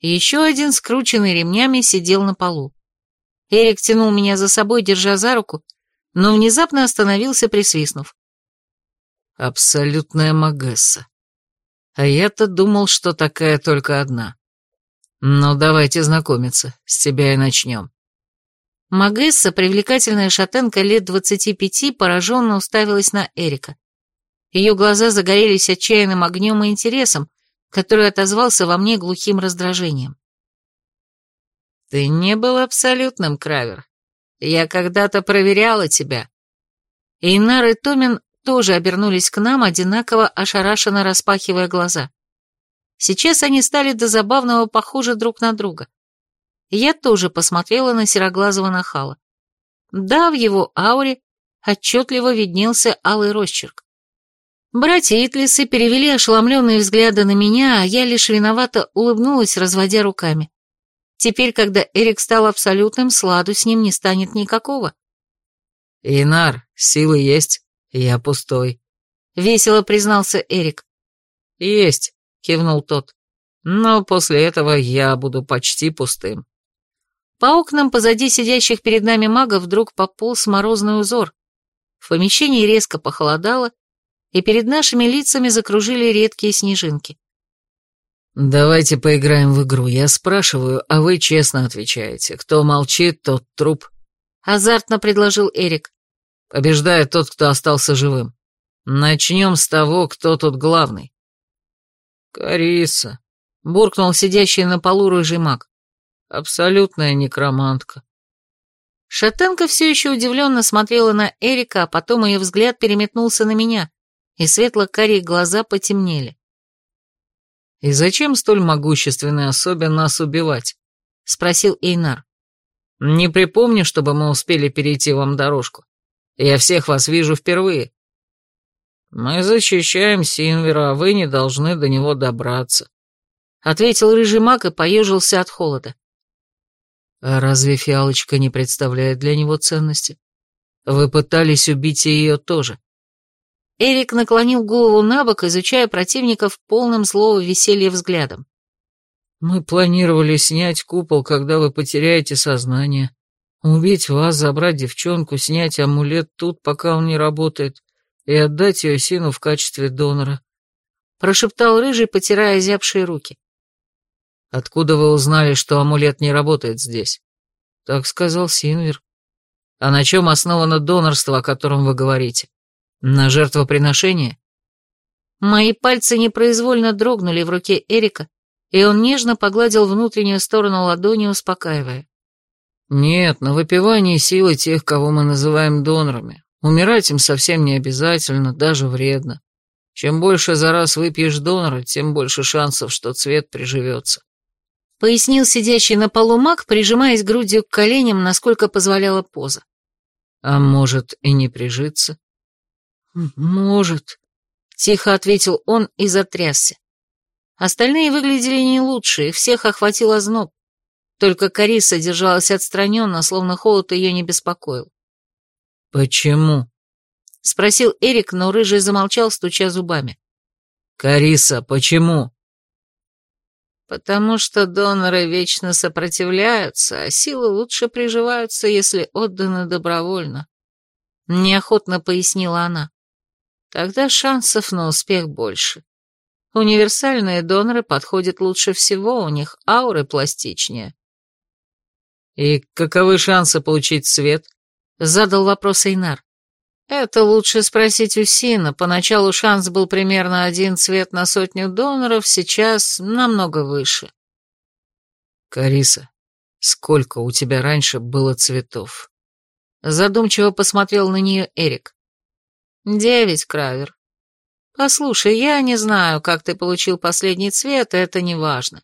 еще один, скрученный ремнями, сидел на полу. Эрик тянул меня за собой, держа за руку, но внезапно остановился, присвистнув. «Абсолютная Магесса. А я-то думал, что такая только одна. Ну, давайте знакомиться, с тебя и начнем». Магесса, привлекательная шатенка лет двадцати пяти, пораженно уставилась на Эрика. Ее глаза загорелись отчаянным огнем и интересом, который отозвался во мне глухим раздражением. «Ты не был абсолютным, Кравер. Я когда-то проверяла тебя». Эйнар и Томин тоже обернулись к нам, одинаково ошарашенно распахивая глаза. Сейчас они стали до забавного похожи друг на друга. Я тоже посмотрела на сероглазого нахала. Да, в его ауре отчетливо виднелся алый росчерк. Братья Итлисы перевели ошеломленные взгляды на меня, а я лишь виновато улыбнулась, разводя руками. Теперь, когда Эрик стал абсолютным, сладу с ним не станет никакого. Инар, силы есть, я пустой. Весело признался Эрик. Есть, кивнул тот. Но после этого я буду почти пустым. По окнам позади сидящих перед нами магов вдруг пополз морозный узор. В помещении резко похолодало, и перед нашими лицами закружили редкие снежинки. «Давайте поиграем в игру. Я спрашиваю, а вы честно отвечаете. Кто молчит, тот труп». Азартно предложил Эрик. «Побеждает тот, кто остался живым. Начнем с того, кто тут главный». «Кариса», — буркнул сидящий на полу рыжий маг. «Абсолютная некромантка». Шатенка все еще удивленно смотрела на Эрика, а потом ее взгляд переметнулся на меня, и светло-карие глаза потемнели. «И зачем столь могущественной особе нас убивать?» — спросил Эйнар. «Не припомню, чтобы мы успели перейти вам дорожку. Я всех вас вижу впервые». «Мы защищаем Синвера, а вы не должны до него добраться», — ответил рыжий маг и поежился от холода. «А разве фиалочка не представляет для него ценности? Вы пытались убить ее тоже». Эрик наклонил голову на бок, изучая противников полным злого веселья взглядом. «Мы планировали снять купол, когда вы потеряете сознание. Убить вас, забрать девчонку, снять амулет тут, пока он не работает, и отдать ее сыну в качестве донора», — прошептал Рыжий, потирая зябшие руки. «Откуда вы узнали, что амулет не работает здесь?» «Так сказал Синвер». «А на чем основано донорство, о котором вы говорите?» На жертвоприношение? Мои пальцы непроизвольно дрогнули в руке Эрика, и он нежно погладил внутреннюю сторону ладони, успокаивая. Нет, на выпивании силы тех, кого мы называем донорами. Умирать им совсем не обязательно, даже вредно. Чем больше за раз выпьешь донора, тем больше шансов, что цвет приживется. Пояснил сидящий на полу маг, прижимаясь грудью к коленям, насколько позволяла поза. А может и не прижиться? «Может», — тихо ответил он и затрясся. Остальные выглядели не лучше, и всех охватил озноб. Только Кариса держалась отстраненно, словно холод ее не беспокоил. «Почему?» — спросил Эрик, но Рыжий замолчал, стуча зубами. «Кариса, почему?» «Потому что доноры вечно сопротивляются, а силы лучше приживаются, если отданы добровольно», — неохотно пояснила она. Тогда шансов на успех больше. Универсальные доноры подходят лучше всего, у них ауры пластичнее. «И каковы шансы получить свет?» — задал вопрос Эйнар. «Это лучше спросить у Сина. Поначалу шанс был примерно один цвет на сотню доноров, сейчас намного выше». «Кариса, сколько у тебя раньше было цветов?» Задумчиво посмотрел на нее Эрик. «Девять, Кравер. Послушай, я не знаю, как ты получил последний цвет, это не важно.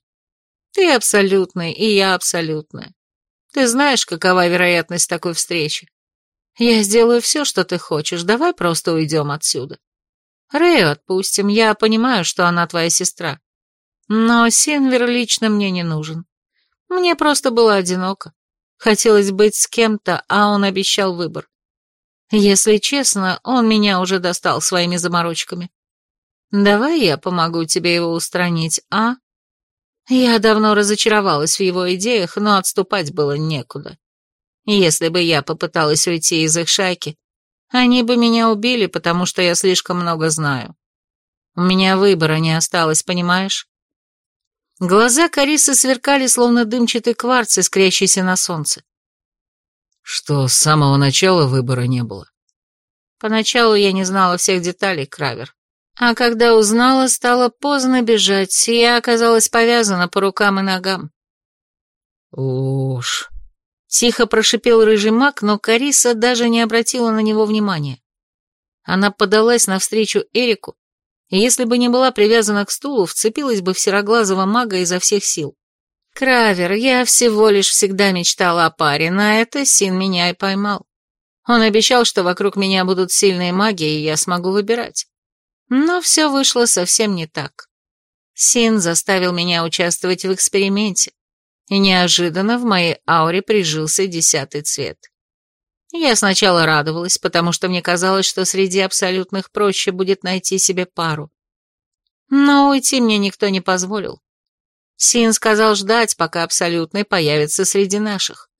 Ты абсолютный, и я абсолютная. Ты знаешь, какова вероятность такой встречи? Я сделаю все, что ты хочешь, давай просто уйдем отсюда. Рэю отпустим, я понимаю, что она твоя сестра. Но Синвер лично мне не нужен. Мне просто было одиноко. Хотелось быть с кем-то, а он обещал выбор. Если честно, он меня уже достал своими заморочками. Давай я помогу тебе его устранить, а? Я давно разочаровалась в его идеях, но отступать было некуда. Если бы я попыталась уйти из их шайки, они бы меня убили, потому что я слишком много знаю. У меня выбора не осталось, понимаешь? Глаза Карисы сверкали, словно дымчатый кварц, искрящийся на солнце. Что, с самого начала выбора не было? Поначалу я не знала всех деталей, Кравер. А когда узнала, стало поздно бежать, и я оказалась повязана по рукам и ногам. Уж. Тихо прошипел рыжий маг, но Кариса даже не обратила на него внимания. Она подалась навстречу Эрику, и если бы не была привязана к стулу, вцепилась бы в сероглазого мага изо всех сил. «Кравер, я всего лишь всегда мечтала о паре, на это Син меня и поймал. Он обещал, что вокруг меня будут сильные маги, и я смогу выбирать. Но все вышло совсем не так. Син заставил меня участвовать в эксперименте, и неожиданно в моей ауре прижился десятый цвет. Я сначала радовалась, потому что мне казалось, что среди абсолютных проще будет найти себе пару. Но уйти мне никто не позволил. Син сказал ждать, пока абсолютный появится среди наших.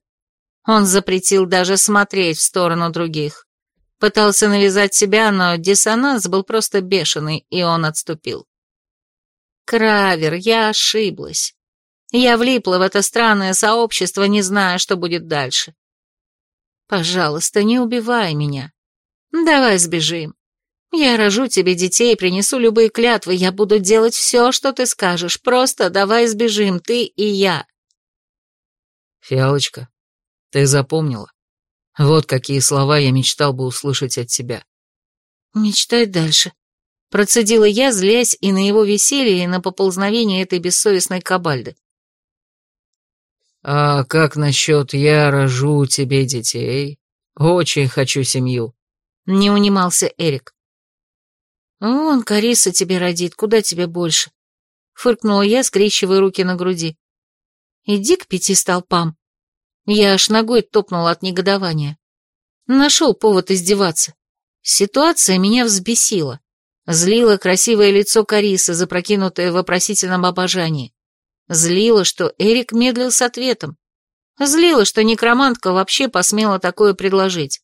Он запретил даже смотреть в сторону других. Пытался навязать себя, но диссонанс был просто бешеный, и он отступил. Кравер, я ошиблась. Я влипла в это странное сообщество, не зная, что будет дальше. Пожалуйста, не убивай меня. Давай сбежим. Я рожу тебе детей, принесу любые клятвы, я буду делать все, что ты скажешь. Просто давай сбежим, ты и я. Фиалочка, ты запомнила? Вот какие слова я мечтал бы услышать от тебя. Мечтай дальше. Процедила я, злясь и на его веселье, и на поползновение этой бессовестной кабальды. «А как насчет «я рожу тебе детей»? Очень хочу семью». Не унимался Эрик. «Вон, Кариса тебе родит, куда тебе больше?» Фыркнула я, скрещивая руки на груди. «Иди к пяти столпам». Я аж ногой топнула от негодования. Нашел повод издеваться. Ситуация меня взбесила. Злило красивое лицо Карисы, запрокинутое в вопросительном обожании. Злило, что Эрик медлил с ответом. Злило, что некромантка вообще посмела такое предложить.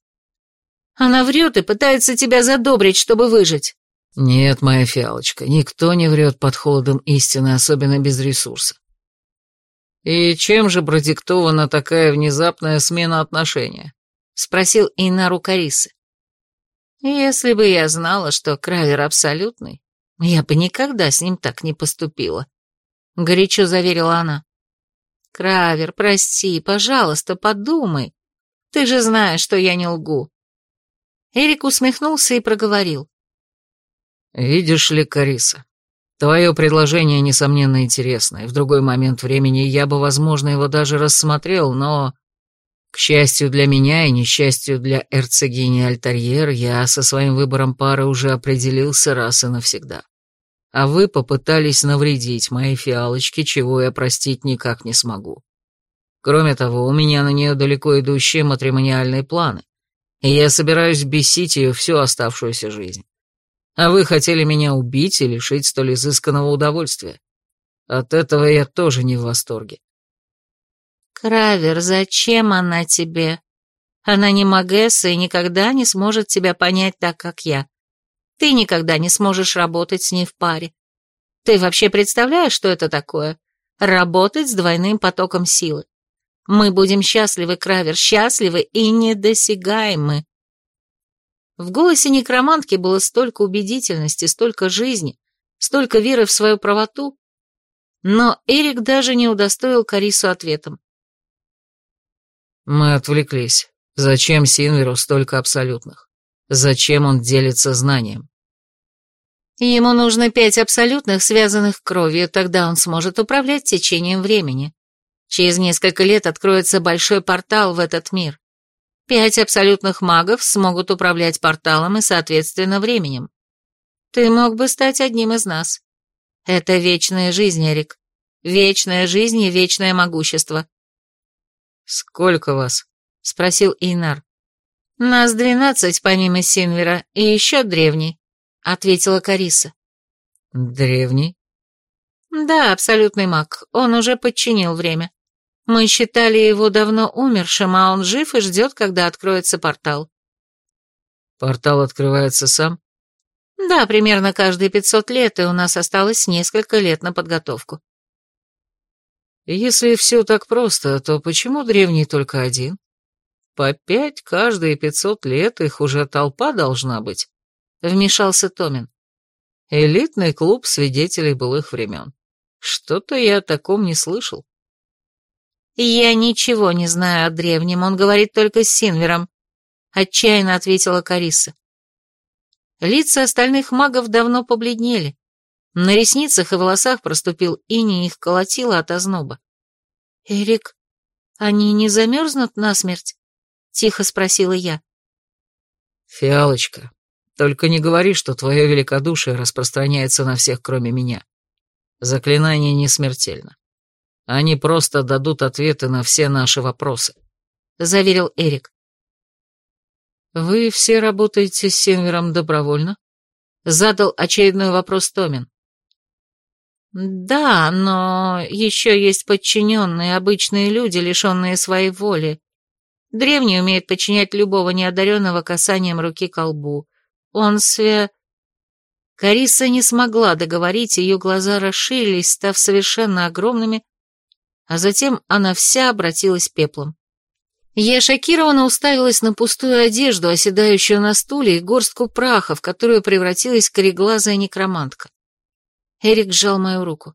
Она врет и пытается тебя задобрить, чтобы выжить. Нет, моя фиалочка, никто не врет под холодом истины, особенно без ресурса. И чем же продиктована такая внезапная смена отношения? Спросил Инару Карисы. Если бы я знала, что Кравер абсолютный, я бы никогда с ним так не поступила горячо заверила она. Кравер, прости, пожалуйста, подумай. Ты же знаешь, что я не лгу. Эрик усмехнулся и проговорил. Видишь ли, Кариса, твое предложение, несомненно, интересное. В другой момент времени я бы, возможно, его даже рассмотрел, но... К счастью для меня и несчастью для эрцегини Альтарьер, я со своим выбором пары уже определился раз и навсегда а вы попытались навредить моей фиалочке, чего я простить никак не смогу. Кроме того, у меня на нее далеко идущие матримониальные планы, и я собираюсь бесить ее всю оставшуюся жизнь. А вы хотели меня убить и лишить столь изысканного удовольствия. От этого я тоже не в восторге. Кравер, зачем она тебе? Она не Магесса и никогда не сможет тебя понять так, как я. Ты никогда не сможешь работать с ней в паре. Ты вообще представляешь, что это такое? Работать с двойным потоком силы. Мы будем счастливы, Кравер, счастливы и недосягаемы. В голосе некромантки было столько убедительности, столько жизни, столько веры в свою правоту. Но Эрик даже не удостоил Карису ответом. Мы отвлеклись. Зачем Синверу столько абсолютных? Зачем он делится знанием? Ему нужно пять абсолютных, связанных кровью, тогда он сможет управлять течением времени. Через несколько лет откроется большой портал в этот мир. Пять абсолютных магов смогут управлять порталом и, соответственно, временем. Ты мог бы стать одним из нас. Это вечная жизнь, Эрик. Вечная жизнь и вечное могущество. «Сколько вас?» — спросил Инар. «Нас двенадцать, помимо Синвера, и еще древний. — ответила Кариса. «Древний?» «Да, абсолютный маг. Он уже подчинил время. Мы считали его давно умершим, а он жив и ждет, когда откроется портал». «Портал открывается сам?» «Да, примерно каждые пятьсот лет, и у нас осталось несколько лет на подготовку». «Если все так просто, то почему древний только один? По пять каждые пятьсот лет их уже толпа должна быть». — вмешался Томин. «Элитный клуб свидетелей былых времен. Что-то я о таком не слышал». «Я ничего не знаю о древнем, он говорит только с Синвером», — отчаянно ответила Кариса. Лица остальных магов давно побледнели. На ресницах и волосах проступил иней, их колотило от озноба. «Эрик, они не замерзнут насмерть?» — тихо спросила я. «Фиалочка, только не говори, что твое великодушие распространяется на всех, кроме меня. Заклинание не смертельно. Они просто дадут ответы на все наши вопросы», — заверил Эрик. «Вы все работаете с Сенвером добровольно?» Задал очередной вопрос Томин. «Да, но еще есть подчиненные, обычные люди, лишенные своей воли. Древний умеет подчинять любого неодаренного касанием руки к колбу. Он све...» Кариса не смогла договорить, ее глаза расширились, став совершенно огромными, а затем она вся обратилась пеплом. Я шокированно уставилась на пустую одежду, оседающую на стуле, и горстку праха, в которую превратилась кореглазая некромантка. Эрик сжал мою руку.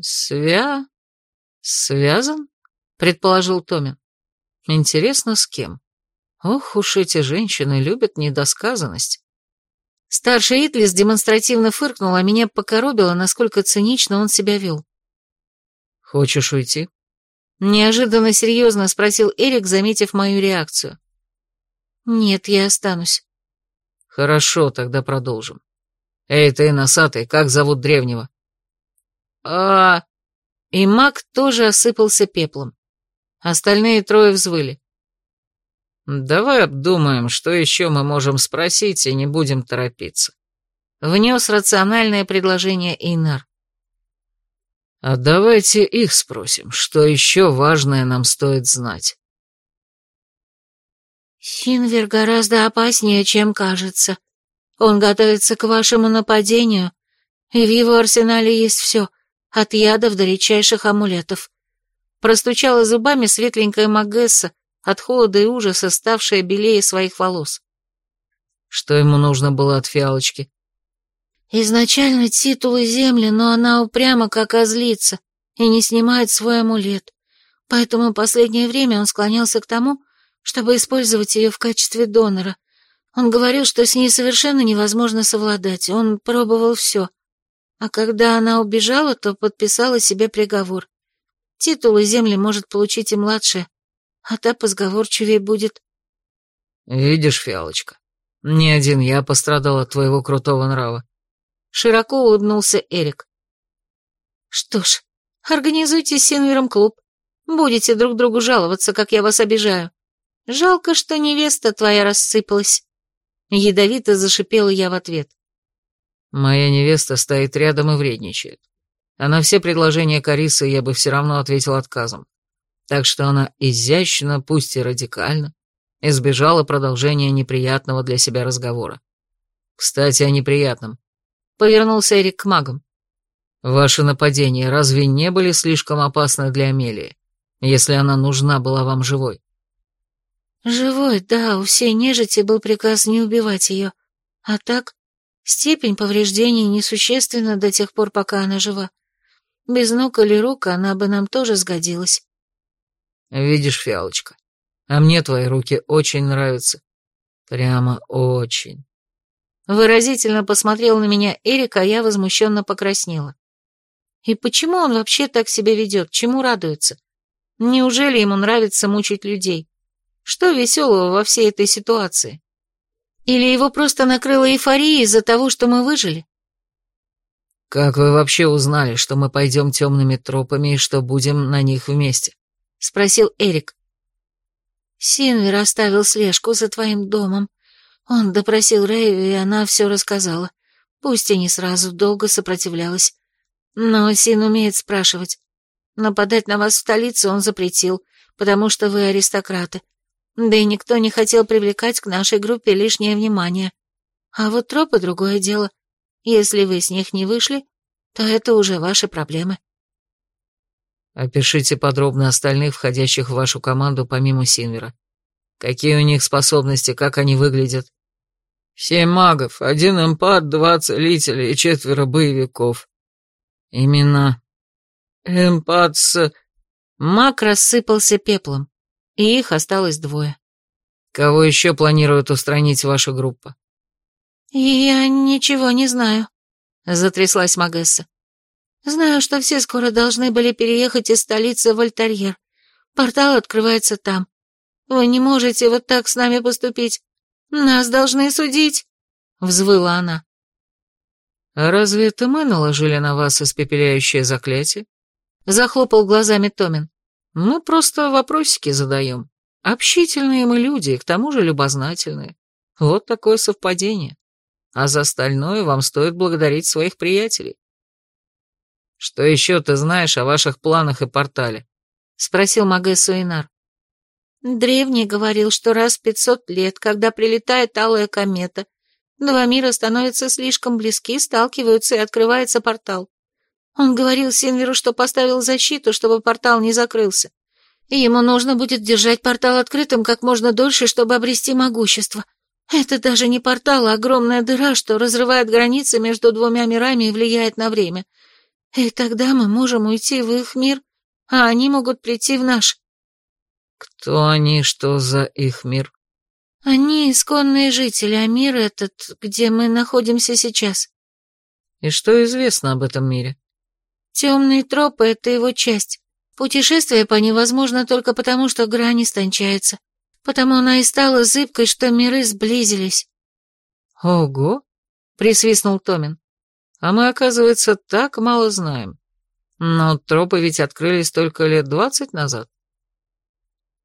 «Свя... связан?» — предположил Томин. «Интересно, с кем? Ох уж эти женщины любят недосказанность». Старший Итлис демонстративно фыркнул, а меня покоробило, насколько цинично он себя вел. «Хочешь уйти?» Неожиданно серьезно спросил Эрик, заметив мою реакцию. «Нет, я останусь». «Хорошо, тогда продолжим. Эй, ты, носатый, как зовут древнего?» «А...» И маг тоже осыпался пеплом. Остальные трое взвыли. «Давай обдумаем, что еще мы можем спросить, и не будем торопиться». Внес рациональное предложение Эйнар. А давайте их спросим, что еще важное нам стоит знать. Синвер гораздо опаснее, чем кажется. Он готовится к вашему нападению, и в его арсенале есть все, от ядов до редчайших амулетов. Простучала зубами светленькая Магесса, от холода и ужаса ставшая белее своих волос. Что ему нужно было от фиалочки? Изначально титулы земли, но она упряма, как озлица, и не снимает свой амулет. Поэтому последнее время он склонялся к тому, чтобы использовать ее в качестве донора. Он говорил, что с ней совершенно невозможно совладать. Он пробовал все. А когда она убежала, то подписала себе приговор. Титулы земли может получить и младшая, а та позговорчивее будет. Видишь, Фиалочка, не один я пострадал от твоего крутого нрава. Широко улыбнулся Эрик. Что ж, организуйте с Синвером клуб. Будете друг другу жаловаться, как я вас обижаю. Жалко, что невеста твоя рассыпалась. Ядовито зашипела я в ответ. Моя невеста стоит рядом и вредничает. А на все предложения Карисы я бы все равно ответил отказом. Так что она изящно, пусть и радикально, избежала продолжения неприятного для себя разговора. Кстати, о неприятном. Повернулся Эрик к магам. Ваши нападения разве не были слишком опасны для Амелии, если она нужна была вам живой? Живой, да, у всей нежити был приказ не убивать ее. А так, степень повреждений несущественна до тех пор, пока она жива. Без ног или рук она бы нам тоже сгодилась. Видишь, Фиалочка, а мне твои руки очень нравятся. Прямо очень. Выразительно посмотрел на меня Эрик, а я возмущенно покраснела. И почему он вообще так себя ведет? Чему радуется? Неужели ему нравится мучить людей? Что веселого во всей этой ситуации? Или его просто накрыла эйфория из-за того, что мы выжили? «Как вы вообще узнали, что мы пойдем темными тропами и что будем на них вместе?» — спросил Эрик. «Синвер оставил слежку за твоим домом. Он допросил Рэю, и она все рассказала. Пусть и не сразу, долго сопротивлялась. Но Син умеет спрашивать. Нападать на вас в столице он запретил, потому что вы аристократы. Да и никто не хотел привлекать к нашей группе лишнее внимание. А вот тропы — другое дело. Если вы с них не вышли, то это уже ваши проблемы. Опишите подробно остальных, входящих в вашу команду помимо Синвера. Какие у них способности, как они выглядят? Семь магов, один эмпат, два целителя и четверо боевиков. Именно. Эмпат с... Маг рассыпался пеплом, и их осталось двое. Кого еще планирует устранить ваша группа? Я ничего не знаю, затряслась Магесса. Знаю, что все скоро должны были переехать из столицы в Альтарьер. Портал открывается там. Вы не можете вот так с нами поступить. «Нас должны судить!» — взвыла она. «А разве это мы наложили на вас испепеляющее заклятие?» — захлопал глазами Томин. «Мы просто вопросики задаем. Общительные мы люди, к тому же любознательные. Вот такое совпадение. А за остальное вам стоит благодарить своих приятелей. «Что еще ты знаешь о ваших планах и портале?» — спросил Магессу Инар. Древний говорил, что раз в пятьсот лет, когда прилетает алая комета, два мира становятся слишком близки, сталкиваются и открывается портал. Он говорил Синверу, что поставил защиту, чтобы портал не закрылся. И ему нужно будет держать портал открытым как можно дольше, чтобы обрести могущество. Это даже не портал, а огромная дыра, что разрывает границы между двумя мирами и влияет на время. И тогда мы можем уйти в их мир, а они могут прийти в наш. Кто они, что за их мир? Они исконные жители, а мир этот, где мы находимся сейчас. И что известно об этом мире? Темные тропы — это его часть. Путешествие по ней возможно только потому, что грань истончается. Потому она и стала зыбкой, что миры сблизились. Ого! — присвистнул Томин. А мы, оказывается, так мало знаем. Но тропы ведь открылись только лет двадцать назад.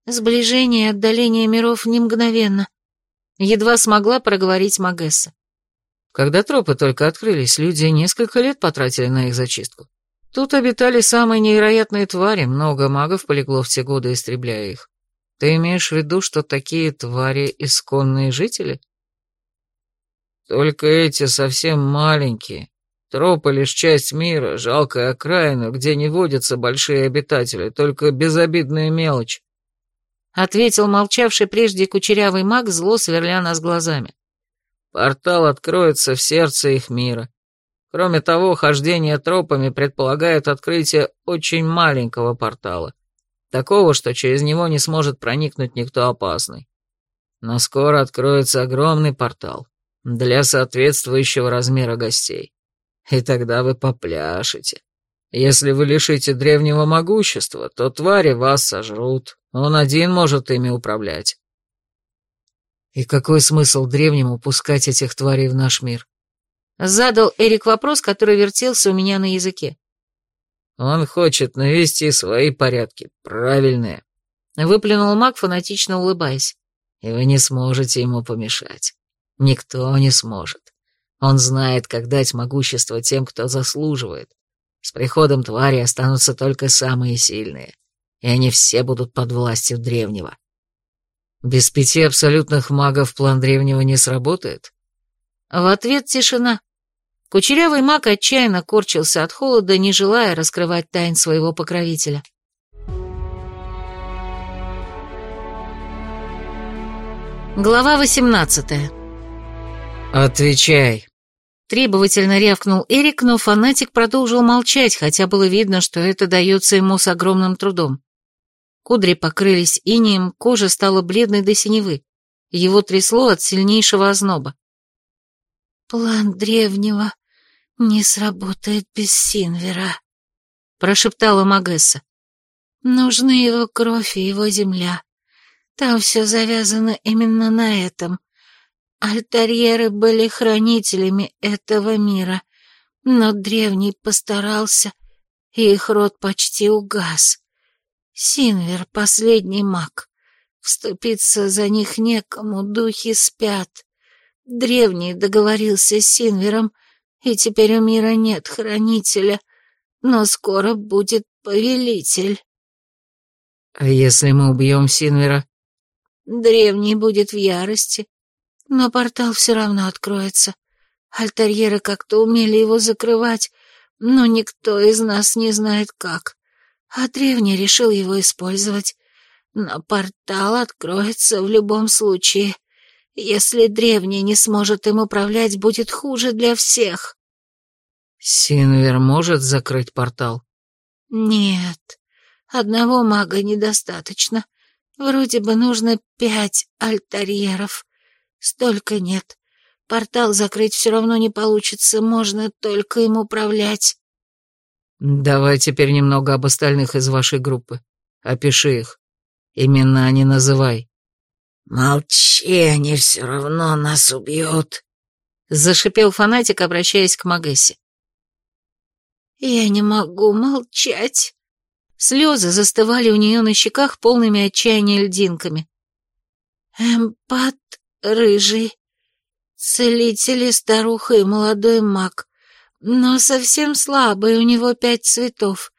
Сближение и отдаление миров не мгновенно. Едва смогла проговорить Магесса. Когда тропы только открылись, люди несколько лет потратили на их зачистку. Тут обитали самые невероятные твари, много магов полегло в те годы, истребляя их. Ты имеешь в виду, что такие твари — исконные жители? Только эти совсем маленькие. Тропы — лишь часть мира, жалкая окраина, где не водятся большие обитатели, только безобидная мелочь ответил молчавший прежде кучерявый маг, зло сверля нас глазами. Портал откроется в сердце их мира. Кроме того, хождение тропами предполагает открытие очень маленького портала, такого, что через него не сможет проникнуть никто опасный. Но скоро откроется огромный портал для соответствующего размера гостей. И тогда вы попляшете. Если вы лишите древнего могущества, то твари вас сожрут. Он один может ими управлять. И какой смысл древнему пускать этих тварей в наш мир? Задал Эрик вопрос, который вертелся у меня на языке. Он хочет навести свои порядки, правильные. Выплюнул маг, фанатично улыбаясь. И вы не сможете ему помешать. Никто не сможет. Он знает, как дать могущество тем, кто заслуживает. С приходом твари останутся только самые сильные, и они все будут под властью древнего. Без пяти абсолютных магов план древнего не сработает? В ответ тишина. Кучерявый маг отчаянно корчился от холода, не желая раскрывать тайн своего покровителя. Глава восемнадцатая. «Отвечай», Требовательно рявкнул Эрик, но фанатик продолжил молчать, хотя было видно, что это дается ему с огромным трудом. Кудри покрылись инеем, кожа стала бледной до синевы. Его трясло от сильнейшего озноба. «План древнего не сработает без Синвера», — прошептала Магесса. «Нужны его кровь и его земля. Там все завязано именно на этом. Альтарьеры были хранителями этого мира, но древний постарался, и их род почти угас. Синвер — последний маг. Вступиться за них некому, духи спят. Древний договорился с Синвером, и теперь у мира нет хранителя, но скоро будет повелитель. А если мы убьем Синвера? Древний будет в ярости, но портал все равно откроется. Альтерьеры как-то умели его закрывать, но никто из нас не знает как. А древний решил его использовать. Но портал откроется в любом случае. Если древний не сможет им управлять, будет хуже для всех. Синвер может закрыть портал? Нет, одного мага недостаточно. Вроде бы нужно пять альтерьеров. Столько нет. Портал закрыть все равно не получится, можно только им управлять. Давай теперь немного об остальных из вашей группы. Опиши их. Именно не называй. Молчи, они все равно нас убьют. Зашипел фанатик, обращаясь к Магессе. Я не могу молчать. Слезы застывали у нее на щеках полными отчаяния льдинками. «Эмпат рыжий, целитель старуха и молодой маг, но совсем слабый, у него пять цветов.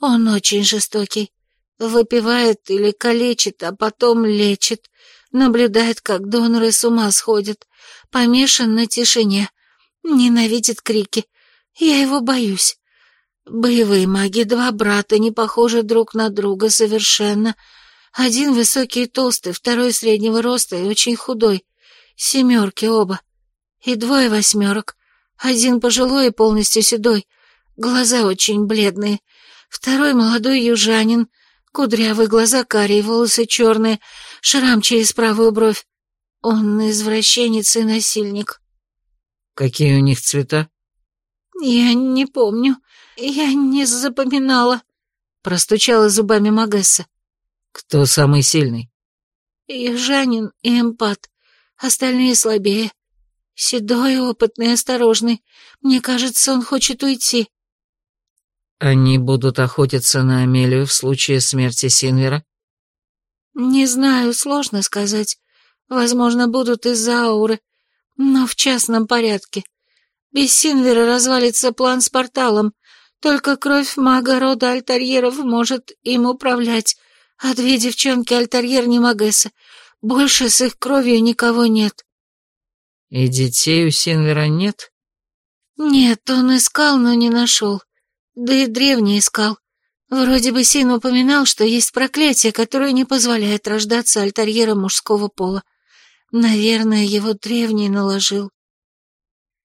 Он очень жестокий, выпивает или калечит, а потом лечит, наблюдает, как доноры с ума сходят, помешан на тишине, ненавидит крики. Я его боюсь. Боевые маги, два брата, не похожи друг на друга совершенно. Один высокий и толстый, второй среднего роста и очень худой. Семерки оба. И двое восьмерок. Один пожилой и полностью седой. Глаза очень бледные. Второй молодой южанин. Кудрявые глаза карие, волосы черные, шрам через правую бровь. Он извращенец и насильник. Какие у них цвета? Я не помню. Я не запоминала. Простучала зубами Магесса. Кто самый сильный? Южанин и эмпат. Остальные слабее. Седой, опытный, осторожный. Мне кажется, он хочет уйти. Они будут охотиться на Амелию в случае смерти Синвера? Не знаю, сложно сказать. Возможно, будут из-за ауры, но в частном порядке. Без Синвера развалится план с порталом. Только кровь мага рода альтерьеров может им управлять, а две девчонки альтерьер не Магесса. Больше с их кровью никого нет. И детей у Синвера нет? Нет, он искал, но не нашел. Да и древний искал. Вроде бы Син упоминал, что есть проклятие, которое не позволяет рождаться альтерьером мужского пола. Наверное, его древний наложил.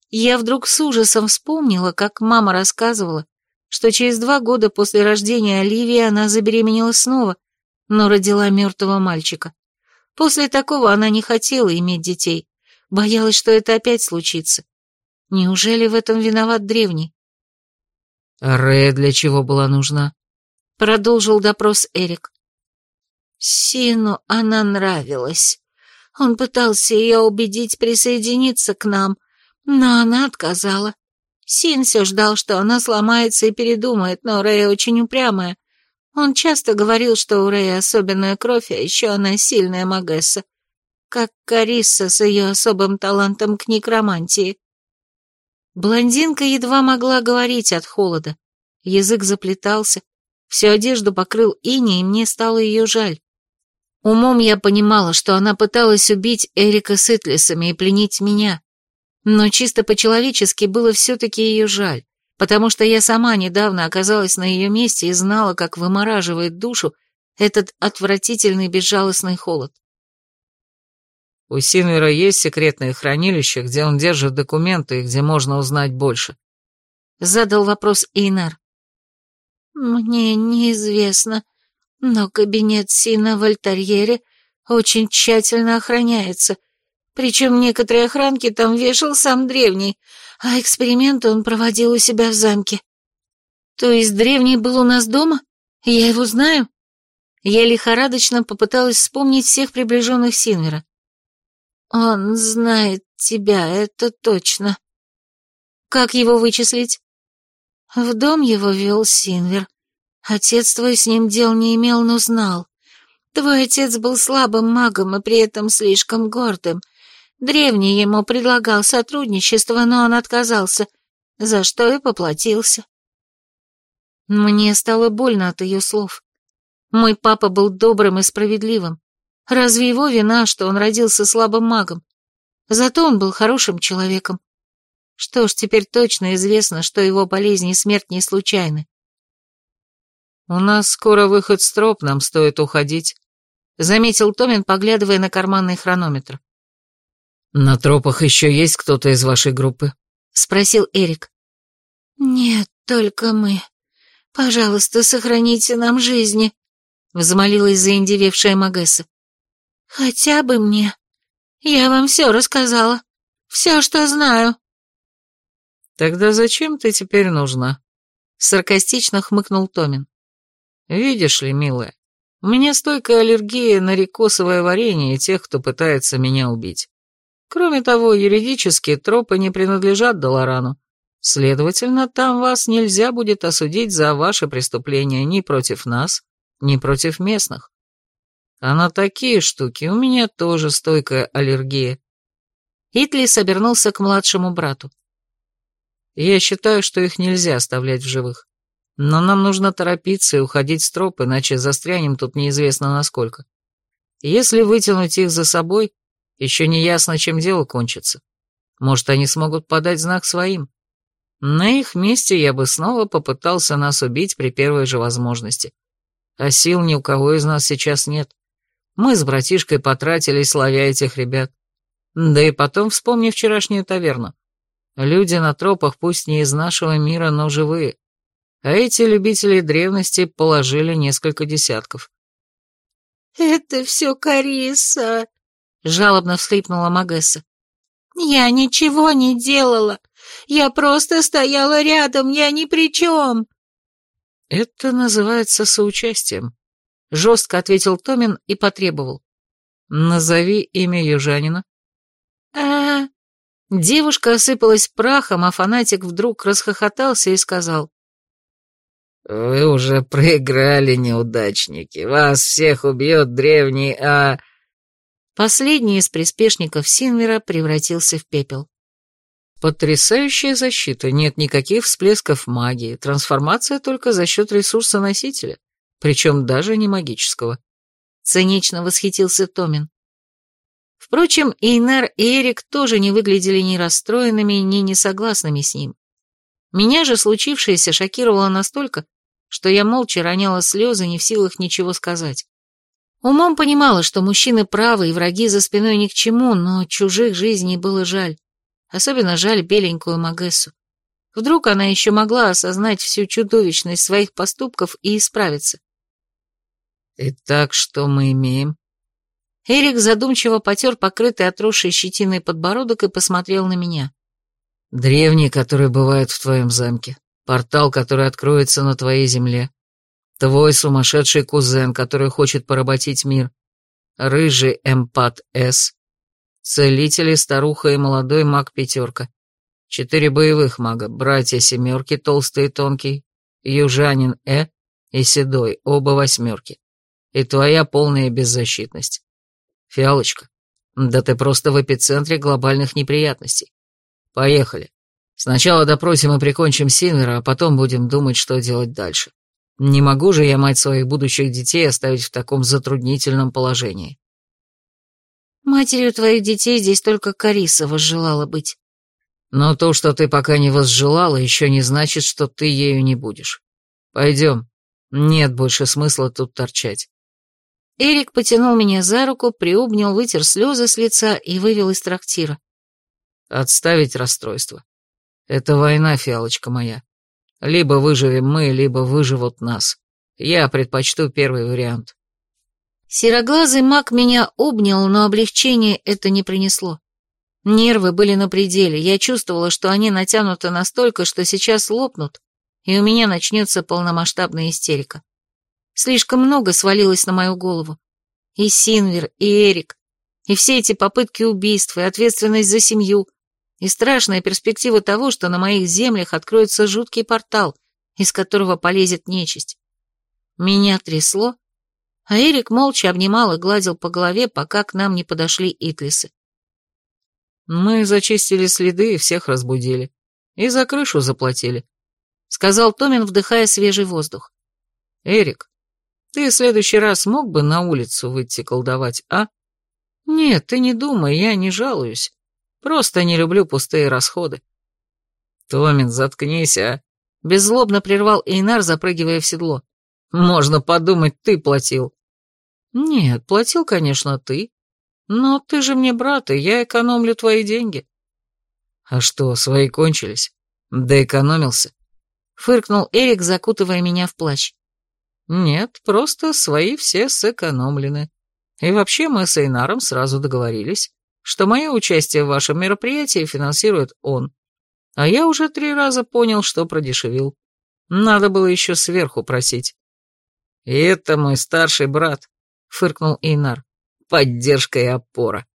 Я вдруг с ужасом вспомнила, как мама рассказывала, что через два года после рождения Оливии она забеременела снова, но родила мертвого мальчика. После такого она не хотела иметь детей, боялась, что это опять случится. Неужели в этом виноват древний? Рэя для чего была нужна? Продолжил допрос Эрик. Сину она нравилась. Он пытался ее убедить присоединиться к нам, но она отказала. Син все ждал, что она сломается и передумает, но Рэя очень упрямая. Он часто говорил, что у Рэя особенная кровь, а еще она сильная Магесса, как Карисса с ее особым талантом к некромантии. Блондинка едва могла говорить от холода. Язык заплетался, всю одежду покрыл иней, и мне стало ее жаль. Умом я понимала, что она пыталась убить Эрика с и пленить меня. Но чисто по-человечески было все-таки ее жаль, потому что я сама недавно оказалась на ее месте и знала, как вымораживает душу этот отвратительный безжалостный холод. У Синвера есть секретное хранилище, где он держит документы и где можно узнать больше. Задал вопрос Эйнар. Мне неизвестно, но кабинет Сина в альтерьере очень тщательно охраняется. Причем некоторые охранки там вешал сам древний, а эксперименты он проводил у себя в замке. То есть древний был у нас дома? Я его знаю? Я лихорадочно попыталась вспомнить всех приближенных Синвера. Он знает тебя, это точно. Как его вычислить? В дом его вел Синвер. Отец твой с ним дел не имел, но знал. Твой отец был слабым магом и при этом слишком гордым. Древний ему предлагал сотрудничество, но он отказался, за что и поплатился. Мне стало больно от ее слов. Мой папа был добрым и справедливым. Разве его вина, что он родился слабым магом? Зато он был хорошим человеком. Что ж, теперь точно известно, что его болезнь и смерть не случайны. «У нас скоро выход с троп, нам стоит уходить», — заметил Томин, поглядывая на карманный хронометр. «На тропах еще есть кто-то из вашей группы?» — спросил Эрик. «Нет, только мы. Пожалуйста, сохраните нам жизни», — взмолилась заиндевевшая Магесса. «Хотя бы мне. Я вам все рассказала. Все, что знаю». «Тогда зачем ты теперь нужна?» — саркастично хмыкнул Томин. «Видишь ли, милая, у меня стойкая аллергия на рекосовое варенье и тех, кто пытается меня убить. Кроме того, юридически тропы не принадлежат Долорану, Следовательно, там вас нельзя будет осудить за ваши преступления ни против нас, ни против местных. А на такие штуки у меня тоже стойкая аллергия. Итлис обернулся к младшему брату. Я считаю, что их нельзя оставлять в живых. Но нам нужно торопиться и уходить с троп, иначе застрянем тут неизвестно насколько. Если вытянуть их за собой, еще не ясно, чем дело кончится. Может, они смогут подать знак своим. На их месте я бы снова попытался нас убить при первой же возможности. А сил ни у кого из нас сейчас нет. Мы с братишкой потратились, ловя этих ребят. Да и потом вспомни вчерашнюю таверну. Люди на тропах пусть не из нашего мира, но живые. А эти любители древности положили несколько десятков. «Это все Кариса», — жалобно всхлипнула Магесса. «Я ничего не делала. Я просто стояла рядом, я ни при чем». «Это называется соучастием», — жестко ответил Томин и потребовал. «Назови имя южанина». «А...» Девушка осыпалась прахом, а фанатик вдруг расхохотался и сказал. «Вы уже проиграли, неудачники. Вас всех убьет древний, а...» Последний из приспешников Синвера превратился в пепел. Потрясающая защита, нет никаких всплесков магии, трансформация только за счет ресурса носителя, причем даже не магического. Цинично восхитился Томин. Впрочем, Эйнар и Эрик тоже не выглядели ни расстроенными, ни несогласными с ним. Меня же случившееся шокировало настолько, что я молча роняла слезы, не в силах ничего сказать. Умом понимала, что мужчины правы и враги за спиной ни к чему, но чужих жизней было жаль. Особенно жаль беленькую Магессу. Вдруг она еще могла осознать всю чудовищность своих поступков и исправиться. «Итак, что мы имеем?» Эрик задумчиво потер покрытый отросшей щетиной подбородок и посмотрел на меня. «Древний, который бывает в твоем замке. Портал, который откроется на твоей земле. Твой сумасшедший кузен, который хочет поработить мир. Рыжий эмпат С. Целители, старуха и молодой маг-пятерка. Четыре боевых мага, братья семерки, толстый и тонкий, южанин Э и седой, оба восьмерки. И твоя полная беззащитность. Фиалочка, да ты просто в эпицентре глобальных неприятностей. Поехали. Сначала допросим и прикончим Синвера, а потом будем думать, что делать дальше. Не могу же я мать своих будущих детей оставить в таком затруднительном положении. Матерью твоих детей здесь только Кариса возжелала быть. Но то, что ты пока не возжелала, еще не значит, что ты ею не будешь. Пойдем. Нет больше смысла тут торчать. Эрик потянул меня за руку, приобнял, вытер слезы с лица и вывел из трактира. Отставить расстройство. Это война, фиалочка моя. Либо выживем мы, либо выживут нас. Я предпочту первый вариант. Сероглазый маг меня обнял, но облегчение это не принесло. Нервы были на пределе, я чувствовала, что они натянуты настолько, что сейчас лопнут, и у меня начнется полномасштабная истерика. Слишком много свалилось на мою голову. И Синвер, и Эрик, и все эти попытки убийств, и ответственность за семью, и страшная перспектива того, что на моих землях откроется жуткий портал, из которого полезет нечисть. Меня трясло, а Эрик молча обнимал и гладил по голове, пока к нам не подошли Итлисы. «Мы зачистили следы и всех разбудили. И за крышу заплатили», — сказал Томин, вдыхая свежий воздух. «Эрик, ты в следующий раз мог бы на улицу выйти колдовать, а? Нет, ты не думай, я не жалуюсь. Просто не люблю пустые расходы». «Томин, заткнись, а!» — беззлобно прервал Эйнар, запрыгивая в седло. «Можно подумать, ты платил». «Нет, платил, конечно, ты. Но ты же мне брат, и я экономлю твои деньги». «А что, свои кончились? Да экономился?» — фыркнул Эрик, закутывая меня в плащ. «Нет, просто свои все сэкономлены. И вообще мы с Эйнаром сразу договорились, что мое участие в вашем мероприятии финансирует он. А я уже три раза понял, что продешевил. Надо было еще сверху просить». «И это мой старший брат», фыркнул Эйнар. «Поддержка и опора».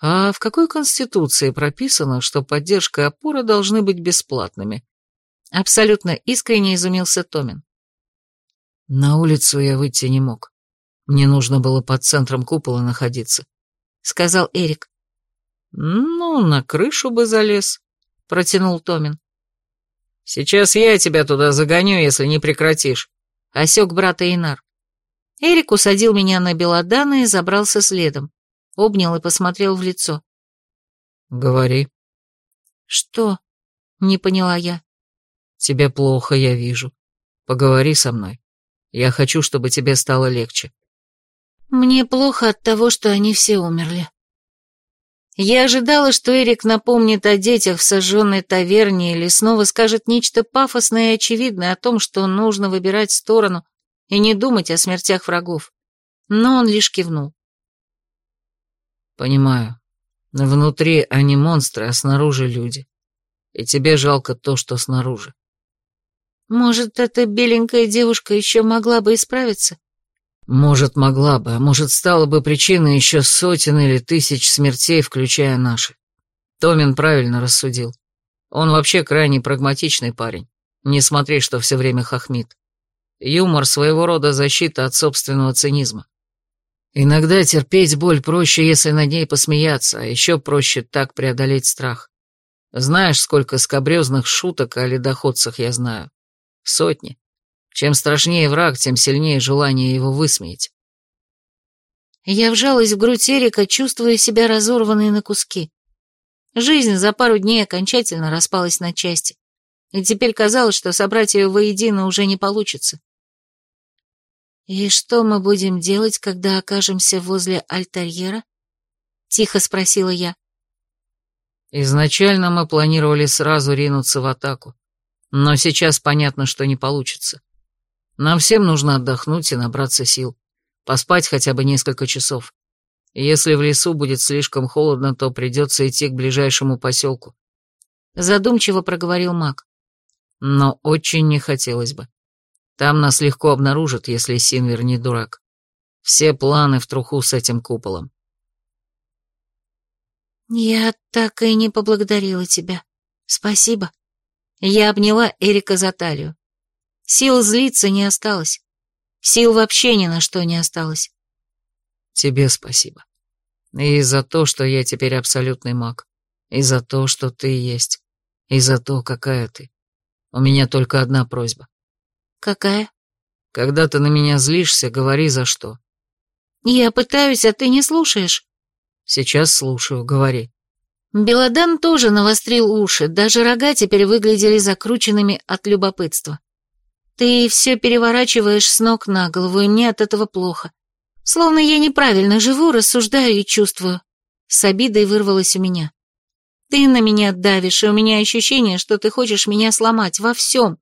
А в какой конституции прописано, что поддержка и опора должны быть бесплатными? Абсолютно искренне изумился Томин. На улицу я выйти не мог. Мне нужно было под центром купола находиться, сказал Эрик. Ну, на крышу бы залез, протянул Томин. Сейчас я тебя туда загоню, если не прекратишь, осек брата Инар. Эрик усадил меня на белодана и забрался следом. Обнял и посмотрел в лицо. «Говори». «Что?» — не поняла я. «Тебе плохо, я вижу. Поговори со мной. Я хочу, чтобы тебе стало легче». «Мне плохо от того, что они все умерли». Я ожидала, что Эрик напомнит о детях в сожженной таверне или снова скажет нечто пафосное и очевидное о том, что нужно выбирать сторону и не думать о смертях врагов. Но он лишь кивнул. «Понимаю. Внутри они монстры, а снаружи люди. И тебе жалко то, что снаружи». «Может, эта беленькая девушка еще могла бы исправиться?» «Может, могла бы, а может, стала бы причиной еще сотен или тысяч смертей, включая наши. Томин правильно рассудил. Он вообще крайне прагматичный парень. Не смотри, что все время хохмит. Юмор своего рода защита от собственного цинизма. Иногда терпеть боль проще, если над ней посмеяться, а еще проще так преодолеть страх. Знаешь, сколько скобрезных шуток о ледоходцах я знаю? Сотни. Чем страшнее враг, тем сильнее желание его высмеять. Я вжалась в грудь Эрика, чувствуя себя разорванной на куски. Жизнь за пару дней окончательно распалась на части, и теперь казалось, что собрать ее воедино уже не получится. «И что мы будем делать, когда окажемся возле альтерьера?» — тихо спросила я. «Изначально мы планировали сразу ринуться в атаку, но сейчас понятно, что не получится. Нам всем нужно отдохнуть и набраться сил, поспать хотя бы несколько часов. Если в лесу будет слишком холодно, то придется идти к ближайшему поселку». Задумчиво проговорил маг. «Но очень не хотелось бы. Там нас легко обнаружат, если Синвер не дурак. Все планы в труху с этим куполом. Я так и не поблагодарила тебя. Спасибо. Я обняла Эрика за талию. Сил злиться не осталось. Сил вообще ни на что не осталось. Тебе спасибо. И за то, что я теперь абсолютный маг. И за то, что ты есть. И за то, какая ты. У меня только одна просьба. «Какая?» «Когда ты на меня злишься, говори за что». «Я пытаюсь, а ты не слушаешь». «Сейчас слушаю, говори». Белодан тоже навострил уши, даже рога теперь выглядели закрученными от любопытства. «Ты все переворачиваешь с ног на голову, и мне от этого плохо. Словно я неправильно живу, рассуждаю и чувствую». С обидой вырвалось у меня. «Ты на меня давишь, и у меня ощущение, что ты хочешь меня сломать во всем.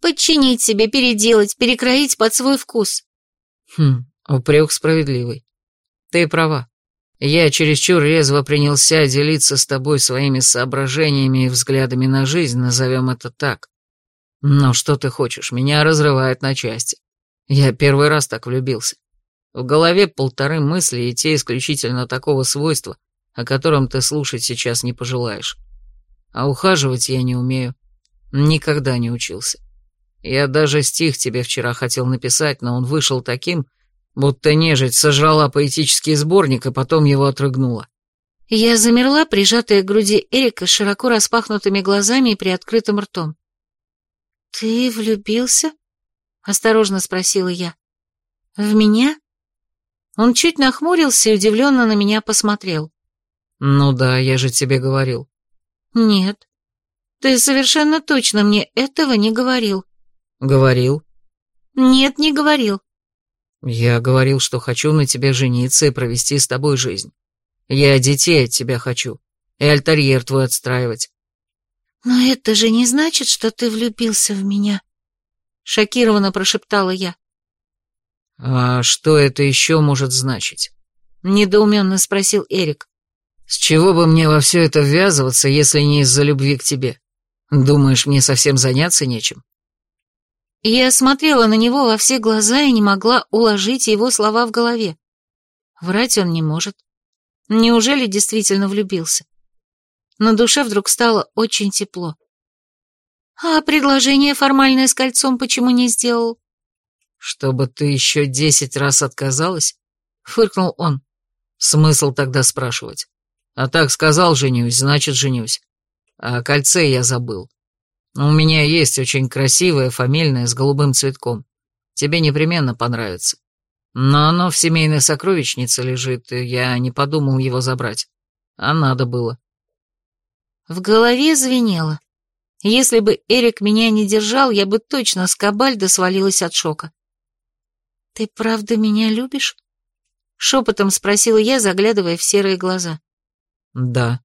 Подчинить себе, переделать, перекроить под свой вкус. Хм, упрек справедливый. Ты права. Я чересчур резво принялся делиться с тобой своими соображениями и взглядами на жизнь, назовем это так. Но что ты хочешь, меня разрывает на части. Я первый раз так влюбился. В голове полторы мысли, и те исключительно такого свойства, о котором ты слушать сейчас не пожелаешь. А ухаживать я не умею. Никогда не учился. Я даже стих тебе вчера хотел написать, но он вышел таким, будто нежить сожрала поэтический сборник и потом его отрыгнула. Я замерла, прижатая к груди Эрика широко распахнутыми глазами и приоткрытым ртом. «Ты влюбился?» — осторожно спросила я. «В меня?» Он чуть нахмурился и удивленно на меня посмотрел. «Ну да, я же тебе говорил». «Нет, ты совершенно точно мне этого не говорил». «Говорил». «Нет, не говорил». «Я говорил, что хочу на тебе жениться и провести с тобой жизнь. Я детей от тебя хочу, и альтерьер твой отстраивать». «Но это же не значит, что ты влюбился в меня», — шокированно прошептала я. «А что это еще может значить?» — недоуменно спросил Эрик. «С чего бы мне во все это ввязываться, если не из-за любви к тебе? Думаешь, мне совсем заняться нечем?» Я смотрела на него во все глаза и не могла уложить его слова в голове. Врать он не может. Неужели действительно влюбился? На душе вдруг стало очень тепло. А предложение формальное с кольцом почему не сделал? Чтобы ты еще десять раз отказалась? Фыркнул он. Смысл тогда спрашивать? А так сказал женюсь, значит женюсь. А кольце я забыл. У меня есть очень красивое фамильное с голубым цветком. Тебе непременно понравится. Но оно в семейной сокровищнице лежит, и я не подумал его забрать. А надо было. В голове звенело. Если бы Эрик меня не держал, я бы точно с кабальда свалилась от шока. «Ты правда меня любишь?» Шепотом спросила я, заглядывая в серые глаза. «Да.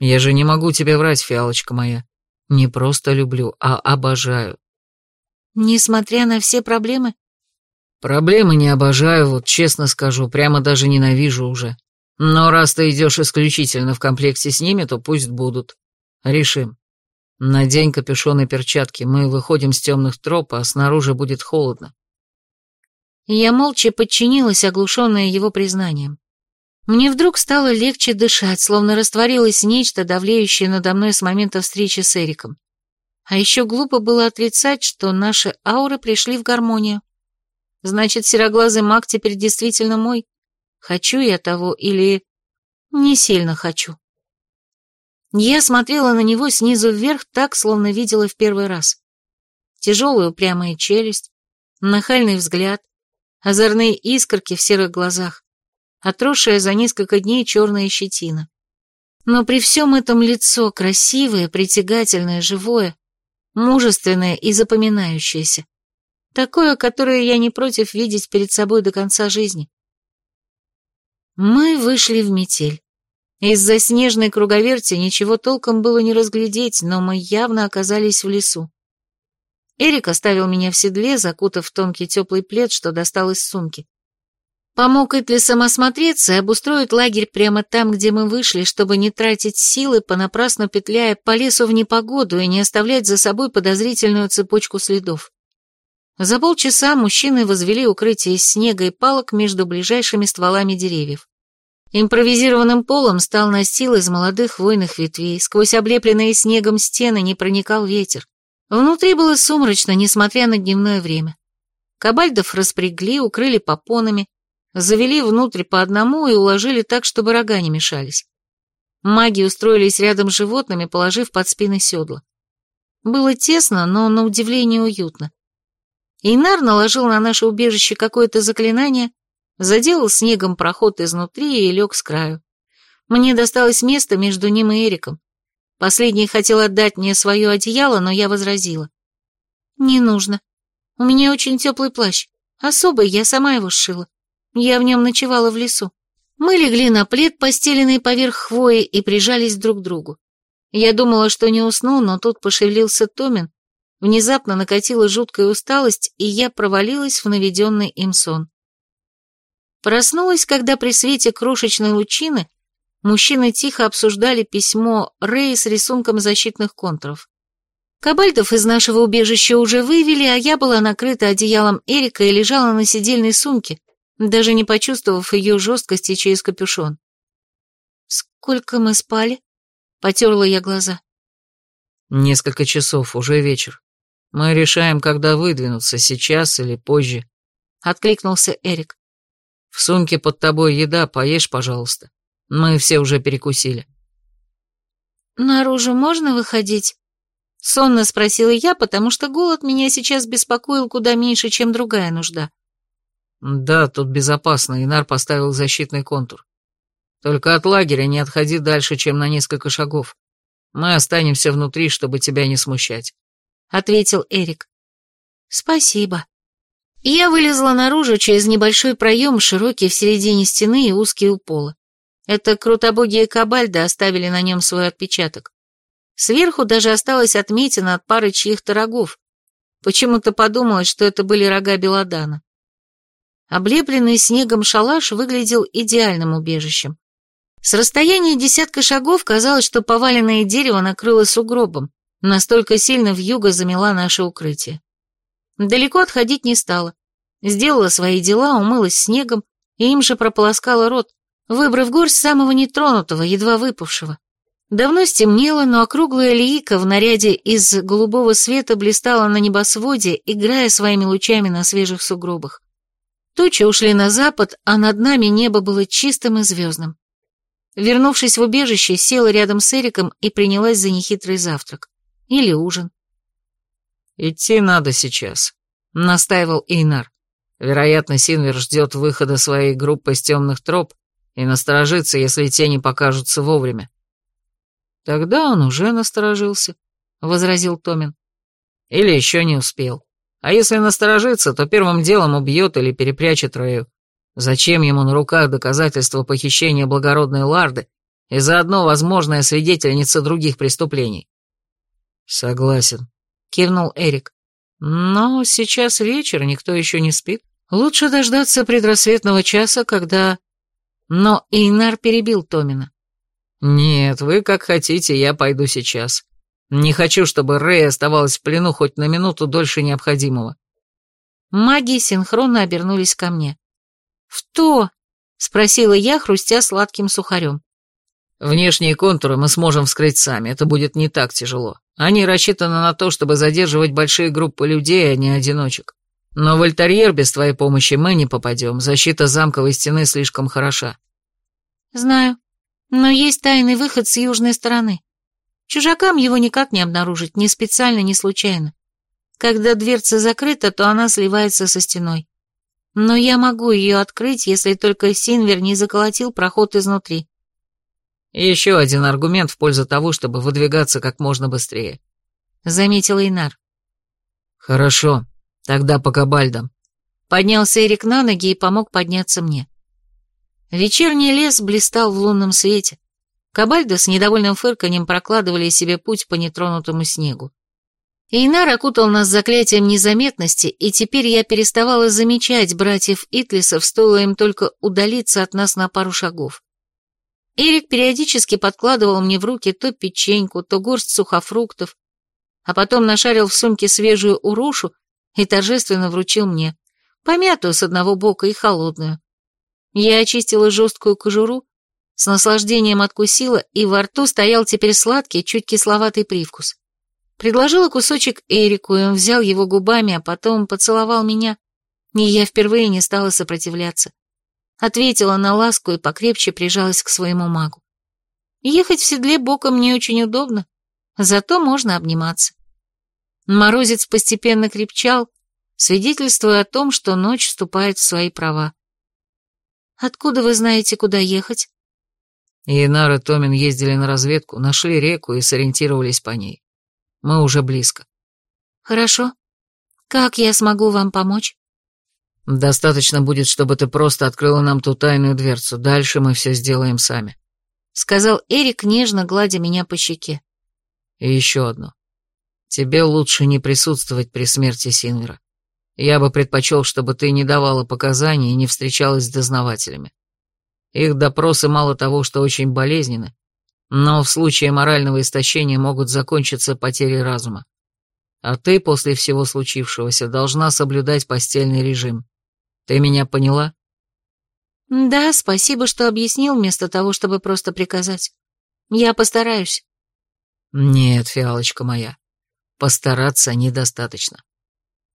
Я же не могу тебе врать, фиалочка моя. Не просто люблю, а обожаю». «Несмотря на все проблемы?» Проблемы не обожаю, вот честно скажу, прямо даже ненавижу уже. Но раз ты идешь исключительно в комплекте с ними, то пусть будут. Решим. Надень капюшон и перчатки, мы выходим с темных троп, а снаружи будет холодно. Я молча подчинилась, оглушенная его признанием. Мне вдруг стало легче дышать, словно растворилось нечто, давлеющее надо мной с момента встречи с Эриком. А еще глупо было отрицать, что наши ауры пришли в гармонию. Значит, сероглазый маг теперь действительно мой? Хочу я того или... Не сильно хочу. Я смотрела на него снизу вверх так, словно видела в первый раз. Тяжелая упрямая челюсть, нахальный взгляд, озорные искорки в серых глазах, отросшая за несколько дней черная щетина. Но при всем этом лицо красивое, притягательное, живое, мужественное и запоминающееся. Такое, которое я не против видеть перед собой до конца жизни. Мы вышли в метель. Из-за снежной круговерти ничего толком было не разглядеть, но мы явно оказались в лесу. Эрик оставил меня в седле, закутав в тонкий теплый плед, что достал из сумки. Помог Итлисам осмотреться и обустроить лагерь прямо там, где мы вышли, чтобы не тратить силы, понапрасну петляя по лесу в непогоду и не оставлять за собой подозрительную цепочку следов. За полчаса мужчины возвели укрытие из снега и палок между ближайшими стволами деревьев. Импровизированным полом стал настил из молодых хвойных ветвей, сквозь облепленные снегом стены не проникал ветер. Внутри было сумрачно, несмотря на дневное время. Кабальдов распрягли, укрыли попонами, завели внутрь по одному и уложили так, чтобы рога не мешались. Маги устроились рядом с животными, положив под спины седла. Было тесно, но на удивление уютно. Эйнар наложил на наше убежище какое-то заклинание, заделал снегом проход изнутри и лег с краю. Мне досталось место между ним и Эриком. Последний хотел отдать мне свое одеяло, но я возразила. «Не нужно. У меня очень теплый плащ. Особый, я сама его сшила. Я в нем ночевала в лесу. Мы легли на плед, постеленный поверх хвои, и прижались друг к другу. Я думала, что не усну, но тут пошевелился Томин, Внезапно накатила жуткая усталость, и я провалилась в наведенный им сон. Проснулась, когда при свете крошечной лучины мужчины тихо обсуждали письмо Рэи с рисунком защитных контуров. Кабальтов из нашего убежища уже вывели, а я была накрыта одеялом Эрика и лежала на сидельной сумке, даже не почувствовав ее жесткости через капюшон. «Сколько мы спали?» — потерла я глаза. «Несколько часов, уже вечер. Мы решаем, когда выдвинуться, сейчас или позже. Откликнулся Эрик. В сумке под тобой еда, поешь, пожалуйста. Мы все уже перекусили. Наружу можно выходить? Сонно спросила я, потому что голод меня сейчас беспокоил куда меньше, чем другая нужда. Да, тут безопасно, Инар поставил защитный контур. Только от лагеря не отходи дальше, чем на несколько шагов. Мы останемся внутри, чтобы тебя не смущать. — ответил Эрик. «Спасибо». Я вылезла наружу через небольшой проем, широкий в середине стены и узкий у пола. Это крутобогие кабальды оставили на нем свой отпечаток. Сверху даже осталась отметина от пары чьих-то рогов. Почему-то подумалось, что это были рога Белодана. Облепленный снегом шалаш выглядел идеальным убежищем. С расстояния десятка шагов казалось, что поваленное дерево накрыло сугробом, Настолько сильно вьюга замела наше укрытие. Далеко отходить не стала. Сделала свои дела, умылась снегом и им же прополоскала рот, выбрав горсть самого нетронутого, едва выпавшего. Давно стемнело, но округлая лиика в наряде из голубого света блистала на небосводе, играя своими лучами на свежих сугробах. Тучи ушли на запад, а над нами небо было чистым и звездным. Вернувшись в убежище, села рядом с Эриком и принялась за нехитрый завтрак. Или ужин. «Идти надо сейчас», — настаивал Эйнар. «Вероятно, Синвер ждет выхода своей группы с темных троп и насторожится, если те не покажутся вовремя. Тогда он уже насторожился, — возразил Томин. Или еще не успел. А если насторожится, то первым делом убьет или перепрячет Рэю. Зачем ему на руках доказательства похищения благородной Ларды и заодно возможная свидетельница других преступлений? Согласен, кивнул Эрик. Но сейчас вечер, никто еще не спит. Лучше дождаться предрассветного часа, когда... Но Эйнар перебил Томина. «Нет, вы как хотите, я пойду сейчас. Не хочу, чтобы Рэй оставалась в плену хоть на минуту дольше необходимого». Маги синхронно обернулись ко мне. «В то?» — спросила я, хрустя сладким сухарем. «Внешние контуры мы сможем вскрыть сами, это будет не так тяжело. Они рассчитаны на то, чтобы задерживать большие группы людей, а не одиночек. Но в альтерьер без твоей помощи мы не попадем, защита замковой стены слишком хороша». «Знаю», но есть тайный выход с южной стороны. Чужакам его никак не обнаружить, ни специально, ни случайно. Когда дверца закрыта, то она сливается со стеной. Но я могу ее открыть, если только Синвер не заколотил проход изнутри. Еще один аргумент в пользу того, чтобы выдвигаться как можно быстрее. Заметил Инар. Хорошо, тогда по кабальдам. Поднялся Эрик на ноги и помог подняться мне. Вечерний лес блистал в лунном свете. Кабальда с недовольным фырканьем прокладывали себе путь по нетронутому снегу. Эйнар окутал нас заклятием незаметности, и теперь я переставала замечать братьев Итлисов, стоило им только удалиться от нас на пару шагов. Эрик периодически подкладывал мне в руки то печеньку, то горсть сухофруктов, а потом нашарил в сумке свежую урушу и торжественно вручил мне, помятую с одного бока и холодную. Я очистила жесткую кожуру, с наслаждением откусила, и во рту стоял теперь сладкий, чуть кисловатый привкус. Предложила кусочек Эрику, и он взял его губами, а потом поцеловал меня, и я впервые не стала сопротивляться. Ответила на ласку и покрепче прижалась к своему магу. Ехать в седле боком не очень удобно, зато можно обниматься. Морозец постепенно крепчал, свидетельствуя о том, что ночь вступает в свои права. Откуда вы знаете, куда ехать?» Янар и Томин ездили на разведку, нашли реку и сориентировались по ней. Мы уже близко. «Хорошо. Как я смогу вам помочь?» «Достаточно будет, чтобы ты просто открыла нам ту тайную дверцу. Дальше мы все сделаем сами», — сказал Эрик, нежно гладя меня по щеке. «И еще одно. Тебе лучше не присутствовать при смерти Синвера. Я бы предпочел, чтобы ты не давала показаний и не встречалась с дознавателями. Их допросы мало того, что очень болезненны, но в случае морального истощения могут закончиться потерей разума. А ты после всего случившегося должна соблюдать постельный режим. Ты меня поняла? Да, спасибо, что объяснил, вместо того, чтобы просто приказать. Я постараюсь. Нет, фиалочка моя, постараться недостаточно.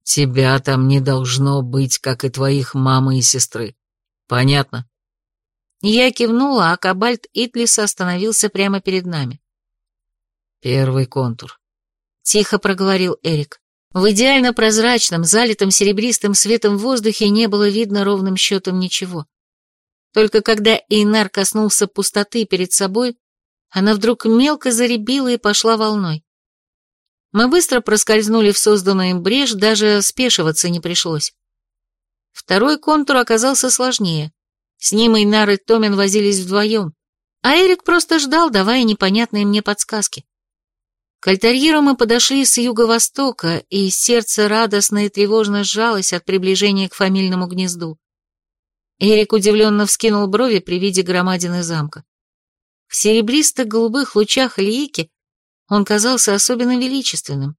Тебя там не должно быть, как и твоих мамы и сестры. Понятно?» Я кивнула, а кабальт Итлиса остановился прямо перед нами. «Первый контур», — тихо проговорил Эрик. В идеально прозрачном, залитом серебристым светом воздухе не было видно ровным счетом ничего. Только когда Эйнар коснулся пустоты перед собой, она вдруг мелко заребила и пошла волной. Мы быстро проскользнули в созданную им брешь, даже спешиваться не пришлось. Второй контур оказался сложнее. С ним Эйнар и Томин возились вдвоем, а Эрик просто ждал, давая непонятные мне подсказки. К альтерьеру мы подошли с юго-востока, и сердце радостно и тревожно сжалось от приближения к фамильному гнезду. Эрик удивленно вскинул брови при виде громадины замка. В серебристо-голубых лучах лейки он казался особенно величественным,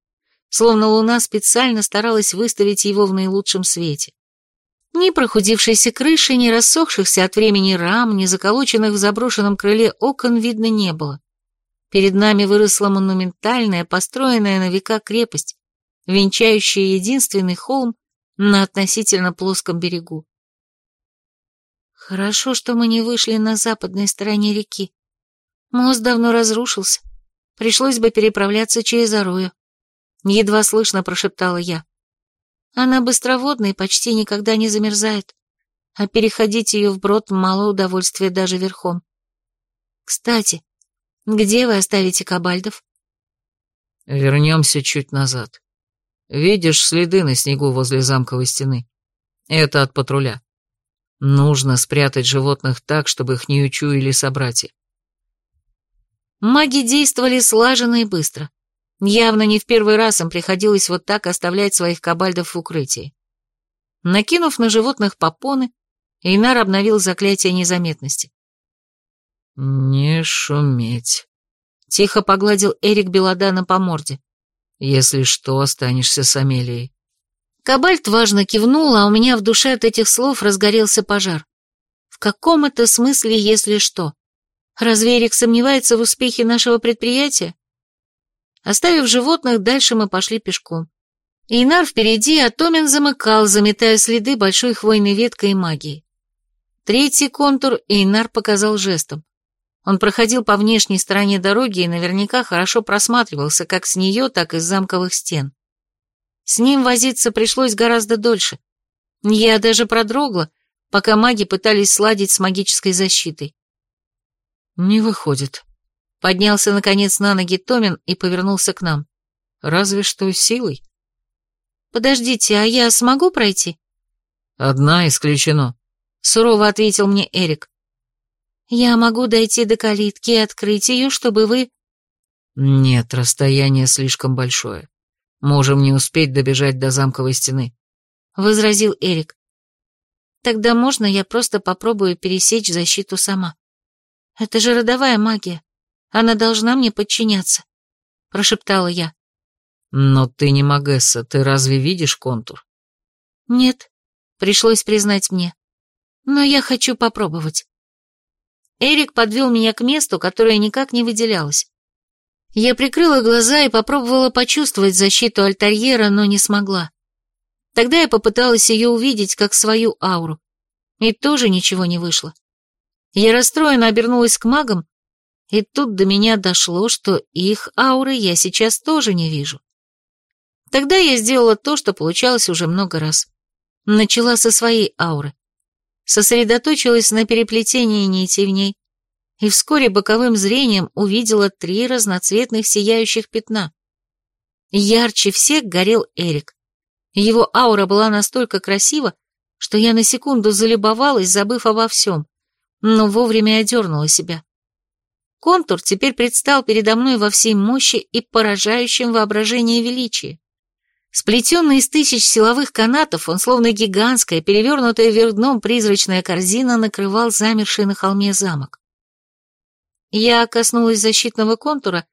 словно луна специально старалась выставить его в наилучшем свете. Ни прохудившейся крыши, ни рассохшихся от времени рам, ни заколоченных в заброшенном крыле окон видно не было. Перед нами выросла монументальная, построенная на века крепость, венчающая единственный холм на относительно плоском берегу. Хорошо, что мы не вышли на западной стороне реки. Мост давно разрушился. Пришлось бы переправляться через Орою. Едва слышно прошептала я. Она быстроводная и почти никогда не замерзает, а переходить ее вброд мало удовольствия даже верхом. Кстати, где вы оставите кабальдов? Вернемся чуть назад. Видишь следы на снегу возле замковой стены? Это от патруля. Нужно спрятать животных так, чтобы их не учуяли собратья. Маги действовали слаженно и быстро. Явно не в первый раз им приходилось вот так оставлять своих кабальдов в укрытии. Накинув на животных попоны, Эйнар обновил заклятие незаметности. «Не шуметь», — тихо погладил Эрик Беладана по морде. «Если что, останешься с Амелией». Кабальт важно кивнул, а у меня в душе от этих слов разгорелся пожар. В каком это смысле, если что? Разве Эрик сомневается в успехе нашего предприятия? Оставив животных, дальше мы пошли пешком. Инар впереди, а Томин замыкал, заметая следы большой хвойной веткой и магии. Третий контур Эйнар показал жестом. Он проходил по внешней стороне дороги и наверняка хорошо просматривался как с нее, так и с замковых стен. С ним возиться пришлось гораздо дольше. Я даже продрогла, пока маги пытались сладить с магической защитой. «Не выходит», Поднялся, наконец, на ноги Томин и повернулся к нам. «Разве что силой». «Подождите, а я смогу пройти?» «Одна исключено», — сурово ответил мне Эрик. «Я могу дойти до калитки и открыть ее, чтобы вы...» «Нет, расстояние слишком большое. Можем не успеть добежать до замковой стены», — возразил Эрик. «Тогда можно я просто попробую пересечь защиту сама? Это же родовая магия. Она должна мне подчиняться», — прошептала я. «Но ты не Магесса, ты разве видишь контур?» «Нет», — пришлось признать мне. «Но я хочу попробовать». Эрик подвел меня к месту, которое никак не выделялось. Я прикрыла глаза и попробовала почувствовать защиту альтерьера, но не смогла. Тогда я попыталась ее увидеть как свою ауру, и тоже ничего не вышло. Я расстроенно обернулась к магам, и тут до меня дошло, что их ауры я сейчас тоже не вижу. Тогда я сделала то, что получалось уже много раз. Начала со своей ауры. Сосредоточилась на переплетении нитей в ней, и вскоре боковым зрением увидела три разноцветных сияющих пятна. Ярче всех горел Эрик. Его аура была настолько красива, что я на секунду залюбовалась, забыв обо всем, но вовремя одернула себя. Контур теперь предстал передо мной во всей мощи и поражающем воображение величии. Сплетенный из тысяч силовых канатов, он словно гигантская, перевернутая вверх дном призрачная корзина накрывал замерший на холме замок. Я коснулась защитного контура,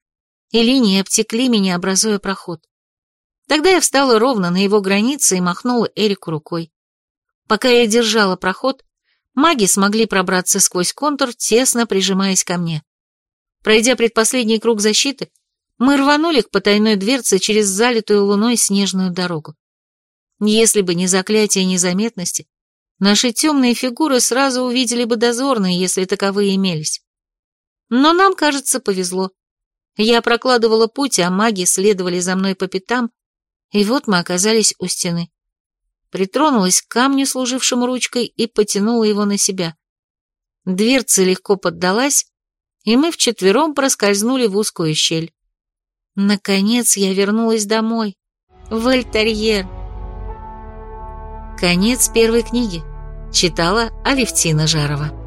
и линии обтекли меня, образуя проход. Тогда я встала ровно на его границе и махнула Эрику рукой. Пока я держала проход, маги смогли пробраться сквозь контур, тесно прижимаясь ко мне. Пройдя предпоследний круг защиты, мы рванули к потайной дверце через залитую луной снежную дорогу. Если бы не заклятие незаметности, наши темные фигуры сразу увидели бы дозорные, если таковые имелись. Но нам, кажется, повезло. Я прокладывала путь, а маги следовали за мной по пятам, и вот мы оказались у стены. Притронулась к камню, служившему ручкой, и потянула его на себя. Дверца легко поддалась, и мы вчетвером проскользнули в узкую щель. Наконец я вернулась домой, в Альтерьер. Конец первой книги. Читала Алевтина Жарова.